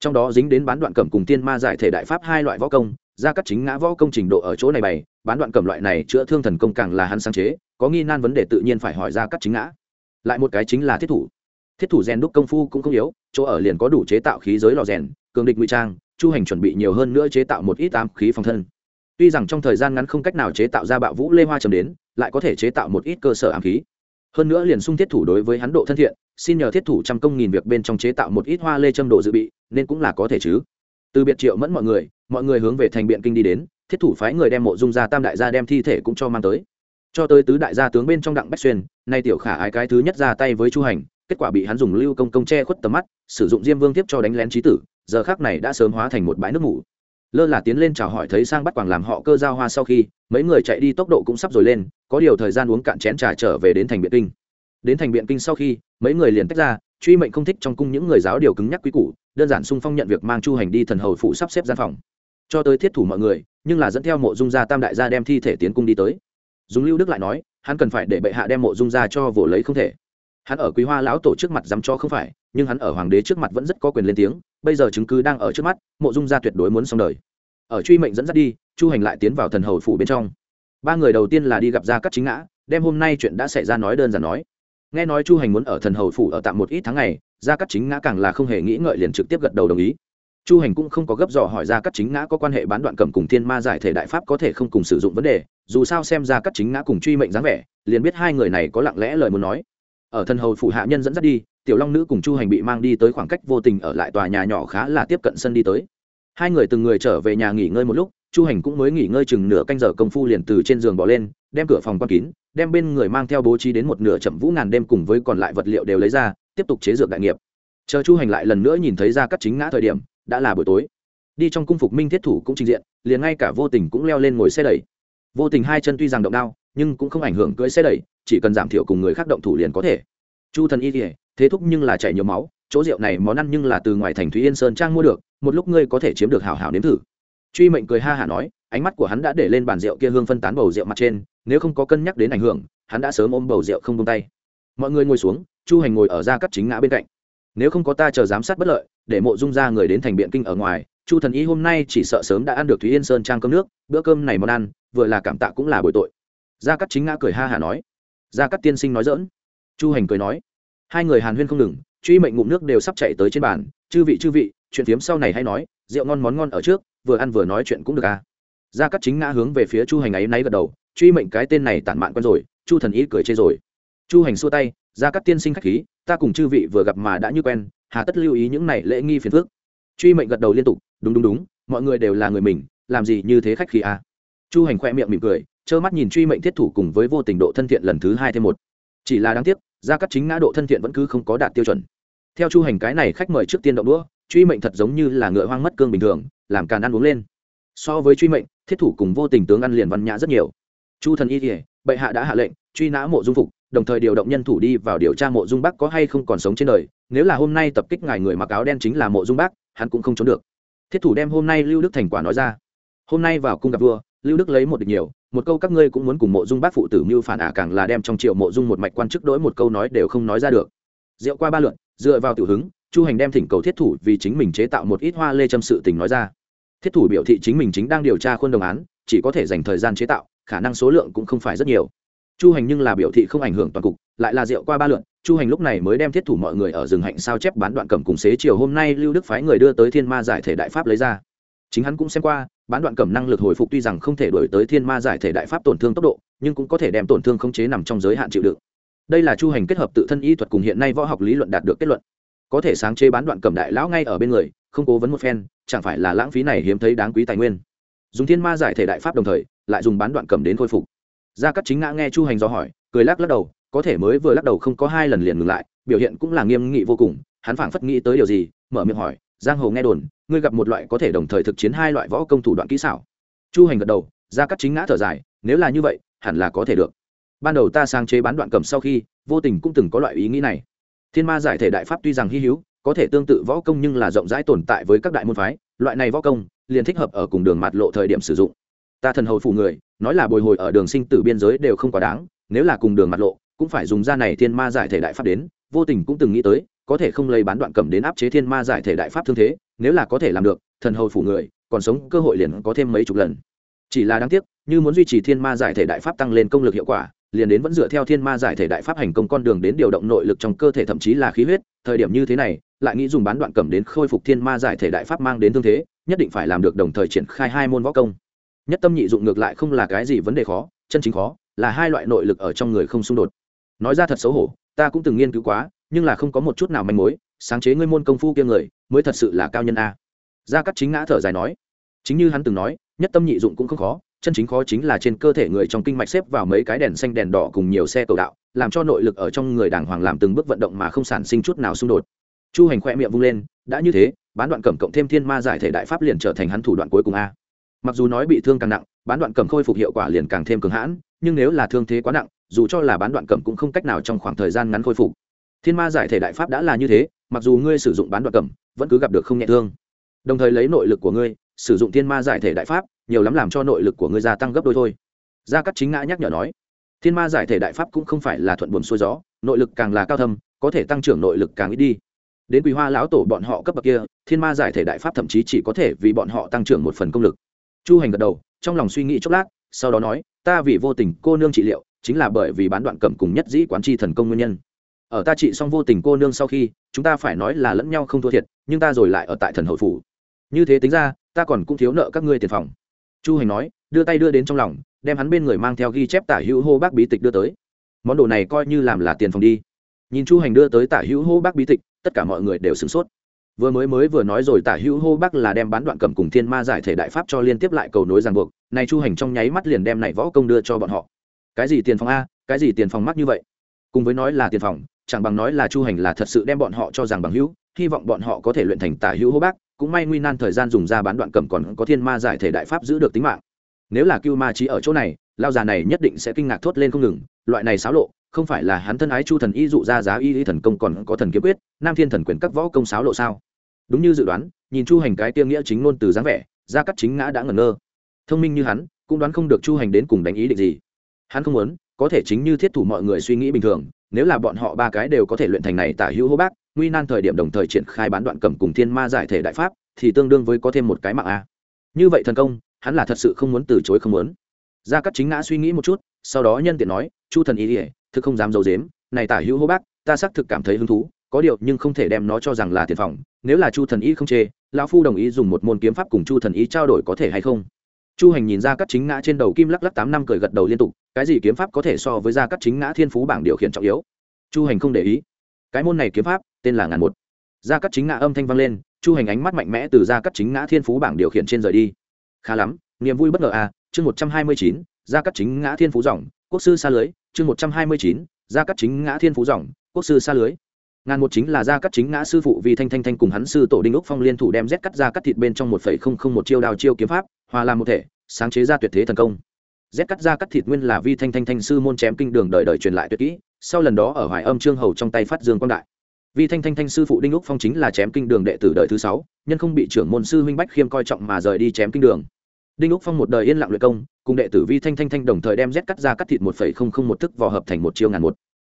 Trong đó dính đến bán đoạn cầm cùng thiên ma giải thể đại pháp hai loại võ công, ra các chính ngã võ công trình độ ở chỗ này bày, bán đoạn cầm loại này chữa thương thần công càng là hắn sáng chế, có nghi nan vấn đề tự nhiên phải hỏi ra các chính ngã. Lại một cái chính là thiết thủ. Thiết thủ rèn đúc công phu cũng không yếu, chỗ ở liền có đủ chế tạo khí giới lò rèn cường địch ngụy trang, chu hành chuẩn bị nhiều hơn nữa chế tạo một ít ám khí phòng thân. Tuy rằng trong thời gian ngắn không cách nào chế tạo ra bạo vũ lê hoa trầm đến, lại có thể chế tạo một ít cơ sở ám khí. Hơn nữa liền sung thiết thủ đối với hắn độ thân thiện, xin nhờ thiết thủ trăm công nghìn việc bên trong chế tạo một ít hoa lê châm độ dự bị, nên cũng là có thể chứ. Từ biệt triệu mẫn mọi người mọi người hướng về thành biện kinh đi đến, thiết thủ phái người đem mộ dung ra tam đại gia đem thi thể cũng cho mang tới. Cho tới tứ đại gia tướng bên trong đặng bách xuyên, nay tiểu khả ái cái thứ nhất ra tay với chu hành, kết quả bị hắn dùng lưu công công che khuất tầm mắt, sử dụng diêm vương tiếp cho đánh lén trí tử giờ khác này đã sớm hóa thành một bãi nước ngủ lơ là tiến lên chào hỏi thấy sang bắt quàng làm họ cơ giao hoa sau khi, mấy người chạy đi tốc độ cũng sắp rồi lên, có điều thời gian uống cạn chén trà trở về đến thành biện kinh. Đến thành biện kinh sau khi, mấy người liền tách ra, truy mệnh không thích trong cung những người giáo điều cứng nhắc quý củ, đơn giản sung phong nhận việc mang chu hành đi thần hầu phụ sắp xếp gian phòng. Cho tới thiết thủ mọi người, nhưng là dẫn theo mộ dung gia tam đại gia đem thi thể tiến cung đi tới. Dùng lưu đức lại nói, hắn cần phải để bệ hạ đem mộ dung gia cho vỗ lấy không thể. Hắn ở quý hoa lão tổ trước mặt dám cho không phải, nhưng hắn ở hoàng đế trước mặt vẫn rất có quyền lên tiếng bây giờ chứng cứ đang ở trước mắt, mộ dung gia tuyệt đối muốn xong đời. Ở truy mệnh dẫn dắt đi, chu hành lại tiến vào thần hầu phủ bên trong. Ba người đầu tiên là đi gặp gia cắt chính ngã, đem hôm nay chuyện đã xảy ra nói đơn giản nói. Nghe nói chu hành muốn ở thần hầu phủ ở tạm một ít tháng ngày, gia cắt chính ngã càng là không hề nghĩ ngợi liền trực tiếp gật đầu đồng ý. Chu hành cũng không có gấp dò hỏi ra các chính ngã có quan hệ bán đoạn cầm cùng thiên ma giải thể đại pháp có thể không cùng sử dụng vấn đề, dù sao xem ra các chính ngã cùng truy mệnh dáng vẻ, liền biết hai người này có lặng lẽ lời muốn nói ở thần hầu phủ hạ nhân dẫn dắt đi, tiểu long nữ cùng chu hành bị mang đi tới khoảng cách vô tình ở lại tòa nhà nhỏ khá là tiếp cận sân đi tới. Hai người từng người trở về nhà nghỉ ngơi một lúc, chu hành cũng mới nghỉ ngơi chừng nửa canh giờ công phu liền từ trên giường bỏ lên, đem cửa phòng quan kín, đem bên người mang theo bố trí đến một nửa chậm vũ ngàn đêm cùng với còn lại vật liệu đều lấy ra, tiếp tục chế dược đại nghiệp. Chờ chu hành lại lần nữa nhìn thấy ra cắt chính ngã thời điểm, đã là buổi tối. Đi trong cung phục minh thiết thủ cũng trình diện, liền ngay cả vô tình cũng leo lên ngồi xe đẩy. Vô tình hai chân tuy rằng động đao, nhưng cũng không ảnh hưởng cưỡi xe đẩy chỉ cần giảm thiểu cùng người khác động thủ liền có thể. Chu thần y kỉa thế thúc nhưng là chảy nhiều máu, chỗ rượu này món ăn nhưng là từ ngoài thành thúy yên sơn trang mua được, một lúc ngươi có thể chiếm được hảo hảo nếm thử. Truy mệnh cười ha hả nói, ánh mắt của hắn đã để lên bàn rượu kia hương phân tán bầu rượu mặt trên, nếu không có cân nhắc đến ảnh hưởng, hắn đã sớm ôm bầu rượu không tung tay. Mọi người ngồi xuống, chu hành ngồi ở ra cắt chính ngã bên cạnh. Nếu không có ta chờ giám sát bất lợi, để mộ dung ra người đến thành biện kinh ở ngoài, chu thần y hôm nay chỉ sợ sớm đã ăn được thúy yên sơn trang cơm nước, bữa cơm này món ăn, vừa là cảm tạ cũng là bội tội. Gia cắt chính ngã cười ha hả nói gia cắt tiên sinh nói dỡn chu hành cười nói, hai người hàn huyên không ngừng, truy mệnh ngụm nước đều sắp chạy tới trên bàn. Chư vị chư vị, chuyện phiếm sau này hay nói, rượu ngon món ngon ở trước, vừa ăn vừa nói chuyện cũng được à. Gia cắt chính ngã hướng về phía chu hành ấy náy gật đầu, truy mệnh cái tên này tản mạn quen rồi, chu thần ý cười chê rồi. Chu hành xua tay, gia cắt tiên sinh khách khí, ta cùng chư vị vừa gặp mà đã như quen, hà tất lưu ý những này lễ nghi phiền phước truy mệnh gật đầu liên tục, đúng đúng đúng, mọi người đều là người mình, làm gì như thế khách khí à. Chu hành khoe miệng mỉm cười trơ mắt nhìn truy mệnh thiết thủ cùng với vô tình độ thân thiện lần thứ hai thêm một. Chỉ là đáng tiếc, gia cắt chính ngã độ thân thiện vẫn cứ không có đạt tiêu chuẩn. Theo chu hành cái này khách mời trước tiên động đũa, truy mệnh thật giống như là ngựa hoang mất cương bình thường, làm càn ăn uống lên. So với truy mệnh, thiết thủ cùng vô tình tướng ăn liền văn nhã rất nhiều. Chu thần y kỉa bệ hạ đã hạ lệnh, truy nã mộ dung phục, đồng thời điều động nhân thủ đi vào điều tra mộ dung bắc có hay không còn sống trên đời. Nếu là hôm nay tập kích ngài người mặc áo đen chính là mộ dung bắc hắn cũng không trốn được. Thiết thủ đem hôm nay lưu đức thành quả nói ra. Hôm nay vào cung gặp vua lưu đức lấy một địch nhiều, một câu các ngươi cũng muốn cùng mộ dung bác phụ tử mưu phản ả càng là đem trong triệu mộ dung một mạch quan chức đỗi một câu nói đều không nói ra được. Rượu qua ba lượn dựa vào tiểu hứng, chu hành đem thỉnh cầu thiết thủ vì chính mình chế tạo một ít hoa lê châm sự tình nói ra. Thiết thủ biểu thị chính mình chính đang điều tra khuôn đồng án, chỉ có thể dành thời gian chế tạo, khả năng số lượng cũng không phải rất nhiều. Chu hành nhưng là biểu thị không ảnh hưởng toàn cục, lại là rượu qua ba lượn chu hành lúc này mới đem thiết thủ mọi người ở rừng hạnh sao chép bán đoạn cẩm cùng xế chiều hôm nay lưu đức phái người đưa tới thiên ma giải thể đại pháp lấy ra chính hắn cũng xem qua, bán đoạn cẩm năng lực hồi phục tuy rằng không thể đổi tới thiên ma giải thể đại pháp tổn thương tốc độ, nhưng cũng có thể đem tổn thương khống chế nằm trong giới hạn chịu đựng. Đây là chu hành kết hợp tự thân y thuật cùng hiện nay võ học lý luận đạt được kết luận. Có thể sáng chế bán đoạn cẩm đại lão ngay ở bên người, không cố vấn một phen, chẳng phải là lãng phí này hiếm thấy đáng quý tài nguyên. Dùng thiên ma giải thể đại pháp đồng thời, lại dùng bán đoạn cẩm đến khôi phục. Gia cắt chính ngã nghe chu hành do hỏi, cười lắc lắc đầu, có thể mới vừa lắc đầu không có hai lần liền ngừng lại, biểu hiện cũng là nghiêm nghị vô cùng, hắn phảng phất nghĩ tới điều gì, mở miệng hỏi giang hồ nghe đồn, ngươi gặp một loại có thể đồng thời thực chiến hai loại võ công thủ đoạn kỹ xảo. Chu hành gật đầu ra cắt chính ngã thở dài, nếu là như vậy, hẳn là có thể được. Ban đầu ta sang chế bán đoạn cầm sau khi, vô tình cũng từng có loại ý nghĩ này. Thiên ma giải thể đại pháp tuy rằng hy hữu, có thể tương tự võ công nhưng là rộng rãi tồn tại với các đại môn phái, loại này võ công, liền thích hợp ở cùng đường mặt lộ thời điểm sử dụng. Ta thần hầu phủ người, nói là bồi hồi ở đường sinh tử biên giới đều không quá đáng, nếu là cùng đường mặt lộ, cũng phải dùng ra này thiên ma giải thể đại pháp đến, vô tình cũng từng nghĩ tới có thể không lấy bán đoạn cầm đến áp chế thiên ma giải thể đại pháp thương thế, nếu là có thể làm được, thần hầu phủ người, còn sống cơ hội liền có thêm mấy chục lần. Chỉ là đáng tiếc, như muốn duy trì thiên ma giải thể đại pháp tăng lên công lực hiệu quả, liền đến vẫn dựa theo thiên ma giải thể đại pháp hành công con đường đến điều động nội lực trong cơ thể thậm chí là khí huyết, thời điểm như thế này, lại nghĩ dùng bán đoạn cầm đến khôi phục thiên ma giải thể đại pháp mang đến thương thế, nhất định phải làm được đồng thời triển khai hai môn võ công. Nhất tâm nhị dụng ngược lại không là cái gì vấn đề khó, chân chính khó, là hai loại nội lực ở trong người không xung đột. Nói ra thật xấu hổ, ta cũng từng nghiên cứu quá nhưng là không có một chút nào manh mối, sáng chế ngươi môn công phu kia người, mới thật sự là cao nhân a. Gia cắt chính ngã thở dài nói. Chính như hắn từng nói, nhất tâm nhị dụng cũng không khó, chân chính khó chính là trên cơ thể người trong kinh mạch xếp vào mấy cái đèn xanh đèn đỏ cùng nhiều xe cầu đạo, làm cho nội lực ở trong người đàng hoàng làm từng bước vận động mà không sản sinh chút nào xung đột. Chu hành khoe miệng vung lên, đã như thế, bán đoạn cẩm cộng thêm thiên ma giải thể đại pháp liền trở thành hắn thủ đoạn cuối cùng a. Mặc dù nói bị thương càng nặng, bán đoạn cẩm khôi phục hiệu quả liền càng thêm cường hãn, nhưng nếu là thương thế quá nặng, dù cho là bán đoạn cẩm cũng không cách nào trong khoảng thời gian ngắn khôi phục thiên ma giải thể đại pháp đã là như thế, mặc dù ngươi sử dụng bán đoạn cẩm, vẫn cứ gặp được không nhẹ thương. Đồng thời lấy nội lực của ngươi, sử dụng thiên ma giải thể đại pháp, nhiều lắm làm cho nội lực của ngươi gia tăng gấp đôi thôi. Gia cắt chính ngã nhắc nhở nói, thiên ma giải thể đại pháp cũng không phải là thuận buồn xuôi gió, nội lực càng là cao thâm, có thể tăng trưởng nội lực càng ít đi. Đến quý hoa lão tổ bọn họ cấp bậc kia, thiên ma giải thể đại pháp thậm chí chỉ có thể vì bọn họ tăng trưởng một phần công lực. Chu hành gật đầu, trong lòng suy nghĩ chốc lát, sau đó nói, ta vì vô tình cô nương trị liệu, chính là bởi vì bán đoạn cẩm cùng nhất dĩ quán chi thần công nguyên nhân ở ta trị xong vô tình cô nương sau khi, chúng ta phải nói là lẫn nhau không thua thiệt, nhưng ta rồi lại ở tại thần hậu phủ. Như thế tính ra, ta còn cũng thiếu nợ các ngươi tiền phòng. Chu hành nói, đưa tay đưa đến trong lòng, đem hắn bên người mang theo ghi chép tả hữu hô bác bí tịch đưa tới. Món đồ này coi như làm là tiền phòng đi. Nhìn chu hành đưa tới tả hữu hô bác bí tịch, tất cả mọi người đều sửng sốt. Vừa mới mới vừa nói rồi, tả hữu hô bác là đem bán đoạn cầm cùng thiên ma giải thể đại pháp cho liên tiếp lại cầu nối ràng buộc này chu hành trong nháy mắt liền đem này võ công đưa cho bọn họ. Cái gì tiền phòng a, cái gì tiền phòng mắc như vậy? Cùng với nói là tiền phòng chẳng bằng nói là chu hành là thật sự đem bọn họ cho rằng bằng hữu, hy vọng bọn họ có thể luyện thành tả hữu hô bác, cũng may nguy nan thời gian dùng ra bán đoạn cầm còn có thiên ma giải thể đại pháp giữ được tính mạng. Nếu là cưu ma trí ở chỗ này lao già này nhất định sẽ kinh ngạc thốt lên không ngừng, loại này xáo lộ, không phải là hắn thân ái chu thần y dụ ra giá y y thần công còn có thần kiếm quyết, nam thiên thần quyền các võ công xáo lộ sao? Đúng như dự đoán, nhìn chu hành cái tiêu nghĩa chính ngôn từ dáng vẻ ra cắt chính ngã đã ngẩn ngơ. Thông minh như hắn, cũng đoán không được chu hành đến cùng đánh ý định gì. Hắn không muốn, có thể chính như thiết thủ mọi người suy nghĩ bình thường nếu là bọn họ ba cái đều có thể luyện thành này tả hữu hô bác, nguy nan thời điểm đồng thời triển khai bán đoạn cầm cùng thiên ma giải thể đại pháp, thì tương đương với có thêm một cái mạng a. Như vậy thần công, hắn là thật sự không muốn từ chối không muốn. Gia cắt chính ngã suy nghĩ một chút, sau đó nhân tiện nói, chu thần ý ỉa thực không dám d i ấ u dếm này tả hữu hô bác, ta xác thực cảm thấy hứng thú, có điều nhưng không thể đem nó cho rằng là tiền phòng, nếu là chu thần ý không chê, lão phu đồng ý dùng một môn kiếm pháp cùng chu thần ý trao đổi có thể hay không? Chu hành nhìn ra các chính ngã trên đầu kim lắc lắc tám năm cười gật đầu liên tục, cái gì kiếm pháp có thể so với ra các chính ngã thiên phú bảng điều khiển trọng yếu? Chu hành không để ý. Cái môn này kiếm pháp, tên là ngàn một. Ra các chính ngã âm thanh vang lên, chu hành ánh mắt mạnh mẽ từ ra các chính ngã thiên phú bảng điều khiển trên rời đi. Khá lắm, niềm vui bất ngờ à chương một trăm hai mươi chín, ra các chính ngã thiên phú dòng, quốc sư xa lưới, chương một trăm hai mươi chín, ra các chính ngã thiên phú dòng, quốc sư xa lưới ngàn một chính là ra cắt chính ngã sư phụ vì thanh thanh thanh cùng hắn sư tổ đinh úc phong liên thủ đem rét cắt ra cắt thịt bên trong một phẩy không không một chiêu đao chiêu kiếm pháp, hòa làm một thể, sáng chế ra tuyệt thế thần công. Rét cắt ra cắt thịt nguyên là vi thanh thanh thanh sư môn chém kinh đường đời đời truyền lại tuyệt kỹ, sau lần đó ở hoài âm trương hầu trong tay phát dương quang đại. Vi thanh thanh thanh sư phụ đinh úc phong chính là chém kinh đường đệ tử đời thứ sáu, nhân không bị trưởng môn sư huynh bách khiêm coi trọng mà rời đi chém kinh đường. Đinh úc phong một đời yên lặng luyện công, cùng đệ tử vi thanh thanh thanh đồng thời đem rét cắt ra cắt thịt một phẩy không không một thức vò hợp thành một chiêu ngàn một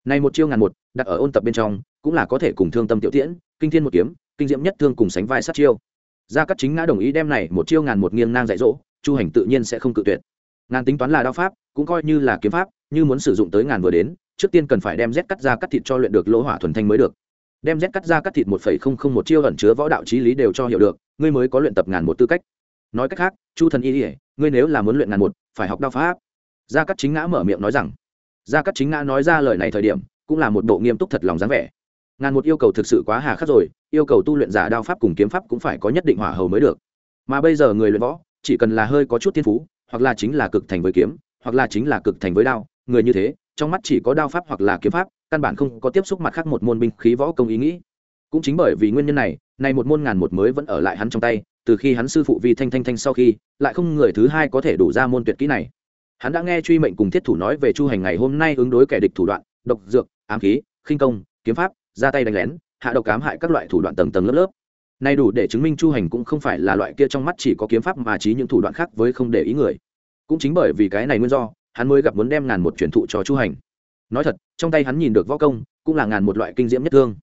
này một chiêu ngàn một, đặt ở ôn tập bên trong, cũng là có thể cùng thương tâm tiểu tiễn, kinh thiên một kiếm, kinh diễm nhất thương cùng sánh vai sát chiêu. Gia cắt chính ngã đồng ý đem này một chiêu ngàn một nghiêng nang dạy dỗ, chu hành tự nhiên sẽ không cự tuyệt. Ngàn tính toán là đao pháp, cũng coi như là kiếm pháp, như muốn sử dụng tới ngàn vừa đến, trước tiên cần phải đem rét cắt ra cắt thịt cho luyện được lỗ hỏa thuần thanh mới được. Đem rét cắt ra cắt thịt một phẩy không không một chiêu ẩn chứa võ đạo trí lý đều cho hiểu được, ngươi mới có luyện tập ngàn một tư cách. Nói cách khác, chu thần y ỉa ngươi nếu là muốn luyện ngàn một, phải học đao pháp. Gia cắt chính ngã mở miệng nói rằng gia cắt chính ngã nói ra lời này thời điểm, cũng là một bộ nghiêm túc thật lòng dáng vẻ. Ngàn một yêu cầu thực sự quá hà khắc rồi, yêu cầu tu luyện giả đao pháp cùng kiếm pháp cũng phải có nhất định hỏa hầu mới được. Mà bây giờ người luyện võ, chỉ cần là hơi có chút thiên phú, hoặc là chính là cực thành với kiếm, hoặc là chính là cực thành với đao, người như thế, trong mắt chỉ có đao pháp hoặc là kiếm pháp, căn bản không có tiếp xúc mặt khác một môn binh khí võ công ý nghĩ. Cũng chính bởi vì nguyên nhân này, nay một môn ngàn một mới vẫn ở lại hắn trong tay, từ khi hắn sư phụ vi thanh thanh thanh sau khi, lại không người thứ hai có thể đủ ra môn tuyệt kỹ này hắn đã nghe truy mệnh cùng thiết thủ nói về chu hành ngày hôm nay ứng đối kẻ địch thủ đoạn, độc, dược, ám khí, khinh công, kiếm pháp, ra tay đánh lén, hạ độc cám hại các loại thủ đoạn tầng tầng lớp lớp. Nay đủ để chứng minh chu hành cũng không phải là loại kia trong mắt chỉ có kiếm pháp mà trí những thủ đoạn khác với không để ý người. Cũng chính bởi vì cái này nguyên do, hắn mới gặp muốn đem ngàn một truyền thụ cho chu hành. Nói thật, trong tay hắn nhìn được võ công, cũng là ngàn một loại kinh diễm nhất thương.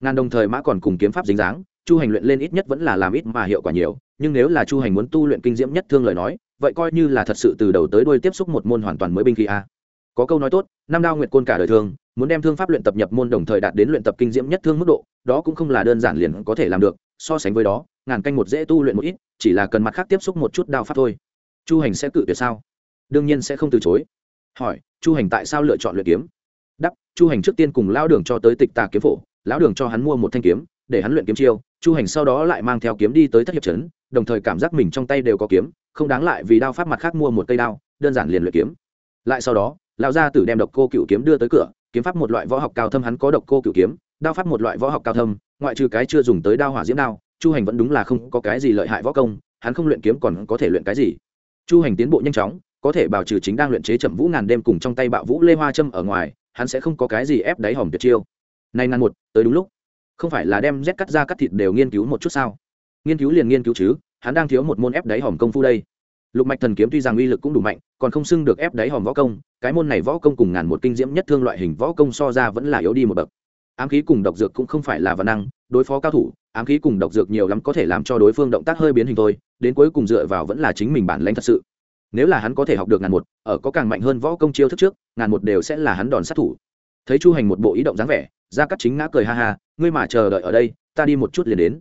Ngàn đồng thời mã còn cùng kiếm pháp dính dáng, chu hành luyện lên ít nhất vẫn là làm ít mà hiệu quả nhiều, nhưng nếu là chu hành muốn tu luyện kinh diễm nhất thương lời nói vậy coi như là thật sự từ đầu tới đuôi tiếp xúc một môn hoàn toàn mới binh khí a. Có câu nói tốt, năm đao nguyệt côn cả đời thương muốn đem thương pháp luyện tập nhập môn đồng thời đạt đến luyện tập kinh diễm nhất thương mức độ, đó cũng không là đơn giản liền có thể làm được, so sánh với đó, ngàn canh một dễ tu luyện một ít, chỉ là cần mặt khác tiếp xúc một chút đao pháp thôi. Chu hành sẽ cự tuyệt sao? Đương nhiên sẽ không từ chối. Hỏi, chu hành tại sao lựa chọn luyện kiếm? Đắp chu hành trước tiên cùng lão đường cho tới tịch tà kiếm phổ, lão đường cho hắn mua một thanh kiếm để hắn luyện kiếm chiêu, chu hành sau đó lại mang theo kiếm đi tới thất hiệp trấn, đồng thời cảm giác mình trong tay đều có kiếm, không đáng lại vì đao pháp mặt khác mua một cây đao, đơn giản liền luyện kiếm. Lại sau đó, lão gia tử đem độc cô cựu kiếm đưa tới cửa, kiếm pháp một loại võ học cao thâm hắn có độc cô cựu kiếm, đao pháp một loại võ học cao thâm, ngoại trừ cái chưa dùng tới đao hỏa diễm đao, chu hành vẫn đúng là không có cái gì lợi hại võ công, hắn không luyện kiếm còn có thể luyện cái gì. Chu hành tiến bộ nhanh chóng, có thể bảo trừ chính đang luyện chế chậm vũ ngàn đêm cùng trong tay bạo vũ lê hoa châm ở ngoài, hắn sẽ không có cái gì ép đáy hòm tuyệt chiêu. Nay ngàn một, tới đúng lúc không phải là đem rét cắt ra cắt thịt đều nghiên cứu một chút sao? Nghiên cứu liền nghiên cứu chứ, hắn đang thiếu một môn ép đáy hòm công phu đây. Lục mạch thần kiếm tuy rằng uy lực cũng đủ mạnh, còn không xưng được ép đáy hòm võ công, cái môn này võ công cùng ngàn một kinh diễm nhất thương loại hình võ công so ra vẫn là yếu đi một bậc. Ám khí cùng độc dược cũng không phải là văn năng, đối phó cao thủ, ám khí cùng độc dược nhiều lắm có thể làm cho đối phương động tác hơi biến hình thôi, đến cuối cùng dựa vào vẫn là chính mình bản lãnh thật sự. Nếu là hắn có thể học được ngàn một, ở có càng mạnh hơn võ công chiêu thức trước, ngàn một đều sẽ là hắn đòn sát thủ. Thấy chu hành một bộ ý động dáng vẻ gia cắt chính ngã cười ha ha, ngươi mà chờ đợi ở đây, ta đi một chút liền đến.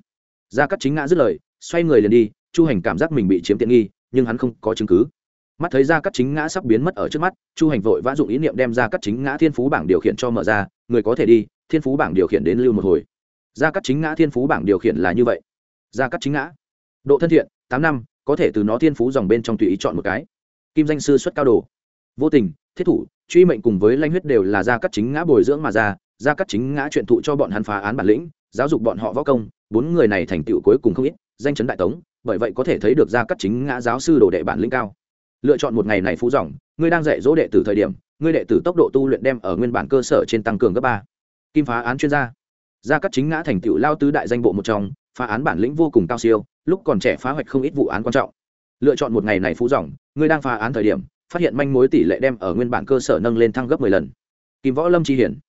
Gia cắt chính ngã dứt lời, xoay người liền đi, chu hành cảm giác mình bị chiếm tiện nghi, nhưng hắn không có chứng cứ. Mắt thấy ra cắt chính ngã sắp biến mất ở trước mắt, chu hành vội vã dụng ý niệm đem ra cắt chính ngã thiên phú bảng điều khiển cho mở ra, người có thể đi, thiên phú bảng điều khiển đến lưu một hồi. Gia cắt chính ngã thiên phú bảng điều khiển là như vậy. Gia cắt chính ngã. Độ thân thiện, tám năm, có thể từ nó thiên phú dòng bên trong tùy ý chọn một cái. Kim danh sư xuất cao đồ. Vô tình, thiết thủ, truy mệnh cùng với lanh huyết đều là gia cắt chính ngã bồi dưỡng mà ra gia cắt chính ngã chuyện thụ cho bọn hắn phá án bản lĩnh, giáo dục bọn họ võ công, bốn người này thành tựu cuối cùng không ít, danh chấn đại tống, bởi vậy có thể thấy được gia cắt chính ngã giáo sư đồ đệ bản lĩnh cao. Lựa chọn một ngày này phú dòng, ngươi đang dạy dỗ đệ tử thời điểm, ngươi đệ tử tốc độ tu luyện đem ở nguyên bản cơ sở trên tăng cường gấp ba. Kim phá án chuyên gia. Gia cắt chính ngã thành tựu lao tứ đại danh bộ một trong, phá án bản lĩnh vô cùng cao siêu, lúc còn trẻ phá hoạch không ít vụ án quan trọng. Lựa chọn một ngày này phú dòng, ngươi đang phá án thời điểm, phát hiện manh mối tỷ lệ đem ở nguyên bản cơ sở nâng lên thăng gấp mười lần. Kim võ lâm chi hiển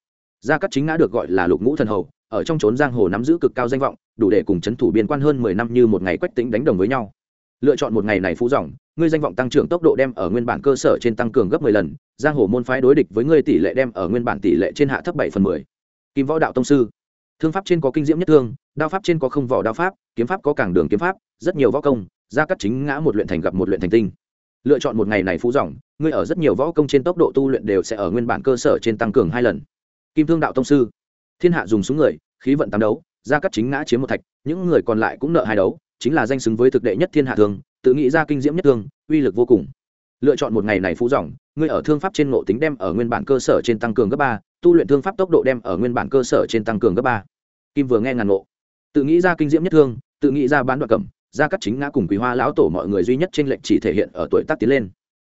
gia cắt chính ngã được gọi là lục ngũ thần hầu, ở trong trốn giang hồ nắm giữ cực cao danh vọng, đủ để cùng c h ấ n thủ biên quan hơn mười năm như một ngày quách tính đánh đồng với nhau. Lựa chọn một ngày này phú dòng, ngươi danh vọng tăng trưởng tốc độ đem ở nguyên bản cơ sở trên tăng cường gấp mười lần, giang hồ môn phái đối địch với ngươi tỷ lệ đem ở nguyên bản tỷ lệ trên hạ thấp bảy phần mười. Kim võ đạo tông sư. Thương pháp trên có kinh diễm nhất thương, đao pháp trên có không vỏ đao pháp, kiếm pháp có cảng đường kiếm pháp, rất nhiều võ công, gia cắt chính ngã một luyện thành gặp một luyện thành tinh. Lựa chọn một ngày này phú dòng, ngươi ở rất nhiều võ công trên tốc độ tu luyện đều sẽ ở nguyên bản cơ sở trên tăng cường hai lần kim thương đạo tông sư. Thiên hạ dùng súng người, khí vận tám đấu, gia cắt chính ngã chiếm một thạch, những người còn lại cũng nợ hai đấu, chính là danh xứng với thực đệ nhất thiên hạ thường, tự nghĩ ra kinh diễm nhất thương uy lực vô cùng. Lựa chọn một ngày này phú dòng, ngươi ở thương pháp trên ngộ tính đem ở nguyên bản cơ sở trên tăng cường gấp ba, tu luyện thương pháp tốc độ đem ở nguyên bản cơ sở trên tăng cường gấp ba. Kim vừa nghe ngàn ngộ. Tự nghĩ ra kinh diễm nhất thương tự nghĩ ra bán đoạn cẩm ra cắt chính ngã cùng quý hoa lão tổ mọi người duy nhất trên lệnh chỉ thể hiện ở tuổi tác tiến lên.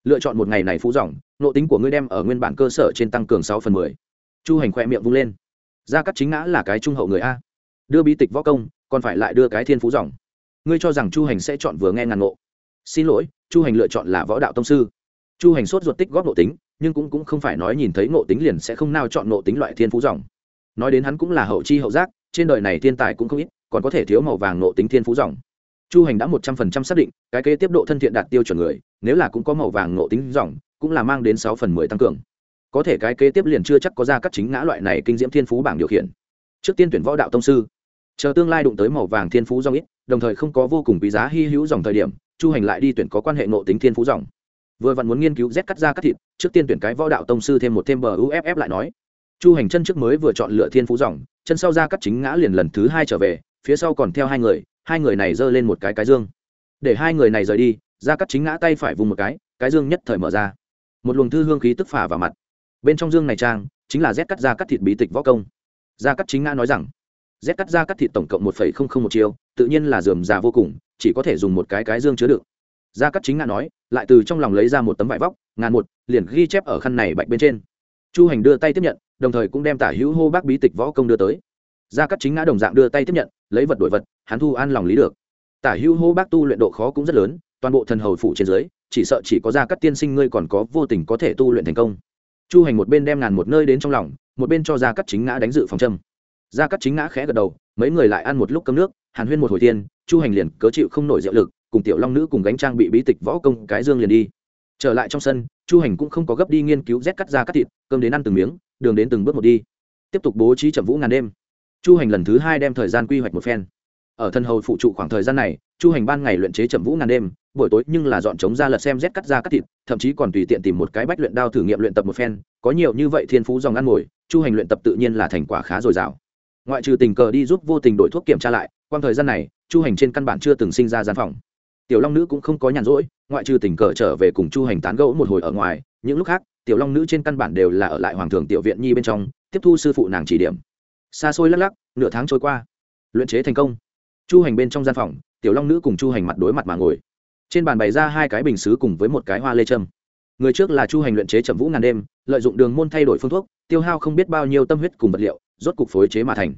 Lựa chọn một ngày này phú dòng nộ tính của ngươi đem ở nguyên bản cơ sở trên tăng cường sáu phần mười chu hành khoe miệng vung lên. Gia cắt chính ngã là cái trung hậu người a. Đưa bi tịch võ công còn phải lại đưa cái thiên phú dòng. Ngươi cho rằng chu hành sẽ chọn vừa nghe ngàn ngộ. Xin lỗi chu hành lựa chọn là võ đạo tông sư. Chu hành sốt ruột tích góp nộ tính nhưng cũng, cũng không phải nói nhìn thấy ngộ tính liền sẽ không nào chọn ngộ tính loại thiên phú dòng. Nói đến hắn cũng là hậu chi hậu giác trên đời này thiên tài cũng không ít còn có thể thiếu màu vàng ngộ tính thiên phú dòng. Chu hành đã một trăm phần trăm xác định cái kế tiếp độ thân thiện đạt tiêu chuẩn người nếu là cũng có màu vàng ngộ tính dòng cũng là mang đến sáu phần mười tăng cường có thể cái kế tiếp liền chưa chắc có ra các chính ngã loại này kinh diễm thiên phú bảng điều khiển. Trước tiên tuyển võ đạo tông sư. Chờ tương lai đụng tới màu vàng thiên phú dòng ít, đồng thời không có vô cùng quý giá hy hữu dòng thời điểm, chu hành lại đi tuyển có quan hệ nộ tính thiên phú dòng. Vừa vặn muốn nghiên cứu rét cắt ra cắt thịt, trước tiên tuyển cái võ đạo tông sư thêm một thêm bờ uff lại nói. Chu hành chân trước mới vừa chọn lựa thiên phú dòng, chân sau ra cắt chính ngã liền lần thứ hai trở về, phía sau còn theo hai người hai người này giơ lên một cái cái dương. Để hai người này rời đi, ra cắt chính ngã tay phải vùng một cái cái dương nhất thời mở ra. Một luồng thư hương khí tức phả vào mặt bên trong dương này trang, chính là z cắt ra cắt thịt bí tịch võ công. Gia cắt chính ngã nói rằng, z cắt ra cắt thịt tổng cộng một phẩy không không một chiêu, tự nhiên là dườm già vô cùng, chỉ có thể dùng một cái cái dương chứa đựng. Gia cắt chính ngã nói, lại từ trong lòng lấy ra một tấm vải vóc, ngàn một, liền ghi chép ở khăn này bạch bên trên. Chu hành đưa tay tiếp nhận, đồng thời cũng đem tả hữu hô bác bí tịch võ công đưa tới. Gia cắt chính ngã đồng dạng đưa tay tiếp nhận, lấy vật đổi vật, hắn thu an lòng lý được. Tả hữu hô bác tu luyện độ khó cũng rất lớn, toàn bộ thần hầu phủ trên dưới, chỉ sợ chỉ có gia cắt tiên sinh ngươi còn có vô tình có thể tu luyện thành công chu hành một bên đem ngàn một nơi đến trong lòng, một bên cho gia cắt chính ngã đánh dự phòng châm. Gia cắt chính ngã khẽ gật đầu, mấy người lại ăn một lúc cơm nước, hàn huyên một hồi tiên chu hành liền cớ chịu không nổi diệu lực, cùng tiểu long nữ cùng gánh trang bị bí tịch võ công cái dương liền đi. Trở lại trong sân, chu hành cũng không có gấp đi nghiên cứu rét cắt ra cắt thịt, cơm đến ăn từng miếng, đường đến từng bước một đi. Tiếp tục bố trí chậm vũ ngàn đêm. Chu hành lần thứ hai đem thời gian quy hoạch một phen. Ở thân hầu phụ trụ khoảng thời gian này, chu hành ban ngày luyện chế chậm vũ ngàn đêm buổi tối nhưng là dọn trống ra lật xem rét cắt ra cắt thịt, thậm chí còn tùy tiện tìm một cái bách luyện đao thử nghiệm luyện tập một phen, có nhiều như vậy thiên phú dòng ăn ngồi, chu hành luyện tập tự nhiên là thành quả khá dồi dào. Ngoại trừ tình cờ đi giúp vô tình đổi thuốc kiểm tra lại, quang thời gian này, chu hành trên căn bản chưa từng sinh ra gian phòng. Tiểu long nữ cũng không có nhàn rỗi, ngoại trừ tình cờ trở về cùng chu hành tán gẫu một hồi ở ngoài, những lúc khác, tiểu long nữ trên căn bản đều là ở lại hoàng thường tiểu viện nhi bên trong, tiếp thu sư phụ nàng chỉ điểm. Xa xôi lắc lắc, nửa tháng trôi qua. Luyện chế thành công. Chu hành bên trong gian phòng, tiểu long nữ cùng chu hành mặt đối mặt mà ngồi trên bàn bày ra hai cái bình xứ cùng với một cái hoa lê trâm người trước là chu hành luyện chế chậm vũ ngàn đêm, lợi dụng đường môn thay đổi phương thuốc, tiêu hao không biết bao nhiêu tâm huyết cùng vật liệu, rốt cục phối chế mà thành.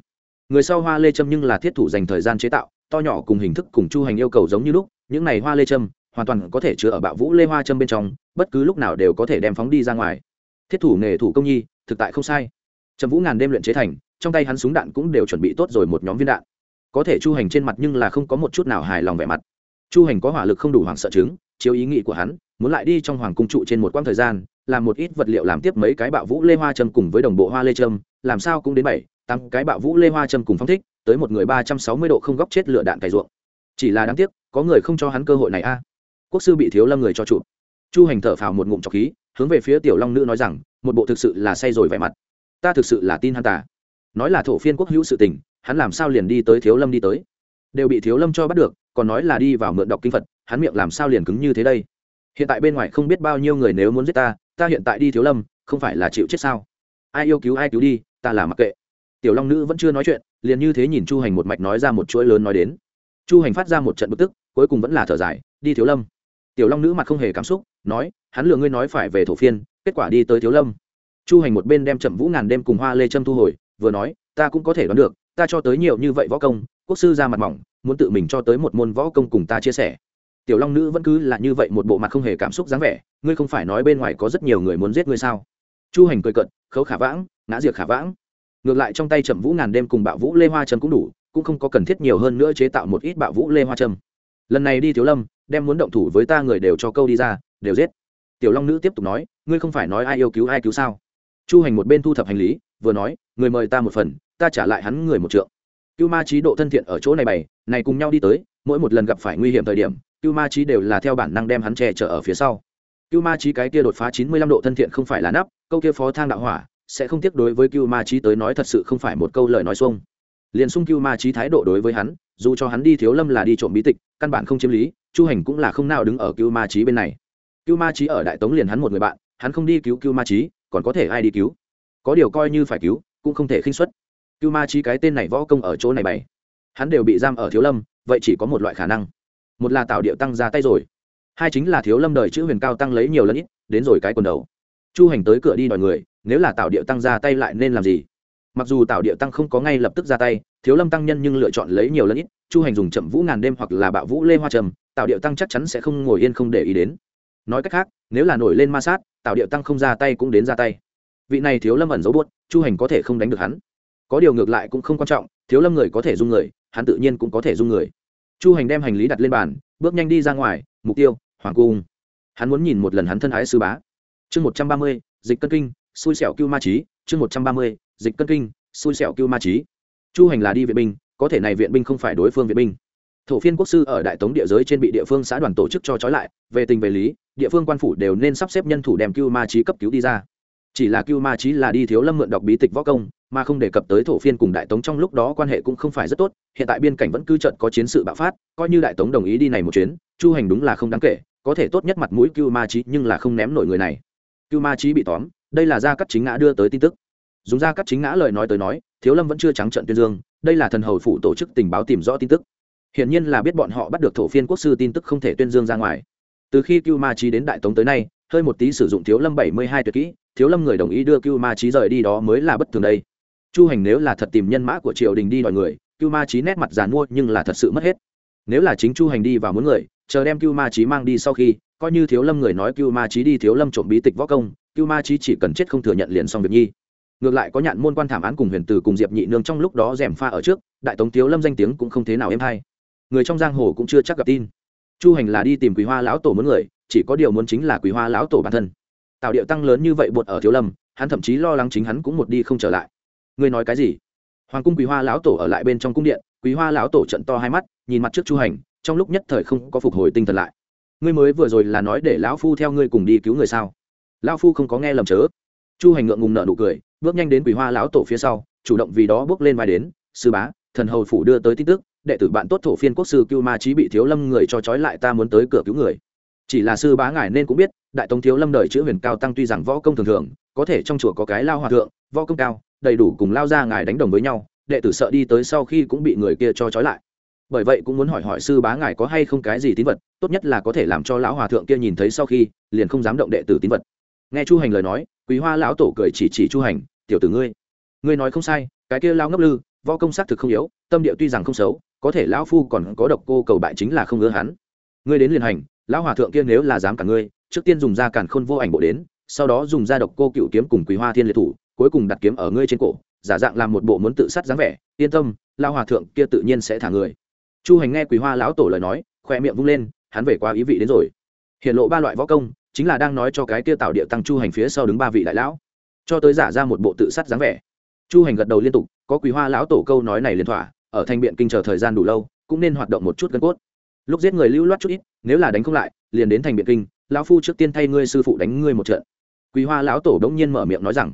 Người sau hoa lê trâm nhưng là thiết thủ dành thời gian chế tạo, to nhỏ cùng hình thức cùng chu hành yêu cầu giống như lúc, những này hoa lê trâm hoàn toàn có thể chứa ở bạo vũ lê hoa trâm bên trong, bất cứ lúc nào đều có thể đem phóng đi ra ngoài. Thiết thủ nghề thủ công nhi, thực tại không sai. Trầm vũ ngàn đêm luyện chế thành, trong tay hắn súng đạn cũng đều chuẩn bị tốt rồi một nhóm viên đạn. Có thể chu hành trên mặt nhưng là không có một chút nào hài lòng vẻ mặt chu hành có hỏa lực không đủ hoàng sợ chứng, chiếu ý nghĩ của hắn, muốn lại đi trong hoàng cung trụ trên một quãng thời gian, làm một ít vật liệu làm tiếp mấy cái bạo vũ lê hoa châm cùng với đồng bộ hoa lê châm, làm sao cũng đến bảy, tám cái bạo vũ lê hoa châm cùng phong thích, tới một người ba trăm sáu mươi độ không góc chết lửa đạn cày ruộng. Chỉ là đáng tiếc, có người không cho hắn cơ hội này a. Quốc sư bị thiếu lâm người cho chụp chu hành thở phào một ngụm trọc khí, hướng về phía tiểu long nữ nói rằng, một bộ thực sự là say rồi vẻ mặt. Ta thực sự là tin hắn ta. Nói là thổ phiên quốc hữu sự tình, hắn làm sao liền đi tới thiếu lâm đi tới? Đều bị thiếu lâm cho bắt được, còn nói là đi vào mượn đọc kinh phật, hắn miệng làm sao liền cứng như thế đây? Hiện tại bên ngoài không biết bao nhiêu người nếu muốn giết ta ta hiện tại đi thiếu lâm, không phải là chịu chết sao? Ai yêu cứu ai cứu đi, ta là mặc kệ. Tiểu long nữ vẫn chưa nói chuyện, liền như thế nhìn chu hành một mạch nói ra một chuỗi lớn nói đến. Chu hành phát ra một trận bực tức, cuối cùng vẫn là thở dài, đi thiếu lâm. Tiểu long nữ mặt không hề cảm xúc, nói, hắn lừa ngươi nói phải về thổ phiên, kết quả đi tới thiếu lâm. Chu hành một bên đem chậm vũ ngàn đêm cùng hoa lê trâm thu hồi, vừa nói, ta cũng có thể đoán được ta cho tới nhiều như vậy võ công, quốc sư ra mặt mỏng, muốn tự mình cho tới một môn võ công cùng ta chia sẻ. Tiểu long nữ vẫn cứ là như vậy một bộ mặt không hề cảm xúc dáng vẻ, ngươi không phải nói bên ngoài có rất nhiều người muốn giết ngươi sao? Chu hành cười cận khấu khả vãng, ngã diệt khả vãng. Ngược lại trong tay chậm vũ ngàn đêm cùng bạo vũ lê hoa trầm cũng đủ, cũng không có cần thiết nhiều hơn nữa chế tạo một ít bạo vũ lê hoa trầm. lần này đi thiếu lâm, đem muốn động thủ với ta người đều cho câu đi ra, đều giết. Tiểu long nữ tiếp tục nói, ngươi không phải nói ai yêu cứu ai cứu sao? Chu hành một bên thu thập hành lý vừa nói, người mời ta một phần, ta trả lại hắn người một trượng. Cưu ma trí độ thân thiện ở chỗ này bày, này cùng nhau đi tới, mỗi một lần gặp phải nguy hiểm thời điểm, cưu ma trí đều là theo bản năng đem hắn che chở ở phía sau. Cưu ma trí cái kia đột phá chín mươi lăm độ thân thiện không phải là nắp, câu kia phó thang đạo hỏa, sẽ không tiếc đối với cưu ma trí tới nói thật sự không phải một câu lời nói xuông. Liền xung cưu ma trí thái độ đối với hắn, dù cho hắn đi thiếu lâm là đi trộm bí tịch, căn bản không chiếm lý, chu hành cũng là không nào đứng ở cưu ma trí bên này. Cưu ma trí ở đại tống liền hắn một người bạn, hắn không đi cứu cưu ma trí còn có thể ai đi cứu? Có điều coi như phải cứu, cũng không thể khinh xuất cưu ma trí cái tên này võ công ở chỗ này bày. Hắn đều bị giam ở thiếu lâm, vậy chỉ có một loại khả năng. Một là tạo điệu tăng ra tay rồi, hai chính là thiếu lâm đời chữ huyền cao tăng lấy nhiều lần ít, đến rồi cái quần đầu. Chu hành tới cửa đi đòi người, nếu là tạo điệu tăng ra tay lại nên làm gì? Mặc dù tạo điệu tăng không có ngay lập tức ra tay, thiếu lâm tăng nhân nhưng lựa chọn lấy nhiều lần ít, chu hành dùng chậm vũ ngàn đêm hoặc là bạo vũ lê hoa trầm tạo điệu tăng chắc chắn sẽ không ngồi yên không để ý đến. Nói cách khác, nếu là nổi lên ma sát tạo điệu tăng không ra tay cũng đến ra tay vị này thiếu lâm ẩn dấu buốt, chu hành có thể không đánh được hắn. Có điều ngược lại cũng không quan trọng, thiếu lâm người có thể dung người, hắn tự nhiên cũng có thể dung người. Chu hành đem hành lý đặt lên bàn, bước nhanh đi ra ngoài, mục tiêu, hoàng cung. Hắn muốn nhìn một lần hắn thân ái sư bá. Chương một trăm ba mươi, dịch cân kinh, xui xẻo cưu ma trí chương một trăm ba mươi, dịch cân kinh, xui xẻo cưu ma trí chu hành là đi viện binh, có thể này viện binh không phải đối phương viện binh. Thổ phiên quốc sư ở đại tống địa giới trên bị địa phương xã đoàn tổ chức cho trói lại, về tình về lý, địa phương quan phủ đều nên sắp xếp nhân thủ đem cưu ma trí cấp cứu đi ra chỉ là cưu ma Chí là đi thiếu lâm mượn đọc bí tịch võ công, mà không đề cập tới thổ phiên cùng đại tống trong lúc đó quan hệ cũng không phải rất tốt, hiện tại biên cảnh vẫn cư trận có chiến sự bạo phát, coi như đại tống đồng ý đi này một chuyến, chu hành đúng là không đáng kể, có thể tốt nhất mặt mũi cưu ma Chí nhưng là không ném nổi người này. Cưu ma Chí bị tóm, đây là gia cắt chính ngã đưa tới tin tức. Dùng gia cắt chính ngã lời nói tới nói, thiếu lâm vẫn chưa trắng trận tuyên dương, đây là thần hầu phủ tổ chức tình báo tìm rõ tin tức. Hiển nhiên là biết bọn họ bắt được thổ phiên quốc sư tin tức không thể tuyên dương ra ngoài. Từ khi cưu ma Chí đến đại tống tới nay, hơi một tí sử dụng thiếu lâm bảy mươi hai tuyệt kỹ thiếu lâm người đồng ý đưa cưu ma trí rời đi đó mới là bất thường đây. Chu hành nếu là thật tìm nhân mã của triều đình đi đòi người, cưu ma trí nét mặt giàn mua nhưng là thật sự mất hết. Nếu là chính chu hành đi và muốn người, chờ đem cưu ma trí mang đi sau khi, coi như thiếu lâm người nói cưu ma trí đi, thiếu lâm trộm bí tịch võ công, cưu ma trí chỉ cần chết không thừa nhận liền xong việc nhi. Ngược lại có nhạn môn quan thảm án cùng huyền từ cùng diệp nhị nương trong lúc đó rèm pha ở trước, đại tống thiếu lâm danh tiếng cũng không thế nào êm hay. Người trong giang hồ cũng chưa chắc gặp tin. Chu hành là đi tìm quý hoa lão tổ muốn người, chỉ có điều muốn chính là quý hoa lão tổ bản thân tạo điệu tăng lớn như vậy bột ở thiếu lâm, hắn thậm chí lo lắng chính hắn cũng một đi không trở lại. Ngươi nói cái gì? Hoàng cung quý hoa lão tổ ở lại bên trong cung điện quý hoa lão tổ trận to hai mắt, nhìn mặt trước chu hành, trong lúc nhất thời không có phục hồi tinh thần lại. Ngươi mới vừa rồi là nói để lão phu theo ngươi cùng đi cứu người sao? Lão phu không có nghe lầm chớ. Chu hành ngượng ngùng nợ nụ cười, bước nhanh đến quý hoa lão tổ phía sau, chủ động vì đó bước lên vai đến, sư bá, thần hầu phủ đưa tới tin tức, đệ tử bạn tốt thổ phiên quốc sư cưu ma trí bị thiếu lâm người cho trói lại, ta muốn tới cửa cứu người chỉ là sư bá ngài nên cũng biết, đại tống thiếu lâm đời chữ huyền cao tăng tuy rằng võ công thường thường, có thể trong chùa có cái lao hòa thượng, võ công cao, đầy đủ cùng lao ra ngài đánh đồng với nhau, đệ tử sợ đi tới sau khi cũng bị người kia cho trói lại. Bởi vậy cũng muốn hỏi hỏi sư bá ngài có hay không cái gì tín vật, tốt nhất là có thể làm cho lão hòa thượng kia nhìn thấy sau khi, liền không dám động đệ tử tín vật. Nghe chu hành lời nói, quý hoa lão tổ cười chỉ chỉ chu hành, tiểu tử ngươi ngươi nói không sai, cái kia lao ngốc lư, võ công xác thực không yếu, tâm địa tuy rằng không xấu, có thể lão phu còn có độc cô cầu bại chính là không ngứa hắn. Ngươi đến liền hành lão hòa thượng kia nếu là dám cả ngươi, trước tiên dùng ra cản khôn vô ảnh bộ đến, sau đó dùng ra độc cô cựu kiếm cùng quý hoa thiên liệt thủ, cuối cùng đặt kiếm ở ngươi trên cổ, giả dạng làm một bộ muốn tự sát dáng vẻ, yên tâm lao hòa thượng kia tự nhiên sẽ thả người. Chu hành nghe quý hoa lão tổ lời nói khoe miệng vung lên, hắn về qua ý vị đến rồi. Hiện lộ ba loại võ công, chính là đang nói cho cái kia tạo địa tăng chu hành phía sau đứng ba vị đại lão, cho tới giả ra một bộ tự sát dáng vẻ. Chu hành gật đầu liên tục, có quý hoa lão tổ câu nói này liên thỏa, ở thanh biện kinh chờ thời gian đủ lâu, cũng nên hoạt động một chút gân cốt lúc giết người lưu loát chút ít, nếu là đánh không lại, liền đến thành biện kinh, lão phu trước tiên thay ngươi sư phụ đánh ngươi một trận. Quý hoa lão tổ đống nhiên mở miệng nói rằng,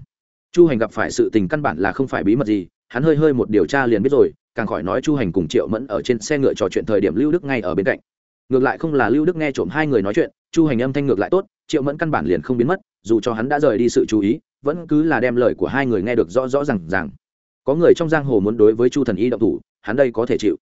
chu hành gặp phải sự tình căn bản là không phải bí mật gì, hắn hơi hơi một điều tra liền biết rồi, càng khỏi nói chu hành cùng triệu mẫn ở trên xe ngựa trò chuyện thời điểm lưu đức ngay ở bên cạnh. Ngược lại không là lưu đức nghe trộm hai người nói chuyện, chu hành âm thanh ngược lại tốt, triệu mẫn căn bản liền không biến mất, dù cho hắn đã rời đi sự chú ý, vẫn cứ là đem lời của hai người nghe được rõ rõ r à n g rằng có người trong giang hồ muốn đối với chu thần y động thủ, hắn đây có thể chịu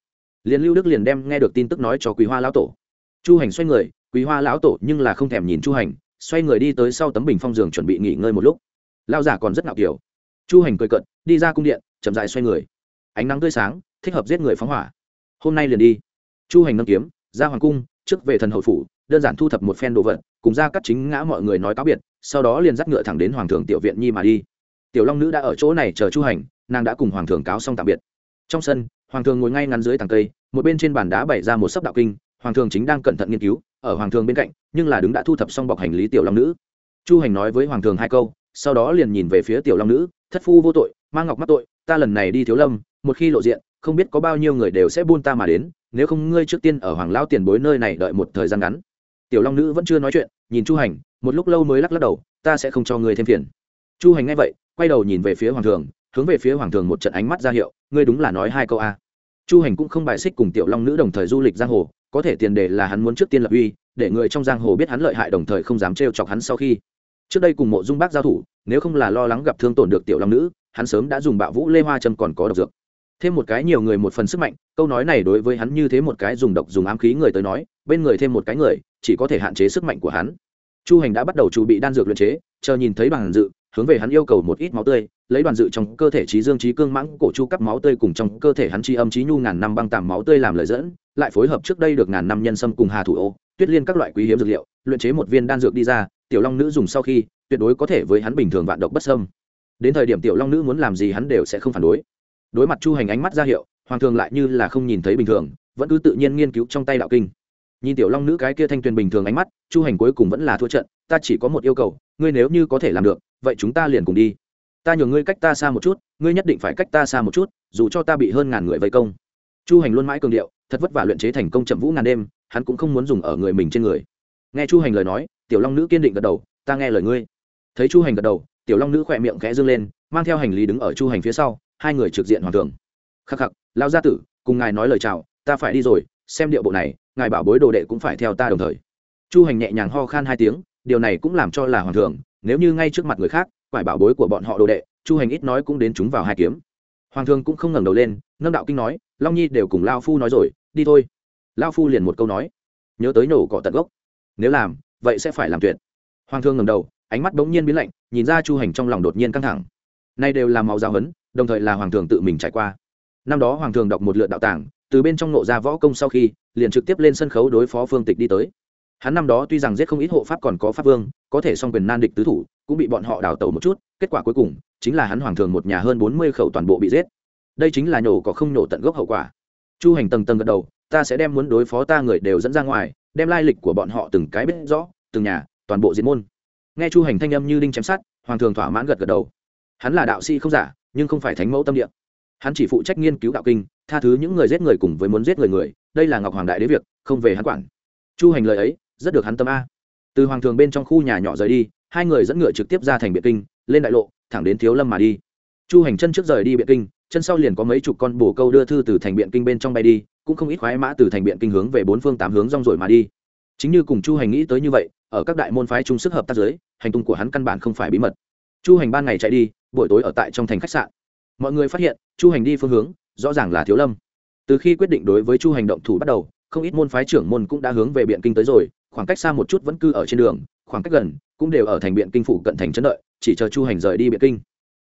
liền lưu đức liền đem nghe được tin tức nói cho quý hoa lão tổ. Chu hành xoay người, quý hoa lão tổ nhưng là không thèm nhìn chu hành, xoay người đi tới sau tấm bình phong giường chuẩn bị nghỉ ngơi một lúc. Lao giả còn rất ngạo kiểu. Chu hành cười cận đi ra cung điện, chậm dại xoay người. Ánh nắng tươi sáng, thích hợp giết người phóng hỏa. Hôm nay liền đi. Chu hành nâng kiếm, ra hoàng cung, trước về thần hậu phủ, đơn giản thu thập một phen đồ vật, cùng ra cắt chính ngã mọi người nói cáo biệt, sau đó liền dắt ngựa thẳng đến hoàng thường tiểu viện nhi mà đi. Tiểu long nữ đã ở chỗ này chờ chu hành, nàng đã cùng hoàng thường cáo xong tạm biệt trong sân, hoàng thường ngồi ngay ngắn dưới tàng cây, một bên trên bàn đá bày ra một sấp đạo kinh, hoàng thường chính đang cẩn thận nghiên cứu, ở hoàng thường bên cạnh, nhưng là đứng đã thu thập xong bọc hành lý tiểu long nữ. Chu hành nói với hoàng thường hai câu, sau đó liền nhìn về phía tiểu long nữ, thất phu vô tội mang ngọc mắc tội, ta lần này đi thiếu lâm, một khi lộ diện, không biết có bao nhiêu người đều sẽ buôn ta mà đến, nếu không ngươi trước tiên ở hoàng lao tiền bối nơi này đợi một thời gian ngắn. Tiểu long nữ vẫn chưa nói chuyện, nhìn chu hành, một lúc lâu mới lắc lắc đầu, ta sẽ không cho ngươi thêm phiền. Chu hành nghe vậy, quay đầu nhìn về phía hoàng thường hướng về phía hoàng thường một trận ánh mắt ra hiệu, ngươi đúng là nói hai câu a. Chu hành cũng không bài xích cùng tiểu long nữ đồng thời du lịch giang hồ, có thể tiền đề là hắn muốn trước tiên lập uy, để người trong giang hồ biết hắn lợi hại đồng thời không dám trêu chọc hắn sau khi. Trước đây cùng mộ dung bác giao thủ, nếu không là lo lắng gặp thương tổn được tiểu long nữ, hắn sớm đã dùng bạo vũ lê hoa châm còn có độc dược. Thêm một cái nhiều người một phần sức mạnh, câu nói này đối với hắn như thế một cái dùng độc dùng ám khí người tới nói, bên người thêm một cái người, chỉ có thể hạn chế sức mạnh của hắn. Chu hành đã bắt đầu chuẩn bị đan dược luyện chế, chờ nhìn thấy bằng dự hướng về hắn yêu cầu một ít máu tươi, lấy đoàn dự trong cơ thể trí dương trí cương mãng cổ chu cắp máu tươi cùng trong cơ thể hắn chi âm trí nhu ngàn năm băng tàm máu tươi làm lời dẫn, lại phối hợp trước đây được ngàn năm nhân sâm cùng hà thủ ô, tuyết liên các loại quý hiếm dược liệu, luyện chế một viên đan dược đi ra, tiểu long nữ dùng sau khi, tuyệt đối có thể với hắn bình thường vạn độc bất sâm đến thời điểm tiểu long nữ muốn làm gì hắn đều sẽ không phản đối. Đối mặt chu hành ánh mắt ra hiệu, hoàng thường lại như là không nhìn thấy bình thường, vẫn cứ tự nhiên nghiên cứu trong tay đạo kinh. Nhìn tiểu long nữ cái kia thanh tuyền bình thường ánh mắt, chu hành cuối cùng vẫn là thua trận, ta chỉ có một yêu cầu, ngươi nếu như có thể làm được vậy chúng ta liền cùng đi. Ta nhường ngươi cách ta xa một chút, ngươi nhất định phải cách ta xa một chút, dù cho ta bị hơn ngàn người vây công. Chu hành luôn mãi cường điệu, thật vất vả luyện chế thành công chậm vũ ngàn đêm, hắn cũng không muốn dùng ở người mình trên người. Nghe chu hành lời nói, tiểu long nữ kiên định gật đầu, ta nghe lời ngươi. Thấy chu hành gật đầu, tiểu long nữ khỏe miệng khẽ dương lên, mang theo hành lý đứng ở chu hành phía sau, hai người trực diện hoàng thường. Khắc khắc lao gia tử, cùng ngài nói lời chào, ta phải đi rồi, xem điệu bộ này, ngài bảo bối đồ đệ cũng phải theo ta đồng thời. Chu hành nhẹ nhàng ho khan hai tiếng, điều này cũng làm cho là hoàng thường nếu như ngay trước mặt người khác, quải bảo bối của bọn họ đồ đệ, chu hành ít nói cũng đến chúng vào hai kiếm. Hoàng thương cũng không ngẩng đầu lên, nâng đạo kinh nói, long nhi đều cùng lao phu nói rồi, đi thôi. Lao phu liền một câu nói, nhớ tới nổ cỏ tận gốc. Nếu làm, vậy sẽ phải làm tuyệt. Hoàng thương ngẩng đầu, ánh mắt bỗng nhiên biến lạnh, nhìn ra chu hành trong lòng đột nhiên căng thẳng. Nay đều là máu giáo hấn đồng thời là hoàng thường tự mình trải qua. Năm đó hoàng thường đọc một lượt đạo tàng, từ bên trong nộ ra võ công sau khi, liền trực tiếp lên sân khấu đối phó phương tịch đi tới hắn năm đó tuy rằng giết không ít hộ pháp còn có pháp vương, có thể song quyền nan địch tứ thủ, cũng bị bọn họ đào tẩu một chút, kết quả cuối cùng, chính là hắn hoàng thường một nhà hơn bốn mươi khẩu toàn bộ bị giết. Đây chính là nhổ có không nhổ tận gốc hậu quả. Chu hành tầng tầng gật đầu, ta sẽ đem muốn đối phó ta người đều dẫn ra ngoài, đem lai lịch của bọn họ từng cái biết rõ, từng nhà, toàn bộ diễn môn. Nghe chu hành thanh âm như đinh chém sát hoàng thường thỏa mãn gật gật đầu. Hắn là đạo sĩ không giả, nhưng không phải thánh mẫu tâm địa. Hắn chỉ phụ trách nghiên cứu đạo kinh, tha thứ những người giết người cùng với muốn giết người người, đây là ngọc hoàng đại đế việc, không về hắn quản. Chu hành lời ấy rất được hắn tâm a. Từ hoàng thường bên trong khu nhà nhỏ rời đi, hai người dẫn ngựa trực tiếp ra thành biện kinh, lên đại lộ, thẳng đến thiếu lâm mà đi. Chu hành chân trước rời đi biện kinh, chân sau liền có mấy chục con bồ câu đưa thư từ thành biện kinh bên trong bay đi, cũng không ít khoái mã từ thành biện kinh hướng về bốn phương tám hướng rong rồi mà đi. Chính như cùng chu hành nghĩ tới như vậy, ở các đại môn phái chung sức hợp tác giới hành tung của hắn căn bản không phải bí mật. Chu hành ban ngày chạy đi, buổi tối ở tại trong thành khách sạn. Mọi người phát hiện, chu hành đi phương hướng, rõ ràng là thiếu lâm. Từ khi quyết định đối với chu hành động thủ bắt đầu, không ít môn phái trưởng môn cũng đã hướng về biện kinh tới rồi khoảng cách xa một chút vẫn cư ở trên đường, khoảng cách gần, cũng đều ở thành biện kinh phủ cận thành chấn đợi, chỉ chờ chu hành rời đi biện kinh.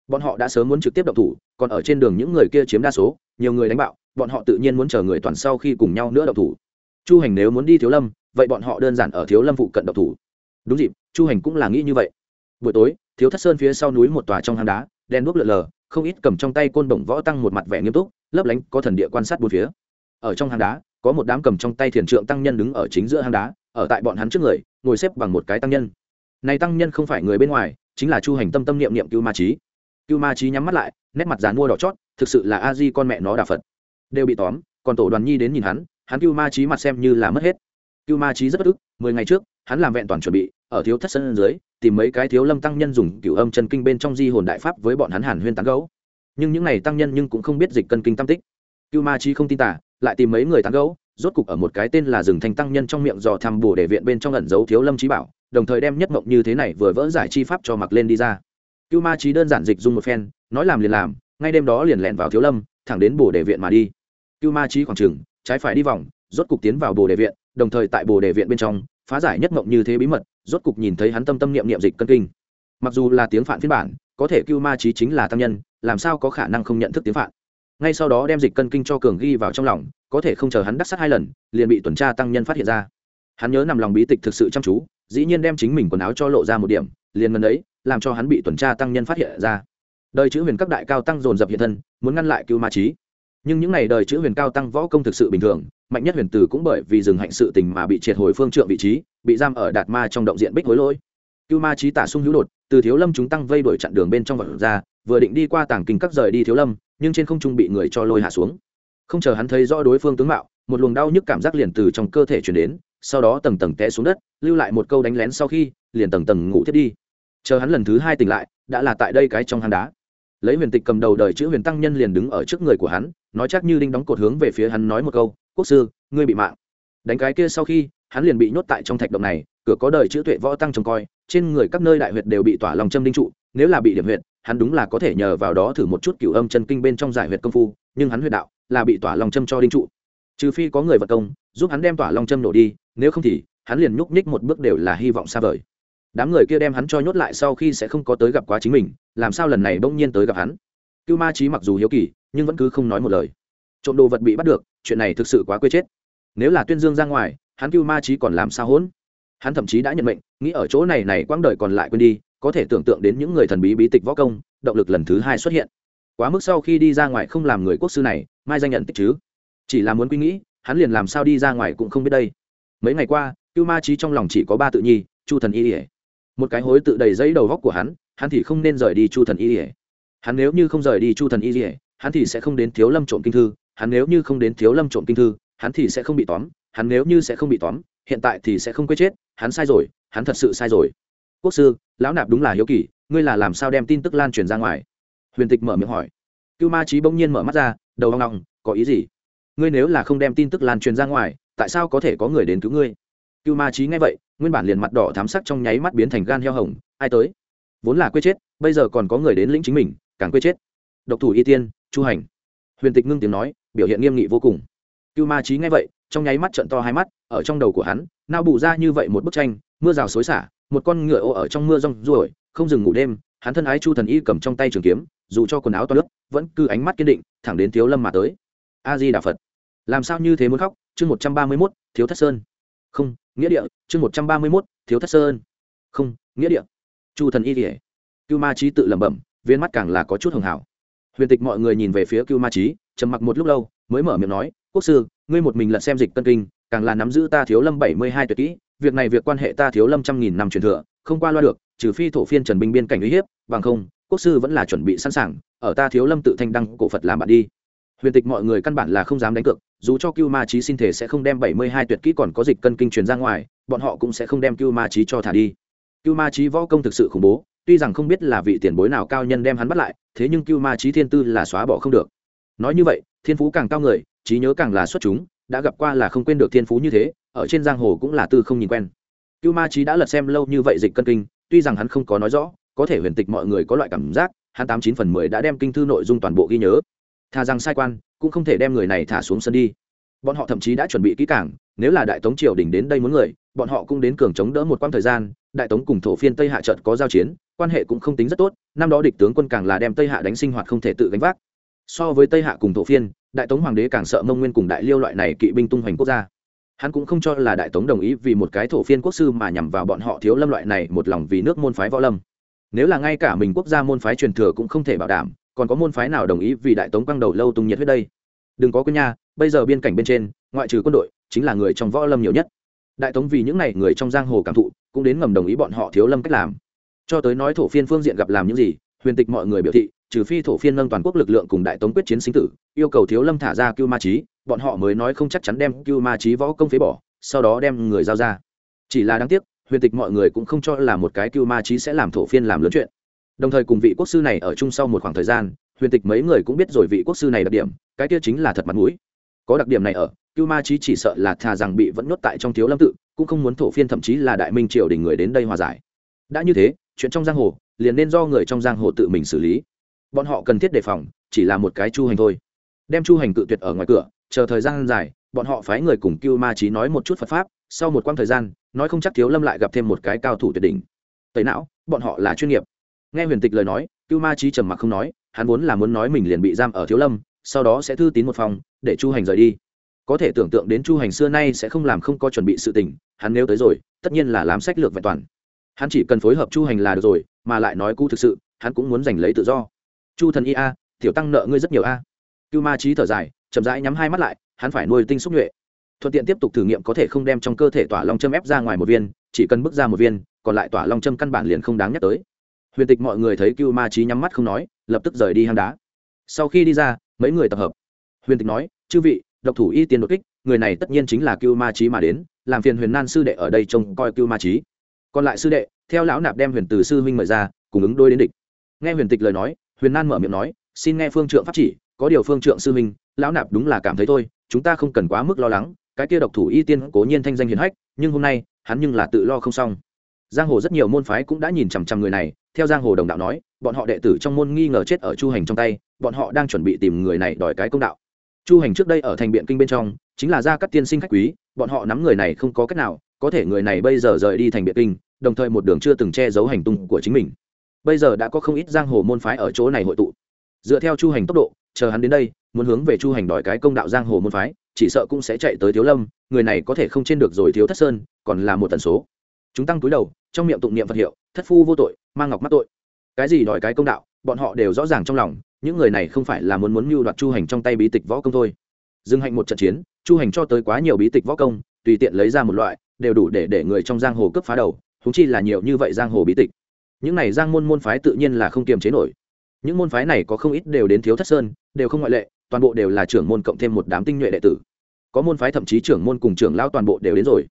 Bọn họ đã sớm muốn trực tiếp động thủ, còn ở trên đường những người kia chiếm đa số, nhiều người đánh bạo, bọn họ tự nhiên muốn chờ người toàn sau khi cùng nhau nữa động thủ. Chu hành nếu muốn đi thiếu lâm, vậy bọn họ đơn giản ở thiếu lâm phụ cận động thủ. Đúng dịp, chu hành cũng là nghĩ như vậy. Buổi tối, thiếu thất sơn phía sau núi một tòa trong hang đá đen đuốc lượn lờ, không ít cầm trong tay côn đồng võ tăng một mặt vẻ nghiêm túc, lấp lánh có thần địa quan sát bốn phía. Ở trong hang đá, có một đám cầm trong tay thiền trượng tăng nhân đứng ở chính giữa hang đá ở tại bọn hắn trước người, ngồi xếp bằng một cái tăng nhân. Này tăng nhân không phải người bên ngoài, chính là chu hành tâm tâm niệm niệm cưu ma trí cưu ma trí nhắm mắt lại, nét mặt dán mua đỏ chót, thực sự là a di con mẹ nó đà phật. Đều bị tóm, còn tổ đoàn nhi đến nhìn hắn hắn cưu ma trí mặt xem như là mất hết. Cưu ma trí rất bất ức, mười ngày trước, hắn làm vẹn toàn chuẩn bị, ở thiếu thất sân dưới, tìm mấy cái thiếu lâm tăng nhân dùng cửu âm chân kinh bên trong di hồn đại pháp với bọn hắn hàn huyên tán gấu nhưng những n à y tăng nhân nhưng cũng không biết dịch cân kinh tam tích. Cưu ma trí không tin tả lại tìm mấy người tán gẫu rốt cục ở một cái tên là rừng thanh tăng nhân trong miệng dò thăm bổ để viện bên trong ẩn giấu thiếu lâm trí bảo, đồng thời đem nhất mộng như thế này vừa vỡ giải chi pháp cho mặc lên đi ra. Cưu ma trí đơn giản dịch dung một phen, nói làm liền làm, ngay đêm đó liền lẹn vào thiếu lâm, thẳng đến bổ để viện mà đi. Cưu ma trí khoảng trừng trái phải đi vòng, rốt cục tiến vào bồ đề viện, đồng thời tại bồ đề viện bên trong, phá giải nhất mộng như thế bí mật, rốt cục nhìn thấy hắn tâm tâm niệm niệm dịch cân kinh. Mặc dù là tiếng phạn phiên bản, có thể cưu ma trí chính là tăng nhân, làm sao có khả năng không nhận thức tiếng phạn? Ngay sau đó đem dịch cân kinh cho cường ghi vào trong lòng, có thể không chờ hắn đắc sát hai lần, liền bị tuần tra tăng nhân phát hiện ra. Hắn nhớ nằm lòng bí tịch thực sự chăm chú, dĩ nhiên đem chính mình quần áo cho lộ ra một điểm, liền ngần ấy, làm cho hắn bị tuần tra tăng nhân phát hiện ra. Đời chữ huyền các đại cao tăng dồn dập hiện thân, muốn ngăn lại cứu ma trí. Nhưng những ngày đời chữ huyền cao tăng võ công thực sự bình thường, mạnh nhất huyền tử cũng bởi vì dừng hạnh sự tình mà bị triệt hồi phương trượng vị trí, bị giam ở đạt ma trong động diện bích hối lỗi. Cưu ma trí tả sung hữu đột từ thiếu lâm chúng tăng vây đuổi chặn đường bên trong vật ra, vừa định đi qua tảng kinh các rời đi thiếu lâm, nhưng trên không trung bị người cho lôi hạ xuống. Không chờ hắn thấy rõ đối phương tướng mạo, một luồng đau nhức cảm giác liền từ trong cơ thể chuyển đến, sau đó tầng tầng té xuống đất, lưu lại một câu đánh lén sau khi, liền tầng tầng ngủ thiết đi. Chờ hắn lần thứ hai tỉnh lại, đã là tại đây cái trong hang đá. Lấy huyền tịch cầm đầu đời chữ huyền tăng nhân liền đứng ở trước người của hắn, nói chắc như đinh đóng cột hướng về phía hắn nói một câu, quốc sư, ngươi bị mạng. Đánh cái kia sau khi hắn liền bị nhốt tại trong thạch động này, cửa có đời chữ tuệ võ tăng trông coi, trên người các nơi đại huyệt đều bị tỏa lòng châm đinh trụ, nếu là bị điểm huyệt, hắn đúng là có thể nhờ vào đó thử một chút cửu âm chân kinh bên trong giải huyệt công phu, nhưng hắn huyệt đạo là bị tỏa lòng châm cho đinh trụ. Trừ phi có người vật công, giúp hắn đem tỏa lòng châm nổ đi, nếu không thì, hắn liền nhúc nhích một bước đều là hy vọng xa vời. Đám người kia đem hắn cho nhốt lại sau khi sẽ không có tới gặp quá chính mình, làm sao lần này bỗng nhiên tới gặp hắn? Cưu ma trí mặc dù hiếu kỳ, nhưng vẫn cứ không nói một lời. Trộm đồ vật bị bắt được, chuyện này thực sự quá quê chết. Nếu là tuyên dương ra ngoài hắn cưu ma trí còn làm sao hỗn? Hắn thậm chí đã nhận mệnh, nghĩ ở chỗ này này quãng đời còn lại quên đi, có thể tưởng tượng đến những người thần bí bí tịch võ công, động lực lần thứ hai xuất hiện. Quá mức sau khi đi ra ngoài không làm người quốc sư này, mai danh nhận tích chứ. Chỉ là muốn quy nghĩ, hắn liền làm sao đi ra ngoài cũng không biết đây. Mấy ngày qua, cưu ma trí trong lòng chỉ có ba tự nhi, chu thần y ỉa một cái hối tự đầy giấy đầu góc của hắn hắn thì không nên rời đi chu thần y ỉa hắn nếu như không rời đi chu thần y ỉa hắn thì sẽ không đến thiếu lâm trộm kinh thư, hắn nếu như không đến thiếu lâm trộm kinh thư, hắn thì sẽ không bị tóm hắn nếu như sẽ không bị tóm, hiện tại thì sẽ không quê chết, hắn sai rồi, hắn thật sự sai rồi. Quốc sư, lão nạp đúng là hiếu kỳ, ngươi là làm sao đem tin tức lan truyền ra ngoài? Huyền tịch mở miệng hỏi. Cưu ma trí bỗng nhiên mở mắt ra, đầu hoang ngọng có ý gì? Ngươi nếu là không đem tin tức lan truyền ra ngoài, tại sao có thể có người đến cứu ngươi? Cưu ma trí nghe vậy, nguyên bản liền mặt đỏ thám sắc trong nháy mắt biến thành gan heo hồng, ai tới? Vốn là quê chết, bây giờ còn có người đến lĩnh chính mình, càng quê chết. Độc thủ y tiên, chu hành. Huyền tịch ngưng tiếng nói, biểu hiện nghiêm nghị vô cùng. Cưu ma trí nghe vậy trong nháy mắt trận to hai mắt, ở trong đầu của hắn nao bù ra như vậy một bức tranh, mưa rào xối xả, một con ngựa ô ở trong mưa rong ruổi, không dừng ngủ đêm, hắn thân ái chu thần y cầm trong tay trường kiếm, dù cho quần áo to lớp vẫn cứ ánh mắt kiên định, thẳng đến thiếu lâm mà tới. A di đà phật. Làm sao như thế muốn khóc? Chương một trăm ba mươi mốt, thiếu thất sơn. Không, nghĩa địa, chương một trăm ba mươi mốt, thiếu thất sơn. Không, nghĩa địa. Chu thần y kể cưu ma trí tự lẩm bẩm, viên mắt càng là có chút hưởng hảo. Huyền tịch mọi người nhìn về phía cưu ma trí trầm mặc một lúc lâu, mới mở miệng nói, quốc sư ngươi một mình lật xem dịch tân kinh, càng là nắm giữ ta thiếu lâm bảy mươi hai tuyệt kỹ, việc này việc quan hệ ta thiếu lâm trăm nghìn năm truyền thừa, không qua loa được, trừ phi thổ phiên trần binh biên cảnh uy hiếp, bằng không, quốc sư vẫn là chuẩn bị sẵn sàng, ở ta thiếu lâm tự thanh đăng cổ phật làm bạn đi. Huyền tịch mọi người căn bản là không dám đánh cược, dù cho cưu ma trí xin thể sẽ không đem bảy mươi hai tuyệt kỹ còn có dịch cân kinh truyền ra ngoài, bọn họ cũng sẽ không đem cưu ma trí cho thả đi. Cưu ma trí võ công thực sự khủng bố, tuy rằng không biết là vị tiền bối nào cao nhân đem hắn bắt lại, thế nhưng cưu ma trí thiên tư là xóa bỏ không được. Nói như vậy, thiên phú càng cao người trí nhớ càng là xuất chúng, đã gặp qua là không quên được thiên phú như thế, ở trên giang hồ cũng là tư không nhìn quen. Cưu ma trí đã lật xem lâu như vậy dịch cân kinh, tuy rằng hắn không có nói rõ, có thể huyền tịch mọi người có loại cảm giác, hắn tám chín phần mười đã đem kinh thư nội dung toàn bộ ghi nhớ. Thà rằng sai quan, cũng không thể đem người này thả xuống sân đi. Bọn họ thậm chí đã chuẩn bị kỹ cảng nếu là đại tống triều đình đến đây muốn người, bọn họ cũng đến cường chống đỡ một quãng thời gian, đại tống cùng thổ phiên tây hạ trận có giao chiến, quan hệ cũng không tính rất tốt, năm đó địch tướng quân càng là đem tây hạ đánh sinh hoạt không thể tự gánh vác. So với tây hạ cùng thổ phiên đại tống hoàng đế càng sợ mông nguyên cùng đại liêu loại này kỵ binh tung hoành quốc gia. Hắn cũng không cho là đại tống đồng ý vì một cái thổ phiên quốc sư mà nhằm vào bọn họ thiếu lâm loại này một lòng vì nước môn phái võ lâm. Nếu là ngay cả mình quốc gia môn phái truyền thừa cũng không thể bảo đảm, còn có môn phái nào đồng ý vì đại tống quăng đầu lâu tung nhiệt huyết đây? Đừng có quên nha, bây giờ biên cảnh bên trên, ngoại trừ quân đội, chính là người trong võ lâm nhiều nhất. Đại tống vì những n à y người trong giang hồ cảm thụ, cũng đến ngầm đồng ý bọn họ thiếu lâm cách làm. Cho tới nói thổ phiên phương diện gặp làm những gì, huyền tịch mọi người biểu thị trừ phi thổ phiên nâng toàn quốc lực lượng cùng đại tống quyết chiến sinh tử, yêu cầu thiếu lâm thả ra cưu ma trí bọn họ mới nói không chắc chắn đem cưu ma trí võ công phế bỏ, sau đó đem người giao ra. Chỉ là đáng tiếc, huyền tịch mọi người cũng không cho là một cái cưu ma trí sẽ làm thổ phiên làm lớn chuyện. Đồng thời cùng vị quốc sư này ở chung sau một khoảng thời gian, huyền tịch mấy người cũng biết rồi vị quốc sư này đặc điểm, cái kia chính là thật mặt mũi. Có đặc điểm này ở, cưu ma trí chỉ sợ là thà rằng bị vẫn nhốt tại trong thiếu lâm tự, cũng không muốn thổ phiên thậm chí là đại minh triều đình người đến đây hòa giải. Đã như thế, chuyện trong giang hồ, liền nên do người trong giang hồ tự mình xử lý bọn họ cần thiết đề phòng, chỉ là một cái chu hành thôi. Đem chu hành cự tuyệt ở ngoài cửa, chờ thời gian dài, bọn họ phái người cùng cưu ma trí nói một chút phật pháp, sau một quãng thời gian, nói không chắc thiếu lâm lại gặp thêm một cái cao thủ tuyệt đỉnh. Tẩy não, bọn họ là chuyên nghiệp. Nghe huyền tịch lời nói, cưu ma trí trầm mặc không nói, hắn vốn là muốn nói mình liền bị giam ở thiếu lâm, sau đó sẽ thư tín một phòng, để chu hành rời đi. Có thể tưởng tượng đến chu hành xưa nay sẽ không làm không có chuẩn bị sự tình, hắn nếu tới rồi, tất nhiên là làm sách lược vẹn toàn. Hắn chỉ cần phối hợp chu hành là được rồi, mà lại nói cũ thực sự, hắn cũng muốn giành lấy tự do chu thần y a, tiểu tăng nợ ngươi rất nhiều a. Cưu ma trí thở dài, chậm rãi nhắm hai mắt lại, hắn phải nuôi tinh xúc nhuệ. Thuận tiện tiếp tục thử nghiệm có thể không đem trong cơ thể tỏa long châm ép ra ngoài một viên, chỉ cần bước ra một viên, còn lại tỏa long châm căn bản liền không đáng nhắc tới. Huyền tịch mọi người thấy cưu ma trí nhắm mắt không nói, lập tức rời đi hang đá. Sau khi đi ra, mấy người tập hợp. Huyền tịch nói, chư vị, độc thủ y tiên đột kích, người này tất nhiên chính là cưu ma trí mà đến, làm phiền huyền nan sư đệ ở đây trông coi cưu ma trí còn lại sư đệ, theo lão nạp đem huyền từ sư huynh mời ra, cùng ứng đôi đến địch. Nghe huyền tịch lời nói huyền nan mở miệng nói, xin nghe phương trượng pháp chỉ, có điều phương trượng sư minh lão nạp đúng là cảm thấy thôi, chúng ta không cần quá mức lo lắng, cái kia độc thủ y tiên cố nhiên thanh danh hiền hách, nhưng hôm nay, hắn nhưng là tự lo không xong. Giang hồ rất nhiều môn phái cũng đã nhìn chằm chằm người này, theo giang hồ đồng đạo nói, bọn họ đệ tử trong môn nghi ngờ chết ở chu hành trong tay, bọn họ đang chuẩn bị tìm người này đòi cái công đạo. Chu hành trước đây ở thành biện kinh bên trong, chính là gia các tiên sinh khách quý, bọn họ nắm người này không có cách nào, có thể người này bây giờ rời đi thành biện kinh, đồng thời một đường chưa từng che giấu hành tung của chính mình bây giờ đã có không ít giang hồ môn phái ở chỗ này hội tụ. Dựa theo chu hành tốc độ, chờ hắn đến đây, muốn hướng về chu hành đòi cái công đạo giang hồ môn phái, chỉ sợ cũng sẽ chạy tới thiếu lâm, người này có thể không trên được rồi thiếu thất sơn, còn là một tần số. Chúng tăng túi đầu, trong miệng tụng niệm vật hiệu, thất phu vô tội, mang ngọc mắc tội. Cái gì đòi cái công đạo, bọn họ đều rõ ràng trong lòng, những người này không phải là muốn muốn mưu đoạt chu hành trong tay bí tịch võ công thôi. Dừng hạnh một trận chiến, chu hành cho tới quá nhiều bí tịch võ công, tùy tiện lấy ra một loại, đều đủ để để người trong giang hồ cướp phá đầu húng chi là nhiều như vậy giang hồ bí tịch những này giang môn môn phái tự nhiên là không kiềm chế nổi. Những môn phái này có không ít đều đến thiếu thất sơn, đều không ngoại lệ, toàn bộ đều là trưởng môn cộng thêm một đám tinh nhuệ đệ tử. Có môn phái thậm chí trưởng môn cùng trưởng lao toàn bộ đều đến rồi.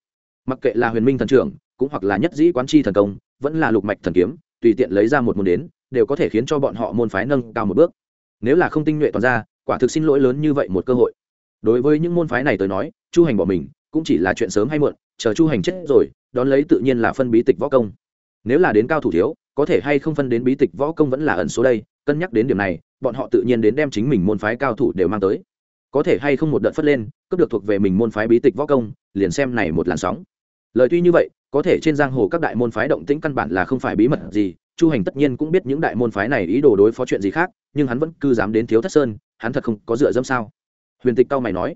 Mặc kệ là huyền minh thần trưởng, cũng hoặc là nhất dĩ quán chi thần công, vẫn là lục mạch thần kiếm, tùy tiện lấy ra một môn đến, đều có thể khiến cho bọn họ môn phái nâng cao một bước. Nếu là không tinh nhuệ toàn ra, quả thực xin lỗi lớn như vậy một cơ hội. Đối với những môn phái này tới nói, chu hành bỏ mình, cũng chỉ là chuyện sớm hay muộn, chờ chu hành chết rồi, đón lấy tự nhiên là phân bí tịch võ công. Nếu là đến cao thủ thiếu có thể hay không phân đến bí tịch võ công vẫn là ẩn số đây, cân nhắc đến điểm này, bọn họ tự nhiên đến đem chính mình môn phái cao thủ đều mang tới. Có thể hay không một đợt phất lên, cướp được thuộc về mình môn phái bí tịch võ công, liền xem này một làn sóng. Lời tuy như vậy, có thể trên giang hồ các đại môn phái động tĩnh căn bản là không phải bí mật gì, chu hành tất nhiên cũng biết những đại môn phái này ý đồ đối phó chuyện gì khác, nhưng hắn vẫn cứ dám đến thiếu thất sơn, hắn thật không có dựa dẫm sao? Huyền tịch cao mày nói.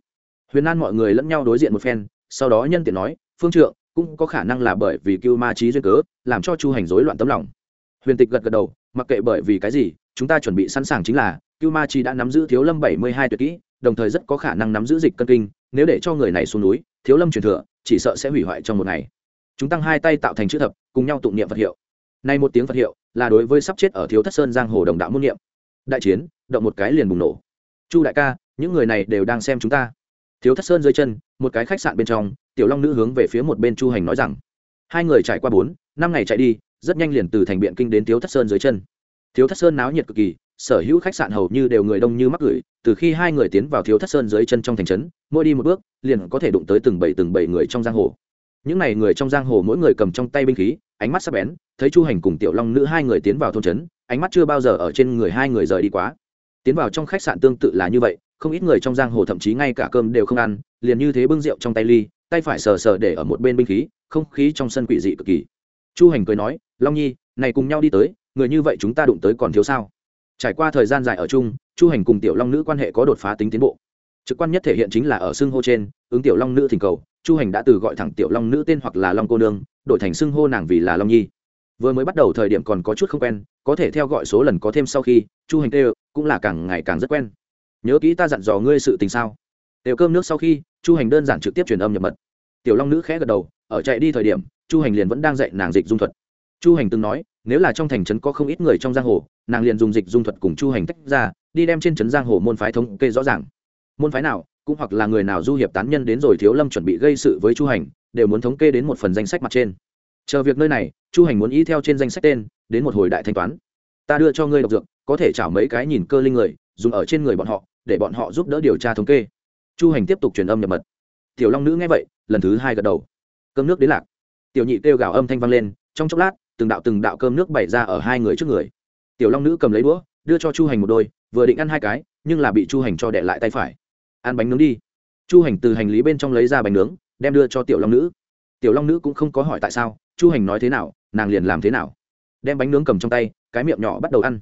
Huyền an mọi người lẫn nhau đối diện một phen, sau đó nhân tiện nói, phương trượng, cũng có khả năng là bởi vì cưu ma trí duyên cớ, làm cho chu hành rối loạn tấm lòng huyền tịch gật gật đầu, mặc kệ bởi vì cái gì, chúng ta chuẩn bị sẵn sàng chính là, cưu ma Chi đã nắm giữ thiếu lâm bảy mươi hai tuyệt kỹ, đồng thời rất có khả năng nắm giữ dịch cân kinh, nếu để cho người này xuống núi, thiếu lâm truyền thừa, chỉ sợ sẽ hủy hoại trong một ngày. Chúng tăng hai tay tạo thành chữ thập, cùng nhau tụng niệm vật hiệu. Nay một tiếng vật hiệu, là đối với sắp chết ở thiếu thất sơn giang hồ đồng đạo muôn niệm. Đại chiến, động một cái liền bùng nổ. Chu đại ca, những người này đều đang xem chúng ta. Thiếu thất sơn dưới chân, một cái khách sạn bên trong, tiểu long nữ hướng về phía một bên chu hành nói rằng, hai người trải qua bốn, năm ngày chạy đi rất nhanh liền từ thành biện kinh đến thiếu thất sơn dưới chân. Thiếu thất sơn náo nhiệt cực kỳ, sở hữu khách sạn hầu như đều người đông như mắc gửi, từ khi hai người tiến vào thiếu thất sơn dưới chân trong thành trấn, mỗi đi một bước, liền có thể đụng tới từng bảy từng bảy người trong giang hồ. Những n à y người trong giang hồ mỗi người cầm trong tay binh khí, ánh mắt sắp bén, thấy chu hành cùng tiểu long nữ hai người tiến vào thôn trấn, ánh mắt chưa bao giờ ở trên người hai người rời đi quá. Tiến vào trong khách sạn tương tự là như vậy, không ít người trong giang hồ thậm chí ngay cả cơm đều không ăn, liền như thế bưng rượu trong tay ly, tay phải sờ sờ để ở một bên binh khí, không khí trong sân quỷ dị cực kỳ. Chu hành cười nói long nhi, này cùng nhau đi tới, người như vậy chúng ta đụng tới còn thiếu sao? Trải qua thời gian dài ở chung, chu hành cùng tiểu long nữ quan hệ có đột phá tính tiến bộ. Trực quan nhất thể hiện chính là ở xưng hô trên, ứng tiểu long nữ thỉnh cầu, chu hành đã từ gọi thẳng tiểu long nữ tên hoặc là long cô nương, đổi thành xưng hô nàng vì là long nhi. Vừa mới bắt đầu thời điểm còn có chút không quen, có thể theo gọi số lần có thêm sau khi, chu hành tê cũng là càng ngày càng rất quen. Nhớ kỹ ta dặn dò ngươi sự tình sao? Đều cơm nước sau khi, chu hành đơn giản trực tiếp truyền âm nhập mật. Tiểu long nữ khẽ gật đầu, ở chạy đi thời điểm, chu hành liền vẫn đang dạy nàng dịch dung thuật chu hành từng nói, nếu là trong thành trấn có không ít người trong giang hồ, nàng liền dùng dịch dung thuật cùng chu hành tách ra, đi đem trên trấn giang hồ môn phái thống kê rõ ràng. Môn phái nào, cũng hoặc là người nào du hiệp tán nhân đến rồi thiếu lâm chuẩn bị gây sự với chu hành, đều muốn thống kê đến một phần danh sách mặt trên. Chờ việc nơi này, chu hành muốn ý theo trên danh sách tên, đến một hồi đại thanh toán. Ta đưa cho ngươi độc dược, có thể chảo mấy cái nhìn cơ linh người, dùng ở trên người bọn họ, để bọn họ giúp đỡ điều tra thống kê. Chu hành tiếp tục truyền âm nhập mật. Tiểu long nữ nghe vậy, lần thứ hai gật đầu. Cơm nước đến lạc. Tiểu nhị kêu gào âm thanh vang lên, trong chốc lát từng đạo từng đạo cơm nước bày ra ở hai người trước người. Tiểu long nữ cầm lấy đũa, đưa cho chu hành một đôi, vừa định ăn hai cái, nhưng là bị chu hành cho đẻ lại tay phải. Ăn bánh nướng đi. Chu hành từ hành lý bên trong lấy ra bánh nướng, đem đưa cho tiểu long nữ. Tiểu long nữ cũng không có hỏi tại sao, chu hành nói thế nào, nàng liền làm thế nào. Đem bánh nướng cầm trong tay, cái miệng nhỏ bắt đầu ăn.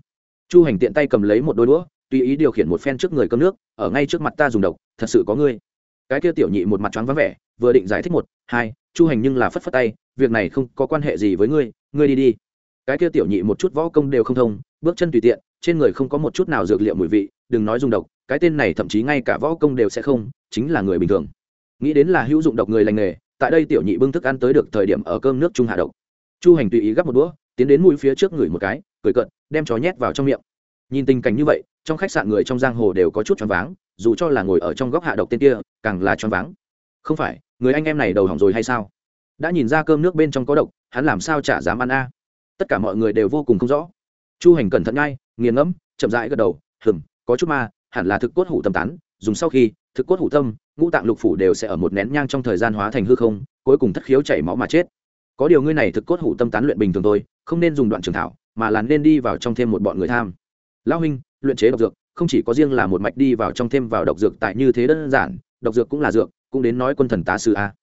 Chu hành tiện tay cầm lấy một đôi đũa, tùy ý điều khiển một phen trước người cơm nước, ở ngay trước mặt ta dùng độc, thật sự có ngươi. Cái kia tiểu nhị một mặt choáng vắng vẻ, vừa định giải thích một, hai chu hành nhưng là phất phất tay, việc này không có quan hệ gì với ngươi ngươi đi đi. Cái kia tiểu nhị một chút võ công đều không thông, bước chân tùy tiện, trên người không có một chút nào dược liệu mùi vị, đừng nói dùng độc, cái tên này thậm chí ngay cả võ công đều sẽ không, chính là người bình thường. Nghĩ đến là hữu dụng độc người lành nghề, tại đây tiểu nhị bưng thức ăn tới được thời điểm ở cơm nước trung hạ độc. Chu hành tùy ý gắp một đũa, tiến đến mũi phía trước người một cái, cười cận đem chó nhét vào trong miệng. Nhìn tình cảnh như vậy, trong khách sạn người trong giang hồ đều có chút choáng váng, dù cho là ngồi ở trong góc hạ độc tên kia, càng là choáng váng không phải, người anh em này đầu hỏng rồi hay sao? Đã nhìn ra cơm nước bên trong có độc, hắn làm sao chả dám ăn a? Tất cả mọi người đều vô cùng không rõ. Chu hành cẩn thận ngay, nghiền ngẫm, chậm rãi gật đầu hừng có chút ma, hẳn là thực cốt hủ tâm tán, dùng sau khi, thực cốt hủ tâm, ngũ tạng lục phủ đều sẽ ở một nén nhang trong thời gian hóa thành hư không, cuối cùng thất khiếu chảy máu mà chết. Có điều ngươi này thực cốt hủ tâm tán luyện bình thường thôi, không nên dùng đoạn trường thảo, mà là nên đi vào trong thêm một bọn người tham. Lão huynh, luyện chế độc dược, không chỉ có riêng là một mạch đi vào trong thêm vào độc dược tại như thế đơn giản, độc dược cũng là dược cũng đến nói quân thần tá sư a.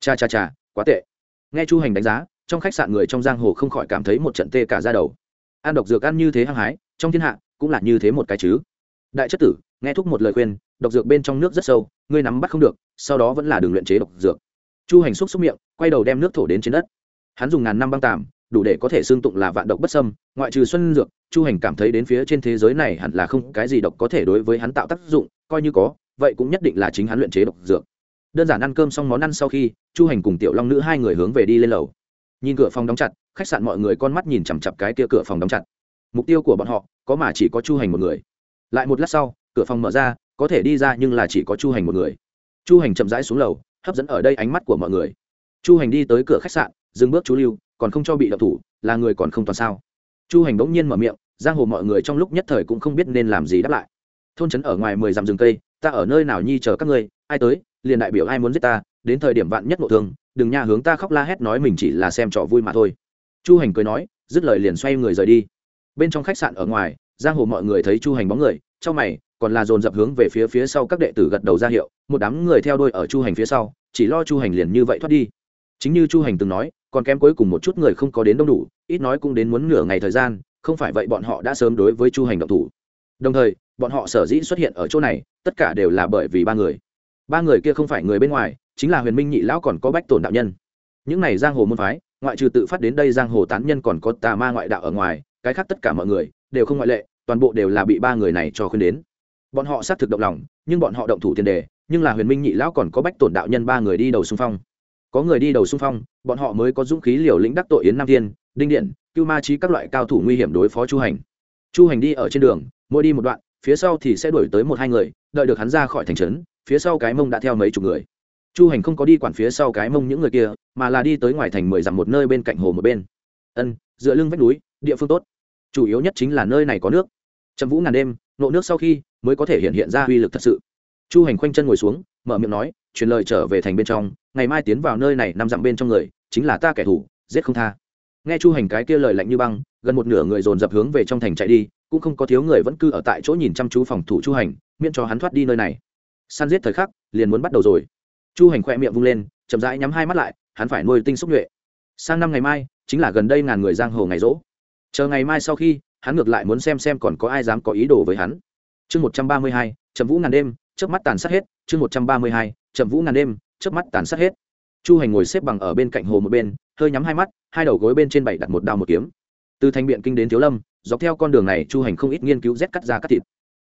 Cha cha cha, quá tệ. Nghe chu hành đánh giá, trong khách sạn người trong giang hồ không khỏi cảm thấy một trận tê cả ra đầu. Ăn độc dược ăn như thế hăng hái, trong thiên hạ cũng là như thế một cái chứ. Đại chất tử, nghe thúc một lời khuyên, độc dược bên trong nước rất sâu, ngươi nắm bắt không được, sau đó vẫn là đường luyện chế độc dược. Chu hành xúc xúc miệng, quay đầu đem nước thổ đến trên đất. Hắn dùng ngàn năm băng tàm, đủ để có thể xương tụng là vạn độc bất sâm ngoại trừ xuân dược, chu hành cảm thấy đến phía trên thế giới này hẳn là không cái gì độc có thể đối với hắn tạo tác dụng, coi như có, vậy cũng nhất định là chính hắn luyện chế độc dược đơn giản ăn cơm xong món ăn sau khi, chu hành cùng tiểu long nữ hai người hướng về đi lên lầu. Nhìn cửa phòng đóng chặt, khách sạn mọi người con mắt nhìn chằm chặp cái kia cửa phòng đóng chặt. Mục tiêu của bọn họ, có mà chỉ có chu hành một người. Lại một lát sau, cửa phòng mở ra, có thể đi ra nhưng là chỉ có chu hành một người. Chu hành chậm rãi xuống lầu, hấp dẫn ở đây ánh mắt của mọi người. Chu hành đi tới cửa khách sạn, dừng bước chú lưu, còn không cho bị đập thủ, là người còn không toàn sao. Chu hành bỗng nhiên mở miệng, giang hồ mọi người trong lúc nhất thời cũng không biết nên làm gì đáp lại. Thôn trấn ở ngoài mười dặm rừng cây, ta ở nơi nào nhi chờ các ngươi, ai tới liền đại biểu ai muốn giết ta, đến thời điểm vạn nhất nội thương, đừng nha hướng ta khóc la hét nói mình chỉ là xem trò vui mà thôi. Chu hành cười nói, dứt lời liền xoay người rời đi. Bên trong khách sạn ở ngoài, giang hồ mọi người thấy chu hành bóng người, trong mày, còn là dồn dập hướng về phía phía sau các đệ tử gật đầu ra hiệu, một đám người theo đôi ở chu hành phía sau, chỉ lo chu hành liền như vậy thoát đi. Chính như chu hành từng nói, còn kém cuối cùng một chút người không có đến đông đủ, ít nói cũng đến muốn nửa ngày thời gian, không phải vậy bọn họ đã sớm đối với chu hành động thủ. Đồng thời, bọn họ sở dĩ xuất hiện ở chỗ này, tất cả đều là bởi vì ba người ba người kia không phải người bên ngoài, chính là huyền minh nhị lão còn có bách tổn đạo nhân. Những này giang hồ môn phái, ngoại trừ tự phát đến đây giang hồ tán nhân còn có tà ma ngoại đạo ở ngoài, cái khác tất cả mọi người đều không ngoại lệ, toàn bộ đều là bị ba người này cho khuyên đến. Bọn họ xác thực động lòng, nhưng bọn họ động thủ tiền đề, nhưng là huyền minh nhị lão còn có bách tổn đạo nhân ba người đi đầu xung phong. Có người đi đầu xung phong, bọn họ mới có dũng khí liều lĩnh đắc tội yến nam thiên, đinh điện, cưu ma trí các loại cao thủ nguy hiểm đối phó chu hành. Chu hành đi ở trên đường, mỗi đi một đoạn, phía sau thì sẽ đuổi tới một hai người, đợi được hắn ra khỏi thành trấn phía sau cái mông đã theo mấy chục người. Chu hành không có đi quản phía sau cái mông những người kia, mà là đi tới ngoài thành mười dặm một nơi bên cạnh hồ một bên. Ân, dựa lưng vách núi, địa phương tốt. Chủ yếu nhất chính là nơi này có nước. Trầm vũ ngàn đêm, nộ nước sau khi mới có thể hiện hiện ra uy lực thật sự. Chu hành khoanh chân ngồi xuống, mở miệng nói truyền lời trở về thành bên trong, ngày mai tiến vào nơi này nằm dặm bên trong người, chính là ta kẻ thù, giết không tha. Nghe chu hành cái kia lời lạnh như băng, gần một nửa người dồn dập hướng về trong thành chạy đi, cũng không có thiếu người vẫn cư ở tại chỗ nhìn chăm chú phòng thủ chu hành, miễn cho hắn thoát đi nơi này săn giết thời khắc, liền muốn bắt đầu rồi. Chu hành khoe miệng vung lên, chậm rãi nhắm hai mắt lại, hắn phải nuôi tinh xúc nhuệ. Sang năm ngày mai, chính là gần đây ngàn người giang hồ ngày rỗ. Chờ ngày mai sau khi, hắn ngược lại muốn xem xem còn có ai dám có ý đồ với hắn. Chương một trăm ba mươi hai trầm vũ ngàn đêm trước mắt tàn sát hết. Chương một trăm ba mươi hai trầm vũ ngàn đêm trước mắt tàn sát hết. Chu hành ngồi xếp bằng ở bên cạnh hồ một bên, hơi nhắm hai mắt, hai đầu gối bên trên bảy đặt một đao một kiếm. Từ thành biện kinh đến thiếu lâm, dọc theo con đường này chu hành không ít nghiên cứu rét cắt ra cắt thịt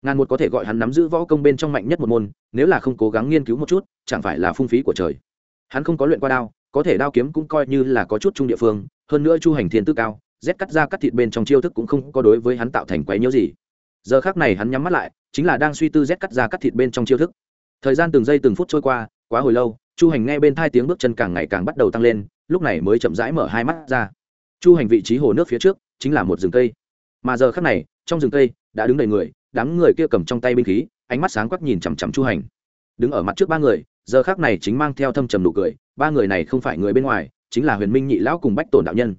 ngàn một có thể gọi hắn nắm giữ võ công bên trong mạnh nhất một môn, nếu là không cố gắng nghiên cứu một chút, chẳng phải là phung phí của trời. Hắn không có luyện qua đao, có thể đao kiếm cũng coi như là có chút trung địa phương, hơn nữa chu hành thiên tư cao rét cắt ra cắt thịt bên trong chiêu thức cũng không có đối với hắn tạo thành quấy nhiễu gì. Giờ khác này hắn nhắm mắt lại, chính là đang suy tư rét cắt ra cắt thịt bên trong chiêu thức. Thời gian từng giây từng phút trôi qua, quá hồi lâu, chu hành nghe bên thai tiếng bước chân càng ngày càng bắt đầu tăng lên, lúc này mới chậm rãi mở hai mắt ra. Chu hành vị trí hồ nước phía trước, chính là một rừng cây. Mà giờ khắc này, trong rừng cây, đã đứng đầy người đám người kia cầm trong tay binh khí, ánh mắt sáng quắc nhìn chằm chằm chu hành. Đứng ở mặt trước ba người, giờ khắc này chính mang theo thâm trầm nụ cười, ba người này không phải người bên ngoài, chính là huyền minh nhị lão cùng bách tổn đạo nhân.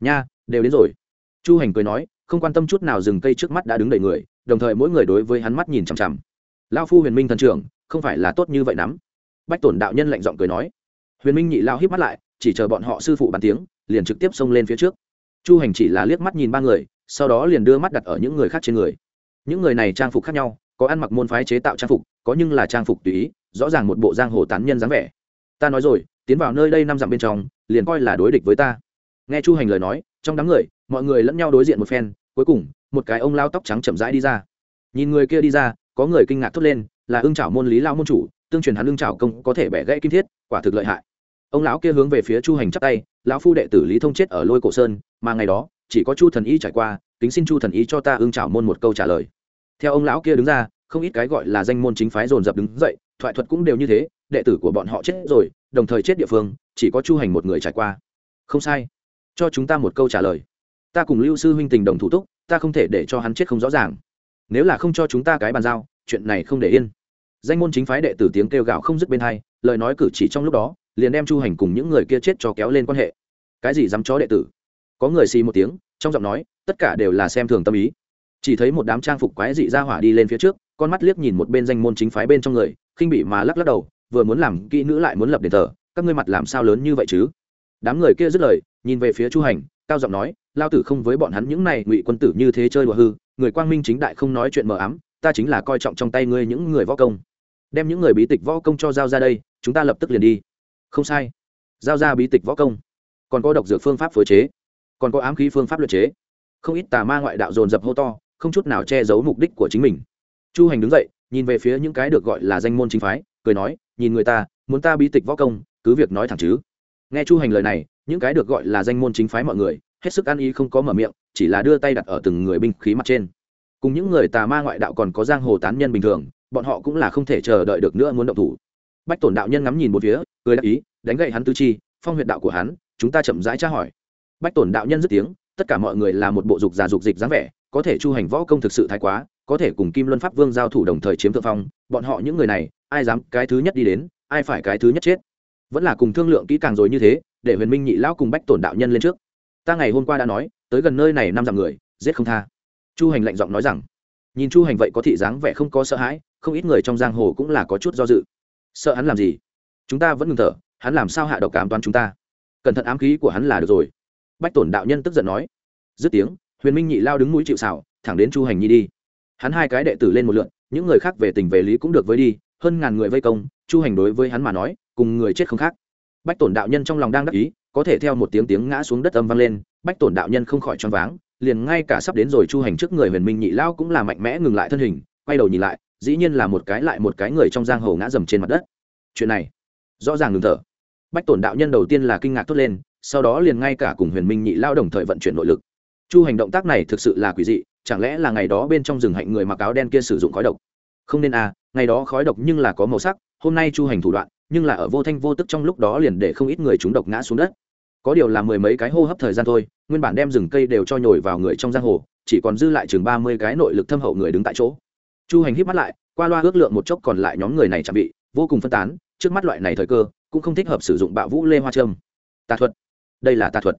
Nha, đều đến rồi. Chu hành cười nói, không quan tâm chút nào rừng cây trước mắt đã đứng đầy người, đồng thời mỗi người đối với hắn mắt nhìn chằm chằm. Lao phu huyền minh thần trưởng, không phải là tốt như vậy lắm. Bách tổn đạo nhân lạnh giọng cười nói. Huyền minh nhị lao híp mắt lại, chỉ chờ bọn họ sư phụ bàn tiếng, liền trực tiếp xông lên phía trước. Chu hành chỉ là liếc mắt nhìn ba người, sau đó liền đưa mắt đặt ở những người khác trên người những người này trang phục khác nhau, có ăn mặc môn phái chế tạo trang phục, có nhưng là trang phục tùy ý, rõ ràng một bộ giang hồ tán nhân dáng vẻ. Ta nói rồi, tiến vào nơi đây năm dặm bên trong, liền coi là đối địch với ta. Nghe chu hành lời nói, trong đám người, mọi người lẫn nhau đối diện một phen, cuối cùng, một cái ông lao tóc trắng chậm rãi đi ra. Nhìn người kia đi ra, có người kinh ngạc thốt lên, là ưng trảo môn lý lao môn chủ, tương truyền hắn ưng trảo công có thể bẻ gãy kim thiết, quả thực lợi hại. Ông lão kia hướng về phía chu hành chắp tay, lão phu đệ tử lý thông chết ở lôi cổ sơn, mà ngày đó, chỉ có chu thần y trải qua kính xin chu thần ý cho ta ưng trảo môn một câu trả lời. Theo ông lão kia đứng ra, không ít cái gọi là danh môn chính phái dồn dập đứng dậy, thoại thuật cũng đều như thế, đệ tử của bọn họ chết rồi, đồng thời chết địa phương, chỉ có chu hành một người trải qua. Không sai. Cho chúng ta một câu trả lời. Ta cùng lưu sư huynh tình đồng thủ túc, ta không thể để cho hắn chết không rõ ràng. Nếu là không cho chúng ta cái bàn giao, chuyện này không để yên. Danh môn chính phái đệ tử tiếng kêu gào không dứt bên hai, lời nói cử chỉ trong lúc đó, liền đem chu hành cùng những người kia chết cho kéo lên quan hệ. Cái gì dám chó đệ tử? Có người xì một tiếng, trong giọng nói tất cả đều là xem thường tâm ý. Chỉ thấy một đám trang phục quái dị ra hỏa đi lên phía trước, con mắt liếc nhìn một bên danh môn chính phái bên trong người, khinh bị mà lắc lắc đầu, vừa muốn làm kỹ nữ lại muốn lập đền thờ, các ngươi mặt làm sao lớn như vậy chứ? Đám người kia dứt lời, nhìn về phía chu hành, cao giọng nói, lao tử không với bọn hắn những này ngụy quân tử như thế chơi đùa hư, người quang minh chính đại không nói chuyện mờ ám, ta chính là coi trọng trong tay ngươi những người võ công. Đem những người bí tịch võ công cho giao ra đây, chúng ta lập tức liền đi. Không sai. Giao ra bí tịch võ công? Còn có độc dược phương pháp phối chế? Còn có ám khí phương pháp luật chế? Không ít tà ma ngoại đạo dồn dập hô to, không chút nào che giấu mục đích của chính mình. Chu hành đứng dậy, nhìn về phía những cái được gọi là danh môn chính phái, cười nói, nhìn người ta, muốn ta bí tịch võ công, cứ việc nói thẳng chứ. Nghe chu hành lời này, những cái được gọi là danh môn chính phái mọi người, hết sức ăn ý không có mở miệng, chỉ là đưa tay đặt ở từng người binh khí mặt trên. Cùng những người tà ma ngoại đạo còn có giang hồ tán nhân bình thường, bọn họ cũng là không thể chờ đợi được nữa muốn động thủ. Bách tổn đạo nhân ngắm nhìn một phía, cười đáp ý, đánh gậy hắn tư chi, phong huyện đạo của hắn, chúng ta chậm rãi tra hỏi. Bách tổn đạo nhân dứt tiếng tất cả mọi người là một bộ dục già dục dịch dáng vẻ, có thể chu hành võ công thực sự thái quá, có thể cùng kim luân pháp vương giao thủ đồng thời chiếm thượng phong, bọn họ những người này, ai dám cái thứ nhất đi đến, ai phải cái thứ nhất chết. Vẫn là cùng thương lượng kỹ càng rồi như thế, để huyền minh nhị lão cùng bách tổn đạo nhân lên trước. Ta ngày hôm qua đã nói, tới gần nơi này năm dặm người, giết không tha. Chu hành lạnh giọng nói rằng, nhìn chu hành vậy có thị dáng vẻ không có sợ hãi, không ít người trong giang hồ cũng là có chút do dự. Sợ hắn làm gì? Chúng ta vẫn ngừng thở, hắn làm sao hạ độc cảm toán chúng ta? Cẩn thận ám khí của hắn là được rồi bách tổn đạo nhân tức giận nói. Dứt tiếng, huyền minh nhị lao đứng mũi chịu xảo thẳng đến chu hành nhi đi. Hắn hai cái đệ tử lên một lượn, những người khác về tình về lý cũng được với đi, hơn ngàn người vây công, chu hành đối với hắn mà nói, cùng người chết không khác. Bách tổn đạo nhân trong lòng đang đắc ý, có thể theo một tiếng tiếng ngã xuống đất âm vang lên, bách tổn đạo nhân không khỏi choáng váng, liền ngay cả sắp đến rồi chu hành trước người huyền minh nhị lao cũng là mạnh mẽ ngừng lại thân hình, quay đầu nhìn lại, dĩ nhiên là một cái lại một cái người trong giang hồ ngã dầm trên mặt đất. Chuyện này, rõ ràng ngừng thở. Bách tổn đạo nhân đầu tiên là kinh ngạc thốt lên sau đó liền ngay cả cùng huyền minh nhị lao đồng thời vận chuyển nội lực. Chu hành động tác này thực sự là quỷ dị, chẳng lẽ là ngày đó bên trong rừng hạnh người mặc áo đen kia sử dụng khói độc? Không nên à ngày đó khói độc nhưng là có màu sắc, hôm nay chu hành thủ đoạn, nhưng là ở vô thanh vô tức trong lúc đó liền để không ít người chúng độc ngã xuống đất. Có điều là mười mấy cái hô hấp thời gian thôi, nguyên bản đem rừng cây đều cho nhồi vào người trong giang hồ, chỉ còn dư lại chừng ba mươi cái nội lực thâm hậu người đứng tại chỗ. Chu hành hít mắt lại, qua loa ước lượng một chốc còn lại nhóm người này chạm bị, vô cùng phân tán, trước mắt loại này thời cơ, cũng không thích hợp sử dụng bạo vũ lê hoa trâm tà thuật đây là tà thuật.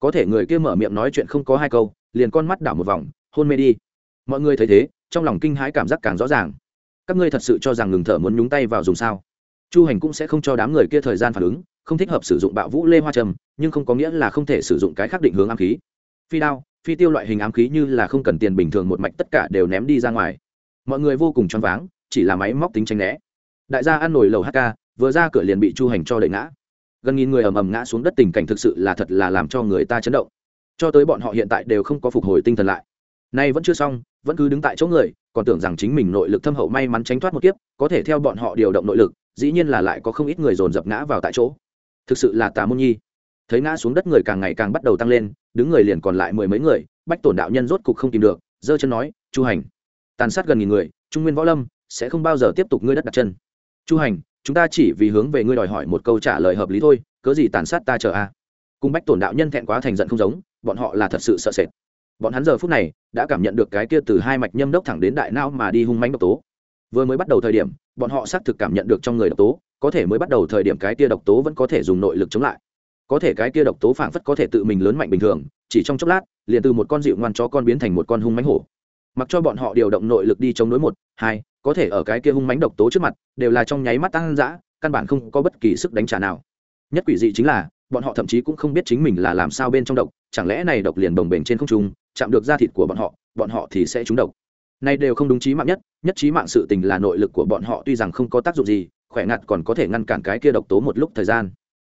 Có thể người kia mở miệng nói chuyện không có hai câu, liền con mắt đảo một vòng, hôn mê đi. Mọi người thấy thế, trong lòng kinh hãi cảm giác càng rõ ràng. Các ngươi thật sự cho rằng ngừng thở muốn nhúng tay vào dùng sao? Chu hành cũng sẽ không cho đám người kia thời gian phản ứng, không thích hợp sử dụng bạo vũ lê hoa trầm nhưng không có nghĩa là không thể sử dụng cái khác định hướng ám khí. Phi đao, phi tiêu loại hình ám khí như là không cần tiền bình thường một mạch tất cả đều ném đi ra ngoài. Mọi người vô cùng choáng váng, chỉ là máy móc tính tranh né. Đại gia ăn nổi lầu hk vừa ra cửa liền bị chu hành cho đẩy ngã gần nghìn người ầm ầm ngã xuống đất, tình cảnh thực sự là thật là làm cho người ta chấn động. Cho tới bọn họ hiện tại đều không có phục hồi tinh thần lại. Nay vẫn chưa xong, vẫn cứ đứng tại chỗ người, còn tưởng rằng chính mình nội lực thâm hậu may mắn tránh thoát một kiếp, có thể theo bọn họ điều động nội lực, dĩ nhiên là lại có không ít người dồn dập ngã vào tại chỗ. Thực sự là tà môn nhi. Thấy ngã xuống đất người càng ngày càng bắt đầu tăng lên, đứng người liền còn lại mười mấy người, bách tổn đạo nhân rốt cục không tìm được, giơ chân nói, chu hành, tàn sát gần nghìn người, trung nguyên võ lâm, sẽ không bao giờ tiếp tục ngươi đất đặt chân. Chu hành chúng ta chỉ vì hướng về ngươi đòi hỏi một câu trả lời hợp lý thôi, cớ gì tàn sát ta chờ a? À? cùng bách tổn đạo nhân thẹn quá thành giận không giống, bọn họ là thật sự sợ sệt. Bọn hắn giờ phút này đã cảm nhận được cái kia từ hai mạch nhâm đốc thẳng đến đại não mà đi hung mánh độc tố. Vừa mới bắt đầu thời điểm, bọn họ xác thực cảm nhận được trong người độc tố, có thể mới bắt đầu thời điểm cái kia độc tố vẫn có thể dùng nội lực chống lại. Có thể cái kia độc tố phảng phất có thể tự mình lớn mạnh bình thường, chỉ trong chốc lát, liền từ một con dịu ngoan chó con biến thành một con hung mánh hổ. Mặc cho bọn họ điều động nội lực đi chống đối một, hai có thể ở cái kia hung mánh độc tố trước mặt, đều là trong nháy mắt tăng dã, căn bản không có bất kỳ sức đánh trả nào. Nhất quỷ dị chính là, bọn họ thậm chí cũng không biết chính mình là làm sao bên trong độc, chẳng lẽ này độc liền bồng bềnh trên không trung, chạm được da thịt của bọn họ bọn họ thì sẽ trúng độc. Nay đều không đúng trí mạng nhất nhất trí mạng sự tình là nội lực của bọn họ tuy rằng không có tác dụng gì, khỏe ngặt còn có thể ngăn cản cái kia độc tố một lúc thời gian.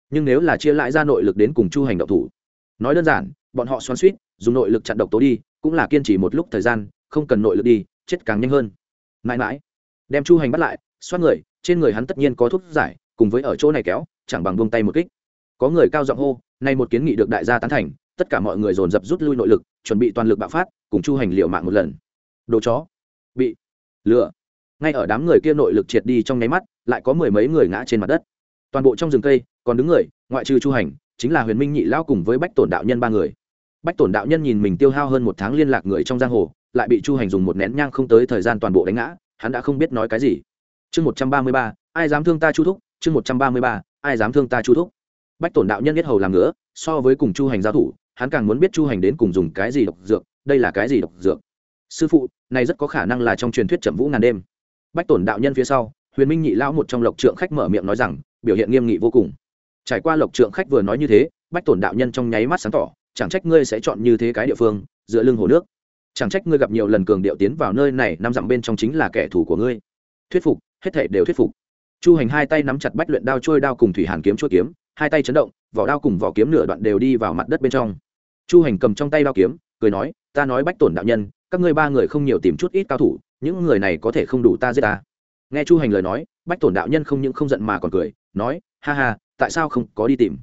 Nhưng nếu là chia lại ra nội lực đến cùng chu hành độc thủ, nói đơn giản, bọn họ xoắn suýt, dùng nội lực chặn độc tố đi, cũng là kiên trì một lúc thời gian, không cần nội lực đi, chết càng nhanh hơn mãi mãi. Đem chu hành bắt lại, xoát người, trên người hắn tất nhiên có thuốc giải, cùng với ở chỗ này kéo, chẳng bằng buông tay một kích. Có người cao giọng hô, nay một kiến nghị được đại gia tán thành, tất cả mọi người dồn dập rút lui nội lực, chuẩn bị toàn lực bạo phát, cùng chu hành liệu mạng một lần. Đồ chó, bị lừa. Ngay ở đám người kia nội lực triệt đi trong nháy mắt, lại có mười mấy người ngã trên mặt đất. Toàn bộ trong rừng cây, còn đứng người, ngoại trừ chu hành, chính là huyền minh nhị lao cùng với bách tổn đạo nhân ba người. Bách tổn đạo nhân nhìn mình tiêu hao hơn một tháng liên lạc người trong giang hồ lại bị chu hành dùng một nén nhang không tới thời gian toàn bộ đánh ngã, hắn đã không biết nói cái gì. Chương một trăm ba mươi ba, ai dám thương ta chu thúc? Chương một trăm ba mươi ba, ai dám thương ta chu thúc? Bách tổn đạo nhân biết hầu làm nữa so với cùng chu hành giao thủ, hắn càng muốn biết chu hành đến cùng dùng cái gì độc dược, đây là cái gì độc dược. Sư phụ, này rất có khả năng là trong truyền thuyết trầm vũ ngàn đêm. Bách tổn đạo nhân phía sau, huyền minh nhị lão một trong lộc trượng khách mở miệng nói rằng, biểu hiện nghiêm nghị vô cùng. Trải qua lộc trượng khách vừa nói như thế, bách tổn đạo nhân trong nháy mắt sáng tỏ, chẳng trách ngươi sẽ chọn như thế cái địa phương, dựa lưng hồ nước chẳng trách ngươi gặp nhiều lần cường điệu tiến vào nơi này, năm dặm bên trong chính là kẻ thù của ngươi. Thuyết phục, hết thể đều thuyết phục. Chu hành hai tay nắm chặt bách luyện đao, trôi đao cùng thủy hàn kiếm trôi kiếm, hai tay chấn động, vỏ đao cùng vỏ kiếm nửa đoạn đều đi vào mặt đất bên trong. Chu hành cầm trong tay đao kiếm, cười nói, ta nói bách tổn đạo nhân, các ngươi ba người không nhiều tìm chút ít cao thủ, những người này có thể không đủ ta giết ta. Nghe chu hành lời nói, bách tổn đạo nhân không những không giận mà còn cười, nói, ha ha, tại sao không có đi tìm?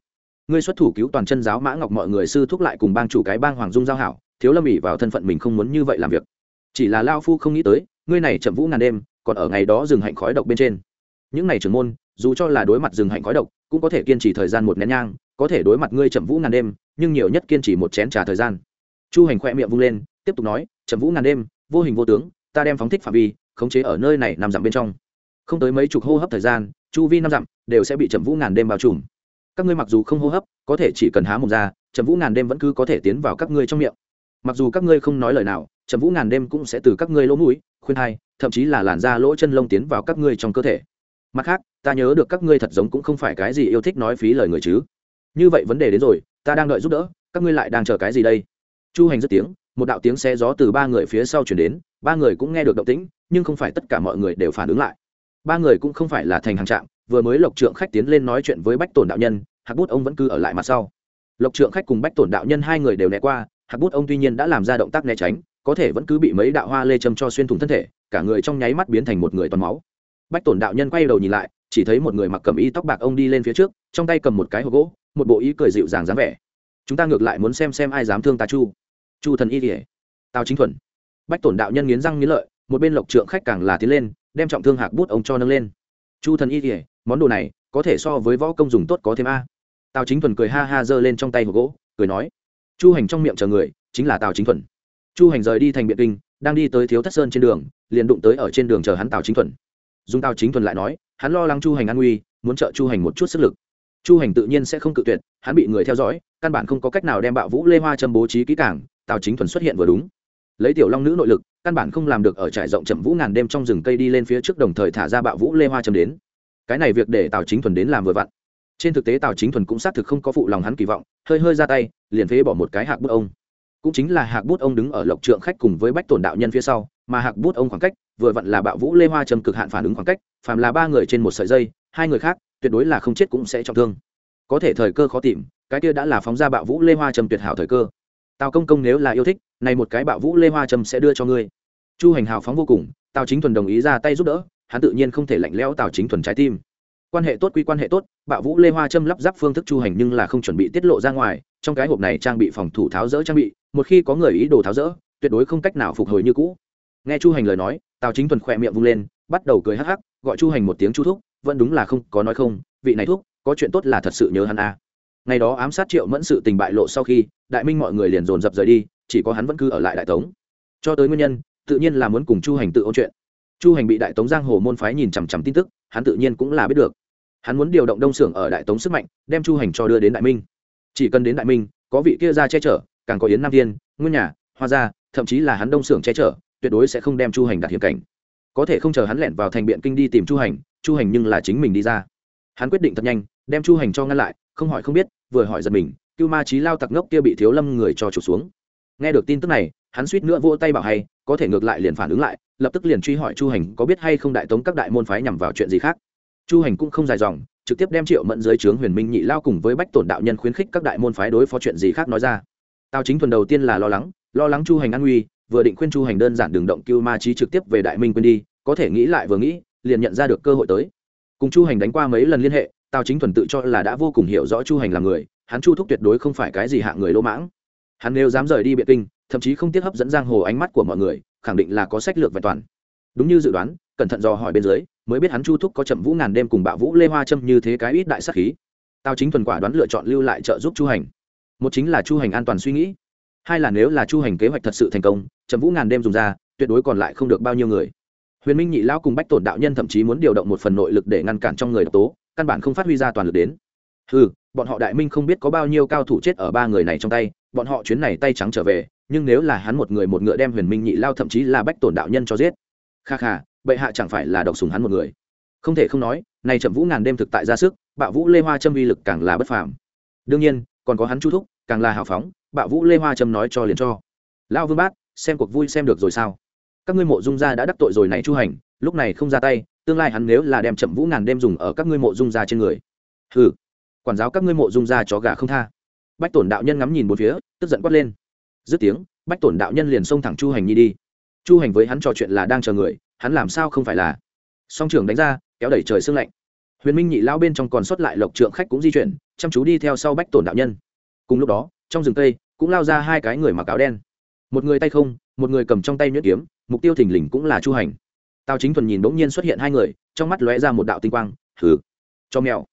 Ngươi xuất thủ cứu toàn chân giáo mã ngọc mọi người, sư thúc lại cùng bang chủ cái bang hoàng dung giao hảo thiếu lâm ỉ vào thân phận mình không muốn như vậy làm việc. Chỉ là lao phu không nghĩ tới, ngươi này chậm vũ ngàn đêm, còn ở ngày đó rừng hạnh khói độc bên trên. Những này trưởng môn, dù cho là đối mặt rừng hạnh khói độc, cũng có thể kiên trì thời gian một nén nhang, có thể đối mặt ngươi chậm vũ ngàn đêm, nhưng nhiều nhất kiên trì một chén trà thời gian. Chu hành khoe miệng vung lên, tiếp tục nói, chậm vũ ngàn đêm, vô hình vô tướng, ta đem phóng thích phạm vi, khống chế ở nơi này nằm dặm bên trong. Không tới mấy chục hô hấp thời gian, chu vi năm dặm đều sẽ bị chậm vũ ngàn đêm bao trùm. Các ngươi mặc dù không hô hấp, có thể chỉ cần há mồm ra, chậm vũ ngàn đêm vẫn cứ có thể tiến vào các ngươi trong miệng mặc dù các ngươi không nói lời nào, trầm vũ ngàn đêm cũng sẽ từ các ngươi lỗ mũi, khuyên hai, thậm chí là làn da lỗ chân lông tiến vào các ngươi trong cơ thể. Mặt khác, ta nhớ được các ngươi thật giống cũng không phải cái gì yêu thích nói phí lời người chứ. Như vậy vấn đề đến rồi, ta đang đợi giúp đỡ, các ngươi lại đang chờ cái gì đây? Chu hành dứt tiếng, một đạo tiếng xe gió từ ba người phía sau chuyển đến, ba người cũng nghe được động tĩnh, nhưng không phải tất cả mọi người đều phản ứng lại. Ba người cũng không phải là thành hàng trạm vừa mới lộc trượng khách tiến lên nói chuyện với bách tổn đạo nhân, hạc bút ông vẫn cứ ở lại mặt sau. Lộc trượng khách cùng bách tổn đạo nhân hai người đều né qua hạc bút ông tuy nhiên đã làm ra động tác né tránh, có thể vẫn cứ bị mấy đạo hoa lê châm cho xuyên thủng thân thể, cả người trong nháy mắt biến thành một người toàn máu. Bách tổn đạo nhân quay đầu nhìn lại, chỉ thấy một người mặc cầm y tóc bạc ông đi lên phía trước, trong tay cầm một cái hộp gỗ, một bộ ý cười dịu dàng dáng vẻ. Chúng ta ngược lại muốn xem xem ai dám thương ta chu. Chu thần y kỉa tào chính thuần. Bách tổn đạo nhân nghiến răng nghiến lợi, một bên lộc trượng khách càng là tiến lên, đem trọng thương hạc bút ông cho nâng lên. Chu thần y kỉa món đồ này có thể so với võ công dùng tốt có thêm a. Tào chính thuần cười ha ha giơ lên trong tay hộp gỗ, cười nói chu hành trong miệng chờ người, chính là tào chính thuần. Chu hành rời đi thành biện kinh, đang đi tới thiếu thất sơn trên đường, liền đụng tới ở trên đường chờ hắn tào chính thuần. Dùng tào chính thuần lại nói, hắn lo lắng chu hành an nguy, muốn trợ chu hành một chút sức lực. Chu hành tự nhiên sẽ không cự tuyệt, hắn bị người theo dõi, căn bản không có cách nào đem bạo vũ lê hoa châm bố trí kỹ cảng tào chính thuần xuất hiện vừa đúng. Lấy tiểu long nữ nội lực, căn bản không làm được ở trải rộng chậm vũ ngàn đêm trong rừng cây đi lên phía trước đồng thời thả ra bạo vũ lê hoa châm đến. Cái này việc để tào chính thuần đến làm vừa vặn trên thực tế tào chính thuần cũng xác thực không có phụ lòng hắn kỳ vọng, hơi hơi ra tay, liền phế bỏ một cái hạc bút ông. Cũng chính là hạc bút ông đứng ở lộc trượng khách cùng với bách tổn đạo nhân phía sau, mà hạc bút ông khoảng cách, vừa vặn là bạo vũ lê hoa trầm cực hạn phản ứng khoảng cách, phàm là ba người trên một sợi dây, hai người khác, tuyệt đối là không chết cũng sẽ trọng thương. Có thể thời cơ khó tìm, cái kia đã là phóng ra bạo vũ lê hoa trầm tuyệt hảo thời cơ. Tào công công nếu là yêu thích, này một cái bạo vũ lê hoa trầm sẽ đưa cho ngươi. Chu hành hào phóng vô cùng, tào chính thuần đồng ý ra tay giúp đỡ, hắn tự nhiên không thể lạnh lẽo tào chính thuần trái tim quan hệ tốt quy quan hệ tốt, bạo vũ lê hoa châm lắp ráp phương thức chu hành nhưng là không chuẩn bị tiết lộ ra ngoài, trong cái hộp này trang bị phòng thủ tháo rỡ trang bị, một khi có người ý đồ tháo rỡ, tuyệt đối không cách nào phục hồi như cũ. Nghe chu hành lời nói, tào chính thuần khỏe miệng vung lên, bắt đầu cười hắc hắc, gọi chu hành một tiếng chu thúc, vẫn đúng là không có nói không, vị này thúc, có chuyện tốt là thật sự nhớ hắn a. À. ngày đó ám sát triệu mẫn sự tình bại lộ sau khi, đại minh mọi người liền dồn dập rời đi, chỉ có hắn vẫn cứ ở lại đại tống. Cho tới nguyên nhân, tự nhiên là muốn cùng chu hành tự ôn chuyện chu hành bị đại tống giang hồ môn phái nhìn chằm chằm tin tức, hắn tự nhiên cũng là biết được. Hắn muốn điều động đông xưởng ở đại tống sức mạnh, đem chu hành cho đưa đến đại minh. Chỉ cần đến đại minh, có vị kia ra che chở, càng có yến nam tiên nguyên nhà, hoa gia, thậm chí là hắn đông xưởng che chở, tuyệt đối sẽ không đem chu hành đặt hiểm cảnh. Có thể không chờ hắn lẻn vào thành biện kinh đi tìm chu hành chu hành nhưng là chính mình đi ra. Hắn quyết định thật nhanh, đem chu hành cho ngăn lại, không hỏi không biết, vừa hỏi giật mình, cưu ma trí lao tặc ngốc kia bị thiếu lâm người cho trục xuống. Nghe được tin tức này hắn suýt nữa vỗ tay bảo hay, có thể ngược lại liền phản ứng lại, lập tức liền truy hỏi chu hành có biết hay không đại tống các đại môn phái nhằm vào chuyện gì khác. Chu hành cũng không dài dòng, trực tiếp đem triệu mẫn dưới trướng huyền minh nhị lao cùng với bách tổn đạo nhân khuyến khích các đại môn phái đối phó chuyện gì khác nói ra. Tào chính thuần đầu tiên là lo lắng lo lắng chu hành an nguy, vừa định khuyên chu hành đơn giản đường động cưu ma trí trực tiếp về đại minh quên đi, có thể nghĩ lại vừa nghĩ, liền nhận ra được cơ hội tới. Cùng chu hành đánh qua mấy lần liên hệ, tào chính thuần tự cho là đã vô cùng hiểu rõ chu hành là người, hắn chu thúc tuyệt đối không phải cái gì hạ người lỗ mãng. Hắn nếu dám rời đi biện kinh thậm chí không tiếc hấp dẫn giang hồ ánh mắt của mọi người, khẳng định là có sách lược vẹn toàn. Đúng như dự đoán, cẩn thận dò hỏi bên dưới, mới biết hắn chu thúc có chậm vũ ngàn đêm cùng bạo vũ lê hoa châm như thế cái ít đại sắc khí. Tao chính thuần quả đoán lựa chọn lưu lại trợ giúp chu hành. Một chính là chu hành an toàn suy nghĩ. Hai là nếu là chu hành kế hoạch thật sự thành công, chậm vũ ngàn đêm dùng ra, tuyệt đối còn lại không được bao nhiêu người. Huyền minh nhị lão cùng bách tổn đạo nhân thậm chí muốn điều động một phần nội lực để ngăn cản trong người độc tố, căn bản không phát huy ra toàn lực đến. Ừ bọn họ đại minh không biết có bao nhiêu cao thủ chết ở ba người này trong tay, bọn họ chuyến này tay trắng trở về nhưng nếu là hắn một người một ngựa đem huyền minh nhị lao thậm chí là bách tổn đạo nhân cho giết, kha kha, bệ hạ chẳng phải là độc sùng hắn một người. Không thể không nói này chậm vũ ngàn đêm thực tại ra sức, bạo vũ lê hoa châm uy lực càng là bất phàm. Đương nhiên, còn có hắn chu thúc, càng là hào phóng, bạo vũ lê hoa châm nói cho liền cho. Lao vương bát, xem cuộc vui xem được rồi sao? Các ngươi mộ dung gia đã đắc tội rồi này chu hành, lúc này không ra tay, tương lai hắn nếu là đem chậm vũ ngàn đêm dùng ở các ngươi mộ dung gia trên người. Hừ, quản giáo các ngươi mộ dung gia chó gà không tha. Bách tổn đạo nhân ngắm nhìn một phía, tức giận quát lên dứt tiếng, bách tổn đạo nhân liền xông thẳng chu hành nhi đi. Chu hành với hắn trò chuyện là đang chờ người, hắn làm sao không phải là? Song trưởng đánh ra, kéo đẩy trời sương lạnh. Huyền minh nhị lao bên trong còn sót lại lộc trượng khách cũng di chuyển, chăm chú đi theo sau bách tổn đạo nhân. Cùng lúc đó, trong rừng tây cũng lao ra hai cái người mặc áo đen. Một người tay không, một người cầm trong tay nhuyễn kiếm, mục tiêu thình lình cũng là chu hành. Tào chính thuần nhìn bỗng nhiên xuất hiện hai người, trong mắt lóe ra một đạo tinh quang thử cho mèo.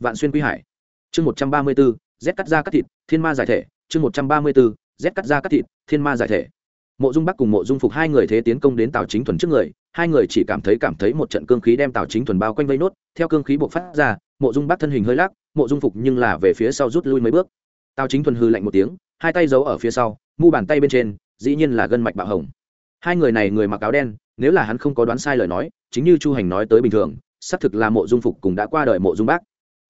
Vạn xuyên quy hải. Chương một trăm ba mươi bốn rét cắt ra cắt thịt, thiên ma giải thể. Chương một trăm ba mươi bốn rét cắt ra cắt thịt, thiên ma giải thể. Mộ dung bắc cùng mộ dung phục hai người thế tiến công đến tào chính thuần trước người, hai người chỉ cảm thấy cảm thấy một trận cương khí đem tào chính thuần bao quanh vây nốt, theo cương khí buộc phát ra, mộ dung bắc thân hình hơi lắc, mộ dung phục nhưng là về phía sau rút lui mấy bước. Tào chính thuần hư lạnh một tiếng, hai tay giấu ở phía sau, mu bàn tay bên trên, dĩ nhiên là gân mạch bạo hồng. Hai người này người mặc áo đen, nếu là hắn không có đoán sai lời nói, chính như chu hành nói tới bình thường, xác thực là mộ dung phục cùng đã qua đời mộ dung bác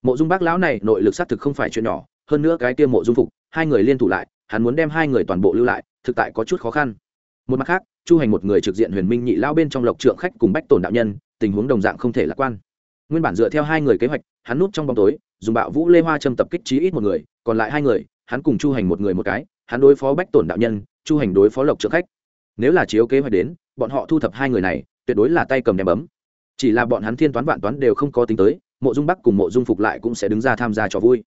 mộ dung bác lão này nội lực xác thực không phải chuyện nhỏ, hơn nữa cái kia mộ dung phục, hai người liên thủ lại hắn muốn đem hai người toàn bộ lưu lại, thực tại có chút khó khăn. Một mặt khác, chu hành một người trực diện huyền minh nhị lao bên trong lộc trượng khách cùng bách tổn đạo nhân, tình huống đồng dạng không thể lạc quan. Nguyên bản dựa theo hai người kế hoạch, hắn núp trong bóng tối, dùng bạo vũ lê hoa châm tập kích chí ít một người, còn lại hai người, hắn cùng chu hành một người một cái, hắn đối phó bách tổn đạo nhân, chu hành đối phó lộc trượng khách. Nếu là chiếu kế hoạch đến, bọn họ thu thập hai người này, tuyệt đối là tay cầm đem bấm. Chỉ là bọn hắn thiên toán vạn toán đều không có tính tới, mộ dung bắc cùng mộ dung phục lại cũng sẽ đứng ra tham gia trò vui.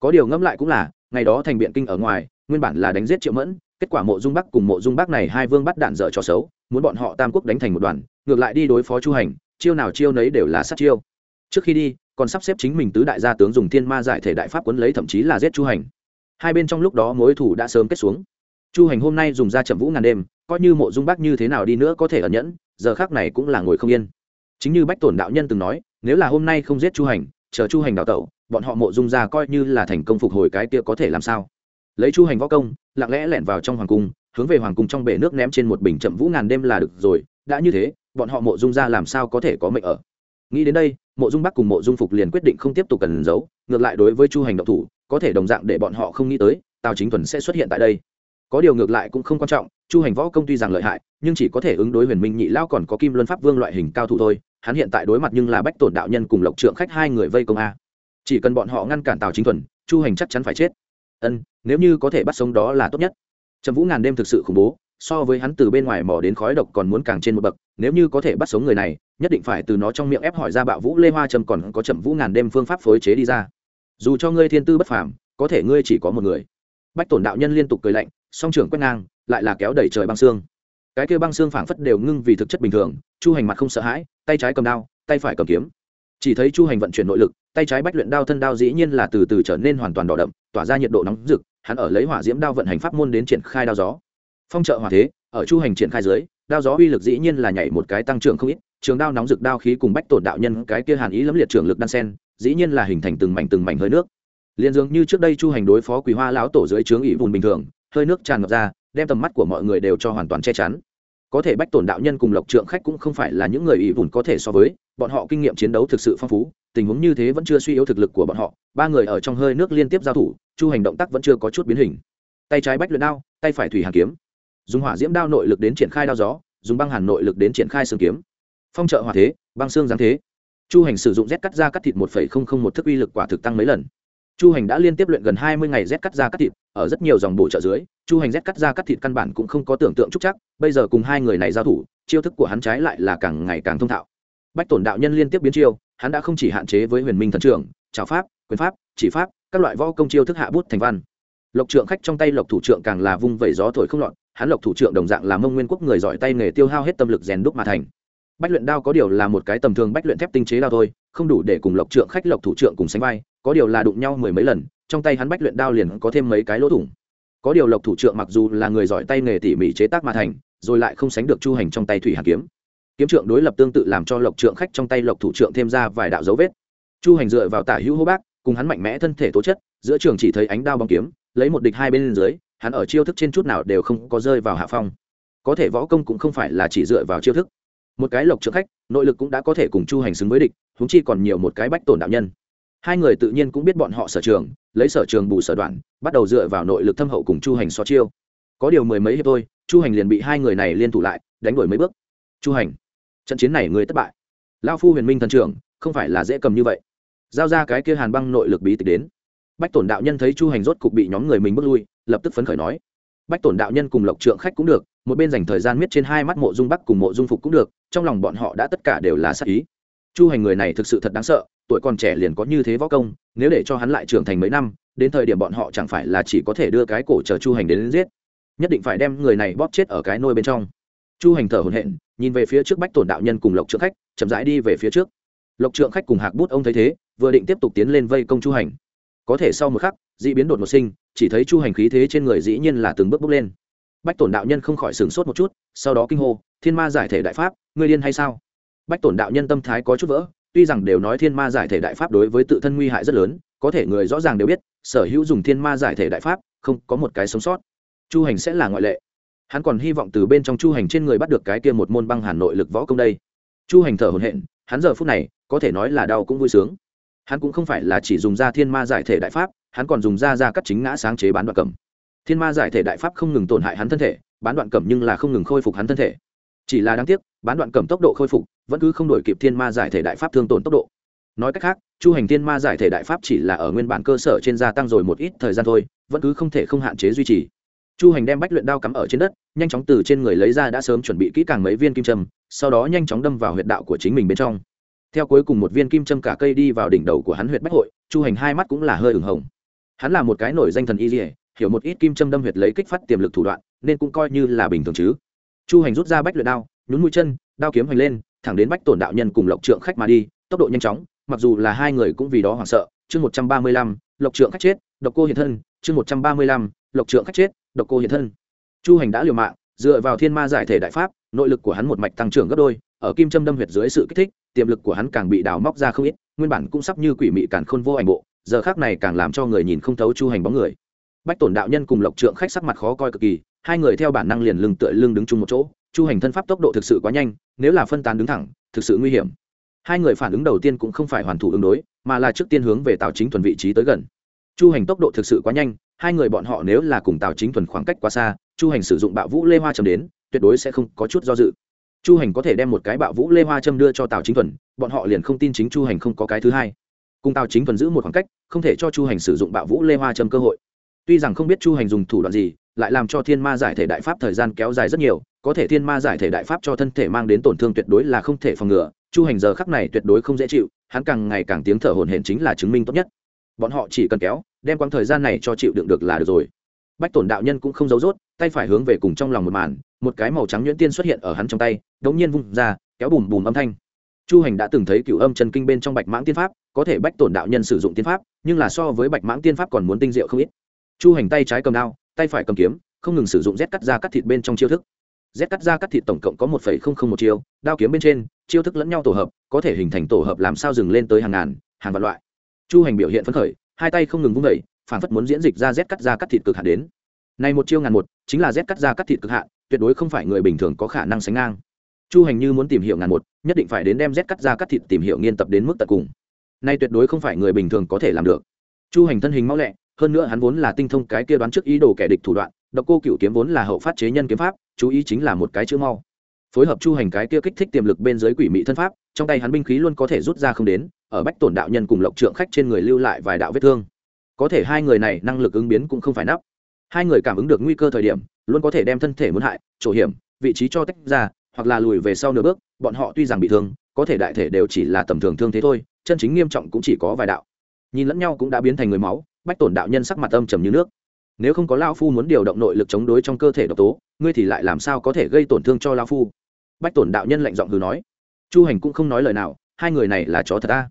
Có điều ngẫm lại cũng là, ngày đó thành biện kinh ở ngoài nguyên bản là đánh giết triệu mẫn, kết quả mộ dung bắc cùng mộ dung bắc này hai vương bắt đạn dở cho xấu, muốn bọn họ tam quốc đánh thành một đoàn, ngược lại đi đối phó chu hành, chiêu nào chiêu nấy đều là sát chiêu. Trước khi đi, còn sắp xếp chính mình tứ đại gia tướng dùng thiên ma giải thể đại pháp quấn lấy thậm chí là giết chu hành. Hai bên trong lúc đó mối thủ đã sớm kết xuống. Chu hành hôm nay dùng ra chậm vũ ngàn đêm, coi như mộ dung bác như thế nào đi nữa có thể ẩn nhẫn, giờ khác này cũng là ngồi không yên. Chính như bách tổn đạo nhân từng nói, nếu là hôm nay không giết chu hành, chờ chu hành đào tẩu, bọn họ mộ dung ra coi như là thành công phục hồi cái kia có thể làm sao? Lấy chu hành võ công, lặng lẽ lẻn vào trong hoàng cung, hướng về hoàng cung trong bể nước ném trên một bình chậm vũ ngàn đêm là được rồi, đã như thế, bọn họ mộ dung ra làm sao có thể có mệnh ở? Nghĩ đến đây, mộ dung bắc cùng mộ dung phục liền quyết định không tiếp tục cần giấu, ngược lại đối với chu hành động thủ, có thể đồng dạng để bọn họ không nghĩ tới, tào chính thuần sẽ xuất hiện tại đây. Có điều ngược lại cũng không quan trọng, chu hành võ công tuy rằng lợi hại, nhưng chỉ có thể ứng đối huyền minh nhị lao còn có kim luân pháp vương loại hình cao thủ thôi, hắn hiện tại đối mặt nhưng là bách tổn đạo nhân cùng lộc trượng khách hai người vây công a. Chỉ cần bọn họ ngăn cản tào chính thuần, chu hành chắc chắn phải chết ân, nếu như có thể bắt sống đó là tốt nhất. Trầm vũ ngàn đêm thực sự khủng bố, so với hắn từ bên ngoài mò đến khói độc còn muốn càng trên một bậc, nếu như có thể bắt sống người này, nhất định phải từ nó trong miệng ép hỏi ra bạo vũ lê hoa trầm còn có trầm vũ ngàn đêm phương pháp phối chế đi ra. Dù cho ngươi thiên tư bất phàm, có thể ngươi chỉ có một người. Bách tổn đạo nhân liên tục cười lạnh, song trưởng quét ngang, lại là kéo đẩy trời băng xương. Cái kia băng xương phảng phất đều ngưng vì thực chất bình thường, chu hành mặt không sợ hãi, tay trái cầm đao, tay phải cầm kiếm chỉ thấy chu hành vận chuyển nội lực, tay trái bách luyện đao thân đao dĩ nhiên là từ từ trở nên hoàn toàn đỏ đậm, tỏa ra nhiệt độ nóng rực, hắn ở lấy hỏa diễm đao vận hành pháp môn đến triển khai đao gió. Phong trợ hòa thế, ở chu hành triển khai dưới, đao gió uy lực dĩ nhiên là nhảy một cái tăng trưởng không ít, trường đao nóng rực đao khí cùng bách tổn đạo nhân cái kia hàn ý lẫm liệt trường lực đan sen, dĩ nhiên là hình thành từng mảnh từng mảnh hơi nước. Liền dường như trước đây chu hành đối phó quý hoa lão tổ dưới trướng ỷ vùn bình thường, hơi nước tràn ngập ra, đem tầm mắt của mọi người đều cho hoàn toàn che chắn. Có thể bách tổn đạo nhân cùng lộc trượng khách cũng không phải là những người ỷ vùn có thể so với bọn họ kinh nghiệm chiến đấu thực sự phong phú, tình huống như thế vẫn chưa suy yếu thực lực của bọn họ, ba người ở trong hơi nước liên tiếp giao thủ, chu hành động tác vẫn chưa có chút biến hình. Tay trái bách luyện đao, tay phải thủy hàn kiếm. Dùng hỏa diễm đao nội lực đến triển khai đao gió, dùng băng hàn nội lực đến triển khai xương kiếm. Phong trợ hỏa thế, băng xương giáng thế. Chu hành sử dụng rét cắt ra cắt thịt một một thức uy lực quả thực tăng mấy lần. Chu hành đã liên tiếp luyện gần hai mươi ngày rét cắt ra cắt thịt, ở rất nhiều dòng bổ trợ dưới, chu hành rét cắt ra cắt thịt căn bản cũng không có tưởng tượng trúc chắc, bây giờ cùng hai người này giao thủ, chiêu thức của hắn trái lại là càng ngày càng thông thạo bách tổn đạo nhân liên tiếp biến chiêu, hắn đã không chỉ hạn chế với huyền minh thần trưởng trào pháp, quyền pháp, chỉ pháp, các loại võ công chiêu thức hạ bút thành văn. Lộc trượng khách trong tay lộc thủ trượng càng là vung vẩy gió thổi không lọt, hắn lộc thủ trượng đồng dạng là mông nguyên quốc người giỏi tay nghề tiêu hao hết tâm lực rèn đúc mà thành. Bách luyện đao có điều là một cái tầm thường bách luyện thép tinh chế đao thôi, không đủ để cùng lộc trượng khách lộc thủ trượng cùng sánh vai, có điều là đụng nhau mười mấy lần, trong tay hắn bách luyện đao liền có thêm mấy cái lỗ thủng. Có điều lộc thủ trượng mặc dù là người giỏi tay nghề tỉ mỉ chế tác mà thành, rồi lại không sánh được chu hành trong tay thủy hàn kiếm kiếm trượng đối lập tương tự làm cho lộc trượng khách trong tay lộc thủ trượng thêm ra vài đạo dấu vết. Chu hành dựa vào tả hữu hô bác, cùng hắn mạnh mẽ thân thể tố chất, giữa trường chỉ thấy ánh đao bóng kiếm, lấy một địch hai bên dưới, hắn ở chiêu thức trên chút nào đều không có rơi vào hạ phong. Có thể võ công cũng không phải là chỉ dựa vào chiêu thức. Một cái lộc trượng khách, nội lực cũng đã có thể cùng chu hành xứng với địch húng chi còn nhiều một cái bách tổn đạo nhân. Hai người tự nhiên cũng biết bọn họ sở trường, lấy sở trường bù sở đoạn, bắt đầu dựa vào nội lực thâm hậu cùng chu hành so chiêu. Có điều mười mấy hiệp thôi, chu hành liền bị hai người này liên thủ lại, đánh đổi mấy bước. Chu hành trận chiến này người thất bại. Lao phu huyền minh thần trưởng không phải là dễ cầm như vậy. Giao ra cái kia hàn băng nội lực bí tịch đến. Bách tổn đạo nhân thấy chu hành rốt cục bị nhóm người mình bước lui lập tức phấn khởi nói. Bách tổn đạo nhân cùng lộc trượng khách cũng được một bên dành thời gian miết trên hai mắt mộ dung bắc cùng mộ dung phục cũng được trong lòng bọn họ đã tất cả đều là sắc ý. Chu hành người này thực sự thật đáng sợ tuổi còn trẻ liền có như thế võ công nếu để cho hắn lại trưởng thành mấy năm đến thời điểm bọn họ chẳng phải là chỉ có thể đưa cái cổ chờ chu hành đến, đến giết. Nhất định phải đem người này bóp chết ở cái nôi bên trong. Chu hành thở hồn hện nhìn về phía trước bách tổn đạo nhân cùng lộc trượng khách, chậm rãi đi về phía trước. Lộc trượng khách cùng hạc bút ông thấy thế, vừa định tiếp tục tiến lên vây công chu hành. Có thể sau một khắc d ị biến đột một sinh, chỉ thấy chu hành khí thế trên người dĩ nhiên là từng bước bước lên. Bách tổn đạo nhân không khỏi sửng sốt một chút, sau đó kinh hô, thiên ma giải thể đại pháp, ngươi điên hay sao? Bách tổn đạo nhân tâm thái có chút vỡ, tuy rằng đều nói thiên ma giải thể đại pháp đối với tự thân nguy hại rất lớn, có thể người rõ ràng đều biết, sở hữu dùng thiên ma giải thể đại pháp, không có một cái sống sót. Chu hành sẽ là ngoại lệ hắn còn hy vọng từ bên trong chu hành trên người bắt được cái kia một môn băng hàn nội lực võ công đây. Chu hành thở hồn hện hắn giờ phút này, có thể nói là đau cũng vui sướng. Hắn cũng không phải là chỉ dùng ra thiên ma giải thể đại pháp, hắn còn dùng ra ra cắt chính ngã sáng chế bán đoạn cầm thiên ma giải thể đại pháp không ngừng tổn hại hắn thân thể, bán đoạn cầm nhưng là không ngừng khôi phục hắn thân thể. Chỉ là đáng tiếc, bán đoạn cầm tốc độ khôi phục, vẫn cứ không đổi kịp thiên ma giải thể đại pháp thương tổn tốc độ. Nói cách khác, chu hành thiên ma giải thể đại pháp chỉ là ở nguyên bản cơ sở trên gia tăng rồi một ít thời gian thôi, vẫn cứ không thể không hạn chế duy trì chu hành đem bách luyện đao cắm ở trên đất, nhanh chóng từ trên người lấy ra đã sớm chuẩn bị kỹ càng mấy viên kim châm, sau đó nhanh chóng đâm vào huyệt đạo của chính mình bên trong. Theo cuối cùng một viên kim châm cả cây đi vào đỉnh đầu của hắn huyệt bách hội, chu hành hai mắt cũng là hơi ửng hồng. Hắn là một cái nổi danh thần y dỉa hiểu một ít kim châm đâm huyệt lấy kích phát tiềm lực thủ đoạn, nên cũng coi như là bình thường chứ. Chu hành rút ra bách luyện đao, nhún mũi chân, đao kiếm hành lên, thẳng đến bách tổn đạo nhân cùng lộc trượng khách mà đi, tốc độ nhanh chóng, mặc dù là hai người cũng vì đó hoảng sợ. Chương một trăm ba mươi lăm, lộc trượng khách chết, độc cô hiện thân. Chương một trăm ba mươi lăm, lộc trượng khách chết độc cô hiện thân. Chu hành đã liều mạng, dựa vào thiên ma giải thể đại pháp, nội lực của hắn một mạch tăng trưởng gấp đôi, ở kim châm đâm huyệt dưới sự kích thích, tiềm lực của hắn càng bị đào móc ra không ít, nguyên bản cũng sắp như quỷ mị càn khôn vô ảnh bộ, giờ khác này càng làm cho người nhìn không thấu chu hành bóng người. Bách tổn đạo nhân cùng lộc trượng khách sắc mặt khó coi cực kỳ, hai người theo bản năng liền lưng tựa lưng đứng chung một chỗ, chu hành thân pháp tốc độ thực sự quá nhanh, nếu là phân tán đứng thẳng, thực sự nguy hiểm. Hai người phản ứng đầu tiên cũng không phải hoàn thủ ứng đối, mà là trước tiên hướng về tào chính thuần vị trí tới gần chu hành tốc độ thực sự quá nhanh, hai người bọn họ nếu là cùng tào chính thuần khoảng cách quá xa, chu hành sử dụng bạo vũ lê hoa châm đến, tuyệt đối sẽ không có chút do dự. Chu hành có thể đem một cái bạo vũ lê hoa châm đưa cho tào chính thuần, bọn họ liền không tin chính chu hành không có cái thứ hai. Cùng tào chính thuần giữ một khoảng cách, không thể cho chu hành sử dụng bạo vũ lê hoa châm cơ hội. Tuy rằng không biết chu hành dùng thủ đoạn gì, lại làm cho thiên ma giải thể đại pháp thời gian kéo dài rất nhiều, có thể thiên ma giải thể đại pháp cho thân thể mang đến tổn thương tuyệt đối là không thể phòng ngừa, chu hành giờ khắc này tuyệt đối không dễ chịu, hắn càng ngày càng tiếng thở hồn hển chính là chứng minh tốt nhất bọn họ chỉ cần kéo, đem quãng thời gian này cho chịu đựng được là được rồi. Bách tổn đạo nhân cũng không giấu rốt, tay phải hướng về cùng trong lòng một màn, một cái màu trắng nhuyễn tiên xuất hiện ở hắn trong tay, đống nhiên vung ra, kéo bùm bùm âm thanh. Chu hành đã từng thấy cựu âm chân kinh bên trong bạch mãng tiên pháp, có thể bách tổn đạo nhân sử dụng tiên pháp, nhưng là so với bạch mãng tiên pháp còn muốn tinh diệu không ít. Chu hành tay trái cầm đao, tay phải cầm kiếm, không ngừng sử dụng rét cắt ra cắt thịt bên trong chiêu thức. Rét cắt ra cắt thịt tổng cộng có một một chiêu, đao kiếm bên trên, chiêu thức lẫn nhau tổ hợp, có thể hình thành tổ hợp làm sao dừng lên tới hàng ngàn, hàng vạn loại chu hành biểu hiện phấn khởi, hai tay không ngừng vung vẩy phản phất muốn diễn dịch ra rét cắt ra cắt thịt cực hạn đến. Này một chiêu ngàn một, chính là rét cắt ra cắt thịt cực hạn, tuyệt đối không phải người bình thường có khả năng sánh ngang. Chu hành như muốn tìm hiểu ngàn một, nhất định phải đến đem rét cắt ra cắt thịt tìm hiểu nghiên tập đến mức tận cùng. Nay tuyệt đối không phải người bình thường có thể làm được. Chu hành thân hình mau lẹ, hơn nữa hắn vốn là tinh thông cái kia đoán trước ý đồ kẻ địch thủ đoạn, độc cô cựu kiếm vốn là hậu phát chế nhân kiếm pháp, chú ý chính là một cái chữ mau. Phối hợp chu hành cái kia kích thích tiềm lực bên dưới quỷ mị thân pháp trong tay hắn binh khí luôn có thể rút ra không đến, ở bách tổn đạo nhân cùng lộc trượng khách trên người lưu lại vài đạo vết thương. Có thể hai người này năng lực ứng biến cũng không phải nắp. Hai người cảm ứng được nguy cơ thời điểm, luôn có thể đem thân thể muốn hại, chỗ hiểm, vị trí cho tách ra, hoặc là lùi về sau nửa bước, bọn họ tuy rằng bị thương, có thể đại thể đều chỉ là tầm thường thương thế thôi, chân chính nghiêm trọng cũng chỉ có vài đạo. Nhìn lẫn nhau cũng đã biến thành người máu, bách tổn đạo nhân sắc mặt âm trầm như nước. Nếu không có lao phu muốn điều động nội lực chống đối trong cơ thể độc tố, ngươi thì lại làm sao có thể gây tổn thương cho lao phu? Bách tổn đạo nhân lạnh giọng hừ nói chu hành cũng không nói lời nào hai người này là chó thật ta.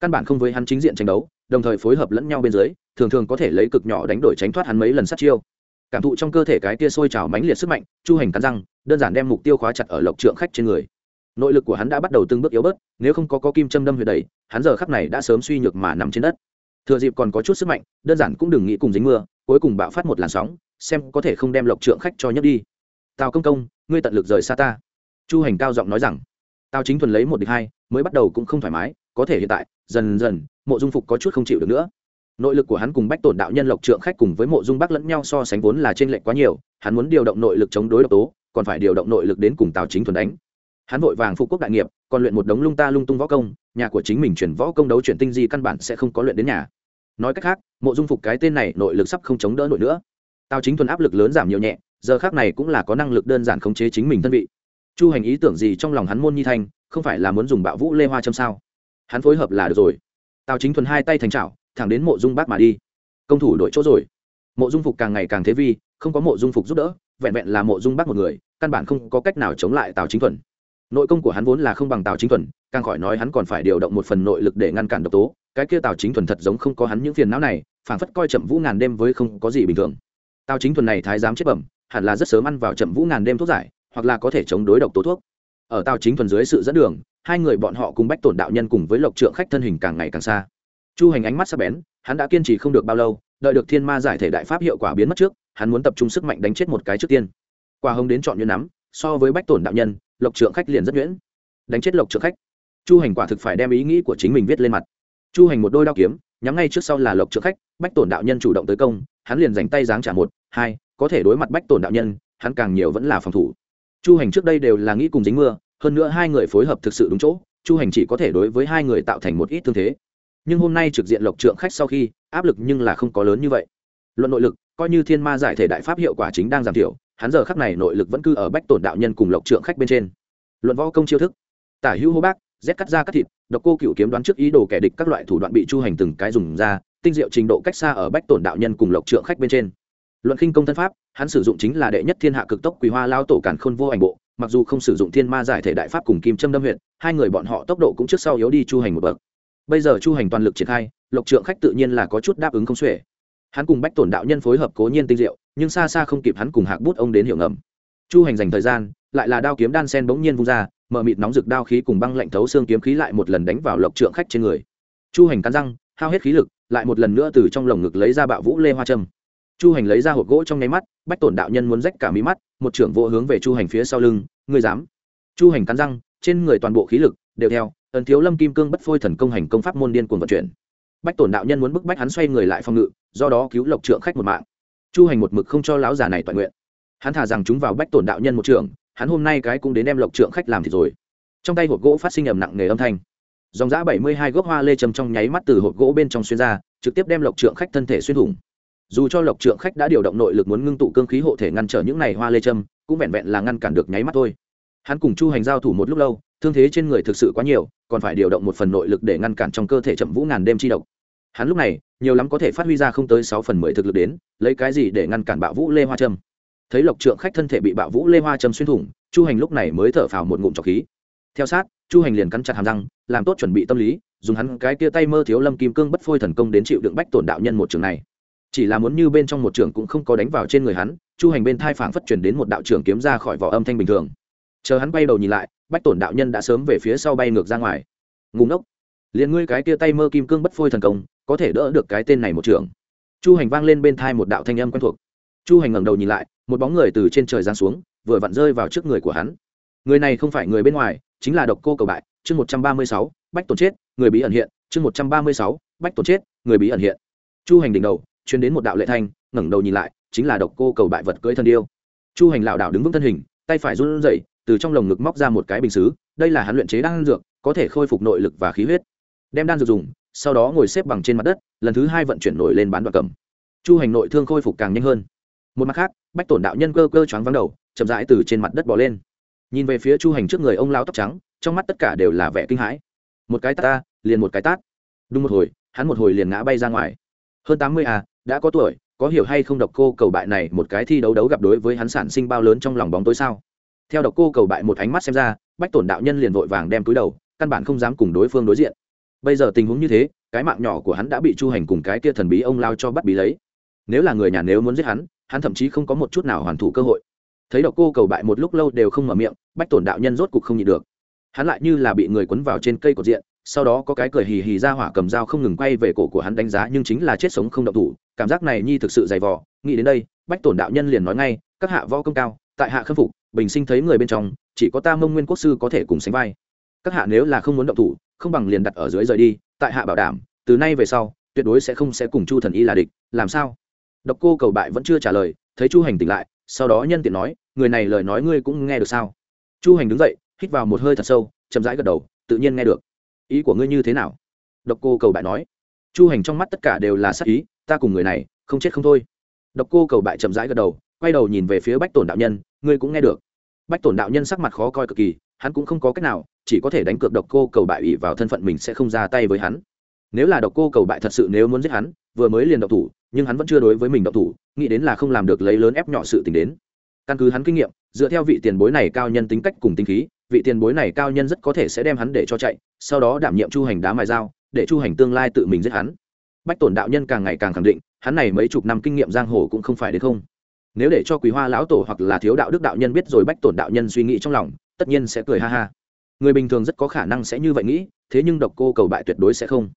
Căn bản không với hắn chính diện tranh đấu đồng thời phối hợp lẫn nhau bên dưới thường thường có thể lấy cực nhỏ đánh đổi tránh thoát hắn mấy lần sát chiêu. Cảm thụ trong cơ thể cái tia sôi trào mãnh liệt sức mạnh chu hành cắn răng đơn giản đem mục tiêu khóa chặt ở lộc trượng khách trên người. Nội lực của hắn đã bắt đầu từng bước yếu bớt nếu không có, có kim châm đâm huyệt đầy hắn giờ khắc này đã sớm suy nhược mà nằm trên đất. Thừa dịp còn có chút sức mạnh đơn giản cũng đừng nghĩ cùng dính mưa cuối cùng bạo phát một làn sóng xem có thể không đem lộc trượng khách cho nhấc đi. Tào công công ngươi tận lực rời xa ta. Chu hành cao giọng nói rằng tào chính thuần lấy một địch hai, mới bắt đầu cũng không thoải mái, có thể hiện tại, dần dần, mộ dung phục có chút không chịu được nữa. Nội lực của hắn cùng bách tổn đạo nhân lộc trượng khách cùng với mộ dung bắc lẫn nhau so sánh vốn là t r ê n lệch quá nhiều, hắn muốn điều động nội lực chống đối độc tố, còn phải điều động nội lực đến cùng tào chính thuần đánh. Hắn vội vàng phục quốc đại nghiệp, còn luyện một đống lung ta lung tung võ công, nhà của chính mình chuyển võ công đấu chuyển tinh di căn bản sẽ không có luyện đến nhà. Nói cách khác, mộ dung phục cái tên này nội lực sắp không chống đỡ nổi nữa. Tào chính thuần áp lực lớn giảm nhiều nhẹ, giờ khác này cũng là có năng lực đơn giản khống chế chính mình thân vị chu hành ý tưởng gì trong lòng hắn môn nhi thanh, không phải là muốn dùng bạo vũ lê hoa châm sao? Hắn phối hợp là được rồi. Tào chính thuần hai tay thành trào thẳng đến mộ dung bác mà đi. Công thủ đội chỗ rồi. Mộ dung phục càng ngày càng thế vi, không có mộ dung phục giúp đỡ, vẹn vẹn là mộ dung bác một người, căn bản không có cách nào chống lại tào chính thuần. Nội công của hắn vốn là không bằng tào chính thuần, càng khỏi nói hắn còn phải điều động một phần nội lực để ngăn cản độc tố. Cái kia tào chính thuần thật giống không có hắn những phiền não này, phảng phất coi chậm vũ ngàn đêm với không có gì bình thường. Tào chính thuần này thái giám chết bẩm, hẳn là rất sớm ăn vào chậm vũ ngàn đêm thuốc giải hoặc là có thể chống đối độc tố thuốc. Ở tao chính thuần dưới sự dẫn đường, hai người bọn họ cùng bách tổn đạo nhân cùng với lộc trượng khách thân hình càng ngày càng xa. Chu hành ánh mắt sắp bén, hắn đã kiên trì không được bao lâu, đợi được thiên ma giải thể đại pháp hiệu quả biến mất trước, hắn muốn tập trung sức mạnh đánh chết một cái trước tiên. Quả hông đến chọn như nắm, so với bách tổn đạo nhân, lộc trượng khách liền rất nhuyễn. Đánh chết lộc trượng khách. Chu hành quả thực phải đem ý nghĩ của chính mình viết lên mặt. Chu hành một đôi đao kiếm, nhắm ngay trước sau là lộc trượng khách, bách tổn đạo nhân chủ động tới công, hắn liền dành tay giáng trả một, hai, có thể đối mặt bách tổn đạo nhân, hắn càng nhiều vẫn là phòng thủ chu hành trước đây đều là nghĩ cùng dính mưa, hơn nữa hai người phối hợp thực sự đúng chỗ, chu hành chỉ có thể đối với hai người tạo thành một ít thương thế. Nhưng hôm nay trực diện lộc trượng khách sau khi, áp lực nhưng là không có lớn như vậy. Luận nội lực, coi như thiên ma giải thể đại pháp hiệu quả chính đang giảm thiểu, hắn giờ khắc này nội lực vẫn cứ ở bách tổn đạo nhân cùng lộc trượng khách bên trên. Luận võ công chiêu thức, tả hữu hô bác, rét cắt ra cắt thịt, độc cô cựu kiếm đoán trước ý đồ kẻ địch các loại thủ đoạn bị chu hành từng cái dùng ra, tinh diệu trình độ cách xa ở bách tổn đạo nhân cùng lộc trượng khách bên trên luận khinh công thân pháp, hắn sử dụng chính là đệ nhất thiên hạ cực tốc quỳ hoa lao tổ cản khôn vô ảnh bộ, mặc dù không sử dụng thiên ma giải thể đại pháp cùng kim châm đâm huyện hai người bọn họ tốc độ cũng trước sau yếu đi chu hành một bậc. Bây giờ chu hành toàn lực triển khai, lộc trượng khách tự nhiên là có chút đáp ứng không xuể. Hắn cùng bách tổn đạo nhân phối hợp cố nhiên tinh diệu, nhưng xa xa không kịp hắn cùng hạc bút ông đến hiệu ngầm. Chu hành dành thời gian, lại là đao kiếm đan sen bỗng nhiên vung ra, mở mịt nóng rực đao khí cùng băng lạnh thấu xương kiếm khí lại một lần đánh vào lộc trượng khách trên người. Chu hành cắn răng, hao hết khí lực, lại một lần nữa từ trong lồng ngực lấy ra bạo vũ lê hoa trâm chu hành lấy ra hộp gỗ trong nháy mắt, bách tổn đạo nhân muốn rách cả mí mắt, một trưởng vô hướng về chu hành phía sau lưng, ngươi dám? Chu hành cắn răng, trên người toàn bộ khí lực đều theo ẩn thiếu lâm kim cương bất phôi thần công hành công pháp môn điên cuồng vận chuyển. Bách tổn đạo nhân muốn bức bách hắn xoay người lại phòng ngự, do đó cứu lộc trượng khách một mạng. Chu hành một mực không cho lão già này toàn nguyện. Hắn thả rằng chúng vào bách tổn đạo nhân một trưởng hắn hôm nay cái cũng đến đem lộc trượng khách làm thì rồi. Trong tay hộp gỗ phát sinh ầm nặng nghề âm thanh. Dòng giã bảy mươi hai gốc hoa lê châm trong nháy mắt từ hộp gỗ bên trong xuyên ra, trực tiếp đem lộc trượng khách thân thể xuyên hùng dù cho lộc trượng khách đã điều động nội lực muốn ngưng tụ cương khí hộ thể ngăn trở những này hoa lê châm, cũng vẹn vẹn là ngăn cản được nháy mắt thôi. Hắn cùng chu hành giao thủ một lúc lâu, thương thế trên người thực sự quá nhiều, còn phải điều động một phần nội lực để ngăn cản trong cơ thể chậm vũ ngàn đêm chi độc. Hắn lúc này, nhiều lắm có thể phát huy ra không tới sáu phần mười thực lực đến, lấy cái gì để ngăn cản bạo vũ lê hoa trâm thấy lộc trượng khách thân thể bị bạo vũ lê hoa trâm xuyên thủng, chu hành lúc này mới thở phào một ngụm trọc khí. Theo sát, chu hành liền cắn chặt hàm răng, làm tốt chuẩn bị tâm lý, dùng hắn cái kia tay mơ thiếu lâm kim cương bất phôi thần công đến chịu đựng bách tổn đạo nhân một trường này chỉ là muốn như bên trong một trường cũng không có đánh vào trên người hắn chu hành bên thai phảng phất chuyển đến một đạo trưởng kiếm ra khỏi vỏ âm thanh bình thường. Chờ hắn bay đầu nhìn lại bách tổn đạo nhân đã sớm về phía sau bay ngược ra ngoài. Ngùng ốc liền ngươi cái kia tay mơ kim cương bất phôi thần công có thể đỡ được cái tên này một trường, chu hành vang lên bên thai một đạo thanh âm quen thuộc. Chu hành ngẩng đầu nhìn lại một bóng người từ trên trời giáng xuống vừa vặn rơi vào trước người của hắn. Người này không phải người bên ngoài chính là độc cô cầu bại chương một trăm ba mươi sáu bách tổn chết người bí ẩn hiện chương một trăm ba mươi sáu bách tổn chết người bí ẩn hiện. Chu hành đỉnh đầu chuyến đến một đạo lệ thanh, ngẩng đầu nhìn lại, chính là độc cô cầu bại vật cưỡi thân điêu. Chu hành lảo đảo đứng vững thân hình, tay phải run rẩy, từ trong lồng ngực móc ra một cái bình xứ, đây là hắn luyện chế đan dược, có thể khôi phục nội lực và khí huyết. Đem đan dược dùng, sau đó ngồi xếp bằng trên mặt đất, lần thứ hai vận chuyển nổi lên bán đoạn cầm. Chu hành nội thương khôi phục càng nhanh hơn. Một mặt khác, bách tổn đạo nhân cơ cơ choáng vắng đầu, chậm rãi từ trên mặt đất bỏ lên. Nhìn về phía chu hành trước người ông lao tóc trắng, trong mắt tất cả đều là vẻ kinh hãi. Một cái tát ta, liền một cái tát. Đúng một hồi, hắn một hồi liền ngã bay ra ngoài. Hơn tám mươi à đã có tuổi, có hiểu hay không độc cô cầu bại này một cái thi đấu đấu gặp đối với hắn sản sinh bao lớn trong lòng bóng tối sao? Theo độc cô cầu bại một ánh mắt xem ra, bách tổn đạo nhân liền vội vàng đem túi đầu, căn bản không dám cùng đối phương đối diện. Bây giờ tình huống như thế, cái mạng nhỏ của hắn đã bị chu hành cùng cái kia thần bí ông lao cho bắt bí lấy. Nếu là người nhà nếu muốn giết hắn hắn thậm chí không có một chút nào hoàn thủ cơ hội. Thấy độc cô cầu bại một lúc lâu đều không mở miệng, bách tổn đạo nhân rốt cục không nhịn được. Hắn lại như là bị người quấn vào trên cây cột diện sau đó có cái cười hì hì ra hỏa cầm dao không ngừng quay về cổ của hắn đánh giá nhưng chính là chết sống không động thủ, cảm giác này nhi thực sự dày vò. Nghĩ đến đây, bách tổn đạo nhân liền nói ngay, các hạ võ công cao, tại hạ khâm phục, bình sinh thấy người bên trong, chỉ có ta mông nguyên quốc sư có thể cùng sánh vai. Các hạ nếu là không muốn động thủ, không bằng liền đặt ở dưới rời đi, tại hạ bảo đảm, từ nay về sau, tuyệt đối sẽ không sẽ cùng chu thần y là địch, làm sao? Độc cô cầu bại vẫn chưa trả lời, thấy chu hành tỉnh lại, sau đó nhân tiện nói, người này lời nói ngươi cũng nghe được sao? Chu hành đứng dậy, hít vào một hơi thật sâu, chậm rãi gật đầu, tự nhiên nghe được ý của ngươi như thế nào? Độc cô cầu bại nói. Chu hành trong mắt tất cả đều là sắc ý, ta cùng người này, không chết không thôi. Độc cô cầu bại chậm rãi gật đầu, quay đầu nhìn về phía bách tổn đạo nhân, ngươi cũng nghe được. Bách tổn đạo nhân sắc mặt khó coi cực kỳ, hắn cũng không có cách nào, chỉ có thể đánh cược độc cô cầu bại ủy vào thân phận mình sẽ không ra tay với hắn. Nếu là độc cô cầu bại thật sự nếu muốn giết hắn, vừa mới liền độc thủ, nhưng hắn vẫn chưa đối với mình độc thủ, nghĩ đến là không làm được lấy lớn ép nhỏ sự tình đến. Căn cứ hắn kinh nghiệm, dựa theo vị tiền bối này cao nhân tính cách cùng tính khí vị tiền bối này cao nhân rất có thể sẽ đem hắn để cho chạy, sau đó đảm nhiệm chu hành đá mài dao, để chu hành tương lai tự mình giết hắn. Bách tổn đạo nhân càng ngày càng khẳng định, hắn này mấy chục năm kinh nghiệm giang hồ cũng không phải đến không. Nếu để cho quý hoa lão tổ hoặc là thiếu đạo đức đạo nhân biết rồi bách tổn đạo nhân suy nghĩ trong lòng, tất nhiên sẽ cười ha ha. Người bình thường rất có khả năng sẽ như vậy nghĩ, thế nhưng độc cô cầu bại tuyệt đối sẽ không.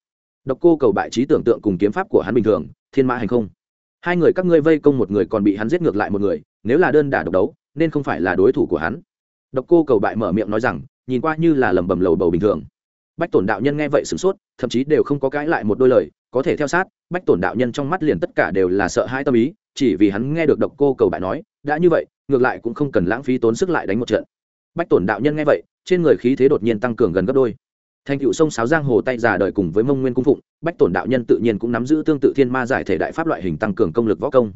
Độc cô cầu bại trí tưởng tượng cùng kiếm pháp của hắn bình thường, thiên mã hành không. Hai người các ngươi vây công một người còn bị hắn giết ngược lại một người, nếu là đơn đả độc đấu, nên không phải là đối thủ của hắn độc cô cầu bại mở miệng nói rằng, nhìn qua như là lầm bầm lầu bầu bình thường. Bách tổn đạo nhân nghe vậy sửng sốt, thậm chí đều không có cãi lại một đôi lời, có thể theo sát, bách tổn đạo nhân trong mắt liền tất cả đều là sợ hãi tâm ý, chỉ vì hắn nghe được độc cô cầu bại nói, đã như vậy, ngược lại cũng không cần lãng phí tốn sức lại đánh một trận. Bách tổn đạo nhân nghe vậy, trên người khí thế đột nhiên tăng cường gần gấp đôi. Thành cựu sông sáo giang hồ tay già đời cùng với mông nguyên cung phụng, bách tổn đạo nhân tự nhiên cũng nắm giữ tương tự thiên ma giải thể đại pháp loại hình tăng cường công lực võ công.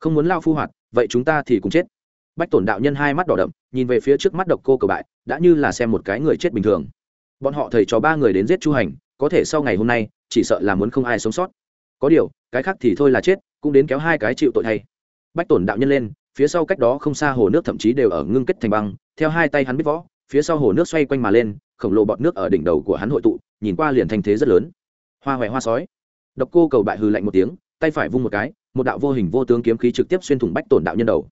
Không muốn lao phu hoạt, vậy chúng ta thì cũng chết bách tổn đạo nhân hai mắt đỏ đậm, nhìn về phía trước mắt độc cô cầu bại, đã như là xem một cái người chết bình thường. Bọn họ thầy cho ba người đến giết chu hành, có thể sau ngày hôm nay, chỉ sợ là muốn không ai sống sót. Có điều, cái khác thì thôi là chết, cũng đến kéo hai cái chịu tội thay. Bách tổn đạo nhân lên, phía sau cách đó không xa hồ nước thậm chí đều ở ngưng kết thành băng, theo hai tay hắn biết võ, phía sau hồ nước xoay quanh mà lên, khổng lồ bọt nước ở đỉnh đầu của hắn hội tụ, nhìn qua liền thanh thế rất lớn. Hoa hoẹ hoa sói. Độc cô cầu bại hư lạnh một tiếng, tay phải vung một cái, một đạo vô hình vô tướng kiếm khí trực tiếp xuyên thủng bách tổn đạo nhân đầu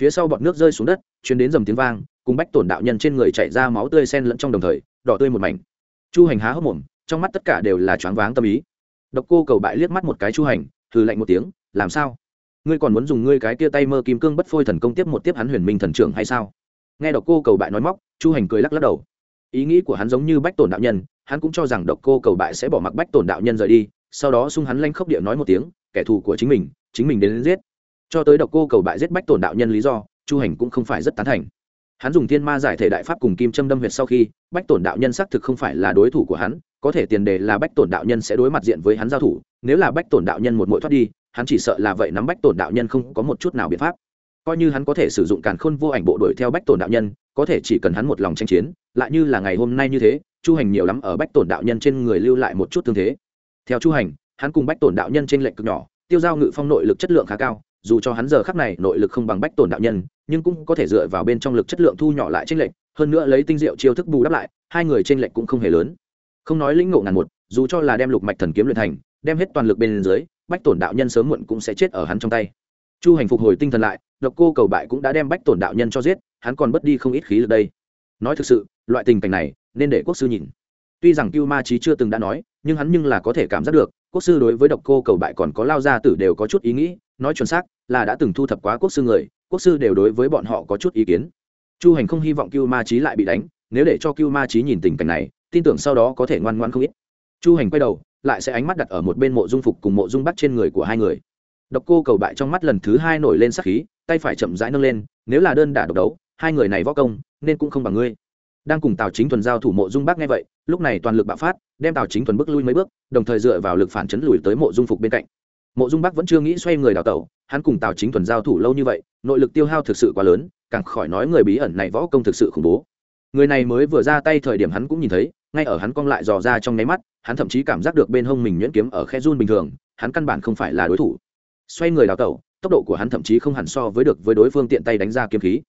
phía sau bọt nước rơi xuống đất chuyến đến dầm tiếng vang cùng bách tổn đạo nhân trên người chạy ra máu tươi sen lẫn trong đồng thời đỏ tươi một mảnh. Chu hành há hốc mồm trong mắt tất cả đều là choáng váng tâm ý. Độc cô cầu bại liếc mắt một cái chu hành thử lạnh một tiếng làm sao? Ngươi còn muốn dùng ngươi cái tia tay mơ kim cương bất phôi thần công tiếp một tiếp hắn huyền minh thần trưởng hay sao? Nghe độc cô cầu bại nói móc chu hành cười lắc lắc đầu. Ý nghĩ của hắn giống như bách tổn đạo nhân hắn cũng cho rằng độc cô cầu bại sẽ bỏ mặc bách tổn đạo nhân rời đi sau đó sung hắn lanh khốc địa nói một tiếng kẻ thù của chính mình chính mình đến, đến giết cho tới độc cô cầu bại giết bách tổn đạo nhân lý do, chu hành cũng không phải rất tán thành. Hắn dùng thiên ma giải thể đại pháp cùng kim châm đâm huyệt sau khi, bách tổn đạo nhân xác thực không phải là đối thủ của hắn, có thể tiền đề là bách tổn đạo nhân sẽ đối mặt diện với hắn giao thủ, nếu là bách tổn đạo nhân một mũi thoát đi, hắn chỉ sợ là vậy nắm bách tổn đạo nhân không có một chút nào biện pháp. Coi như hắn có thể sử dụng càn khôn vô ảnh bộ đuổi theo bách tổn đạo nhân, có thể chỉ cần hắn một lòng tranh chiến, lại như là ngày hôm nay như thế, chu hành nhiều lắm ở bách tổn đạo nhân trên người lưu lại một chút thương thế. Theo chu hành, hắn cùng bách tổn đạo nhân trên lệnh cực nhỏ, tiêu giao ngự phong nội lực chất lượng khá cao dù cho hắn giờ khắc này nội lực không bằng bách tổn đạo nhân, nhưng cũng có thể dựa vào bên trong lực chất lượng thu nhỏ lại tranh lệnh hơn nữa lấy tinh diệu chiêu thức bù đắp lại, hai người tranh lệnh cũng không hề lớn. Không nói lĩnh ngộ ngàn một, dù cho là đem lục mạch thần kiếm luyện thành, đem hết toàn lực bên dưới, bách tổn đạo nhân sớm muộn cũng sẽ chết ở hắn trong tay. Chu hành phục hồi tinh thần lại, độc cô cầu bại cũng đã đem bách tổn đạo nhân cho giết, hắn còn mất đi không ít khí lực đây. Nói thực sự, loại tình cảnh này, nên để quốc sư nhìn. Tuy rằng cưu ma trí chưa từng đã nói, nhưng hắn nhưng là có thể cảm giác được, quốc sư đối với độc cô cầu bại còn có lao gia tử đều có chút ý nghĩ nói chuẩn xác, là đã từng thu thập quá quốc sư người, quốc sư đều đối với bọn họ có chút ý kiến. Chu hành không hy vọng cưu ma trí lại bị đánh, nếu để cho cưu ma trí nhìn tình cảnh này, tin tưởng sau đó có thể ngoan ngoan không ít. Chu hành quay đầu, lại sẽ ánh mắt đặt ở một bên mộ dung phục cùng mộ dung bắt trên người của hai người. Độc cô cầu bại trong mắt lần thứ hai nổi lên sắc khí, tay phải chậm rãi nâng lên, nếu là đơn đả độc đấu, hai người này võ công, nên cũng không bằng ngươi. Đang cùng tào chính thuần giao thủ mộ dung bắc nghe vậy, lúc này toàn lực bạo phát, đem tào chính thuần bước lui mấy bước, đồng thời dựa vào lực phản chấn lùi tới mộ dung phục bên cạnh mộ dung bắc vẫn chưa nghĩ xoay người đào tẩu, hắn cùng tào chính thuần giao thủ lâu như vậy, nội lực tiêu hao thực sự quá lớn, càng khỏi nói người bí ẩn này võ công thực sự khủng bố. Người này mới vừa ra tay thời điểm hắn cũng nhìn thấy, ngay ở hắn cong lại dò ra trong nháy mắt, hắn thậm chí cảm giác được bên hông mình nhuyễn kiếm ở khe run bình thường, hắn căn bản không phải là đối thủ. Xoay người đào tẩu, tốc độ của hắn thậm chí không hẳn so với được với đối phương tiện tay đánh ra kiếm khí.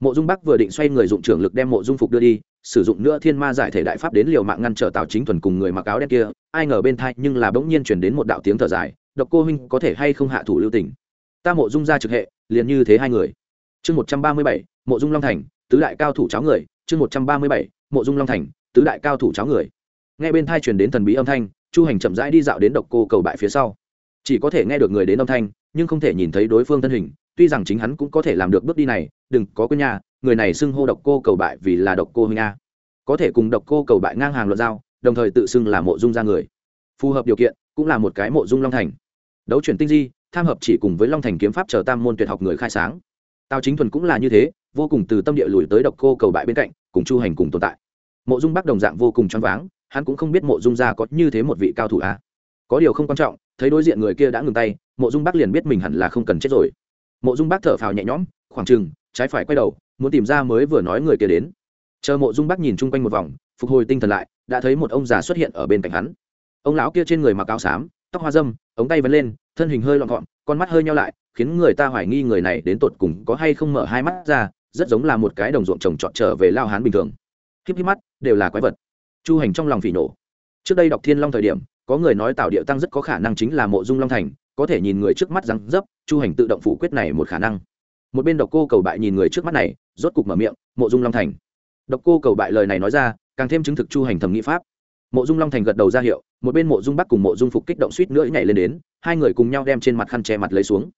Mộ dung bắc vừa định xoay người dụng trưởng lực đem mộ dung phục đưa đi, sử dụng nữa thiên ma giải thể đại pháp đến liều mạng ngăn trở tào chính thuần cùng người mặc áo đen kia, ai ngờ bên thai nhưng là bỗng nhiên chuyển đến một đạo tiếng thở dài độc cô huynh có thể hay không hạ thủ lưu tình? Ta mộ dung ra trực hệ, liền như thế hai người. Chương một trăm ba mươi bảy, mộ dung long thành, tứ đại cao thủ cháo người. Chương một trăm ba mươi bảy, mộ dung long thành, tứ đại cao thủ cháo người. Nghe bên thai truyền đến thần bí âm thanh, chu hành chậm rãi đi dạo đến độc cô cầu bại phía sau. Chỉ có thể nghe được người đến âm thanh, nhưng không thể nhìn thấy đối phương thân hình. Tuy rằng chính hắn cũng có thể làm được bước đi này, đừng có quên nhà người này xưng hô độc cô cầu bại vì là độc cô huynh a. Có thể cùng độc cô cầu bại ngang hàng luận giao, đồng thời tự xưng là mộ dung ra người. Phù hợp điều kiện, cũng là một cái mộ dung long thành đấu chuyển tinh di, tham hợp chỉ cùng với long thành kiếm pháp chờ tam môn tuyệt học người khai sáng. Tào chính thuần cũng là như thế, vô cùng từ tâm địa lùi tới độc cô cầu bại bên cạnh, cùng chu hành cùng tồn tại. Mộ dung bắc đồng dạng vô cùng choáng váng, hắn cũng không biết mộ dung gia có như thế một vị cao thủ a. Có điều không quan trọng, thấy đối diện người kia đã ngừng tay, mộ dung bắc liền biết mình hẳn là không cần chết rồi. Mộ dung bắc thở phào nhẹ nhõm, khoảng chừng, trái phải quay đầu, muốn tìm ra mới vừa nói người kia đến. Chờ mộ dung bắc nhìn chung quanh một vòng, phục hồi tinh thần lại, đã thấy một ông già xuất hiện ở bên cạnh hắn. Ông lão kia trên người mặc áo xám tóc hoa dâm, ống tay vấn lên, thân hình hơi lọn gọn, con mắt hơi nhau lại, khiến người ta hoài nghi người này đến tột cùng có hay không mở hai mắt ra, rất giống là một cái đồng ruộng trồng trọt trở về lao hán bình thường. Híp híp mắt, đều là quái vật. Chu hành trong lòng phỉ nổ trước đây đọc thiên long thời điểm, có người nói tạo địa tăng rất có khả năng chính là mộ dung long thành, có thể nhìn người trước mắt răng dấp, chu hành tự động phủ quyết này một khả năng. Một bên độc cô cầu bại nhìn người trước mắt này, rốt cục mở miệng, mộ dung long thành. Độc cô cầu bại lời này nói ra, càng thêm chứng thực chu hành thẩm nghị pháp mộ dung long thành gật đầu ra hiệu, một bên mộ dung bắc cùng mộ dung phục kích động suýt nữa nhảy lên đến, hai người cùng nhau đem trên mặt khăn che mặt lấy xuống.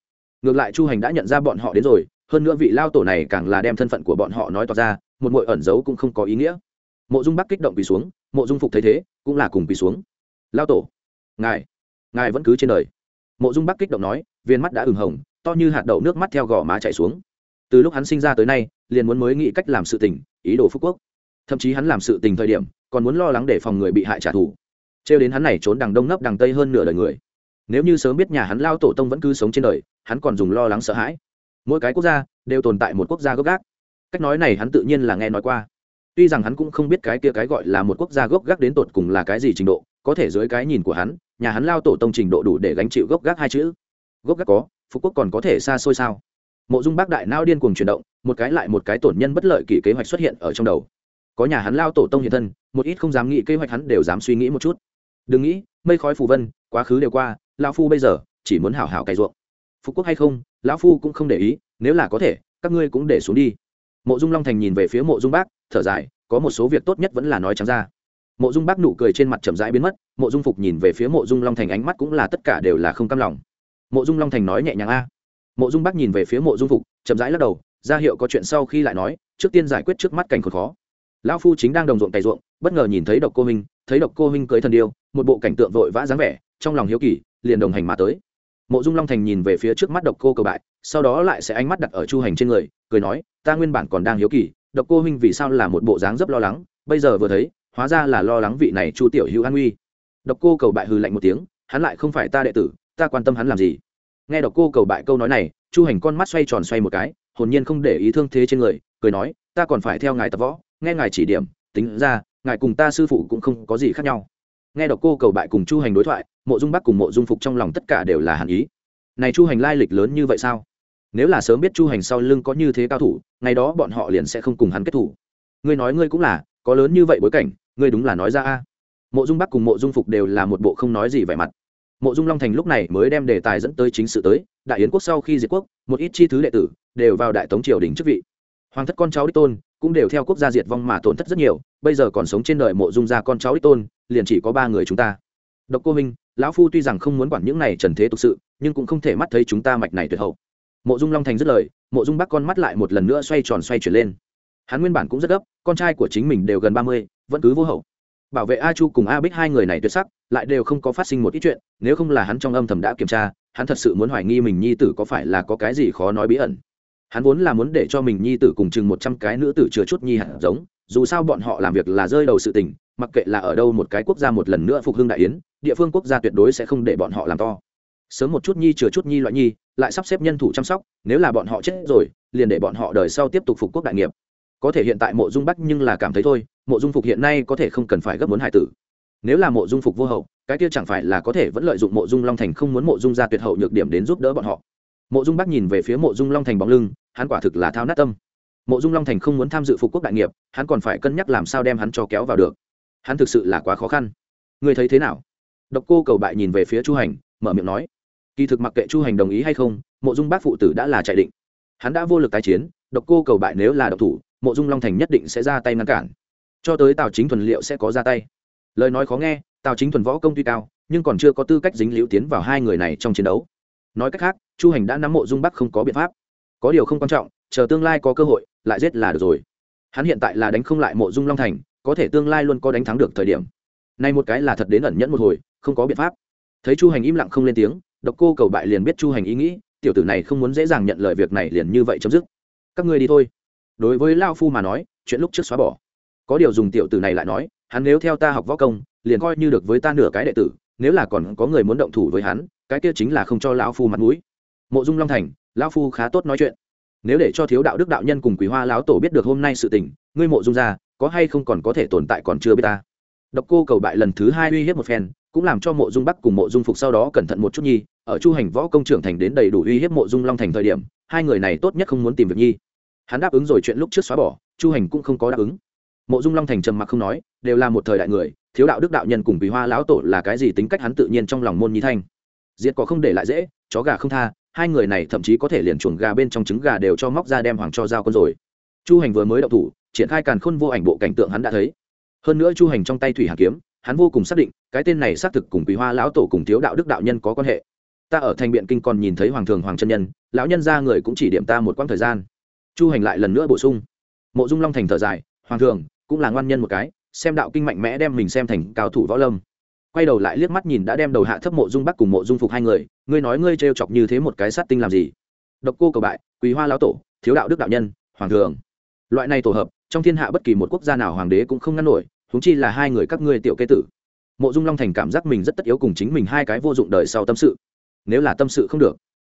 Ngược lại chu hành đã nhận ra bọn họ đến rồi, hơn nữa vị lao tổ này càng là đem thân phận của bọn họ nói tỏ ra, một mội ẩn giấu cũng không có ý nghĩa. Mộ dung bắc kích động quỳ xuống, mộ dung phục thấy thế, cũng là cùng quỳ xuống. Lao tổ, ngài ngài vẫn cứ trên đời. Mộ dung bắc kích động nói, viên mắt đã ửng hồng, to như hạt đậu nước mắt theo gò má chạy xuống. Từ lúc hắn sinh ra tới nay, liền muốn mới nghĩ cách làm sự tình, ý đồ phúc quốc. Thậm chí hắn làm sự tình thời điểm còn muốn lo lắng để phòng người bị hại trả thù. Trêu đến hắn này trốn đằng đông nấp đằng tây hơn nửa đời người. Nếu như sớm biết nhà hắn lao tổ tông vẫn cứ sống trên đời, hắn còn dùng lo lắng sợ hãi. Mỗi cái quốc gia đều tồn tại một quốc gia gốc gác. Cách nói này hắn tự nhiên là nghe nói qua. Tuy rằng hắn cũng không biết cái kia cái gọi là một quốc gia gốc gác đến tột cùng là cái gì trình độ, có thể dưới cái nhìn của hắn, nhà hắn lao tổ tông trình độ đủ để gánh chịu gốc gác hai chữ. Gốc gác có phú quốc còn có thể xa xôi sao? Mộ dung bác đại nao điên cuồng chuyển động, một cái lại một cái tổn nhân bất lợi kỷ kế hoạch xuất hiện ở trong đầu có nhà hắn lao tổ tông hiện thân, một ít không dám nghĩ kế hoạch hắn đều dám suy nghĩ một chút. Đừng nghĩ, mây khói phù vân, quá khứ đều qua lao phu bây giờ chỉ muốn hảo hảo cày ruộng. Phú quốc hay không, lão phu cũng không để ý, nếu là có thể, các ngươi cũng để xuống đi. Mộ dung long thành nhìn về phía mộ dung bác, thở dài, có một số việc tốt nhất vẫn là nói trắng ra. Mộ dung bác nụ cười trên mặt chậm rãi biến mất, mộ dung phục nhìn về phía mộ dung long thành ánh mắt cũng là tất cả đều là không cam lòng. Mộ dung long thành nói nhẹ nhàng a. Mộ dung bác nhìn về phía mộ dung phục, chậm rãi lắc đầu, ra hiệu có chuyện sau khi lại nói, trước tiên giải quyết trước mắt cảnh khốn khó lão phu chính đang đồng ruộng cày ruộng, bất ngờ nhìn thấy độc cô minh thấy độc cô minh cưới thần điêu, một bộ cảnh tượng vội vã dáng vẻ, trong lòng hiếu kỳ, liền đồng hành mà tới. Mộ dung long thành nhìn về phía trước mắt độc cô cầu bại, sau đó lại sẽ ánh mắt đặt ở chu hành trên người, cười nói, ta nguyên bản còn đang hiếu kỳ, độc cô huynh vì sao là một bộ dáng rất lo lắng, bây giờ vừa thấy, hóa ra là lo lắng vị này chu tiểu hữu an uy độc cô cầu bại hừ lạnh một tiếng, hắn lại không phải ta đệ tử, ta quan tâm hắn làm gì? Nghe độc cô cầu bại câu nói này, chu hành con mắt xoay tròn xoay một cái, hồn nhiên không để ý thương thế trên người, cười nói, ta còn phải theo ngài tập võ nghe ngài chỉ điểm, tính ra, ngài cùng ta sư phụ cũng không có gì khác nhau. Nghe đọc cô cầu bại cùng chu hành đối thoại, mộ dung bắc cùng mộ dung phục trong lòng tất cả đều là hàn ý. Này chu hành lai lịch lớn như vậy sao? Nếu là sớm biết chu hành sau lưng có như thế cao thủ, ngày đó bọn họ liền sẽ không cùng hắn kết thủ. Ngươi nói ngươi cũng là, có lớn như vậy bối cảnh, ngươi đúng là nói ra a. Mộ dung bắc cùng mộ dung phục đều là một bộ không nói gì vẻ mặt. Mộ dung long thành lúc này mới đem đề tài dẫn tới chính sự tới, đại yến quốc sau khi diệt quốc, một ít chi thứ đệ tử đều vào đại tống triều đình chức vị. Hoàng thất con cháu đích tôn cũng đều theo quốc gia diệt vong mà tổn thất rất nhiều, bây giờ còn sống trên đời mộ dung gia con cháu ít tôn, liền chỉ có ba người chúng ta. Độc cô minh lão phu tuy rằng không muốn quản những này trần thế tục sự, nhưng cũng không thể mắt thấy chúng ta mạch này tuyệt hậu. Mộ dung long thành dứt lời, mộ dung bắc con mắt lại một lần nữa xoay tròn xoay chuyển lên. Hắn nguyên bản cũng rất gấp, con trai của chính mình đều gần ba mươi, vẫn cứ vô hậu. Bảo vệ a chu cùng a bích hai người này tuyệt sắc, lại đều không có phát sinh một ít chuyện, nếu không là hắn trong âm thầm đã kiểm tra, hắn thật sự muốn hoài nghi mình nhi tử có phải là có cái gì khó nói bí ẩn hắn vốn là muốn để cho mình nhi tử cùng chừng một trăm cái nữ tử chừa chút nhi hạt giống, dù sao bọn họ làm việc là rơi đầu sự tình, mặc kệ là ở đâu một cái quốc gia một lần nữa phục hưng đại yến, địa phương quốc gia tuyệt đối sẽ không để bọn họ làm to. Sớm một chút nhi chừa chút nhi loại nhi, lại sắp xếp nhân thủ chăm sóc, nếu là bọn họ chết rồi, liền để bọn họ đời sau tiếp tục phục quốc đại nghiệp. Có thể hiện tại mộ dung bắc nhưng là cảm thấy thôi, mộ dung phục hiện nay có thể không cần phải gấp muốn hải tử. Nếu là mộ dung phục vô hậu, cái kia chẳng phải là có thể vẫn lợi dụng mộ dung long thành không muốn mộ dung ra tuyệt hậu nhược điểm đến giúp đỡ bọn họ mộ dung bắc nhìn về phía mộ dung long thành bóng lưng, hắn quả thực là thao nát tâm. Mộ dung long thành không muốn tham dự phục quốc đại nghiệp, hắn còn phải cân nhắc làm sao đem hắn cho kéo vào được. Hắn thực sự là quá khó khăn. Người thấy thế nào? Độc cô cầu bại nhìn về phía chu hành, mở miệng nói. Kỳ thực mặc kệ chu hành đồng ý hay không, mộ dung bác phụ tử đã là chạy định. Hắn đã vô lực tái chiến, độc cô cầu bại nếu là độc thủ, mộ dung long thành nhất định sẽ ra tay ngăn cản. Cho tới tào chính thuần liệu sẽ có ra tay? Lời nói khó nghe, tào chính thuần võ công tuy cao, nhưng còn chưa có tư cách dính liễu tiến vào hai người này trong chiến đấu. Nói cách khác chu hành đã nắm mộ dung bắc không có biện pháp. Có điều không quan trọng, chờ tương lai có cơ hội, lại giết là được rồi. Hắn hiện tại là đánh không lại mộ dung long thành, có thể tương lai luôn có đánh thắng được thời điểm. Nay một cái là thật đến ẩn nhẫn một hồi, không có biện pháp. Thấy chu hành im lặng không lên tiếng, độc cô cầu bại liền biết chu hành ý nghĩ, tiểu tử này không muốn dễ dàng nhận lời việc này liền như vậy chấm dứt. Các ngươi đi thôi. Đối với lao phu mà nói, chuyện lúc trước xóa bỏ. Có điều dùng tiểu tử này lại nói, hắn nếu theo ta học võ công, liền coi như được với ta nửa cái đệ tử, nếu là còn có người muốn động thủ với hắn, cái kia chính là không cho lão phu mặt mũi mộ dung long thành, lão phu khá tốt nói chuyện. Nếu để cho thiếu đạo đức đạo nhân cùng quý hoa lão tổ biết được hôm nay sự tình, ngươi mộ dung ra, có hay không còn có thể tồn tại còn chưa biết ta. Độc cô cầu bại lần thứ hai uy hiếp một phen, cũng làm cho mộ dung bắc cùng mộ dung phục sau đó cẩn thận một chút nhi, ở chu hành võ công trưởng thành đến đầy đủ uy hiếp mộ dung long thành thời điểm, hai người này tốt nhất không muốn tìm việc nhi. Hắn đáp ứng rồi chuyện lúc trước xóa bỏ, chu hành cũng không có đáp ứng. Mộ dung long thành trầm mặc không nói, đều là một thời đại người, thiếu đạo đức đạo nhân cùng quý hoa lão tổ là cái gì tính cách hắn tự nhiên trong lòng môn nhi thanh. Diệt có không để lại dễ, chó gà không tha hai người này thậm chí có thể liền chuồng gà bên trong trứng gà đều cho móc ra đem hoàng cho giao con rồi. Chu hành vừa mới đậu thủ, triển khai càn khôn vô ảnh bộ cảnh tượng hắn đã thấy. Hơn nữa chu hành trong tay thủy hàn kiếm, hắn vô cùng xác định, cái tên này xác thực cùng quý hoa lão tổ cùng thiếu đạo đức đạo nhân có quan hệ. Ta ở thành biện kinh còn nhìn thấy hoàng thường hoàng chân nhân, lão nhân ra người cũng chỉ điểm ta một quãng thời gian. Chu hành lại lần nữa bổ sung. Mộ dung long thành thở dài, hoàng thường, cũng là ngoan nhân một cái, xem đạo kinh mạnh mẽ đem mình xem thành cao thủ võ lâm quay đầu lại liếc mắt nhìn đã đem đầu hạ thấp mộ dung bắc cùng mộ dung phục hai người, ngươi nói ngươi trêu chọc như thế một cái sát tinh làm gì? Độc cô cầu bại quý hoa lão tổ, thiếu đạo đức đạo nhân, hoàng thường loại này tổ hợp, trong thiên hạ bất kỳ một quốc gia nào hoàng đế cũng không ngăn nổi húng chi là hai người các ngươi tiểu kê tử. Mộ dung long thành cảm giác mình rất tất yếu cùng chính mình hai cái vô dụng đời sau tâm sự. Nếu là tâm sự không được,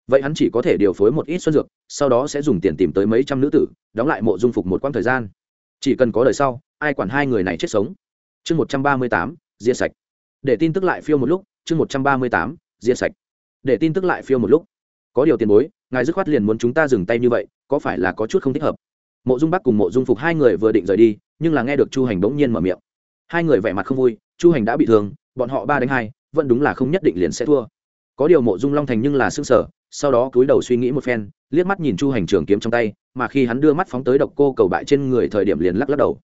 vậy hắn chỉ có thể điều phối một ít xuân dược, sau đó sẽ dùng tiền tìm tới mấy trăm nữ tử, đóng lại mộ dung phục một quãng thời gian. Chỉ cần có đời sau, ai quản hai người này chết sống? Chương một trăm ba mươi tám, diệt sạch để tin tức lại phiêu một lúc, chương một trăm ba mươi tám, diệt sạch. Để tin tức lại phiêu một lúc. Có điều tiền bối, ngài dứt khoát liền muốn chúng ta dừng tay như vậy, có phải là có chút không thích hợp? Mộ dung bắc cùng mộ dung phục hai người vừa định rời đi, nhưng là nghe được chu hành bỗng nhiên mở miệng. Hai người vẻ mặt không vui, chu hành đã bị thương, bọn họ ba đánh hai, vẫn đúng là không nhất định liền sẽ thua. Có điều mộ dung long thành nhưng là xương sở sau đó cúi đầu suy nghĩ một phen, liếc mắt nhìn chu hành trường kiếm trong tay, mà khi hắn đưa mắt phóng tới độc cô cầu bại trên người thời điểm liền lắc lắc đầu.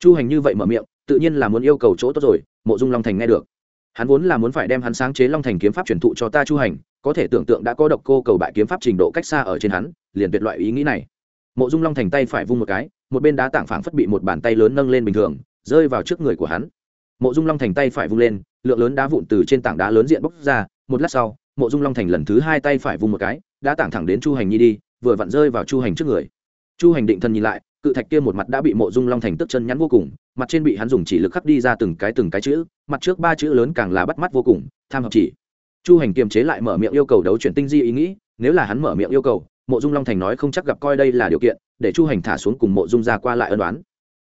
Chu hành như vậy mở miệng, tự nhiên là muốn yêu cầu chỗ tốt rồi, mộ dung long thành nghe được hắn vốn là muốn phải đem hắn sáng chế long thành kiếm pháp truyền thụ cho ta chu hành, có thể tưởng tượng đã có độc cô cầu bại kiếm pháp trình độ cách xa ở trên hắn, liền tuyệt loại ý nghĩ này. Mộ dung long thành tay phải vung một cái, một bên đá tảng phảng phất bị một bàn tay lớn nâng lên bình thường, rơi vào trước người của hắn. Mộ dung long thành tay phải vung lên, lượng lớn đá vụn từ trên tảng đá lớn diện bốc ra, một lát sau, mộ dung long thành lần thứ hai tay phải vung một cái đã tảng thẳng đến chu hành nhi đi, vừa vặn rơi vào chu hành trước người. Chu hành định thân nhìn lại cự thạch kia một mặt đã bị mộ dung long thành tức chân nhắn vô cùng, mặt trên bị hắn dùng chỉ lực khắc đi ra từng cái từng cái chữ, mặt trước ba chữ lớn càng là bắt mắt vô cùng, tham hợp chỉ. Chu hành kiềm chế lại mở miệng yêu cầu đấu chuyển tinh di ý nghĩ, nếu là hắn mở miệng yêu cầu, mộ dung long thành nói không chắc gặp coi đây là điều kiện, để chu hành thả xuống cùng mộ dung ra qua lại ân đoán.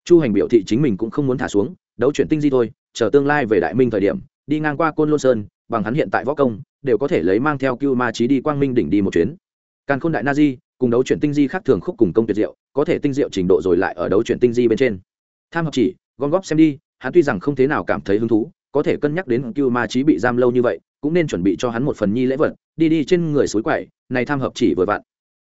Chu hành biểu thị chính mình cũng không muốn thả xuống, đấu chuyển tinh di thôi, chờ tương lai về đại minh thời điểm, đi ngang qua côn lôn sơn, bằng hắn hiện tại võ công, đều có thể lấy mang theo cưu ma trí đi quang minh đỉnh đi một chuyến. Càn khôn đại na di cùng đấu chuyển tinh di khác thường khúc cùng công tuyệt diệu, có thể tinh diệu trình độ rồi lại ở đấu chuyển tinh di bên trên. Tham học chỉ, gom góp xem đi, hắn tuy rằng không thế nào cảm thấy hứng thú, có thể cân nhắc đến cưu ma trí bị giam lâu như vậy, cũng nên chuẩn bị cho hắn một phần nhi lễ vật, đi đi trên người suối quậy, này tham hợp chỉ vừa vặn.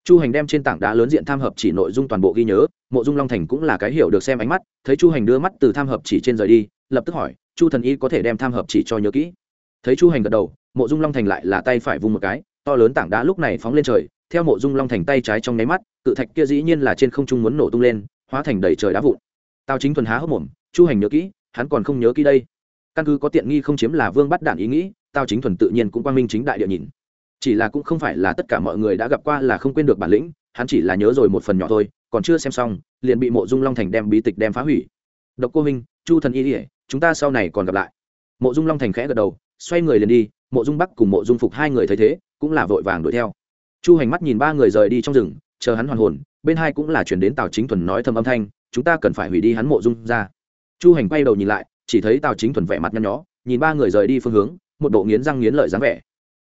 Chu hành đem trên tảng đá lớn diện tham hợp chỉ nội dung toàn bộ ghi nhớ, mộ dung long thành cũng là cái hiểu được xem ánh mắt, thấy chu hành đưa mắt từ tham hợp chỉ trên rời đi, lập tức hỏi, chu thần y có thể đem tham hợp chỉ cho nhớ kỹ? Thấy chu hành gật đầu, mộ dung long thành lại là tay phải vung một cái, to lớn tảng đá lúc này phóng lên trời theo mộ dung long thành tay trái trong nháy mắt, cự thạch kia dĩ nhiên là trên không trung muốn nổ tung lên, hóa thành đầy trời đá vụn. Tao chính thuần há hốc mồm, chu hành nhớ kỹ, hắn còn không nhớ kỹ đây. Căn cứ có tiện nghi không chiếm là vương bắt đạn ý nghĩ tao chính thuần tự nhiên cũng quang minh chính đại địa nhìn. Chỉ là cũng không phải là tất cả mọi người đã gặp qua là không quên được bản lĩnh, hắn chỉ là nhớ rồi một phần nhỏ thôi, còn chưa xem xong, liền bị mộ dung long thành đem bí tịch đem phá hủy. Độc cô minh chu thần y ỉa chúng ta sau này còn gặp lại. Mộ dung long thành khẽ gật đầu, xoay người liền đi, mộ dung bắc cùng mộ dung phục hai người thấy thế, cũng là vội vàng đuổi theo chu hành mắt nhìn ba người rời đi trong rừng, chờ hắn hoàn hồn, bên hai cũng là chuyển đến tào chính thuần nói thầm âm thanh, chúng ta cần phải hủy đi hắn mộ dung ra. Chu hành quay đầu nhìn lại, chỉ thấy tào chính thuần vẻ mặt nhăn nhó, nhìn ba người rời đi phương hướng, một bộ nghiến răng nghiến lợi dáng vẻ.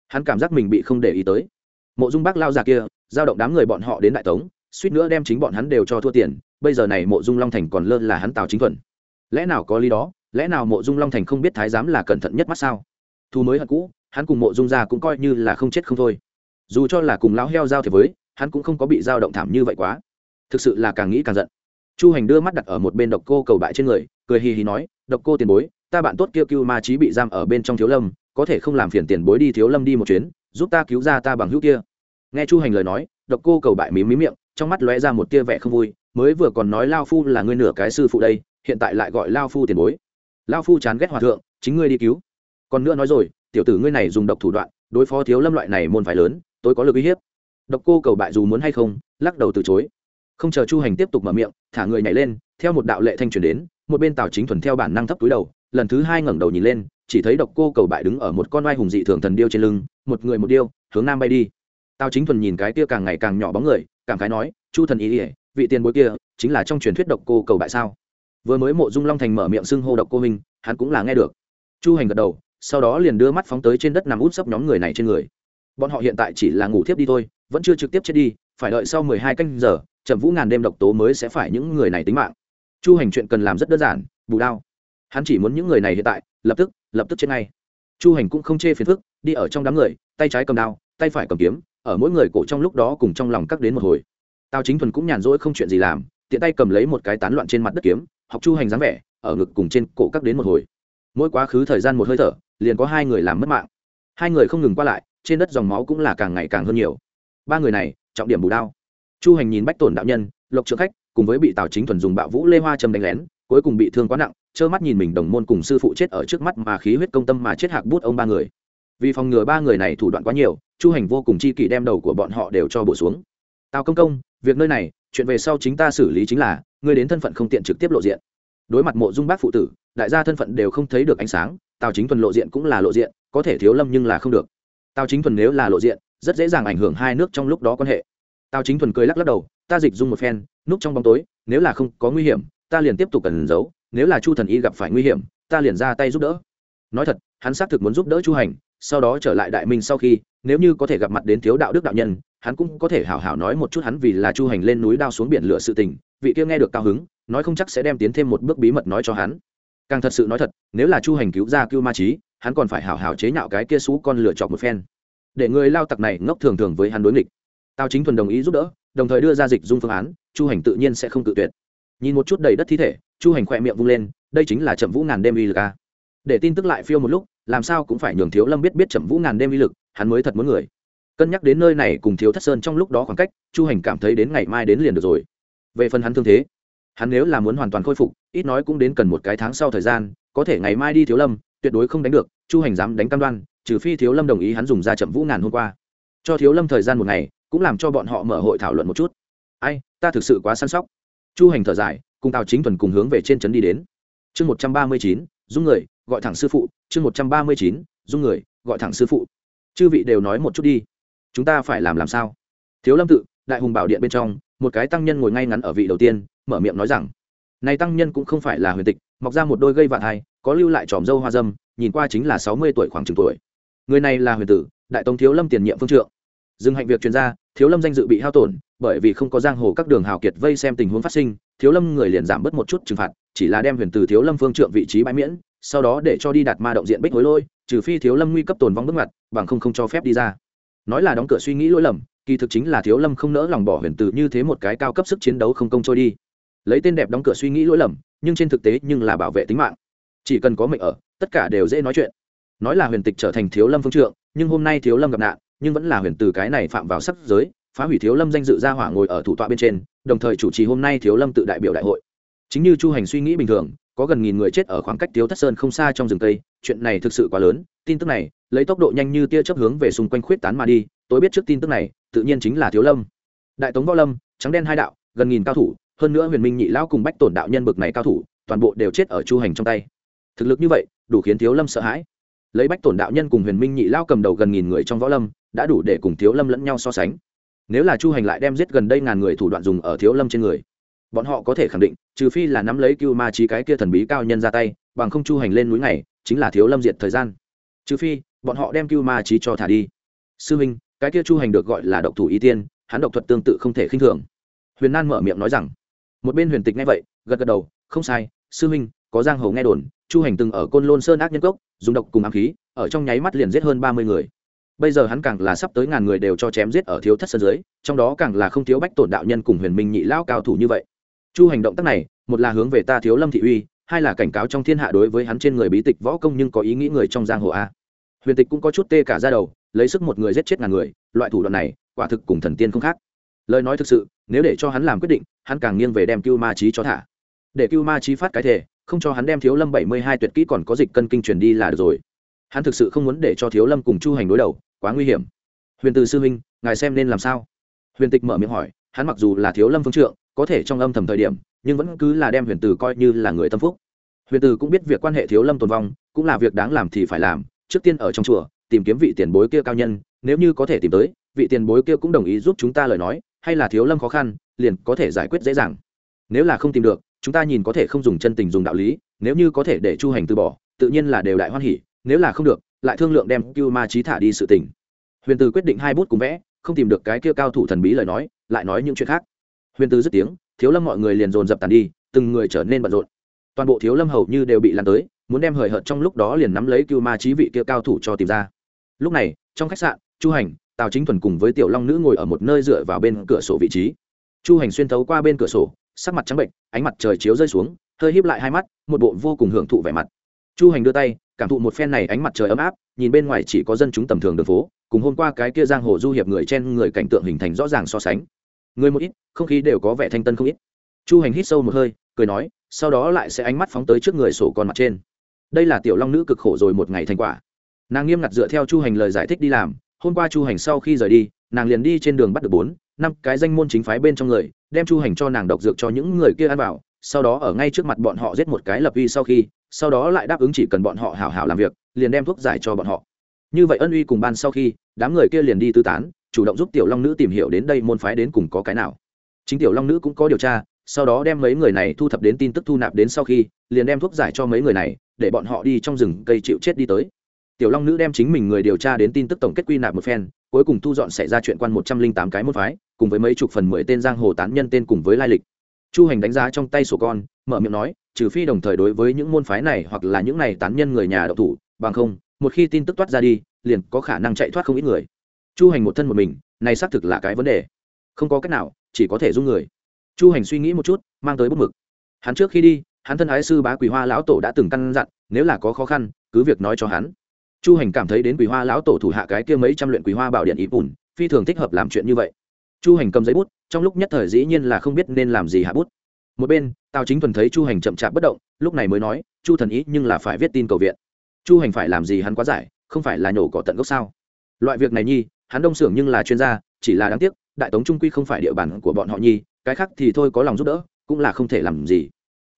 Hắn cảm giác mình bị không để ý tới. Mộ dung bác lao già kia, giao động đám người bọn họ đến đại tống, suýt nữa đem chính bọn hắn đều cho thua tiền, bây giờ này mộ dung long thành còn lơ là hắn tào chính thuần. Lẽ nào có lý đó? Lẽ nào mộ dung long thành không biết thái giám là cẩn thận nhất mắt sao? Thu mới hận cũ, hắn cùng mộ dung ra cũng coi như là không chết không thôi dù cho là cùng lão heo giao thiệp với, hắn cũng không có bị giao động thảm như vậy quá. Thực sự là càng nghĩ càng giận. Chu hành đưa mắt đặt ở một bên độc cô cầu bại trên người, cười hì hì nói, độc cô tiền bối, ta bạn tốt kia cưu ma trí bị giam ở bên trong thiếu lâm, có thể không làm phiền tiền bối đi thiếu lâm đi một chuyến, giúp ta cứu ra ta bằng hữu kia. Nghe chu hành lời nói, độc cô cầu bại mí mí miệng, trong mắt lóe ra một tia vẻ không vui, mới vừa còn nói lao phu là ngươi nửa cái sư phụ đây, hiện tại lại gọi lao phu tiền bối. Lao phu chán ghét hòa thượng, chính ngươi đi cứu. Còn nữa nói rồi, tiểu tử ngươi này dùng độc thủ đoạn, đối phó thiếu lâm loại này môn phái lớn tôi có lực uy hiếp. Độc cô cầu bại dù muốn hay không, lắc đầu từ chối. Không chờ chu hành tiếp tục mở miệng, thả người nhảy lên, theo một đạo lệ thanh truyền đến, một bên tào chính thuần theo bản năng thấp túi đầu, lần thứ hai ngẩng đầu nhìn lên, chỉ thấy độc cô cầu bại đứng ở một con oai hùng dị thường thần điêu trên lưng, một người một điêu, hướng nam bay đi. Tào chính thuần nhìn cái kia càng ngày càng nhỏ bóng người, cảm khái nói, chu thần ý ỉa vị tiền bối kia chính là trong truyền thuyết độc cô cầu bại sao? Vừa mới mộ dung long thành mở miệng xưng hô độc cô minh hắn cũng là nghe được. Chu hành gật đầu, sau đó liền đưa mắt phóng tới trên đất nằm út sấp nhóm người này trên người bọn họ hiện tại chỉ là ngủ thiếp đi thôi, vẫn chưa trực tiếp chết đi, phải đợi sau mười hai canh giờ, trầm vũ ngàn đêm độc tố mới sẽ phải những người này tính mạng. Chu hành chuyện cần làm rất đơn giản, bù đao. Hắn chỉ muốn những người này hiện tại, lập tức lập tức chết ngay. Chu hành cũng không chê phiền phức, đi ở trong đám người, tay trái cầm đao, tay phải cầm kiếm, ở mỗi người cổ trong lúc đó cùng trong lòng cắt đến một hồi. Tào chính thuần cũng nhàn rỗi không chuyện gì làm, tiện tay cầm lấy một cái tán loạn trên mặt đất kiếm, học chu hành dáng vẻ, ở ngực cùng trên cổ cắt đến một hồi. Mỗi quá khứ thời gian một hơi thở, liền có hai người làm mất mạng. Hai người không ngừng qua lại trên đất dòng máu cũng là càng ngày càng hơn nhiều. Ba người này, trọng điểm bù đao. Chu hành nhìn bách tổn đạo nhân, lộc trượng khách, cùng với bị tào chính thuần dùng bạo vũ lê hoa châm đánh lén, cuối cùng bị thương quá nặng, trơ mắt nhìn mình đồng môn cùng sư phụ chết ở trước mắt mà khí huyết công tâm mà chết hạc bút ông ba người. Vì phòng ngừa ba người này thủ đoạn quá nhiều, chu hành vô cùng chi kỷ đem đầu của bọn họ đều cho bổ xuống. Tào công công, việc nơi này, chuyện về sau chính ta xử lý chính là, ngươi đến thân phận không tiện trực tiếp lộ diện. Đối mặt mộ dung bác phụ tử, đại gia thân phận đều không thấy được ánh sáng, tào chính thuần lộ diện cũng là lộ diện, có thể thiếu lâm nhưng là không được tào chính thuần nếu là lộ diện, rất dễ dàng ảnh hưởng hai nước trong lúc đó quan hệ. Tào chính thuần cười lắc lắc đầu, ta dịch dung một phen, núp trong bóng tối, nếu là không có nguy hiểm, ta liền tiếp tục cần giấu, nếu là chu thần y gặp phải nguy hiểm, ta liền ra tay giúp đỡ. Nói thật, hắn xác thực muốn giúp đỡ chu hành, sau đó trở lại đại minh sau khi, nếu như có thể gặp mặt đến thiếu đạo đức đạo nhân, hắn cũng có thể hảo hảo nói một chút hắn vì là chu hành lên núi đao xuống biển lửa sự tình, vị kia nghe được cao hứng, nói không chắc sẽ đem tiến thêm một bước bí mật nói cho hắn càng thật sự nói thật, nếu là chu hành cứu ra cưu ma trí hắn còn phải hảo hảo chế nhạo cái kia xú con lựa chọn một phen. Để người lao tặc này ngốc thường thường với hắn đối nghịch. Tao chính thuần đồng ý giúp đỡ, đồng thời đưa ra dịch dung phương án, chu hành tự nhiên sẽ không tự tuyệt. Nhìn một chút đầy đất thi thể, chu hành khỏe miệng vung lên, đây chính là chậm vũ ngàn đêm uy lực a để tin tức lại phiêu một lúc, làm sao cũng phải nhường thiếu lâm biết biết chậm vũ ngàn đêm uy lực, hắn mới thật muốn người. Cân nhắc đến nơi này cùng thiếu thất sơn trong lúc đó khoảng cách, chu hành cảm thấy đến ngày mai đến liền được rồi. Về phần hắn thương thế hắn nếu là muốn hoàn toàn khôi phục, ít nói cũng đến cần một cái tháng sau thời gian, có thể ngày mai đi thiếu lâm, tuyệt đối không đánh được, chu hành dám đánh cam đoan, trừ phi thiếu lâm đồng ý hắn dùng ra chậm vũ ngàn hôm qua. Cho thiếu lâm thời gian một ngày, cũng làm cho bọn họ mở hội thảo luận một chút. Ai, ta thực sự quá săn sóc. Chu hành thở dài, cùng tào chính thuần cùng hướng về trên trấn đi đến. Chương một trăm ba mươi chín, dung người, gọi thẳng sư phụ. Chương một trăm ba mươi chín, dung người, gọi thẳng sư phụ. Chư vị đều nói một chút đi. Chúng ta phải làm làm sao? Thiếu lâm tự, đại hùng bảo điện bên trong, một cái tăng nhân ngồi ngay ngắn ở vị đầu tiên mở miệng nói rằng, này tăng nhân cũng không phải là huyền tịch, mọc ra một đôi gây vạn hai, có lưu lại tròm dâu hoa dâm, nhìn qua chính là sáu mươi tuổi khoảng chừng tuổi. Người này là huyền tử, đại tống thiếu lâm tiền nhiệm phương trượng. Dừng hạnh việc chuyên gia thiếu lâm danh dự bị hao tổn, bởi vì không có giang hồ các đường hào kiệt vây xem tình huống phát sinh, thiếu lâm người liền giảm bớt một chút trừng phạt, chỉ là đem huyền từ thiếu lâm phương trượng vị trí bãi miễn, sau đó để cho đi đặt ma động diện bích hối lôi, trừ phi thiếu lâm nguy cấp tồn vong bước ngoặt, bằng không không cho phép đi ra. Nói là đóng cửa suy nghĩ lỗi lầm, kỳ thực chính là thiếu lâm không nỡ lòng bỏ huyền tử như thế một cái cao cấp sức chiến đấu không công trôi đi lấy tên đẹp đóng cửa suy nghĩ lỗi lầm, nhưng trên thực tế nhưng là bảo vệ tính mạng. Chỉ cần có mệnh ở, tất cả đều dễ nói chuyện. Nói là huyền tịch trở thành thiếu lâm phương trượng, nhưng hôm nay thiếu lâm gặp nạn, nhưng vẫn là huyền từ cái này phạm vào sắc giới, phá hủy thiếu lâm danh dự ra hỏa ngồi ở thủ tọa bên trên, đồng thời chủ trì hôm nay thiếu lâm tự đại biểu đại hội. Chính như chu hành suy nghĩ bình thường, có gần nghìn người chết ở khoảng cách thiếu thất sơn không xa trong rừng tây chuyện này thực sự quá lớn, tin tức này, lấy tốc độ nhanh như tia chấp hướng về xung quanh khuyết tán mà đi, tôi biết trước tin tức này, tự nhiên chính là thiếu lâm. Đại tống võ lâm, trắng đen hai đạo, gần nghìn cao thủ hơn nữa huyền minh nhị lão cùng bách tổn đạo nhân bực này cao thủ, toàn bộ đều chết ở chu hành trong tay. Thực lực như vậy, đủ khiến thiếu lâm sợ hãi. Lấy bách tổn đạo nhân cùng huyền minh nhị Lão cầm đầu gần nghìn người trong võ lâm, đã đủ để cùng thiếu lâm lẫn nhau so sánh. Nếu là chu hành lại đem giết gần đây ngàn người thủ đoạn dùng ở thiếu lâm trên người, bọn họ có thể khẳng định, trừ phi là nắm lấy cưu ma trí cái kia thần bí cao nhân ra tay, bằng không chu hành lên núi này, chính là thiếu lâm diệt thời gian. Trừ phi, bọn họ đem cưu ma trí cho thả đi. Sư minh, cái kia chu hành được gọi là độc thủ ý tiên, hắn độc thuật tương tự không thể khinh thường. Huyền nan mở miệng nói rằng một bên huyền tịch nghe vậy, gật gật đầu, không sai, sư minh có giang hồ nghe đồn, chu hành từng ở côn lôn sơn ác nhân cốc, dùng độc cùng ám khí, ở trong nháy mắt liền giết hơn ba mươi người. Bây giờ hắn càng là sắp tới ngàn người đều cho chém giết ở thiếu thất sơn dưới, trong đó càng là không thiếu bách tổn đạo nhân cùng huyền minh nhị lão cao thủ như vậy. Chu hành động tác này, một là hướng về ta thiếu lâm thị uy, hai là cảnh cáo trong thiên hạ đối với hắn trên người bí tịch võ công nhưng có ý nghĩ người trong giang hồ a. Huyền tịch cũng có chút tê cả ra đầu, lấy sức một người giết chết ngàn người, loại thủ đoạn này, quả thực cùng thần tiên không khác lời nói thực sự, nếu để cho hắn làm quyết định, hắn càng nghiêng về đem cưu ma trí cho thả. Để cưu ma trí phát cái thể không cho hắn đem thiếu lâm bảy mươi hai tuyệt kỹ còn có dịch cân kinh truyền đi là được rồi. Hắn thực sự không muốn để cho thiếu lâm cùng chu hành đối đầu, quá nguy hiểm. Huyền từ sư huynh ngài xem nên làm sao? Huyền tịch mở miệng hỏi, hắn mặc dù là thiếu lâm phương trượng, có thể trong âm thầm thời điểm, nhưng vẫn cứ là đem huyền từ coi như là người tâm phúc. Huyền từ cũng biết việc quan hệ thiếu lâm tồn vong, cũng là việc đáng làm thì phải làm, trước tiên ở trong chùa, tìm kiếm vị tiền bối kia cao nhân, nếu như có thể tìm tới, vị tiền bối kia cũng đồng ý giúp chúng ta lời nói hay là thiếu lâm khó khăn, liền có thể giải quyết dễ dàng. Nếu là không tìm được, chúng ta nhìn có thể không dùng chân tình dùng đạo lý, nếu như có thể để chu hành từ bỏ, tự nhiên là đều đại hoan hỉ, nếu là không được, lại thương lượng đem cưu ma trí thả đi sự tình. Huyền từ quyết định hai bút cùng vẽ, không tìm được cái kia cao thủ thần bí lời nói, lại nói những chuyện khác. Huyền từ dứt tiếng, thiếu lâm mọi người liền dồn dập tàn đi, từng người trở nên bận rộn. Toàn bộ thiếu lâm hầu như đều bị lan tới, muốn đem hời hợt trong lúc đó liền nắm lấy cưu ma trí vị kia cao thủ cho tìm ra. Lúc này, trong khách sạn, chu hành tào chính thuần cùng với tiểu long nữ ngồi ở một nơi dựa vào bên cửa sổ vị trí. Chu hành xuyên thấu qua bên cửa sổ, sắc mặt trắng bệnh ánh mặt trời chiếu rơi xuống, hơi híp lại hai mắt, một bộ vô cùng hưởng thụ vẻ mặt. Chu hành đưa tay, cảm thụ một phen này ánh mặt trời ấm áp, nhìn bên ngoài chỉ có dân chúng tầm thường đường phố, cùng hôm qua cái kia giang hồ du hiệp người trên người cảnh tượng hình thành rõ ràng so sánh. Người một ít, không khí đều có vẻ thanh tân không ít. Chu hành hít sâu một hơi, cười nói, sau đó lại sẽ ánh mắt phóng tới trước người sổ con mặt trên. Đây là tiểu long nữ cực khổ rồi một ngày thành quả. Nàng nghiêm ngặt dựa theo chu hành lời giải thích đi làm hôm qua chu hành sau khi rời đi, nàng liền đi trên đường bắt được bốn, năm cái danh môn chính phái bên trong người, đem chu hành cho nàng độc dược cho những người kia ăn vào, sau đó ở ngay trước mặt bọn họ giết một cái lập uy sau khi, sau đó lại đáp ứng chỉ cần bọn họ hảo hảo làm việc, liền đem thuốc giải cho bọn họ. Như vậy ân uy cùng ban sau khi, đám người kia liền đi tư tán, chủ động giúp tiểu long nữ tìm hiểu đến đây môn phái đến cùng có cái nào. Chính tiểu long nữ cũng có điều tra, sau đó đem mấy người này thu thập đến tin tức thu nạp đến sau khi, liền đem thuốc giải cho mấy người này, để bọn họ đi trong rừng cây chịu chết đi tới tiểu long nữ đem chính mình người điều tra đến tin tức tổng kết quy nạp một phen, cuối cùng thu dọn xảy ra chuyện quan một trăm linh tám cái môn phái, cùng với mấy chục phần mười tên giang hồ tán nhân tên cùng với lai lịch. Chu hành đánh giá trong tay sổ con, mở miệng nói, trừ phi đồng thời đối với những môn phái này hoặc là những này tán nhân người nhà độc thủ, bằng không, một khi tin tức toát ra đi, liền có khả năng chạy thoát không ít người. Chu hành một thân một mình, này xác thực là cái vấn đề. Không có cách nào, chỉ có thể dung người. Chu hành suy nghĩ một chút, mang tới bút mực. Hắn trước khi đi, hắn thân ái sư bá quỳ hoa lão tổ đã từng căn dặn, nếu là có khó khăn, cứ việc nói cho hắn chu hành cảm thấy đến quỳ hoa lão tổ thủ hạ cái kia mấy trăm luyện quỳ hoa bảo điện ý bùn, phi thường thích hợp làm chuyện như vậy. Chu hành cầm giấy bút, trong lúc nhất thời dĩ nhiên là không biết nên làm gì hạ bút. Một bên, tào chính thuần thấy chu hành chậm chạp bất động, lúc này mới nói, chu thần ý, nhưng là phải viết tin cầu viện. Chu hành phải làm gì hắn quá giải, không phải là nhổ cỏ tận gốc sao? Loại việc này nhi, hắn đông xưởng nhưng là chuyên gia, chỉ là đáng tiếc, đại tống trung quy không phải địa bàn của bọn họ nhi, cái khác thì thôi có lòng giúp đỡ, cũng là không thể làm gì.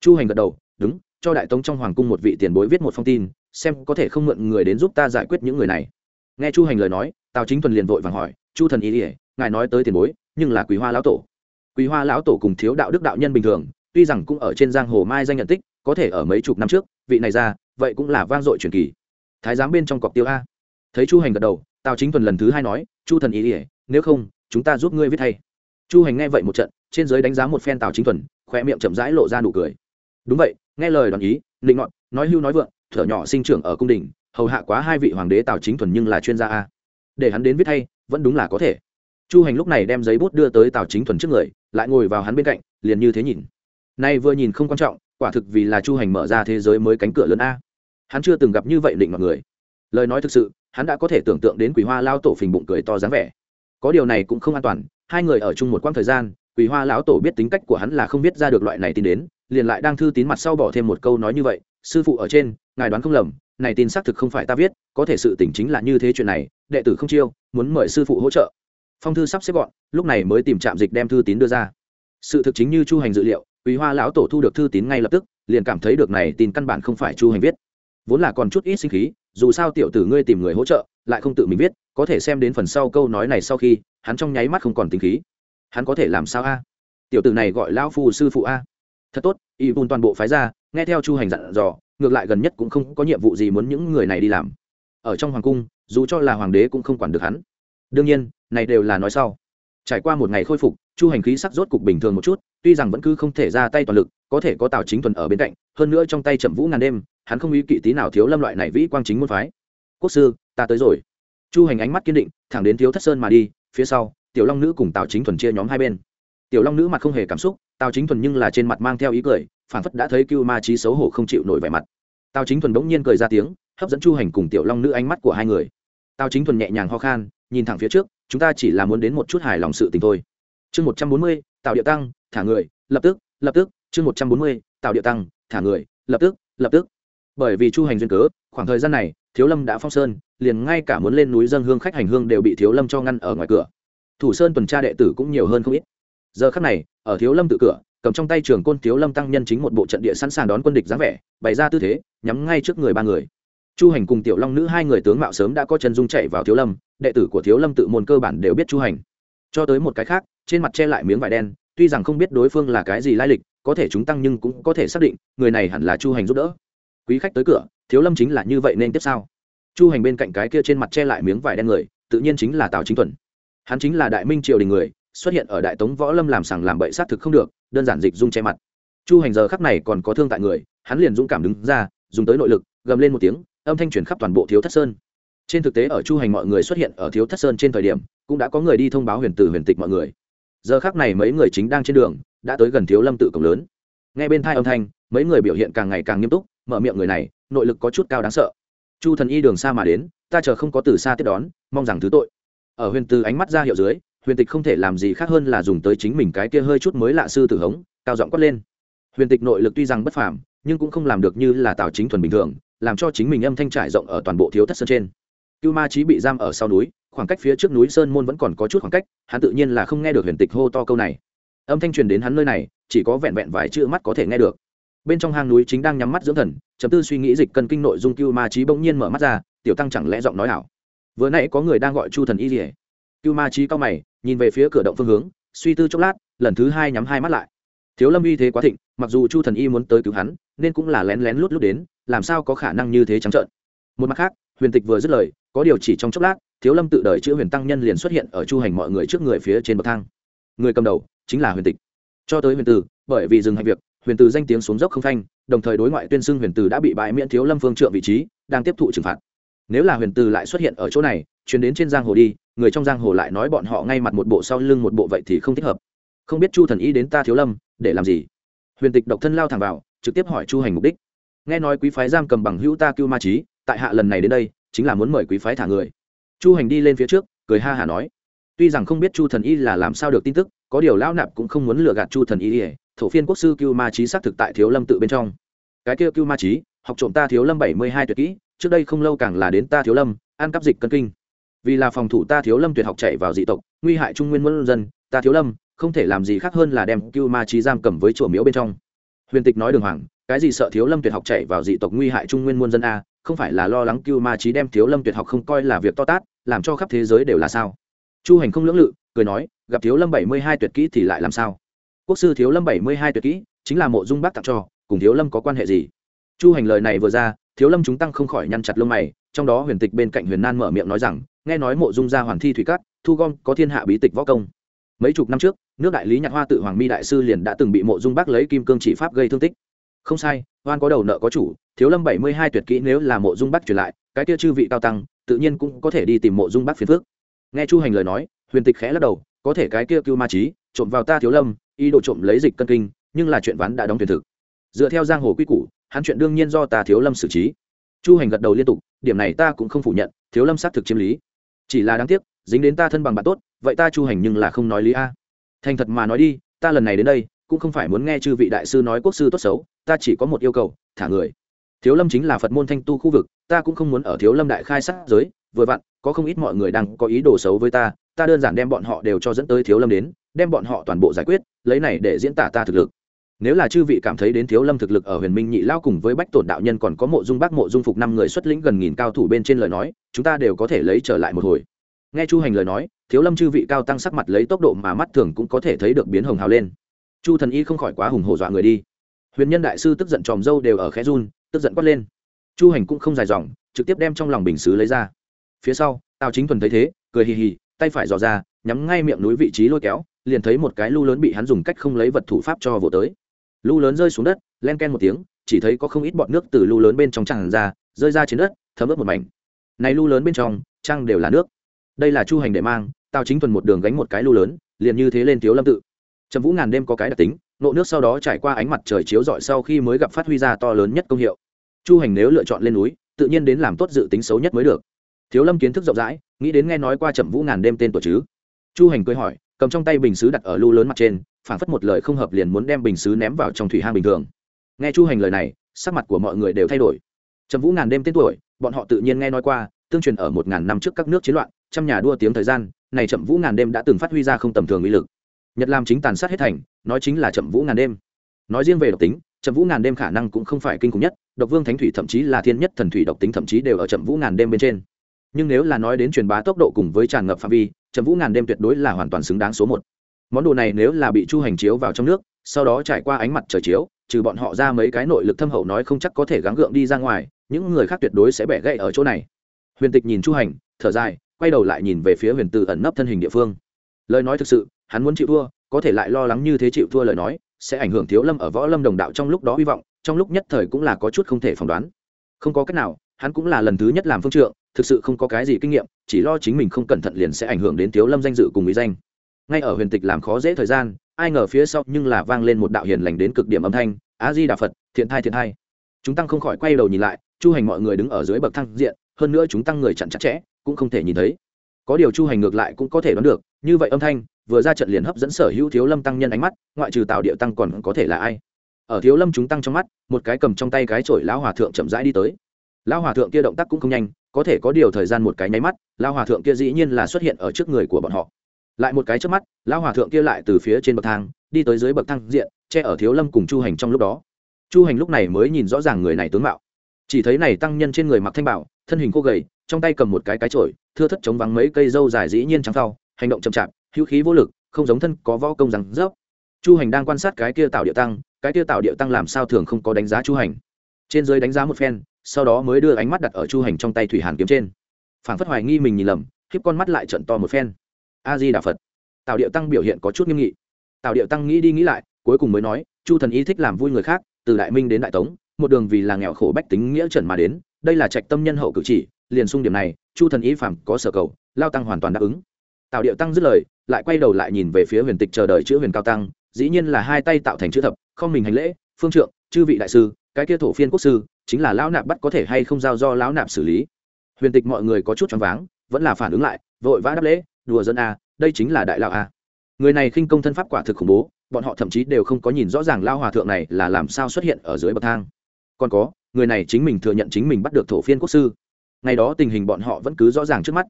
Chu hành gật đầu, đúng, cho đại tống trong hoàng cung một vị tiền bối viết một phong tin xem có thể không mượn người đến giúp ta giải quyết những người này. Nghe chu hành lời nói, tào chính thuần liền vội vàng hỏi, chu thần ý ỉa ngài nói tới tiền bối, nhưng là quý hoa lão tổ. Quý hoa lão tổ cùng thiếu đạo đức đạo nhân bình thường, tuy rằng cũng ở trên giang hồ mai danh nhận tích, có thể ở mấy chục năm trước, vị này ra, vậy cũng là vang dội truyền kỳ. Thái giám bên trong cọc tiêu a. Thấy chu hành gật đầu, tào chính thuần lần thứ hai nói, chu thần ý ỉa nếu không, chúng ta giúp ngươi viết thay. Chu hành nghe vậy một trận, trên giới đánh giá một phen tào chính thuần khoe miệng chậm rãi lộ ra nụ cười. Đúng vậy, nghe lời đoàn ý định ngọn nói hưu nói vượng thở nhỏ sinh trưởng ở cung đình, hầu hạ quá hai vị hoàng đế tào chính thuần nhưng là chuyên gia a. Để hắn đến viết thay vẫn đúng là có thể. Chu hành lúc này đem giấy bút đưa tới tào chính thuần trước người, lại ngồi vào hắn bên cạnh, liền như thế nhìn. Nay vừa nhìn không quan trọng, quả thực vì là chu hành mở ra thế giới mới cánh cửa lớn a. Hắn chưa từng gặp như vậy định mọi người. Lời nói thực sự, hắn đã có thể tưởng tượng đến quỷ hoa lao tổ phình bụng cười to dáng vẻ. Có điều này cũng không an toàn, hai người ở chung một quãng thời gian quỷ hoa lão tổ biết tính cách của hắn là không biết ra được loại này tin đến, liền lại đang thư tín mặt sau bỏ thêm một câu nói như vậy sư phụ ở trên, ngài đoán không lầm, này tin xác thực không phải ta viết, có thể sự tỉnh chính là như thế chuyện này, đệ tử không chiêu, muốn mời sư phụ hỗ trợ. Phong thư sắp xếp gọn, lúc này mới tìm trạm dịch đem thư tín đưa ra. Sự thực chính như chu hành dự liệu, quý hoa lão tổ thu được thư tín ngay lập tức, liền cảm thấy được này tin căn bản không phải chu hành viết. Vốn là còn chút ít sinh khí, dù sao tiểu tử ngươi tìm người hỗ trợ, lại không tự mình viết, có thể xem đến phần sau câu nói này sau khi, hắn trong nháy mắt không còn tính khí. Hắn có thể làm sao a? Tiểu tử này gọi lão phu sư phụ a. Thật tốt, y vun toàn bộ phái ra nghe theo chu hành dặn dò, ngược lại gần nhất cũng không có nhiệm vụ gì muốn những người này đi làm. Ở trong hoàng cung, dù cho là hoàng đế cũng không quản được hắn. Đương nhiên, này đều là nói sau. Trải qua một ngày khôi phục, chu hành khí sắc rốt cục bình thường một chút, tuy rằng vẫn cứ không thể ra tay toàn lực, có thể có tào chính thuần ở bên cạnh, hơn nữa trong tay chậm vũ ngàn đêm, hắn không ý kỵ tí nào thiếu lâm loại này vĩ quang chính môn phái. Quốc sư, ta tới rồi. Chu hành ánh mắt kiên định, thẳng đến thiếu thất sơn mà đi, phía sau, tiểu long nữ cùng tào chính thuần chia nhóm hai bên. Tiểu long nữ mặt không hề cảm xúc, tào chính thuần nhưng là trên mặt mang theo ý cười phản phất đã thấy cưu ma trí xấu hổ không chịu nổi vẻ mặt. Tào chính thuần bỗng nhiên cười ra tiếng, hấp dẫn chu hành cùng tiểu long nữ ánh mắt của hai người. Tào chính thuần nhẹ nhàng ho khan, nhìn thẳng phía trước, chúng ta chỉ là muốn đến một chút hài lòng sự tình thôi. Chương một trăm bốn mươi tạo địa tăng, thả người, lập tức lập tức, chương một trăm bốn mươi tạo địa tăng, thả người, lập tức lập tức. Bởi vì chu hành duyên cớ, khoảng thời gian này, thiếu lâm đã phong sơn, liền ngay cả muốn lên núi dân hương khách hành hương đều bị thiếu lâm cho ngăn ở ngoài cửa. Thủ sơn tuần tra đệ tử cũng nhiều hơn không ít. Giờ khắc này, ở thiếu lâm tự cửa cầm trong tay trường côn thiếu lâm tăng nhân chính một bộ trận địa sẵn sàng đón quân địch dáng vẻ, bày ra tư thế, nhắm ngay trước người ba người. Chu hành cùng tiểu long nữ hai người tướng mạo sớm đã có chân dung chạy vào thiếu lâm, đệ tử của thiếu lâm tự môn cơ bản đều biết chu hành. Cho tới một cái khác, trên mặt che lại miếng vải đen, tuy rằng không biết đối phương là cái gì lai lịch, có thể chúng tăng nhưng cũng có thể xác định, người này hẳn là chu hành giúp đỡ. Quý khách tới cửa thiếu lâm chính là như vậy nên tiếp sau chu hành bên cạnh cái kia trên mặt che lại miếng vải đen người, tự nhiên chính là tào chính thuần. Hắn chính là đại minh triều đình người xuất hiện ở đại tống võ lâm làm sằng làm bậy sát thực không được, đơn giản dịch dung che mặt. Chu hành giờ khắc này còn có thương tại người, hắn liền dũng cảm đứng ra, dùng tới nội lực, gầm lên một tiếng, âm thanh truyền khắp toàn bộ thiếu thất sơn. Trên thực tế ở chu hành mọi người xuất hiện ở thiếu thất sơn trên thời điểm, cũng đã có người đi thông báo huyền tử huyền tịch mọi người. Giờ khác này mấy người chính đang trên đường, đã tới gần thiếu lâm tự cổng lớn. Ngay bên thai âm thanh, mấy người biểu hiện càng ngày càng nghiêm túc, mở miệng người này, nội lực có chút cao đáng sợ. Chu thần y đường xa mà đến, ta chờ không có từ xa tiếp đón, mong rằng thứ tội. Ở huyền từ ánh mắt ra hiệu dưới huyền tịch không thể làm gì khác hơn là dùng tới chính mình cái kia hơi chút mới lạ sư tử hống, cao giọng quát lên. Huyền tịch nội lực tuy rằng bất phàm, nhưng cũng không làm được như là tào chính thuần bình thường, làm cho chính mình âm thanh trải rộng ở toàn bộ thiếu thất sơn trên. Cưu ma trí bị giam ở sau núi, khoảng cách phía trước núi sơn môn vẫn còn có chút khoảng cách, hắn tự nhiên là không nghe được huyền tịch hô to câu này. Âm thanh truyền đến hắn nơi này, chỉ có vẹn vẹn vài chữ mắt có thể nghe được. Bên trong hang núi chính đang nhắm mắt dưỡng thần, chấm tư suy nghĩ dịch cân kinh nội dung cưu ma trí bỗng nhiên mở mắt ra, tiểu tăng chẳng lẽ giọng nói ảo? Vừa nãy có người đang gọi chu thần y rỉa cưu ma trí cao mày, nhìn về phía cửa động phương hướng, suy tư chốc lát, lần thứ hai nhắm hai mắt lại. Thiếu lâm uy thế quá thịnh, mặc dù chu thần y muốn tới cứu hắn, nên cũng là lén lén lút lút đến, làm sao có khả năng như thế trắng trợn. Một mặt khác, huyền tịch vừa dứt lời, có điều chỉ trong chốc lát, thiếu lâm tự đời chữ huyền tăng nhân liền xuất hiện ở chu hành mọi người trước người phía trên bậc thang. Người cầm đầu, chính là huyền tịch. Cho tới huyền tử, bởi vì dừng hành việc, huyền tử danh tiếng xuống dốc không phanh, đồng thời đối ngoại tuyên xưng huyền tử đã bị bãi miễn thiếu lâm phương trượng vị trí, đang tiếp thụ trừng phạt. Nếu là huyền tử lại xuất hiện ở chỗ này chuyến đến trên giang hồ đi người trong giang hồ lại nói bọn họ ngay mặt một bộ sau lưng một bộ vậy thì không thích hợp. Không biết chu thần y đến ta thiếu lâm, để làm gì? Huyền tịch độc thân lao thẳng vào, trực tiếp hỏi chu hành mục đích. Nghe nói quý phái giam cầm bằng hữu ta cưu ma trí tại hạ lần này đến đây, chính là muốn mời quý phái thả người. Chu hành đi lên phía trước, cười ha hả nói. Tuy rằng không biết chu thần y là làm sao được tin tức, có điều lão nạp cũng không muốn lừa gạt chu thần y ỉa thổ phiên quốc sư cưu ma trí xác thực tại thiếu lâm tự bên trong. Cái kia cưu ma trí học trộm ta thiếu lâm bảy mươi hai tuyệt kỹ, trước đây không lâu càng là đến ta thiếu lâm, ăn cắp dịch cân kinh vì là phòng thủ ta thiếu lâm tuyệt học chạy vào dị tộc, nguy hại trung nguyên muôn dân, ta thiếu lâm, không thể làm gì khác hơn là đem cưu ma trí giam cầm với chùa miếu bên trong. Huyền tịch nói đường hoàng, cái gì sợ thiếu lâm tuyệt học chạy vào dị tộc nguy hại trung nguyên muôn dân a, không phải là lo lắng cưu ma trí đem thiếu lâm tuyệt học không coi là việc to tát, làm cho khắp thế giới đều là sao? Chu hành không lưỡng lự, cười nói, gặp thiếu lâm bảy mươi hai tuyệt kỹ thì lại làm sao? Quốc sư thiếu lâm bảy mươi hai tuyệt kỹ, chính là mộ dung bác tặng cho, cùng thiếu lâm có quan hệ gì? Chu hành lời này vừa ra, thiếu lâm chúng tăng không khỏi nhăn chặt lông mày, trong đó huyền tịch bên cạnh huyền nan mở miệng nói rằng nghe nói mộ dung gia hoàn thi thủy cát, thu gom có thiên hạ bí tịch võ công. Mấy chục năm trước, nước đại lý nhạc hoa tự hoàng mi đại sư liền đã từng bị mộ dung bác lấy kim cương chỉ pháp gây thương tích. Không sai, oan có đầu nợ có chủ, thiếu lâm bảy mươi hai tuyệt kỹ nếu là mộ dung bác truyền lại, cái kia chư vị cao tăng, tự nhiên cũng có thể đi tìm mộ dung bác phiền phước nghe chu hành lời nói, huyền tịch khẽ lắc đầu, có thể cái kia cưu ma trí, trộm vào ta thiếu lâm, ý đồ trộm lấy dịch cân kinh, nhưng là chuyện ván đã đóng tuyển thực. Dựa theo giang hồ quy củ, hắn chuyện đương nhiên do ta thiếu lâm xử trí. Chu hành gật đầu liên tục, điểm này ta cũng không phủ nhận, thiếu lâm xác thực chiếm lý chỉ là đáng tiếc, dính đến ta thân bằng bạn tốt, vậy ta chu hành nhưng là không nói lý a. Thành thật mà nói đi, ta lần này đến đây, cũng không phải muốn nghe chư vị đại sư nói quốc sư tốt xấu, ta chỉ có một yêu cầu, thả người. Thiếu lâm chính là phật môn thanh tu khu vực, ta cũng không muốn ở thiếu lâm đại khai sát giới, vừa vặn, có không ít mọi người đang có ý đồ xấu với ta ta đơn giản đem bọn họ đều cho dẫn tới thiếu lâm đến, đem bọn họ toàn bộ giải quyết, lấy này để diễn tả ta thực lực nếu là chư vị cảm thấy đến thiếu lâm thực lực ở huyền minh nhị lao cùng với bách tổn đạo nhân còn có mộ dung bác, mộ dung phục năm người xuất lĩnh gần nghìn cao thủ bên trên lời nói, chúng ta đều có thể lấy trở lại một hồi. Nghe chu hành lời nói, thiếu lâm chư vị cao tăng sắc mặt lấy tốc độ mà mắt thường cũng có thể thấy được biến hồng hào lên. Chu thần y không khỏi quá hùng hổ dọa người đi. Huyền nhân đại sư tức giận tròm dâu đều ở khẽ run, tức giận quát lên. Chu hành cũng không dài dòng, trực tiếp đem trong lòng bình xứ lấy ra. Phía sau, tào chính thuần thấy thế, cười hì hì, tay phải dò ra, nhắm ngay miệng núi vị trí lôi kéo, liền thấy một cái lu lớn bị hắn dùng cách không lấy vật thủ pháp cho vỗ tới lu lớn rơi xuống đất, len ken một tiếng, chỉ thấy có không ít bọt nước từ lu lớn bên trong tràn ra, rơi ra trên đất, thấm ướt một mảnh. Này lu lớn bên trong, trăng đều là nước. Đây là chu hành để mang, tào chính thuần một đường gánh một cái lu lớn, liền như thế lên thiếu lâm tự. Trầm vũ ngàn đêm có cái đặc tính, nộ nước sau đó trải qua ánh mặt trời chiếu rọi sau khi mới gặp phát huy ra to lớn nhất công hiệu. Chu hành nếu lựa chọn lên núi, tự nhiên đến làm tốt dự tính xấu nhất mới được. Thiếu lâm kiến thức rộng rãi, nghĩ đến nghe nói qua trầm vũ ngàn đêm tên tuổi chứ? Chu hành cười hỏi cầm trong tay bình xứ đặt ở lu lớn mặt trên, phảng phất một lời không hợp liền muốn đem bình xứ ném vào trong thủy hang bình thường. Nghe chu hành lời này, sắc mặt của mọi người đều thay đổi. Trầm vũ ngàn đêm tên tuổi, bọn họ tự nhiên nghe nói qua, tương truyền ở một ngàn năm trước các nước chiến loạn, trăm nhà đua tiếng thời gian, này chậm vũ ngàn đêm đã từng phát huy ra không tầm thường uy lực. Nhật làm chính tàn sát hết thành, nói chính là chậm vũ ngàn đêm. Nói riêng về độc tính chậm vũ ngàn đêm khả năng cũng không phải kinh khủng nhất, độc vương thánh thủy thậm chí là thiên nhất thần thủy độc tính thậm chí đều ở chậm vũ ngàn đêm bên trên. Nhưng nếu là nói đến truyền bá tốc độ cùng với tràn ngập phạm vi trầm vũ ngàn đêm tuyệt đối là hoàn toàn xứng đáng số một. Món đồ này nếu là bị chu hành chiếu vào trong nước, sau đó trải qua ánh mặt trời chiếu, trừ bọn họ ra mấy cái nội lực thâm hậu nói không chắc có thể gắng gượng đi ra ngoài, những người khác tuyệt đối sẽ bẻ gãy ở chỗ này. Huyền tịch nhìn chu hành, thở dài, quay đầu lại nhìn về phía huyền tử ẩn nấp thân hình địa phương. Lời nói thực sự, hắn muốn chịu thua, có thể lại lo lắng như thế chịu thua lời nói, sẽ ảnh hưởng thiếu lâm ở võ lâm đồng đạo trong lúc đó hy vọng, trong lúc nhất thời cũng là có chút không thể phỏng đoán. Không có cách nào, hắn cũng là lần thứ nhất làm phương trượng thực sự không có cái gì kinh nghiệm, chỉ lo chính mình không cẩn thận liền sẽ ảnh hưởng đến thiếu lâm danh dự cùng mỹ danh. Ngay ở huyền tịch làm khó dễ thời gian, ai ngờ phía sau nhưng là vang lên một đạo hiền lành đến cực điểm âm thanh á di đà phật, thiện thai thiện thai. Chúng tăng không khỏi quay đầu nhìn lại, chu hành mọi người đứng ở dưới bậc thang diện, hơn nữa chúng tăng người chặn chặt chẽ, cũng không thể nhìn thấy. Có điều chu hành ngược lại cũng có thể đoán được, như vậy âm thanh, vừa ra trận liền hấp dẫn sở hữu thiếu lâm tăng nhân ánh mắt, ngoại trừ tạo địa tăng còn có thể là ai? Ở thiếu lâm chúng tăng trong mắt, một cái cầm trong tay cái chổi lão hòa thượng chậm rãi đi tới. Lão hòa thượng kia động tác cũng không nhanh có thể có điều thời gian một cái nháy mắt lao hòa thượng kia dĩ nhiên là xuất hiện ở trước người của bọn họ. Lại một cái trước mắt lao hòa thượng kia lại từ phía trên bậc thang đi tới dưới bậc thang diện che ở thiếu lâm cùng chu hành trong lúc đó. Chu hành lúc này mới nhìn rõ ràng người này tướng mạo. Chỉ thấy này tăng nhân trên người mặc thanh bảo thân hình cô gầy trong tay cầm một cái cái chổi thưa thất chống vắng mấy cây dâu dài dĩ nhiên trắng thau, hành động chậm chạp hữu khí vô lực không giống thân có võ công rằng rớp. Chu hành đang quan sát cái kia tạo địa tăng cái kia tạo địa tăng làm sao thường không có đánh giá chu hành. Trên dưới đánh giá một phen sau đó mới đưa ánh mắt đặt ở chu hành trong tay thủy hàn kiếm trên. Phản phất hoài nghi mình nhìn lầm, khiếp con mắt lại trận to một phen. A di đà phật. Tào điệu tăng biểu hiện có chút nghiêm nghị. Tào điệu tăng nghĩ đi nghĩ lại, cuối cùng mới nói, chu thần ý thích làm vui người khác, từ đại minh đến đại tống, một đường vì là nghèo khổ bách tính nghĩa trần mà đến, đây là trạch tâm nhân hậu cử chỉ, liền xung điểm này, chu thần ý phàm có sở cầu, lao tăng hoàn toàn đáp ứng. Tào điệu tăng dứt lời, lại quay đầu lại nhìn về phía huyền tịch chờ đợi chữ huyền cao tăng, dĩ nhiên là hai tay tạo thành chữ thập, không mình hành lễ, phương trượng, chư vị đại sư cái kia thổ phiên quốc sư, chính là lão nạp bắt có thể hay không giao do lão nạp xử lý. Huyền tịch mọi người có chút choáng váng, vẫn là phản ứng lại, vội vã đáp lễ, đùa dân a, đây chính là đại lão a. Người này khinh công thân pháp quả thực khủng bố, bọn họ thậm chí đều không có nhìn rõ ràng lao hòa thượng này là làm sao xuất hiện ở dưới bậc thang. Còn có, người này chính mình thừa nhận chính mình bắt được thổ phiên quốc sư. Ngày đó tình hình bọn họ vẫn cứ rõ ràng trước mắt.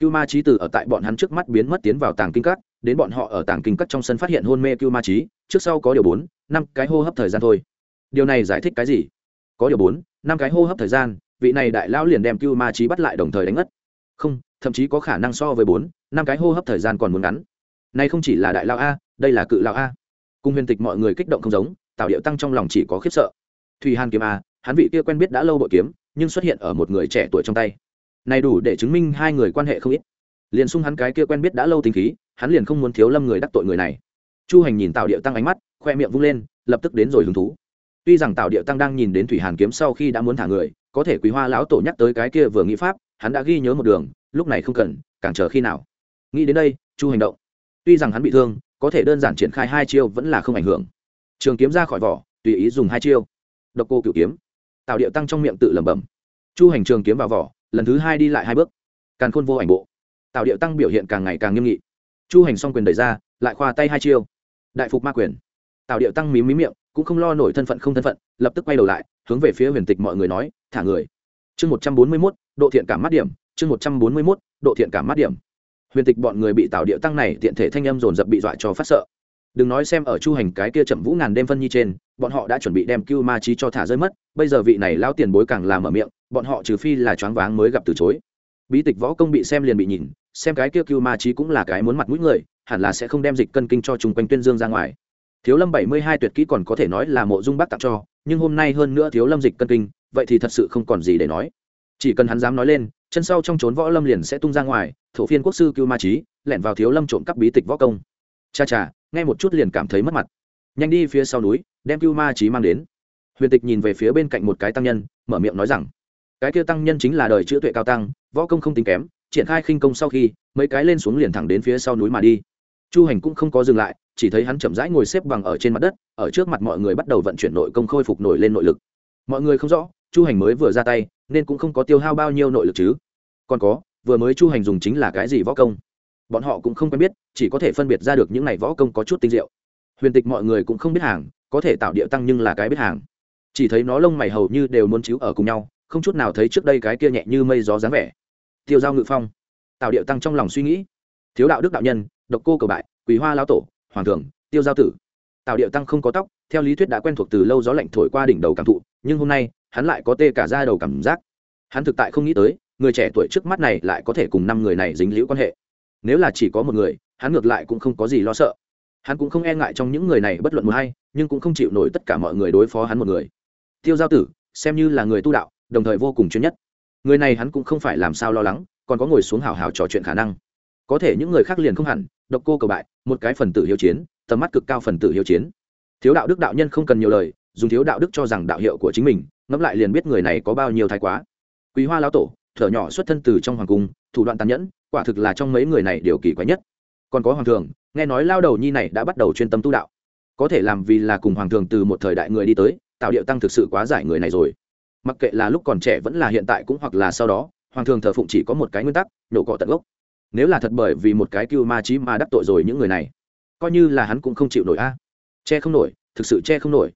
Cưu ma trí tử ở tại bọn hắn trước mắt biến mất tiến vào tàng kinh cắt đến bọn họ ở tàng kinh cắt trong sân phát hiện hôn mê cưu ma trí trước sau có điều bốn, năm cái hô hấp thời gian thôi điều này giải thích cái gì? Có điều bốn, năm cái hô hấp thời gian, vị này đại lão liền đem cưu ma trí bắt lại đồng thời đánh ngất. không, thậm chí có khả năng so với bốn, năm cái hô hấp thời gian còn muốn ngắn. Nay không chỉ là đại lão a, đây là cự lão a. Cùng huyền tịch mọi người kích động không giống tạo điệu tăng trong lòng chỉ có khiếp sợ. Thùy hàn kiếm a, hắn vị kia quen biết đã lâu bội kiếm, nhưng xuất hiện ở một người trẻ tuổi trong tay. Này đủ để chứng minh hai người quan hệ không ít. Liền xung hắn cái kia quen biết đã lâu tính khí, hắn liền không muốn thiếu lâm người đắc tội người này. Chu hành nhìn tạo điệu tăng ánh mắt, khoe miệng vung lên, lập tức đến rồi hứng thú tuy rằng tạo địa tăng đang nhìn đến thủy hàn kiếm sau khi đã muốn thả người, có thể quý hoa lão tổ nhắc tới cái kia vừa nghĩ pháp, hắn đã ghi nhớ một đường, lúc này không cần, càng chờ khi nào. Nghĩ đến đây, chu hành động. Tuy rằng hắn bị thương, có thể đơn giản triển khai hai chiêu vẫn là không ảnh hưởng. Trường kiếm ra khỏi vỏ, tùy ý dùng hai chiêu. Độc cô cựu kiếm. Tạo điệu tăng trong miệng tự lẩm bẩm. Chu hành trường kiếm vào vỏ, lần thứ hai đi lại hai bước. Càn khôn vô ảnh bộ. Tạo điệu tăng biểu hiện càng ngày càng nghiêm nghị. Chu hành xong quyền đẩy ra, lại khoa tay hai chiêu. Đại phục ma quyền. Tạo điệu tăng mí mí miệng cũng không lo nổi thân phận không thân phận, lập tức quay đầu lại, hướng về phía huyền tịch mọi người nói, thả người. Chương một trăm bốn mươi mốt, độ thiện cảm mắt điểm. Chương một trăm bốn mươi mốt, độ thiện cảm mắt điểm. Huyền tịch bọn người bị tạo điệu tăng này tiện thể thanh âm dồn dập bị dọa cho phát sợ. Đừng nói xem ở chu hành cái kia chậm vũ ngàn đêm phân nhi trên, bọn họ đã chuẩn bị đem cưu ma trí cho thả rơi mất, bây giờ vị này lao tiền bối càng làm ở miệng, bọn họ trừ phi là choáng váng mới gặp từ chối. Bí tịch võ công bị xem liền bị nhìn, xem cái kia cưu ma trí cũng là cái muốn mặt mũi người, hẳn là sẽ không đem dịch cân kinh cho chung quanh tuyên dương ra ngoài thiếu lâm bảy mươi hai tuyệt kỹ còn có thể nói là mộ dung bác tặng cho, nhưng hôm nay hơn nữa thiếu lâm dịch cân kinh, vậy thì thật sự không còn gì để nói. Chỉ cần hắn dám nói lên, chân sau trong trốn võ lâm liền sẽ tung ra ngoài, thổ phiên quốc sư cưu ma trí lẻn vào thiếu lâm trộm cắp bí tịch võ công. Cha cha, nghe một chút liền cảm thấy mất mặt. Nhanh đi phía sau núi, đem cưu ma trí mang đến. Huyền tịch nhìn về phía bên cạnh một cái tăng nhân, mở miệng nói rằng, cái kia tăng nhân chính là đời chữ tuệ cao tăng, võ công không tính kém, triển khai khinh công sau khi, mấy cái lên xuống liền thẳng đến phía sau núi mà đi. Chu hành cũng không có dừng lại chỉ thấy hắn chậm rãi ngồi xếp bằng ở trên mặt đất, ở trước mặt mọi người bắt đầu vận chuyển nội công khôi phục nổi lên nội lực. Mọi người không rõ, chu hành mới vừa ra tay, nên cũng không có tiêu hao bao nhiêu nội lực chứ. Còn có, vừa mới chu hành dùng chính là cái gì võ công? Bọn họ cũng không quen biết, chỉ có thể phân biệt ra được những này võ công có chút tinh diệu. Huyền tịch mọi người cũng không biết hàng, có thể tạo địa tăng nhưng là cái biết hàng. Chỉ thấy nó lông mày hầu như đều muốn chiếu ở cùng nhau, không chút nào thấy trước đây cái kia nhẹ như mây gió dáng vẻ. Tiêu giao ngự phong, tạo địa tăng trong lòng suy nghĩ. Thiếu đạo đức đạo nhân, độc cô cầu bại quý hoa lao tổ hoàng thượng, tiêu giao tử. Tào điệu tăng không có tóc, theo lý thuyết đã quen thuộc từ lâu gió lạnh thổi qua đỉnh đầu cảm thụ, nhưng hôm nay, hắn lại có tê cả ra đầu cảm giác. Hắn thực tại không nghĩ tới, người trẻ tuổi trước mắt này lại có thể cùng năm người này dính liễu quan hệ. Nếu là chỉ có một người, hắn ngược lại cũng không có gì lo sợ. Hắn cũng không e ngại trong những người này bất luận một hay nhưng cũng không chịu nổi tất cả mọi người đối phó hắn một người. Tiêu giao tử, xem như là người tu đạo, đồng thời vô cùng chuyên nhất. Người này hắn cũng không phải làm sao lo lắng, còn có ngồi xuống hào hào trò chuyện khả năng. Có thể những người khác liền không hẳn độc cô cầu bại, một cái phần tử hiếu chiến, tầm mắt cực cao phần tử hiếu chiến. Thiếu đạo đức đạo nhân không cần nhiều lời, dùng thiếu đạo đức cho rằng đạo hiệu của chính mình, ngẫm lại liền biết người này có bao nhiêu thái quá. Quý hoa lão tổ, thở nhỏ xuất thân từ trong hoàng cung, thủ đoạn tàn nhẫn, quả thực là trong mấy người này điều kỳ quái nhất. Còn có hoàng thường nghe nói lao đầu nhi này đã bắt đầu chuyên tâm tu đạo. Có thể làm vì là cùng hoàng thường từ một thời đại người đi tới, tạo điệu tăng thực sự quá giải người này rồi. Mặc kệ là lúc còn trẻ vẫn là hiện tại cũng hoặc là sau đó, hoàng thường thờ phụng chỉ có một cái nguyên tắc, nhổ cỏ tận gốc nếu là thật bởi vì một cái cưu ma trí mà đắc tội rồi những người này, coi như là hắn cũng không chịu nổi a. Che không nổi, thực sự che không nổi.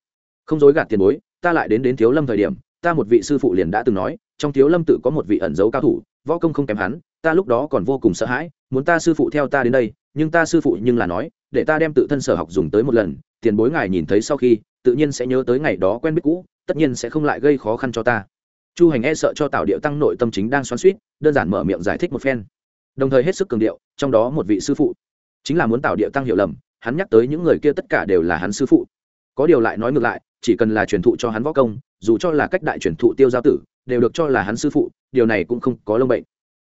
Không dối gạt tiền bối, ta lại đến đến thiếu lâm thời điểm, ta một vị sư phụ liền đã từng nói, trong thiếu lâm tự có một vị ẩn dấu cao thủ, võ công không kém hắn, ta lúc đó còn vô cùng sợ hãi, muốn ta sư phụ theo ta đến đây, nhưng ta sư phụ nhưng là nói, để ta đem tự thân sở học dùng tới một lần, tiền bối ngài nhìn thấy sau khi, tự nhiên sẽ nhớ tới ngày đó quen biết cũ, tất nhiên sẽ không lại gây khó khăn cho ta. Chu hành e sợ cho tạo điệu tăng nội tâm chính đang xoắn suýt đơn giản mở miệng giải thích một phen đồng thời hết sức cường điệu, trong đó một vị sư phụ. Chính là muốn tạo điệu tăng hiểu lầm, hắn nhắc tới những người kia tất cả đều là hắn sư phụ. Có điều lại nói ngược lại, chỉ cần là truyền thụ cho hắn võ công, dù cho là cách đại truyền thụ tiêu giao tử, đều được cho là hắn sư phụ, điều này cũng không có lông bệnh.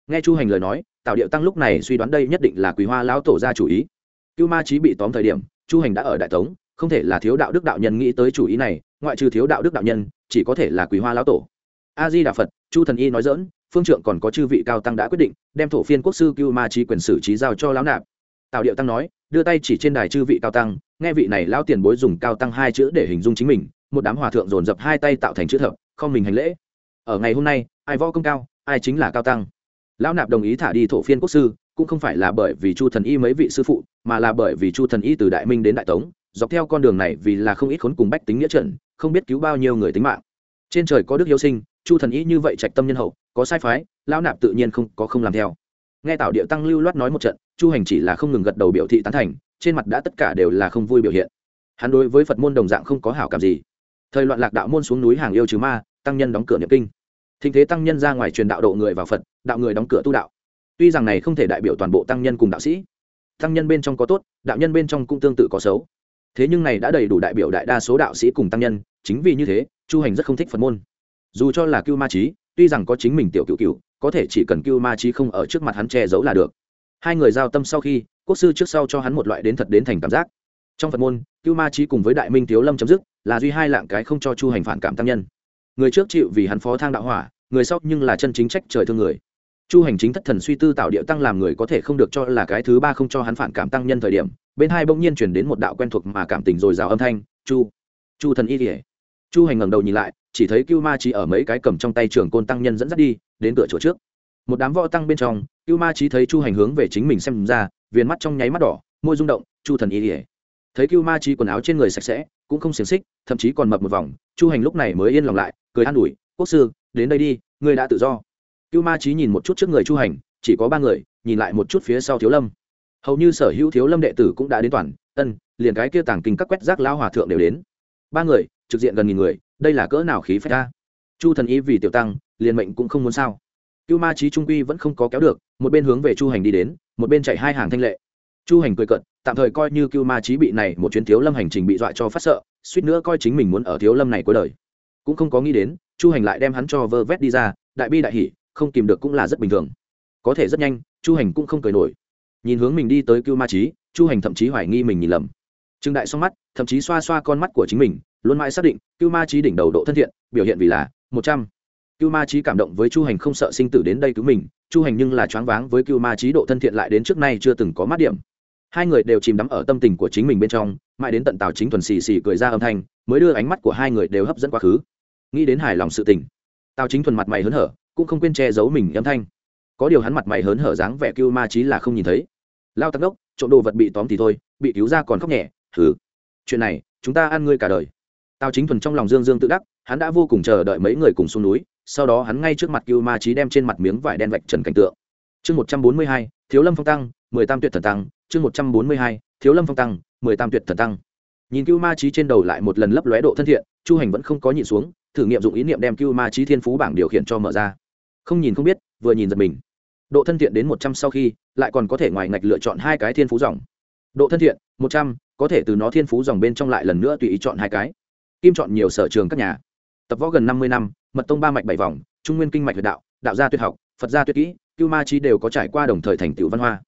Nghe chu hành lời nói, tạo điệu tăng lúc này suy đoán đây nhất định là quý hoa lão tổ ra chủ ý. Cưu ma trí bị tóm thời điểm, chu hành đã ở đại tống, không thể là thiếu đạo đức đạo nhân nghĩ tới chủ ý này, ngoại trừ thiếu đạo đức đạo nhân, chỉ có thể là quý hoa lão tổ. A di đà phật, chu thần y nói dỡn phương trượng còn có chư vị cao tăng đã quyết định, đem thổ phiên quốc sư cưu ma trí quyền xử trí giao cho lão nạp. Tào điệu tăng nói, đưa tay chỉ trên đài chư vị cao tăng, nghe vị này lão tiền bối dùng cao tăng hai chữ để hình dung chính mình, một đám hòa thượng dồn dập hai tay tạo thành chữ thập, không mình hành lễ. Ở ngày hôm nay, ai võ công cao, ai chính là cao tăng. Lão nạp đồng ý thả đi thổ phiên quốc sư, cũng không phải là bởi vì chu thần y mấy vị sư phụ, mà là bởi vì chu thần y từ đại minh đến đại tống, dọc theo con đường này vì là không ít khốn cùng bách tính nghĩa trận, không biết cứu bao nhiêu người tính mạng trên trời có đức yêu sinh, chu thần ý như vậy trạch tâm nhân hậu, có sai phái, lão nạp tự nhiên không, có không làm theo. Nghe tạo địa tăng lưu loát nói một trận, chu hành chỉ là không ngừng gật đầu biểu thị tán thành, trên mặt đã tất cả đều là không vui biểu hiện. Hắn đối với phật môn đồng dạng không có hảo cảm gì. Thời loạn lạc đạo môn xuống núi hàng yêu trừ ma, tăng nhân đóng cửa niệm kinh. Thình thế tăng nhân ra ngoài truyền đạo độ người vào phật, đạo người đóng cửa tu đạo. Tuy rằng này không thể đại biểu toàn bộ tăng nhân cùng đạo sĩ, tăng nhân bên trong có tốt, đạo nhân bên trong cũng tương tự có xấu. Thế nhưng này đã đầy đủ đại biểu đại đa số đạo sĩ cùng tăng nhân chính vì như thế, chu hành rất không thích phật môn. Dù cho là cưu ma trí tuy rằng có chính mình tiểu cựu cựu có thể chỉ cần cưu ma trí không ở trước mặt hắn che giấu là được. Hai người giao tâm sau khi, quốc sư trước sau cho hắn một loại đến thật đến thành cảm giác. Trong phật môn, cưu ma trí cùng với đại minh thiếu lâm chấm dứt, là duy hai lạng cái không cho chu hành phản cảm tăng nhân. Người trước chịu vì hắn phó thang đạo hỏa, người sau nhưng là chân chính trách trời thương người. Chu hành chính thất thần suy tư tạo điệu tăng làm người có thể không được cho là cái thứ ba không cho hắn phản cảm tăng nhân thời điểm, bên hai bỗng nhiên chuyển đến một đạo quen thuộc mà cảm tình dồi dào âm thanh, chu chu thần y kỉa chu hành ngẩng đầu nhìn lại, chỉ thấy cưu ma trí ở mấy cái cầm trong tay trường côn tăng nhân dẫn dắt đi, đến cửa chỗ trước. Một đám võ tăng bên trong, cưu ma trí thấy chu hành hướng về chính mình xem ra, viền mắt trong nháy mắt đỏ, môi rung động, chu thần y ỉa thấy cưu ma trí quần áo trên người sạch sẽ, cũng không xiềng xích, thậm chí còn mập một vòng, chu hành lúc này mới yên lòng lại, cười an ủi, quốc sư, đến đây đi, ngươi đã tự do. Cưu ma trí nhìn một chút trước người chu hành, chỉ có ba người, nhìn lại một chút phía sau thiếu lâm. Hầu như sở hữu thiếu lâm đệ tử cũng đã đến toàn, ân, liền cái kia tàng kinh các quét rác lao hòa thượng đều đến. Ba người trực diện gần nghìn người, đây là cỡ nào khí phách ta? Chu thần y vì tiểu tăng, liền mệnh cũng không muốn sao. Cưu ma trí trung quy vẫn không có kéo được, một bên hướng về chu hành đi đến, một bên chạy hai hàng thanh lệ. Chu hành cười cận tạm thời coi như cưu ma trí bị này một chuyến thiếu lâm hành trình bị dọa cho phát sợ, suýt nữa coi chính mình muốn ở thiếu lâm này cuối đời. Cũng không có nghĩ đến, chu hành lại đem hắn cho vơ vét đi ra, đại bi đại hỷ, không kìm được cũng là rất bình thường. Có thể rất nhanh, chu hành cũng không cười nổi. Nhìn hướng mình đi tới cưu ma trí chu hành thậm chí hoài nghi mình nhìn lầm. Trương đại xong mắt, thậm chí xoa xoa con mắt của chính mình luôn mãi xác định, cưu ma trí đỉnh đầu độ thân thiện, biểu hiện vì là một trăm. Cưu ma trí cảm động với chu hành không sợ sinh tử đến đây cứu mình, chu hành nhưng là choáng váng với cưu ma trí độ thân thiện lại đến trước nay chưa từng có mát điểm. Hai người đều chìm đắm ở tâm tình của chính mình bên trong, mãi đến tận tào chính thuần xì xì cười ra âm thanh, mới đưa ánh mắt của hai người đều hấp dẫn quá khứ. Nghĩ đến hài lòng sự tình, tào chính thuần mặt mày hớn hở, cũng không quên che giấu mình âm thanh. Có điều hắn mặt mày hớn hở dáng vẻ cưu ma trí là không nhìn thấy. Lao tắc đốc, trộm đồ vật bị tóm thì thôi, bị cứu ra còn khóc nhẹ thử chuyện này, chúng ta ăn ngươi cả đời tào chính thuần trong lòng dương dương tự đắc, hắn đã vô cùng chờ đợi mấy người cùng xuống núi, sau đó hắn ngay trước mặt cưu ma trí đem trên mặt miếng vải đen vạch trần cảnh tượng. Chương một trăm bốn mươi hai, thiếu lâm phong tăng, mười tam tuyệt thần tăng, chương một trăm bốn mươi hai, thiếu lâm phong tăng, mười tam tuyệt thần tăng. Nhìn cưu ma trí trên đầu lại một lần lấp lóe độ thân thiện, chu hành vẫn không có nhìn xuống, thử nghiệm dụng ý niệm đem cưu ma trí thiên phú bảng điều khiển cho mở ra. Không nhìn không biết, vừa nhìn giật mình. Độ thân thiện đến một trăm sau khi, lại còn có thể ngoài ngạch lựa chọn hai cái thiên phú dòng. Độ thân thiện, một trăm, có thể từ nó thiên phú dòng bên trong lại lần nữa tùy ý chọn hai cái kim chọn nhiều sở trường các nhà. Tập võ gần năm mươi năm, mật tông ba mạch bảy vòng, trung nguyên kinh mạch huyệt đạo đạo gia tuyệt học, phật gia tuyệt kỹ, cưu ma trí đều có trải qua đồng thời thành tựu văn hoa.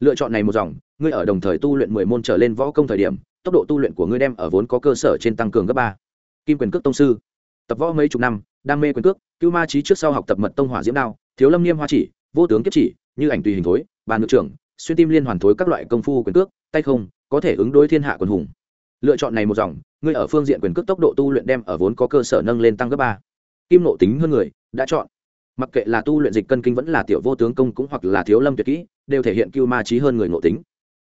Lựa chọn này một dòng, ngươi ở đồng thời tu luyện mười môn trở lên võ công thời điểm, tốc độ tu luyện của ngươi đem ở vốn có cơ sở trên tăng cường gấp ba. Kim quyền cước tông sư. Tập võ mấy chục năm, đam mê quyền cước, cưu ma trí trước sau học tập mật tông hỏa diễm đao, thiếu lâm niêm hoa chỉ, vô tướng kiếp chỉ, như ảnh tùy hình thối bàn ngự trưởng, xuyên tim liên hoàn thối các loại công phu quyền cước, tay không, có thể ứng đối thiên hạ quần hùng. Lựa chọn này một dòng ngươi ở phương diện quyền cước tốc độ tu luyện đem ở vốn có cơ sở nâng lên tăng gấp ba. Kim nộ tính hơn người, đã chọn. Mặc kệ là tu luyện dịch cân kinh vẫn là tiểu vô tướng công cũng hoặc là thiếu lâm tuyệt kỹ, đều thể hiện cưu ma trí hơn người nộ tính.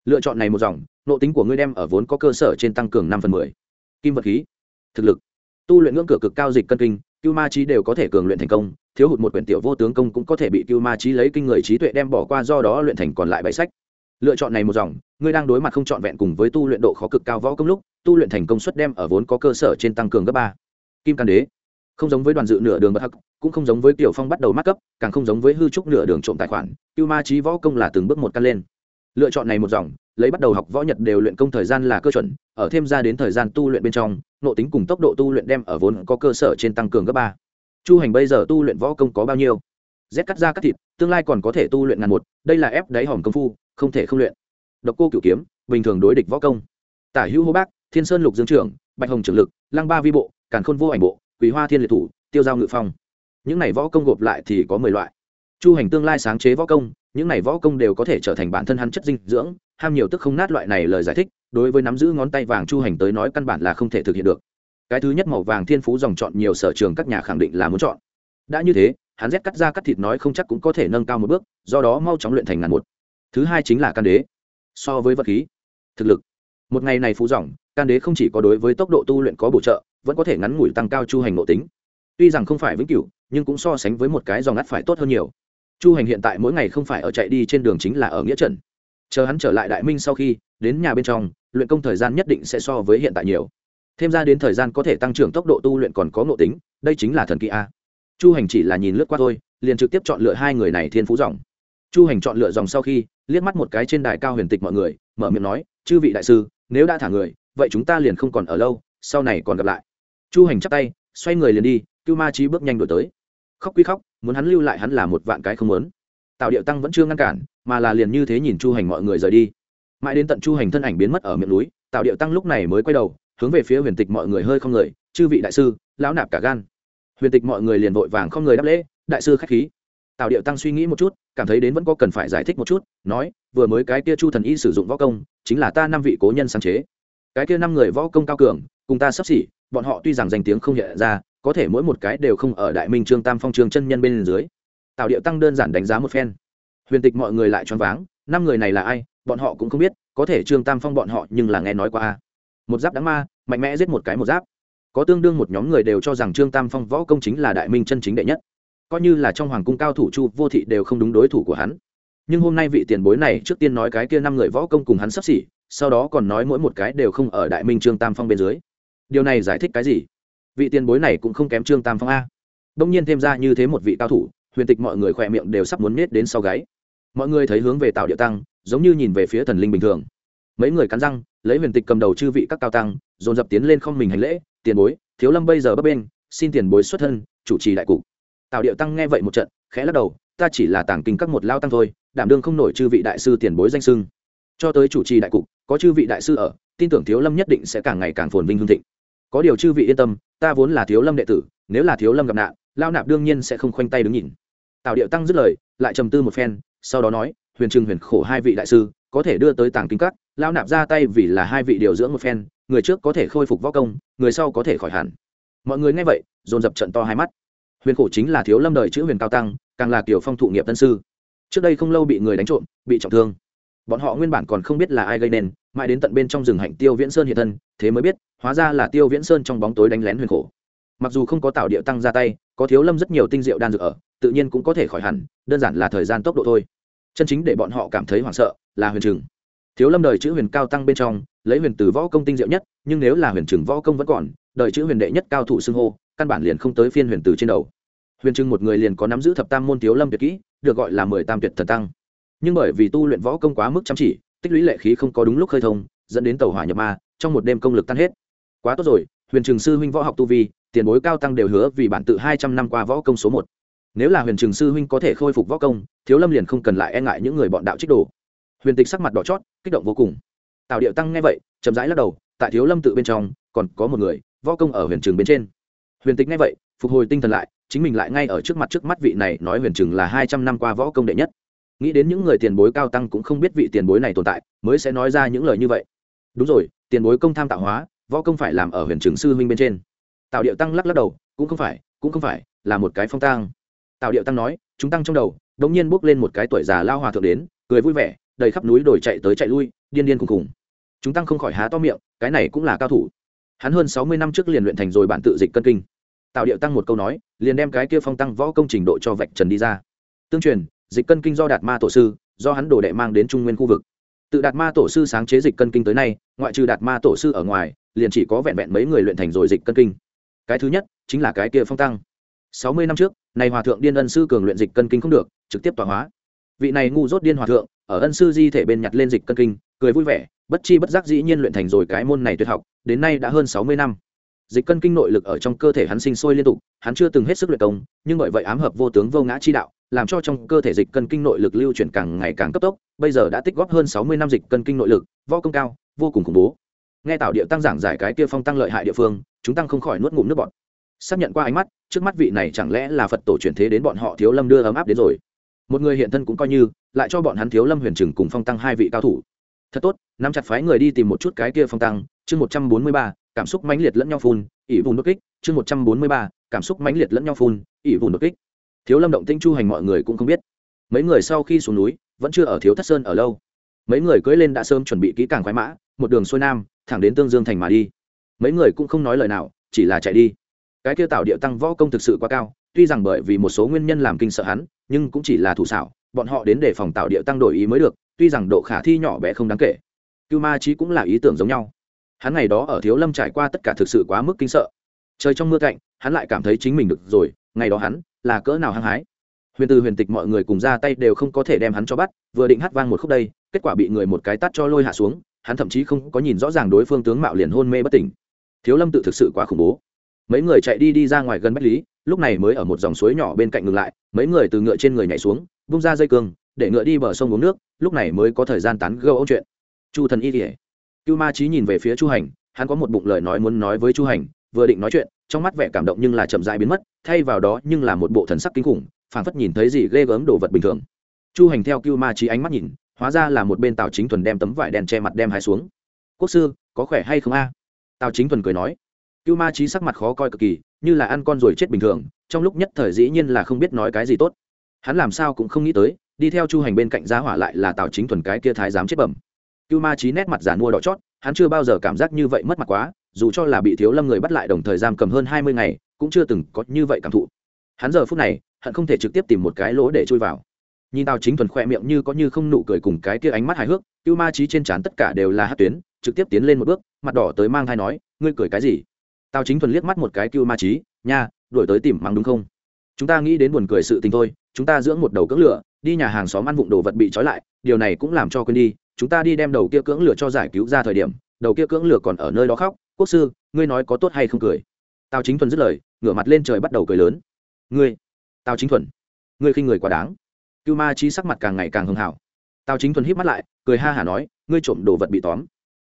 Lựa chọn này một dòng nộ tính của ngươi đem ở vốn có cơ sở trên tăng cường năm phần mười. Kim vật khí. Thực lực. Tu luyện ngưỡng cửa cực cao dịch cân kinh cưu ma trí đều có thể cường luyện thành công, thiếu hụt một quyển tiểu vô tướng công cũng có thể bị cưu ma trí lấy kinh người trí tuệ đem bỏ qua do đó luyện thành còn lại bảy sách lựa chọn này một dòng, ngươi đang đối mặt không trọn vẹn cùng với tu luyện độ khó cực cao võ công lúc, tu luyện thành công suất đem ở vốn có cơ sở trên tăng cường gấp ba. Kim can đế, không giống với đoàn dự nửa đường bất hắc, cũng không giống với tiểu phong bắt đầu mắc cấp, càng không giống với hư trúc nửa đường trộm tài khoản, cưu ma trí võ công là từng bước một căn lên. Lựa chọn này một dòng, lấy bắt đầu học võ nhật đều luyện công thời gian là cơ chuẩn, ở thêm ra đến thời gian tu luyện bên trong, nội tính cùng tốc độ tu luyện đem ở vốn có cơ sở trên tăng cường gấp ba. Chu hành bây giờ tu luyện võ công có bao nhiêu? Rét cắt ra cắt thịt, tương lai còn có thể tu luyện ngàn một, đây là ép đáy hòm công phu không thể không luyện. Độc cô cửu kiếm, bình thường đối địch võ công. Tả hữu hô bác, thiên sơn lục dương trưởng, bạch hồng trưởng lực, lăng ba vi bộ, càn khôn vô ảnh bộ quý hoa thiên liệt thủ, tiêu giao ngự phong. Những này võ công gộp lại thì có mười loại. Chu hành tương lai sáng chế võ công, những này võ công đều có thể trở thành bản thân hắn chất dinh dưỡng, ham nhiều tức không nát loại này lời giải thích, đối với nắm giữ ngón tay vàng chu hành tới nói căn bản là không thể thực hiện được. Cái thứ nhất màu vàng thiên phú dòng chọn nhiều sở trường các nhà khẳng định là muốn chọn. Đã như thế, hắn rét cắt ra cắt thịt nói không chắc cũng có thể nâng cao một bước, do đó mau chóng luyện thành ngàn một thứ hai chính là can đế. So với vật khí, thực lực. Một ngày này phú dòng, can đế không chỉ có đối với tốc độ tu luyện có bổ trợ, vẫn có thể ngắn ngủi tăng cao chu hành nội tính. Tuy rằng không phải vĩnh cửu, nhưng cũng so sánh với một cái dòng ngắt phải tốt hơn nhiều. Chu hành hiện tại mỗi ngày không phải ở chạy đi trên đường chính là ở nghĩa trận chờ hắn trở lại đại minh sau khi, đến nhà bên trong, luyện công thời gian nhất định sẽ so với hiện tại nhiều. Thêm ra đến thời gian có thể tăng trưởng tốc độ tu luyện còn có ngộ tính, đây chính là thần kỳ a. Chu hành chỉ là nhìn lướt qua thôi, liền trực tiếp chọn lựa hai người này thiên phú dòng. Chu hành chọn lựa dòng sau khi liếc mắt một cái trên đài cao huyền tịch mọi người, mở miệng nói, chư vị đại sư, nếu đã thả người, vậy chúng ta liền không còn ở lâu, sau này còn gặp lại. Chu hành chắp tay, xoay người liền đi, cưu ma trí bước nhanh đổi tới. Khóc quy khóc, muốn hắn lưu lại hắn là một vạn cái không muốn. Tạo điệu tăng vẫn chưa ngăn cản, mà là liền như thế nhìn chu hành mọi người rời đi. Mãi đến tận chu hành thân ảnh biến mất ở miệng núi tạo điệu tăng lúc này mới quay đầu, hướng về phía huyền tịch mọi người hơi không người, chư vị đại sư, lão nạp cả gan. Huyền tịch mọi người liền vội vàng không người đáp lễ, đại sư k h á c h khí. Tào điệu tăng suy nghĩ một chút, cảm thấy đến vẫn có cần phải giải thích một chút, nói, vừa mới cái kia chu thần y sử dụng võ công, chính là ta năm vị cố nhân sáng chế. Cái kia năm người võ công cao cường, cùng ta sắp xỉ, bọn họ tuy rằng danh tiếng không hiện ra, có thể mỗi một cái đều không ở đại minh trương tam phong trương chân nhân bên dưới. Tào điệu tăng đơn giản đánh giá một phen. Huyền tịch mọi người lại choáng váng, năm người này là ai, bọn họ cũng không biết, có thể trương tam phong bọn họ nhưng là nghe nói qua một giáp đáng ma, mạnh mẽ giết một cái một giáp. Có tương đương một nhóm người đều cho rằng trương tam phong võ công chính là đại minh chân chính đệ nhất coi như là trong hoàng cung cao thủ chu vô thị đều không đúng đối thủ của hắn. Nhưng hôm nay vị tiền bối này trước tiên nói cái kia năm người võ công cùng hắn sắp xỉ, sau đó còn nói mỗi một cái đều không ở đại minh trương tam phong bên dưới. Điều này giải thích cái gì? Vị tiền bối này cũng không kém trương tam phong a. Đông nhiên thêm ra như thế một vị cao thủ, huyền tịch mọi người khỏe miệng đều sắp muốn nết đến sau gáy. Mọi người thấy hướng về tạo địa tăng, giống như nhìn về phía thần linh bình thường. Mấy người cắn răng, lấy huyền tịch cầm đầu chư vị các cao tăng, dồn dập tiến lên không mình hành lễ, tiền bối, thiếu lâm bây giờ bấp bên xin tiền bối xuất thân, chủ trì đại cục. Tào điệu tăng nghe vậy một trận, khẽ lắc đầu, ta chỉ là tàng kinh các một lao tăng thôi, đảm đương không nổi chư vị đại sư tiền bối danh sưng cho tới chủ trì đại cục, có chư vị đại sư ở, tin tưởng thiếu lâm nhất định sẽ càng ngày càng phồn vinh hương thịnh. Có điều chư vị yên tâm, ta vốn là thiếu lâm đệ tử, nếu là thiếu lâm gặp nạn, lao nạp đương nhiên sẽ không khoanh tay đứng nhìn. Tào điệu tăng dứt lời, lại trầm tư một phen, sau đó nói, huyền trừng huyền khổ hai vị đại sư, có thể đưa tới tàng kinh các, lao nạp ra tay vì là hai vị điều dưỡng một phen, người trước có thể khôi phục võ công, người sau có thể khỏi hẳn. Mọi người nghe vậy, dồn dập trận to hai mắt huyền khổ chính là thiếu lâm đời chữ huyền cao tăng, càng là kiểu phong thụ nghiệp tân sư. Trước đây không lâu bị người đánh trộm, bị trọng thương. Bọn họ nguyên bản còn không biết là ai gây nên, mãi đến tận bên trong rừng hạnh tiêu viễn sơn hiện thân, thế mới biết, hóa ra là tiêu viễn sơn trong bóng tối đánh lén huyền khổ. Mặc dù không có tạo địa tăng ra tay, có thiếu lâm rất nhiều tinh diệu đan dược ở, tự nhiên cũng có thể khỏi hẳn, đơn giản là thời gian tốc độ thôi. Chân chính để bọn họ cảm thấy hoảng sợ, là huyền trừng. Thiếu lâm đời chữ huyền cao tăng bên trong, lấy huyền từ võ công tinh diệu nhất, nhưng nếu là huyền trừng võ công vẫn còn, đời chữ huyền đệ nhất cao thủ xưng hô căn bản liền không tới phiên huyền từ trên đầu. Huyền trừng một người liền có nắm giữ thập tam môn thiếu lâm tuyệt kỹ, được gọi là mười tam tuyệt thần tăng. Nhưng bởi vì tu luyện võ công quá mức chăm chỉ, tích lũy lệ khí không có đúng lúc khơi thông, dẫn đến tàu hỏa nhập ma, trong một đêm công lực tan hết. Quá tốt rồi, huyền trừng sư huynh võ học tu vi, tiền bối cao tăng đều hứa vì bản tự hai trăm năm qua võ công số một. Nếu là huyền trừng sư huynh có thể khôi phục võ công, thiếu lâm liền không cần lại e ngại những người bọn đạo trích đồ. Huyền tịch sắc mặt đỏ chót, kích động vô cùng. Tào điệu tăng nghe vậy, chậm rãi lắc đầu, tại thiếu lâm tự bên trong, còn có một người, võ công ở huyền trường bên trên huyền tịch nghe vậy, phục hồi tinh thần lại, chính mình lại ngay ở trước mặt trước mắt vị này nói huyền chừng là hai trăm năm qua võ công đệ nhất. Nghĩ đến những người tiền bối cao tăng cũng không biết vị tiền bối này tồn tại, mới sẽ nói ra những lời như vậy. Đúng rồi, tiền bối công tham tạo hóa, võ công phải làm ở huyền trường sư huynh bên trên. Tạo điệu tăng lắc lắc đầu, cũng không phải, cũng không phải, là một cái phong tang. Tạo điệu tăng nói, chúng tăng trong đầu, đống nhiên bước lên một cái tuổi già lao hòa thượng đến, cười vui vẻ, đầy khắp núi đồi chạy tới chạy lui, điên điên cùng cùng chúng tăng không khỏi há to miệng, cái này cũng là cao thủ hắn hơn sáu mươi năm trước liền luyện thành rồi bản tự dịch cân kinh. Tạo điệu tăng một câu nói, liền đem cái kia phong tăng võ công trình độ cho vạch trần đi ra. Tương truyền, dịch cân kinh do đạt ma tổ sư, do hắn đồ đệ mang đến trung nguyên khu vực. Tự đạt ma tổ sư sáng chế dịch cân kinh tới nay, ngoại trừ đạt ma tổ sư ở ngoài, liền chỉ có vẹn vẹn mấy người luyện thành rồi dịch cân kinh. Cái thứ nhất, chính là cái kia phong tăng. Sáu mươi năm trước, này hòa thượng điên ân sư cường luyện dịch cân kinh không được, trực tiếp tọa hóa. Vị này ngu dốt điên hòa thượng, ở ân sư di thể bên nhặt lên dịch cân kinh, cười vui vẻ bất chi bất giác dĩ nhiên luyện thành rồi cái môn này tuyệt học, đến nay đã hơn sáu mươi năm. Dịch cân kinh nội lực ở trong cơ thể hắn sinh sôi liên tục, hắn chưa từng hết sức luyện công, nhưng bởi vậy ám hợp vô tướng vô ngã chi đạo, làm cho trong cơ thể dịch cân kinh nội lực lưu chuyển càng ngày càng cấp tốc, bây giờ đã tích góp hơn sáu mươi năm dịch cân kinh nội lực, võ công cao, vô cùng khủng bố. Nghe tạo địa tăng giảng giải cái kia phong tăng lợi hại địa phương, chúng tăng không khỏi nuốt ngụm nước bọt. Xác nhận qua ánh mắt, trước mắt vị này chẳng lẽ là phật tổ truyền thế đến bọn họ thiếu lâm đưa ấm áp đến rồi. Một người hiện thân cũng coi như, lại cho bọn hắn thiếu lâm huyền trừng cùng phong tăng hai vị cao thủ thật tốt, nắm chặt phái người đi tìm một chút cái kia phong tăng, chương một trăm bốn mươi ba, cảm xúc mãnh liệt lẫn nhau phun, ỷ vùng đột kích, chương một trăm bốn mươi ba, cảm xúc mãnh liệt lẫn nhau phun, ỷ vùng đột kích. Thiếu lâm động tinh chu hành mọi người cũng không biết. Mấy người sau khi xuống núi, vẫn chưa ở thiếu thất sơn ở lâu. Mấy người cưỡi lên đã sớm chuẩn bị kỹ càng khoái mã, một đường xuôi nam, thẳng đến tương dương thành mà đi. Mấy người cũng không nói lời nào, chỉ là chạy đi. Cái kia tạo địa tăng võ công thực sự quá cao, tuy rằng bởi vì một số nguyên nhân làm kinh sợ hắn, nhưng cũng chỉ là thủ xảo, bọn họ đến để phòng tạo địa tăng đổi ý mới được tuy rằng độ khả thi nhỏ bé không đáng kể, cưu ma trí cũng là ý tưởng giống nhau. Hắn ngày đó ở thiếu lâm trải qua tất cả thực sự quá mức kinh sợ. Trời trong mưa cạnh, hắn lại cảm thấy chính mình được rồi, ngày đó hắn là cỡ nào hăng hái. Huyền từ huyền tịch mọi người cùng ra tay đều không có thể đem hắn cho bắt, vừa định hát vang một khúc đây, kết quả bị người một cái tắt cho lôi hạ xuống, hắn thậm chí không có nhìn rõ ràng đối phương tướng mạo liền hôn mê bất tỉnh. Thiếu lâm tự thực sự quá khủng bố. Mấy người chạy đi đi ra ngoài gần bách lý, lúc này mới ở một dòng suối nhỏ bên cạnh ngừng lại, mấy người từ ngựa trên người nhảy xuống bung ra dây cương để ngựa đi bờ sông uống nước, lúc này mới có thời gian tán gâu câu chuyện. Chu thần y kỉa cưu ma trí nhìn về phía chu hành, hắn có một bụng lời nói muốn nói với chu hành, vừa định nói chuyện, trong mắt vẻ cảm động nhưng là chậm dại biến mất, thay vào đó nhưng là một bộ thần sắc kinh khủng, phảng phất nhìn thấy gì ghê gớm đồ vật bình thường. Chu hành theo cưu ma trí ánh mắt nhìn, hóa ra là một bên tào chính thuần đem tấm vải đen che mặt đem hai xuống. Quốc sư, có khỏe hay không a? Tào chính thuần cười nói. Cưu ma trí sắc mặt khó coi cực kỳ, như là ăn con rồi chết bình thường, trong lúc nhất thời dĩ nhiên là không biết nói cái gì tốt hắn làm sao cũng không nghĩ tới, đi theo chu hành bên cạnh giá hỏa lại là tào chính thuần cái kia thái giám chết bẩm. Cưu ma trí nét mặt giả mua đỏ chót, hắn chưa bao giờ cảm giác như vậy mất mặt quá, dù cho là bị thiếu lâm người bắt lại đồng thời giam cầm hơn hai mươi ngày, cũng chưa từng có như vậy cảm thụ. Hắn giờ phút này, hận không thể trực tiếp tìm một cái lỗ để chui vào. Nhìn tào chính thuần khoe miệng như có như không nụ cười cùng cái kia ánh mắt hài hước, cưu ma trí trên trán tất cả đều là hát tuyến, trực tiếp tiến lên một bước, mặt đỏ tới mang thai nói, ngươi cười cái gì? Tào chính thuần liếc mắt một cái cưu ma trí nha, đuổi tới tìm mắng đúng không? Chúng ta nghĩ đến buồn cười sự tình thôi chúng ta dưỡng một đầu cưỡng lửa, đi nhà hàng xóm ăn vụng đồ vật bị trói lại, điều này cũng làm cho quên đi, chúng ta đi đem đầu kia cưỡng lửa cho giải cứu ra thời điểm, đầu kia cưỡng lửa còn ở nơi đó khóc, quốc sư, ngươi nói có tốt hay không? cười. Tào chính thuần dứt lời, ngửa mặt lên trời bắt đầu cười lớn. Ngươi, tào chính thuần, ngươi khinh người quá đáng. Cưu ma trí sắc mặt càng ngày càng hưng hảo. Tào chính thuần híp mắt lại, cười ha hả nói, ngươi trộm đồ vật bị tóm.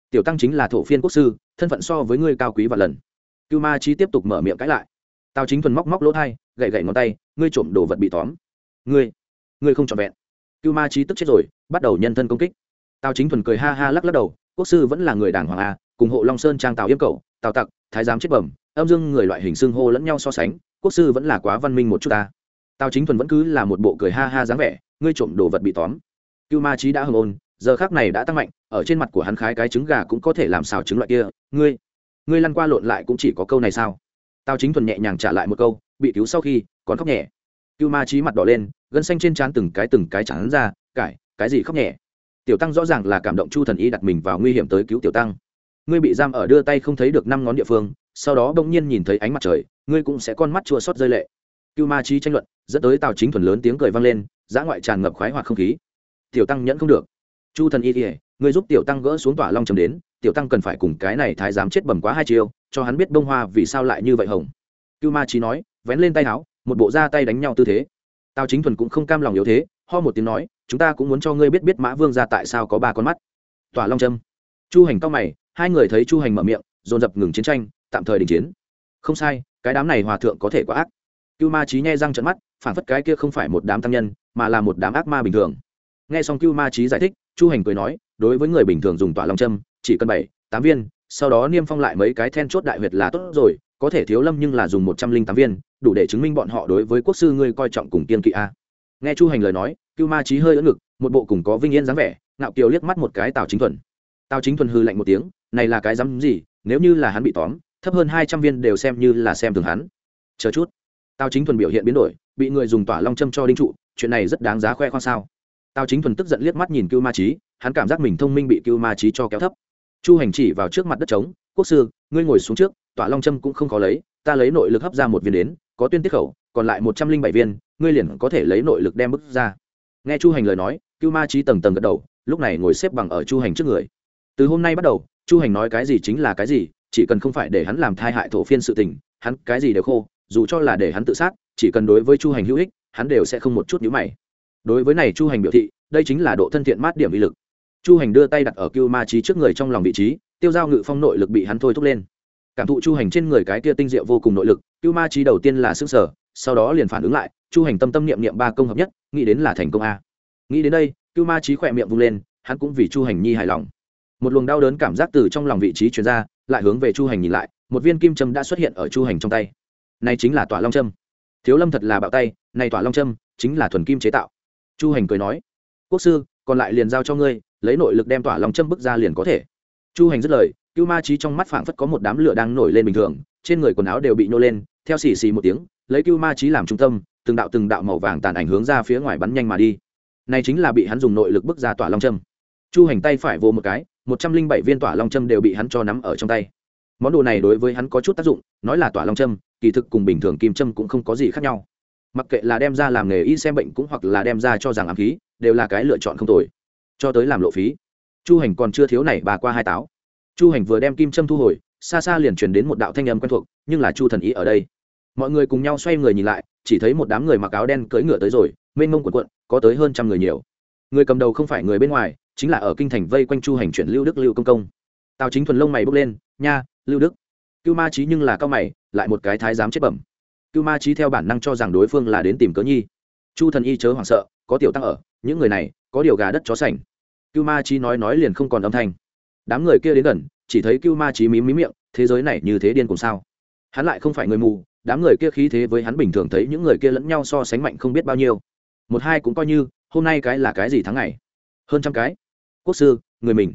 Tiểu tăng chính là thổ phiên quốc sư, thân phận so với ngươi cao quý và lần. Cưu ma trí tiếp tục mở miệng cãi lại. Tào chính thuần móc móc lỗ thai, gậy gậy ngón tay, ngươi trộm đồ vật bị tóm ngươi ngươi không trọn vẹn. Cưu ma trí tức chết rồi, bắt đầu nhân thân công kích. Tào chính thuần cười ha ha lắc lắc đầu, quốc sư vẫn là người đảng hoàng a, cùng hộ long sơn trang tào yêm cầu tào tặc, thái giám chết bẩm, âm dương người loại hình xưng hô lẫn nhau so sánh, quốc sư vẫn là quá văn minh một chút ta. Tào chính thuần vẫn cứ là một bộ cười ha ha dáng vẻ, ngươi trộm đồ vật bị tóm. Cưu ma trí đã hưng ôn, giờ khác này đã tăng mạnh, ở trên mặt của hắn khái cái trứng gà cũng có thể làm xào trứng loại kia. Ngươi ngươi lăn qua lộn lại cũng chỉ có câu này sao? Tào chính thuần nhẹ nhàng trả lại một câu, bị cứu sau khi, còn khóc nhẹ cưu ma trí mặt đỏ lên, gân xanh trên trán từng cái từng cái chán ra, cải, cái gì khóc nhẹ? Tiểu tăng rõ ràng là cảm động chu thần y đặt mình vào nguy hiểm tới cứu tiểu tăng. Ngươi bị giam ở đưa tay không thấy được năm ngón địa phương, sau đó bỗng nhiên nhìn thấy ánh mặt trời, ngươi cũng sẽ con mắt chua xót rơi lệ. Cưu ma trí tranh luận, dẫn tới tào chính thuần lớn tiếng cười vang lên giã ngoại tràn ngập khoái hoặc không khí. Tiểu tăng nhẫn không được. Chu thần y ỉa ngươi giúp tiểu tăng gỡ xuống tỏa long trầm đến, tiểu tăng cần phải cùng cái này thái giám chết bầm quá hai chiêu, cho hắn biết bông hoa vì sao lại như vậy hồng. Cưu ma trí nói, vén lên tay áo một bộ ra tay đánh nhau tư thế. Tào chính thuần cũng không cam lòng yếu thế ho một tiếng nói chúng ta cũng muốn cho ngươi biết biết mã vương ra tại sao có ba con mắt. Tỏa long trâm chu hành cao mày hai người thấy chu hành mở miệng dồn dập ngừng chiến tranh tạm thời đình chiến. Không sai cái đám này hòa thượng có thể quá ác. Cưu ma trí nghe răng trận mắt phản phất cái kia không phải một đám tăng nhân mà là một đám ác ma bình thường. Nghe xong cưu ma trí giải thích chu hành cười nói đối với người bình thường dùng tỏa long Trâm, chỉ cần bảy tám viên sau đó niêm phong lại mấy cái then chốt đại huyệt là tốt rồi có thể thiếu lâm nhưng là dùng một trăm linh tám viên đủ để chứng minh bọn họ đối với quốc sư ngươi coi trọng cùng kiên kỵ a. Nghe chu hành lời nói, cưu ma trí hơi ưỡn ngực, một bộ cùng có vinh yên dáng vẻ, ngạo kiều liếc mắt một cái tào chính thuần. Tào chính thuần hư lạnh một tiếng, này là cái dám gì, nếu như là hắn bị tóm, thấp hơn hai trăm viên đều xem như là xem thường hắn. Chờ chút. Tào chính thuần biểu hiện biến đổi, bị người dùng tỏa long châm cho đinh trụ, chuyện này rất đáng giá khoe khoang sao. Tào chính thuần tức giận liếc mắt nhìn cưu ma trí hắn cảm giác mình thông minh bị cưu ma trí cho kéo thấp chu hành chỉ vào trước mặt đất trống, quốc sư, ngươi ngồi xuống trước, tỏa long châm cũng không khó lấy, ta lấy nội lực hấp ra một viên đến, có tuyên tiết khẩu, còn lại một trăm linh bảy viên, ngươi liền có thể lấy nội lực đem bức ra. Nghe chu hành lời nói, cưu ma trí tầng tầng gật đầu, lúc này ngồi xếp bằng ở chu hành trước người. Từ hôm nay bắt đầu, chu hành nói cái gì chính là cái gì, chỉ cần không phải để hắn làm thai hại thổ phiên sự tình, hắn cái gì đều khô, dù cho là để hắn tự sát, chỉ cần đối với chu hành hữu ích, hắn đều sẽ không một chút nhữ mày. Đối với này chu hành biểu thị, đây chính là độ thân thiện mát điểm uy lực chu hành đưa tay đặt ở cưu ma trí trước người trong lòng vị trí, tiêu giao ngự phong nội lực bị hắn thôi thúc lên. Cảm thụ chu hành trên người cái kia tinh diệu vô cùng nội lực, cưu ma trí đầu tiên là xương sở, sau đó liền phản ứng lại, chu hành tâm tâm niệm niệm ba công hợp nhất, nghĩ đến là thành công a. Nghĩ đến đây, cưu ma trí khỏe miệng vung lên, hắn cũng vì chu hành nhi hài lòng. Một luồng đau đớn cảm giác từ trong lòng vị trí chuyển ra, lại hướng về chu hành nhìn lại, một viên kim châm đã xuất hiện ở chu hành trong tay. Này chính là tỏa long châm. Thiếu lâm thật là bạo tay, này tỏa long châm chính là thuần kim chế tạo. Chu hành cười nói, quốc sư, còn lại liền giao cho ngươi lấy nội lực đem tỏa long châm bức ra liền có thể. Chu hành dứt lời, cưu ma trí trong mắt phảng phất có một đám lửa đang nổi lên bình thường, trên người quần áo đều bị nô lên, theo xì xì một tiếng, lấy cưu ma trí làm trung tâm, từng đạo từng đạo màu vàng tàn ảnh hướng ra phía ngoài bắn nhanh mà đi. Này chính là bị hắn dùng nội lực bức ra tỏa long châm. Chu hành tay phải vô một cái, một trăm linh bảy viên tỏa long châm đều bị hắn cho nắm ở trong tay. Món đồ này đối với hắn có chút tác dụng, nói là tỏa long châm, kỳ thực cùng bình thường kim châm cũng không có gì khác nhau. Mặc kệ là đem ra làm nghề y xem bệnh cũng hoặc là đem ra cho rằng ám khí, đều là cái lựa chọn không tồi cho tới làm lộ phí. Chu hành còn chưa thiếu này bà qua hai táo. Chu hành vừa đem kim trâm thu hồi, xa xa liền truyền đến một đạo thanh âm quen thuộc, nhưng là chu thần ý ở đây. Mọi người cùng nhau xoay người nhìn lại, chỉ thấy một đám người mặc áo đen cưỡi ngựa tới rồi, mênh mông quần quận có tới hơn trăm người nhiều. Người cầm đầu không phải người bên ngoài, chính là ở kinh thành vây quanh chu hành chuyển lưu đức lưu công công. Tào chính thuần lông mày bốc lên, nha, lưu đức. Cưu ma trí nhưng là cao mày, lại một cái thái giám chết bẩm. Cưu ma trí theo bản năng cho rằng đối phương là đến tìm cớ nhi. Chu thần y chớ hoảng sợ có tiểu tăng ở, những người này, có điều gà đất chó sành. Cưu ma trí nói nói liền không còn âm thanh. Đám người kia đến gần, chỉ thấy cưu ma trí mí mí miệng, thế giới này như thế điên cùng sao? Hắn lại không phải người mù, đám người kia khí thế với hắn bình thường thấy những người kia lẫn nhau so sánh mạnh không biết bao nhiêu. Một hai cũng coi như, hôm nay cái là cái gì tháng ngày? Hơn trăm cái. Quốc sư, người mình.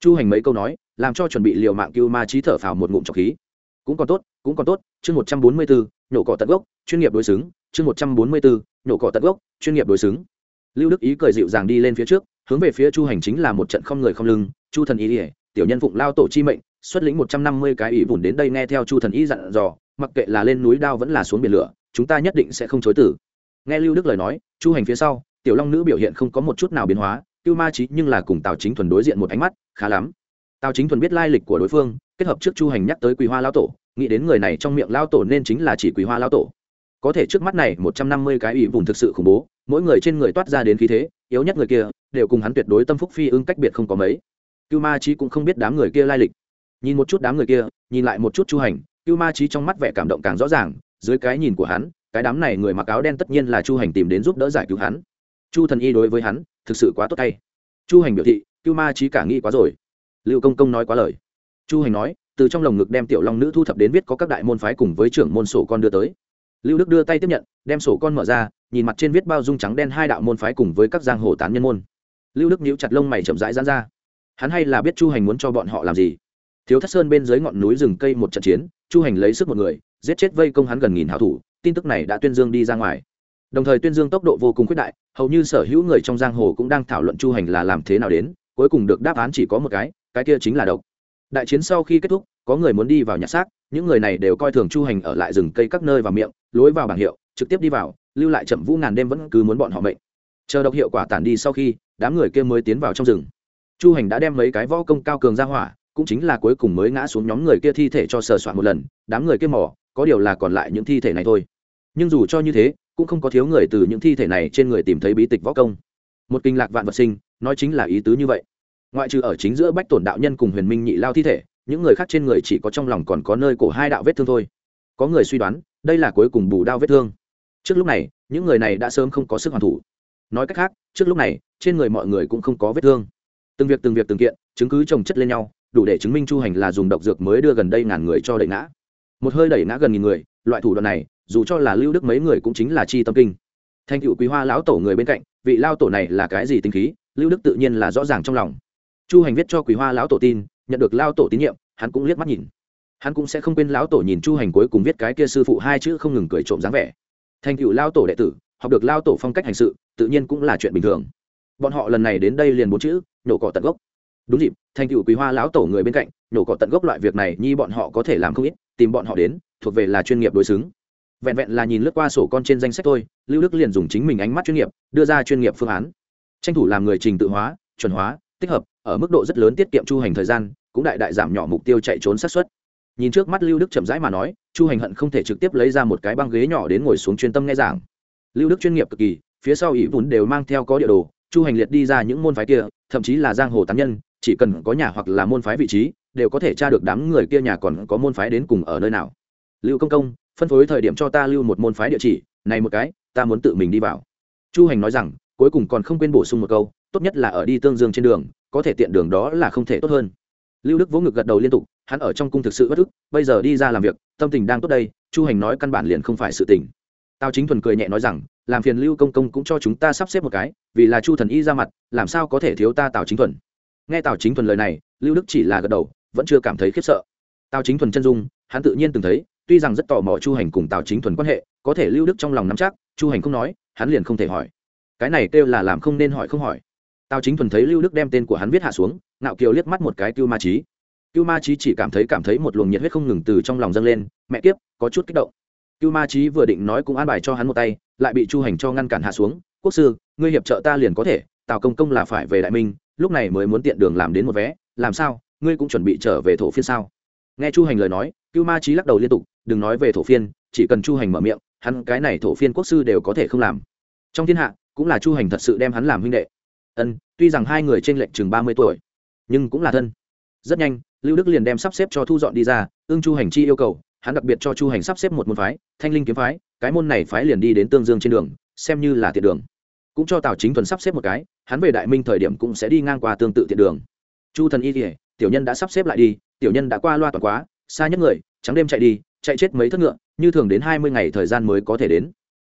Chu hành mấy câu nói, làm cho chuẩn bị liều mạng cưu ma trí thở phào một ngụm trọc khí. Cũng còn tốt, cũng còn tốt, chương một trăm bốn mươi bốn nhổ cỏ tận gốc, chuyên nghiệp đối xứng, chương một trăm bốn mươi bốn nhổ cỏ tận gốc, chuyên nghiệp đối xứng. Lưu đức ý cười dịu dàng đi lên phía trước, hướng về phía chu hành chính là một trận không người không lưng, chu thần ý ỉa tiểu nhân phụng lao tổ chi mệnh, xuất lĩnh một trăm năm mươi cái ủy vùn đến đây nghe theo chu thần ý dặn dò, mặc kệ là lên núi đao vẫn là xuống biển lửa, chúng ta nhất định sẽ không chối tử. Nghe lưu đức lời nói, chu hành phía sau, tiểu long nữ biểu hiện không có một chút nào biến hóa, cưu ma trí nhưng là cùng tào chính thuần đối diện một ánh mắt, khá lắm. Tào chính thuần biết lai lịch của đối phương, kết hợp trước chu hành nhắc tới quý hoa lao tổ, nghĩ đến người này trong miệng lao tổ nên chính là chỉ quý hoa lao tổ có thể trước mắt này một trăm năm mươi cái ủy vùng thực sự khủng bố, mỗi người trên người toát ra đến khí thế, yếu nhất người kia, đều cùng hắn tuyệt đối tâm phúc phi ưng cách biệt không có mấy. Cưu ma trí cũng không biết đám người kia lai lịch. Nhìn một chút đám người kia, nhìn lại một chút chu hành, cưu ma trí trong mắt vẻ cảm động càng rõ ràng, dưới cái nhìn của hắn, cái đám này người mặc áo đen tất nhiên là chu hành tìm đến giúp đỡ giải cứu hắn. Chu thần y đối với hắn, thực sự quá tốt tay. Chu hành biểu thị, cưu ma trí cả nghĩ quá rồi. Liệu công công nói quá lời. Chu hành nói, từ trong lồng ngực đem tiểu long nữ thu thập đến viết có các đại môn phái cùng với trưởng môn sổ con đưa tới lưu đức đưa tay tiếp nhận, đem sổ con mở ra, nhìn mặt trên viết bao dung trắng đen hai đạo môn phái cùng với các giang hồ tán nhân môn. Lưu đức nhíu chặt lông mày chậm rãi dán ra. Hắn hay là biết chu hành muốn cho bọn họ làm gì? Thiếu thất sơn bên dưới ngọn núi rừng cây một trận chiến, chu hành lấy sức một người, giết chết vây công hắn gần nghìn hảo thủ, tin tức này đã tuyên dương đi ra ngoài. Đồng thời tuyên dương tốc độ vô cùng quyết đại, hầu như sở hữu người trong giang hồ cũng đang thảo luận chu hành là làm thế nào đến, cuối cùng được đáp án chỉ có một cái cái kia chính là độc. Đại chiến sau khi kết thúc, có người muốn đi vào nhà xác những người này đều coi thường chu hành ở lại rừng cây các nơi và miệng, lối vào bảng hiệu, trực tiếp đi vào, lưu lại chậm vũ ngàn đêm vẫn cứ muốn bọn họ mệnh. Chờ độc hiệu quả tản đi sau khi, đám người kia mới tiến vào trong rừng. Chu hành đã đem mấy cái võ công cao cường ra hỏa, cũng chính là cuối cùng mới ngã xuống nhóm người kia thi thể cho sờ soạn một lần, đám người kia mỏ có điều là còn lại những thi thể này thôi. Nhưng dù cho như thế, cũng không có thiếu người từ những thi thể này trên người tìm thấy bí tịch võ công. Một kinh lạc vạn vật sinh, nói chính là ý tứ như vậy. Ngoại trừ ở chính giữa bách tổn đạo nhân cùng huyền minh nhị lao thi thể những người khác trên người chỉ có trong lòng còn có nơi cổ hai đạo vết thương thôi. Có người suy đoán, đây là cuối cùng bù đao vết thương. Trước lúc này, những người này đã sớm không có sức hoàn thủ. Nói cách khác, trước lúc này, trên người mọi người cũng không có vết thương. Từng việc từng việc từng kiện, chứng cứ trồng chất lên nhau, đủ để chứng minh chu hành là dùng độc dược mới đưa gần đây ngàn người cho đẩy ngã. Một hơi đẩy ngã gần nghìn người, loại thủ đoạn này, dù cho là lưu đức mấy người cũng chính là chi tâm kinh. Thanh cựu quý hoa lão tổ người bên cạnh, vị lao tổ này là cái gì tinh khí, lưu đức tự nhiên là rõ ràng trong lòng. Chu hành viết cho quý hoa lão tổ tin nhận được lao tổ tín nhiệm, hắn cũng liếc mắt nhìn. Hắn cũng sẽ không quên lão tổ nhìn chu hành cuối cùng viết cái kia sư phụ hai chữ không ngừng cười trộm dáng vẻ. Thành cựu lao tổ đệ tử, học được lao tổ phong cách hành sự, tự nhiên cũng là chuyện bình thường. Bọn họ lần này đến đây liền bốn chữ, nhổ cỏ tận gốc. Đúng dịp, thành cựu quý hoa lão tổ người bên cạnh, nhổ cỏ tận gốc loại việc này nhi bọn họ có thể làm không ít, tìm bọn họ đến, thuộc về là chuyên nghiệp đối xứng. Vẹn vẹn là nhìn lướt qua sổ con trên danh sách thôi, lưu đức liền dùng chính mình ánh mắt chuyên nghiệp, đưa ra chuyên nghiệp phương án. Tranh thủ làm người trình tự hóa, chuẩn hóa tích hợp, ở mức độ rất lớn tiết kiệm chu hành thời gian, cũng đại đại giảm nhỏ mục tiêu chạy trốn sát xuất nhìn trước mắt lưu đức chậm rãi mà nói, chu hành hận không thể trực tiếp lấy ra một cái băng ghế nhỏ đến ngồi xuống chuyên tâm nghe giảng. Lưu đức chuyên nghiệp cực kỳ, phía sau ỷ vốn đều mang theo có địa đồ, chu hành liệt đi ra những môn phái kia, thậm chí là giang hồ tán nhân, chỉ cần có nhà hoặc là môn phái vị trí, đều có thể tra được đám người kia nhà còn có môn phái đến cùng ở nơi nào. Lưu công công, phân phối thời điểm cho ta lưu một môn phái địa chỉ, này một cái, ta muốn tự mình đi vào. Chu hành nói rằng, cuối cùng còn không quên bổ sung một câu tốt nhất là ở đi tương dương trên đường, có thể tiện đường đó là không thể tốt hơn. Lưu đức vỗ ngực gật đầu liên tục, hắn ở trong cung thực sự bất ức, bây giờ đi ra làm việc, tâm tình đang tốt đây, chu hành nói căn bản liền không phải sự tình. Tào chính thuần cười nhẹ nói rằng, làm phiền lưu công công cũng cho chúng ta sắp xếp một cái, vì là chu thần y ra mặt, làm sao có thể thiếu ta tào chính thuần. Nghe tào chính thuần lời này, lưu đức chỉ là gật đầu, vẫn chưa cảm thấy khiếp sợ. Tào chính thuần chân dung, hắn tự nhiên từng thấy, tuy rằng rất tò mò chu hành cùng tào chính thuần quan hệ, có thể lưu đức trong lòng nắm chắc, chu hành không nói, hắn liền không thể hỏi. Cái này kêu là làm không nên hỏi không hỏi tào chính thuần thấy lưu đức đem tên của hắn viết hạ xuống, ngạo kiều liếc mắt một cái cưu ma trí cưu ma trí chỉ cảm thấy cảm thấy một luồng nhiệt huyết không ngừng từ trong lòng dâng lên, mẹ kiếp, có chút kích động. Cưu ma trí vừa định nói cũng an bài cho hắn một tay, lại bị chu hành cho ngăn cản hạ xuống, quốc sư, ngươi hiệp trợ ta liền có thể, tào công công là phải về đại minh, lúc này mới muốn tiện đường làm đến một vé, làm sao, ngươi cũng chuẩn bị trở về thổ phiên sao? Nghe chu hành lời nói, cưu ma trí lắc đầu liên tục, đừng nói về thổ phiên, chỉ cần chu hành mở miệng, hắn cái này thổ phiên quốc sư đều có thể không làm. Trong thiên hạ, cũng là chu hành thật sự đem hắn làm huynh đệ ân, tuy rằng hai người t r ê n lệch chừng ba mươi tuổi, nhưng cũng là thân. Rất nhanh, lưu đức liền đem sắp xếp cho thu dọn đi ra ương chu hành chi yêu cầu, hắn đặc biệt cho chu hành sắp xếp một môn phái, thanh linh kiếm phái, cái môn này phái liền đi đến tương dương trên đường, xem như là tiện đường. Cũng cho tào chính thuần sắp xếp một cái, hắn về đại minh thời điểm cũng sẽ đi ngang qua tương tự tiện đường. Chu thần y kỉa tiểu nhân đã sắp xếp lại đi, tiểu nhân đã qua loa toàn quá, xa nhất người, trắng đêm chạy đi, chạy chết mấy thất ngựa, như thường đến hai mươi ngày thời gian mới có thể đến.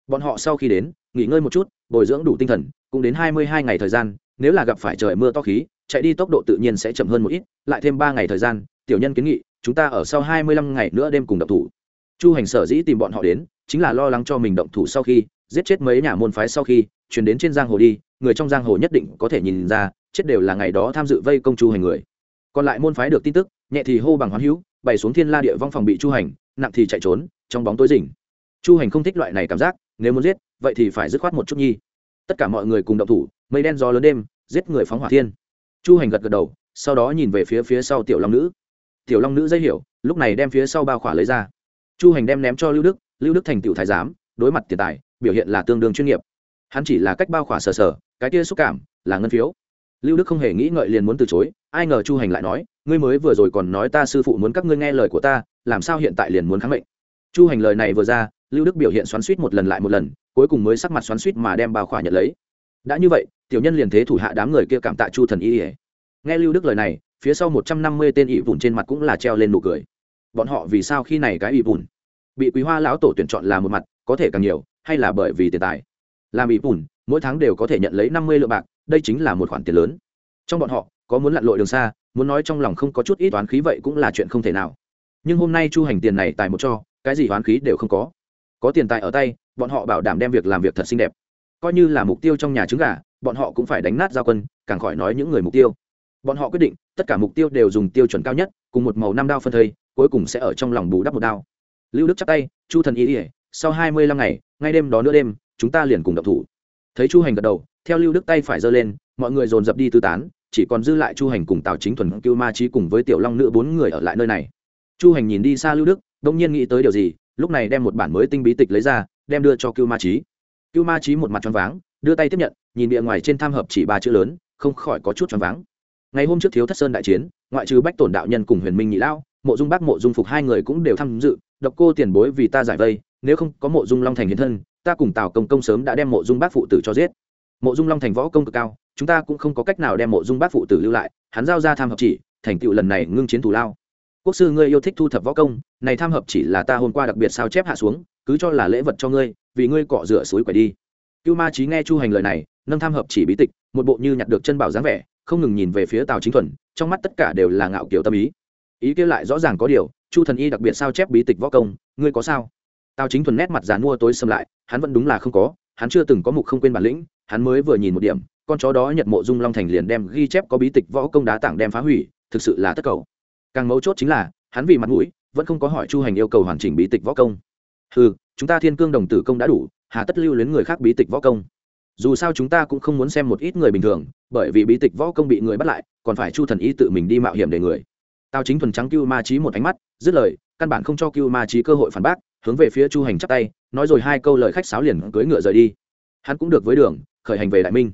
Bọn họ sau khi đến nghỉ ngơi một chút, bồi dưỡng đủ tinh thần, cũng đến hai mươi hai ngày thời gian, nếu là gặp phải trời mưa to khí, chạy đi tốc độ tự nhiên sẽ chậm hơn một ít, lại thêm ba ngày thời gian, tiểu nhân kiến nghị, chúng ta ở sau hai mươi lăm ngày nữa đêm cùng động thủ. Chu hành sở dĩ tìm bọn họ đến, chính là lo lắng cho mình động thủ sau khi, giết chết mấy nhà môn phái sau khi, chuyển đến trên giang hồ đi, người trong giang hồ nhất định có thể nhìn ra, chết đều là ngày đó tham dự vây công chu hành người. Còn lại môn phái được tin tức, nhẹ thì hô bằng hoán hữu, bày xuống thiên la địa vong phòng bị chu hành, nặng thì chạy trốn, trong bóng tối rình. Chu hành không thích loại này cảm giác nếu muốn giết, vậy thì phải dứt khoát một chút nhi. Tất cả mọi người cùng động thủ, mây đen gió lớn đêm, giết người phóng hỏa thiên. Chu hành gật gật đầu, sau đó nhìn về phía phía sau tiểu long nữ. Tiểu long nữ dây hiểu, lúc này đem phía sau bao khỏa lấy ra. Chu hành đem ném cho lưu đức lưu đức thành tiểu thái giám, đối mặt tiền tài, biểu hiện là tương đương chuyên nghiệp. Hắn chỉ là cách bao khỏa sờ sờ, cái kia xúc cảm là ngân phiếu. Lưu đức không hề nghĩ ngợi liền muốn từ chối, ai ngờ chu hành lại nói, ngươi mới vừa rồi còn nói ta sư phụ muốn các ngươi nghe lời của ta, làm sao hiện tại liền muốn kháng mệnh? Chu hành lời này vừa ra lưu đức biểu hiện xoắn suýt một lần lại một lần, cuối cùng mới sắc mặt xoắn suýt mà đem bao khỏa nhận lấy. Đã như vậy, tiểu nhân liền thế thủ hạ đám người kia cảm tạ chu thần y ỉa nghe lưu đức lời này, phía sau một trăm năm mươi tên ỵ vùn trên mặt cũng là treo lên nụ cười. Bọn họ vì sao khi này cái ỵ vùn bị quý hoa lão tổ tuyển chọn là một mặt, có thể càng nhiều, hay là bởi vì tiền tài? Làm ỵ vùn mỗi tháng đều có thể nhận lấy năm mươi lượng bạc, đây chính là một khoản tiền lớn. Trong bọn họ, có muốn lặn lội đường xa, muốn nói trong lòng không có chút ít toán khí vậy cũng là chuyện không thể nào. Nhưng hôm nay chu hành tiền này tài một cho, cái gì toán khí đều không có có tiền tài ở tay, bọn họ bảo đảm đem việc làm việc thật xinh đẹp. Coi như là mục tiêu trong nhà trứng gà, bọn họ cũng phải đánh nát giao quân, càng khỏi nói những người mục tiêu. Bọn họ quyết định, tất cả mục tiêu đều dùng tiêu chuẩn cao nhất, cùng một màu năm đao phân thây, cuối cùng sẽ ở trong lòng bù đắp một đao. Lưu đức chắp tay, chu thần ý ỉa sau hai mươi lăm ngày, ngay đêm đó nữa đêm, chúng ta liền cùng đập thủ. Thấy chu hành gật đầu, theo lưu đức tay phải giơ lên, mọi người dồn dập đi tư tán, chỉ còn dư lại chu hành cùng tào chính thuần, cưu ma trí cùng với tiểu long nữ bốn người ở lại nơi này. Chu hành nhìn đi xa lưu đức đông nhiên nghĩ tới điều gì lúc này đem một bản mới tinh bí tịch lấy ra, đem đưa cho cưu ma trí cưu ma trí một mặt choáng váng, đưa tay tiếp nhận, nhìn bìa ngoài trên tham hợp chỉ ba chữ lớn, không khỏi có chút choáng váng. Ngày hôm trước thiếu thất sơn đại chiến, ngoại trừ bách tổn đạo nhân cùng huyền minh nhị lão mộ dung bác, mộ dung phục hai người cũng đều tham dự, độc cô tiền bối vì ta giải vây, nếu không có mộ dung long thành hiện thân, ta cùng tào công công sớm đã đem mộ dung bác phụ tử cho giết. Mộ dung long thành võ công cực cao, chúng ta cũng không có cách nào đem mộ dung bác phụ tử lưu lại, hắn giao ra tham hợp chỉ, thành tựu lần này ngưng chiến thủ lao quốc sư ngươi yêu thích thu thập võ công, này tham hợp chỉ là ta hôm qua đặc biệt sao chép hạ xuống, cứ cho là lễ vật cho ngươi, vì ngươi cọ rửa suối quẩy đi. Cưu ma trí nghe chu hành lời này, nâng tham hợp chỉ bí tịch, một bộ như nhặt được chân bảo dáng vẻ, không ngừng nhìn về phía tào chính thuần, trong mắt tất cả đều là ngạo kiểu tâm ý. Ý kia lại rõ ràng có điều, chu thần y đặc biệt sao chép bí tịch võ công, ngươi có sao? Tào chính thuần nét mặt dàn mua tối xâm lại, hắn vẫn đúng là không có, hắn chưa từng có mục không quên bản lĩnh, hắn mới vừa nhìn một điểm, con chó đó nhận mộ dung long thành liền đem ghi chép có bí tịch võ công đá tảng đem phá hủy, thực sự là tất cầu càng mấu chốt chính là, hắn vì mặt mũi, vẫn không có hỏi chu hành yêu cầu hoàn chỉnh bí tịch võ công. Ừ chúng ta thiên cương đồng tử công đã đủ, hà tất lưu luyến người khác bí tịch võ công. Dù sao chúng ta cũng không muốn xem một ít người bình thường, bởi vì bí tịch võ công bị người bắt lại, còn phải chu thần y tự mình đi mạo hiểm để người. Tao chính thuần trắng cưu ma trí một ánh mắt, dứt lời, căn bản không cho cưu ma trí cơ hội phản bác, hướng về phía chu hành chắp tay, nói rồi hai câu lời khách sáo liền cưỡi ngựa rời đi. Hắn cũng được với đường, khởi hành về đại minh.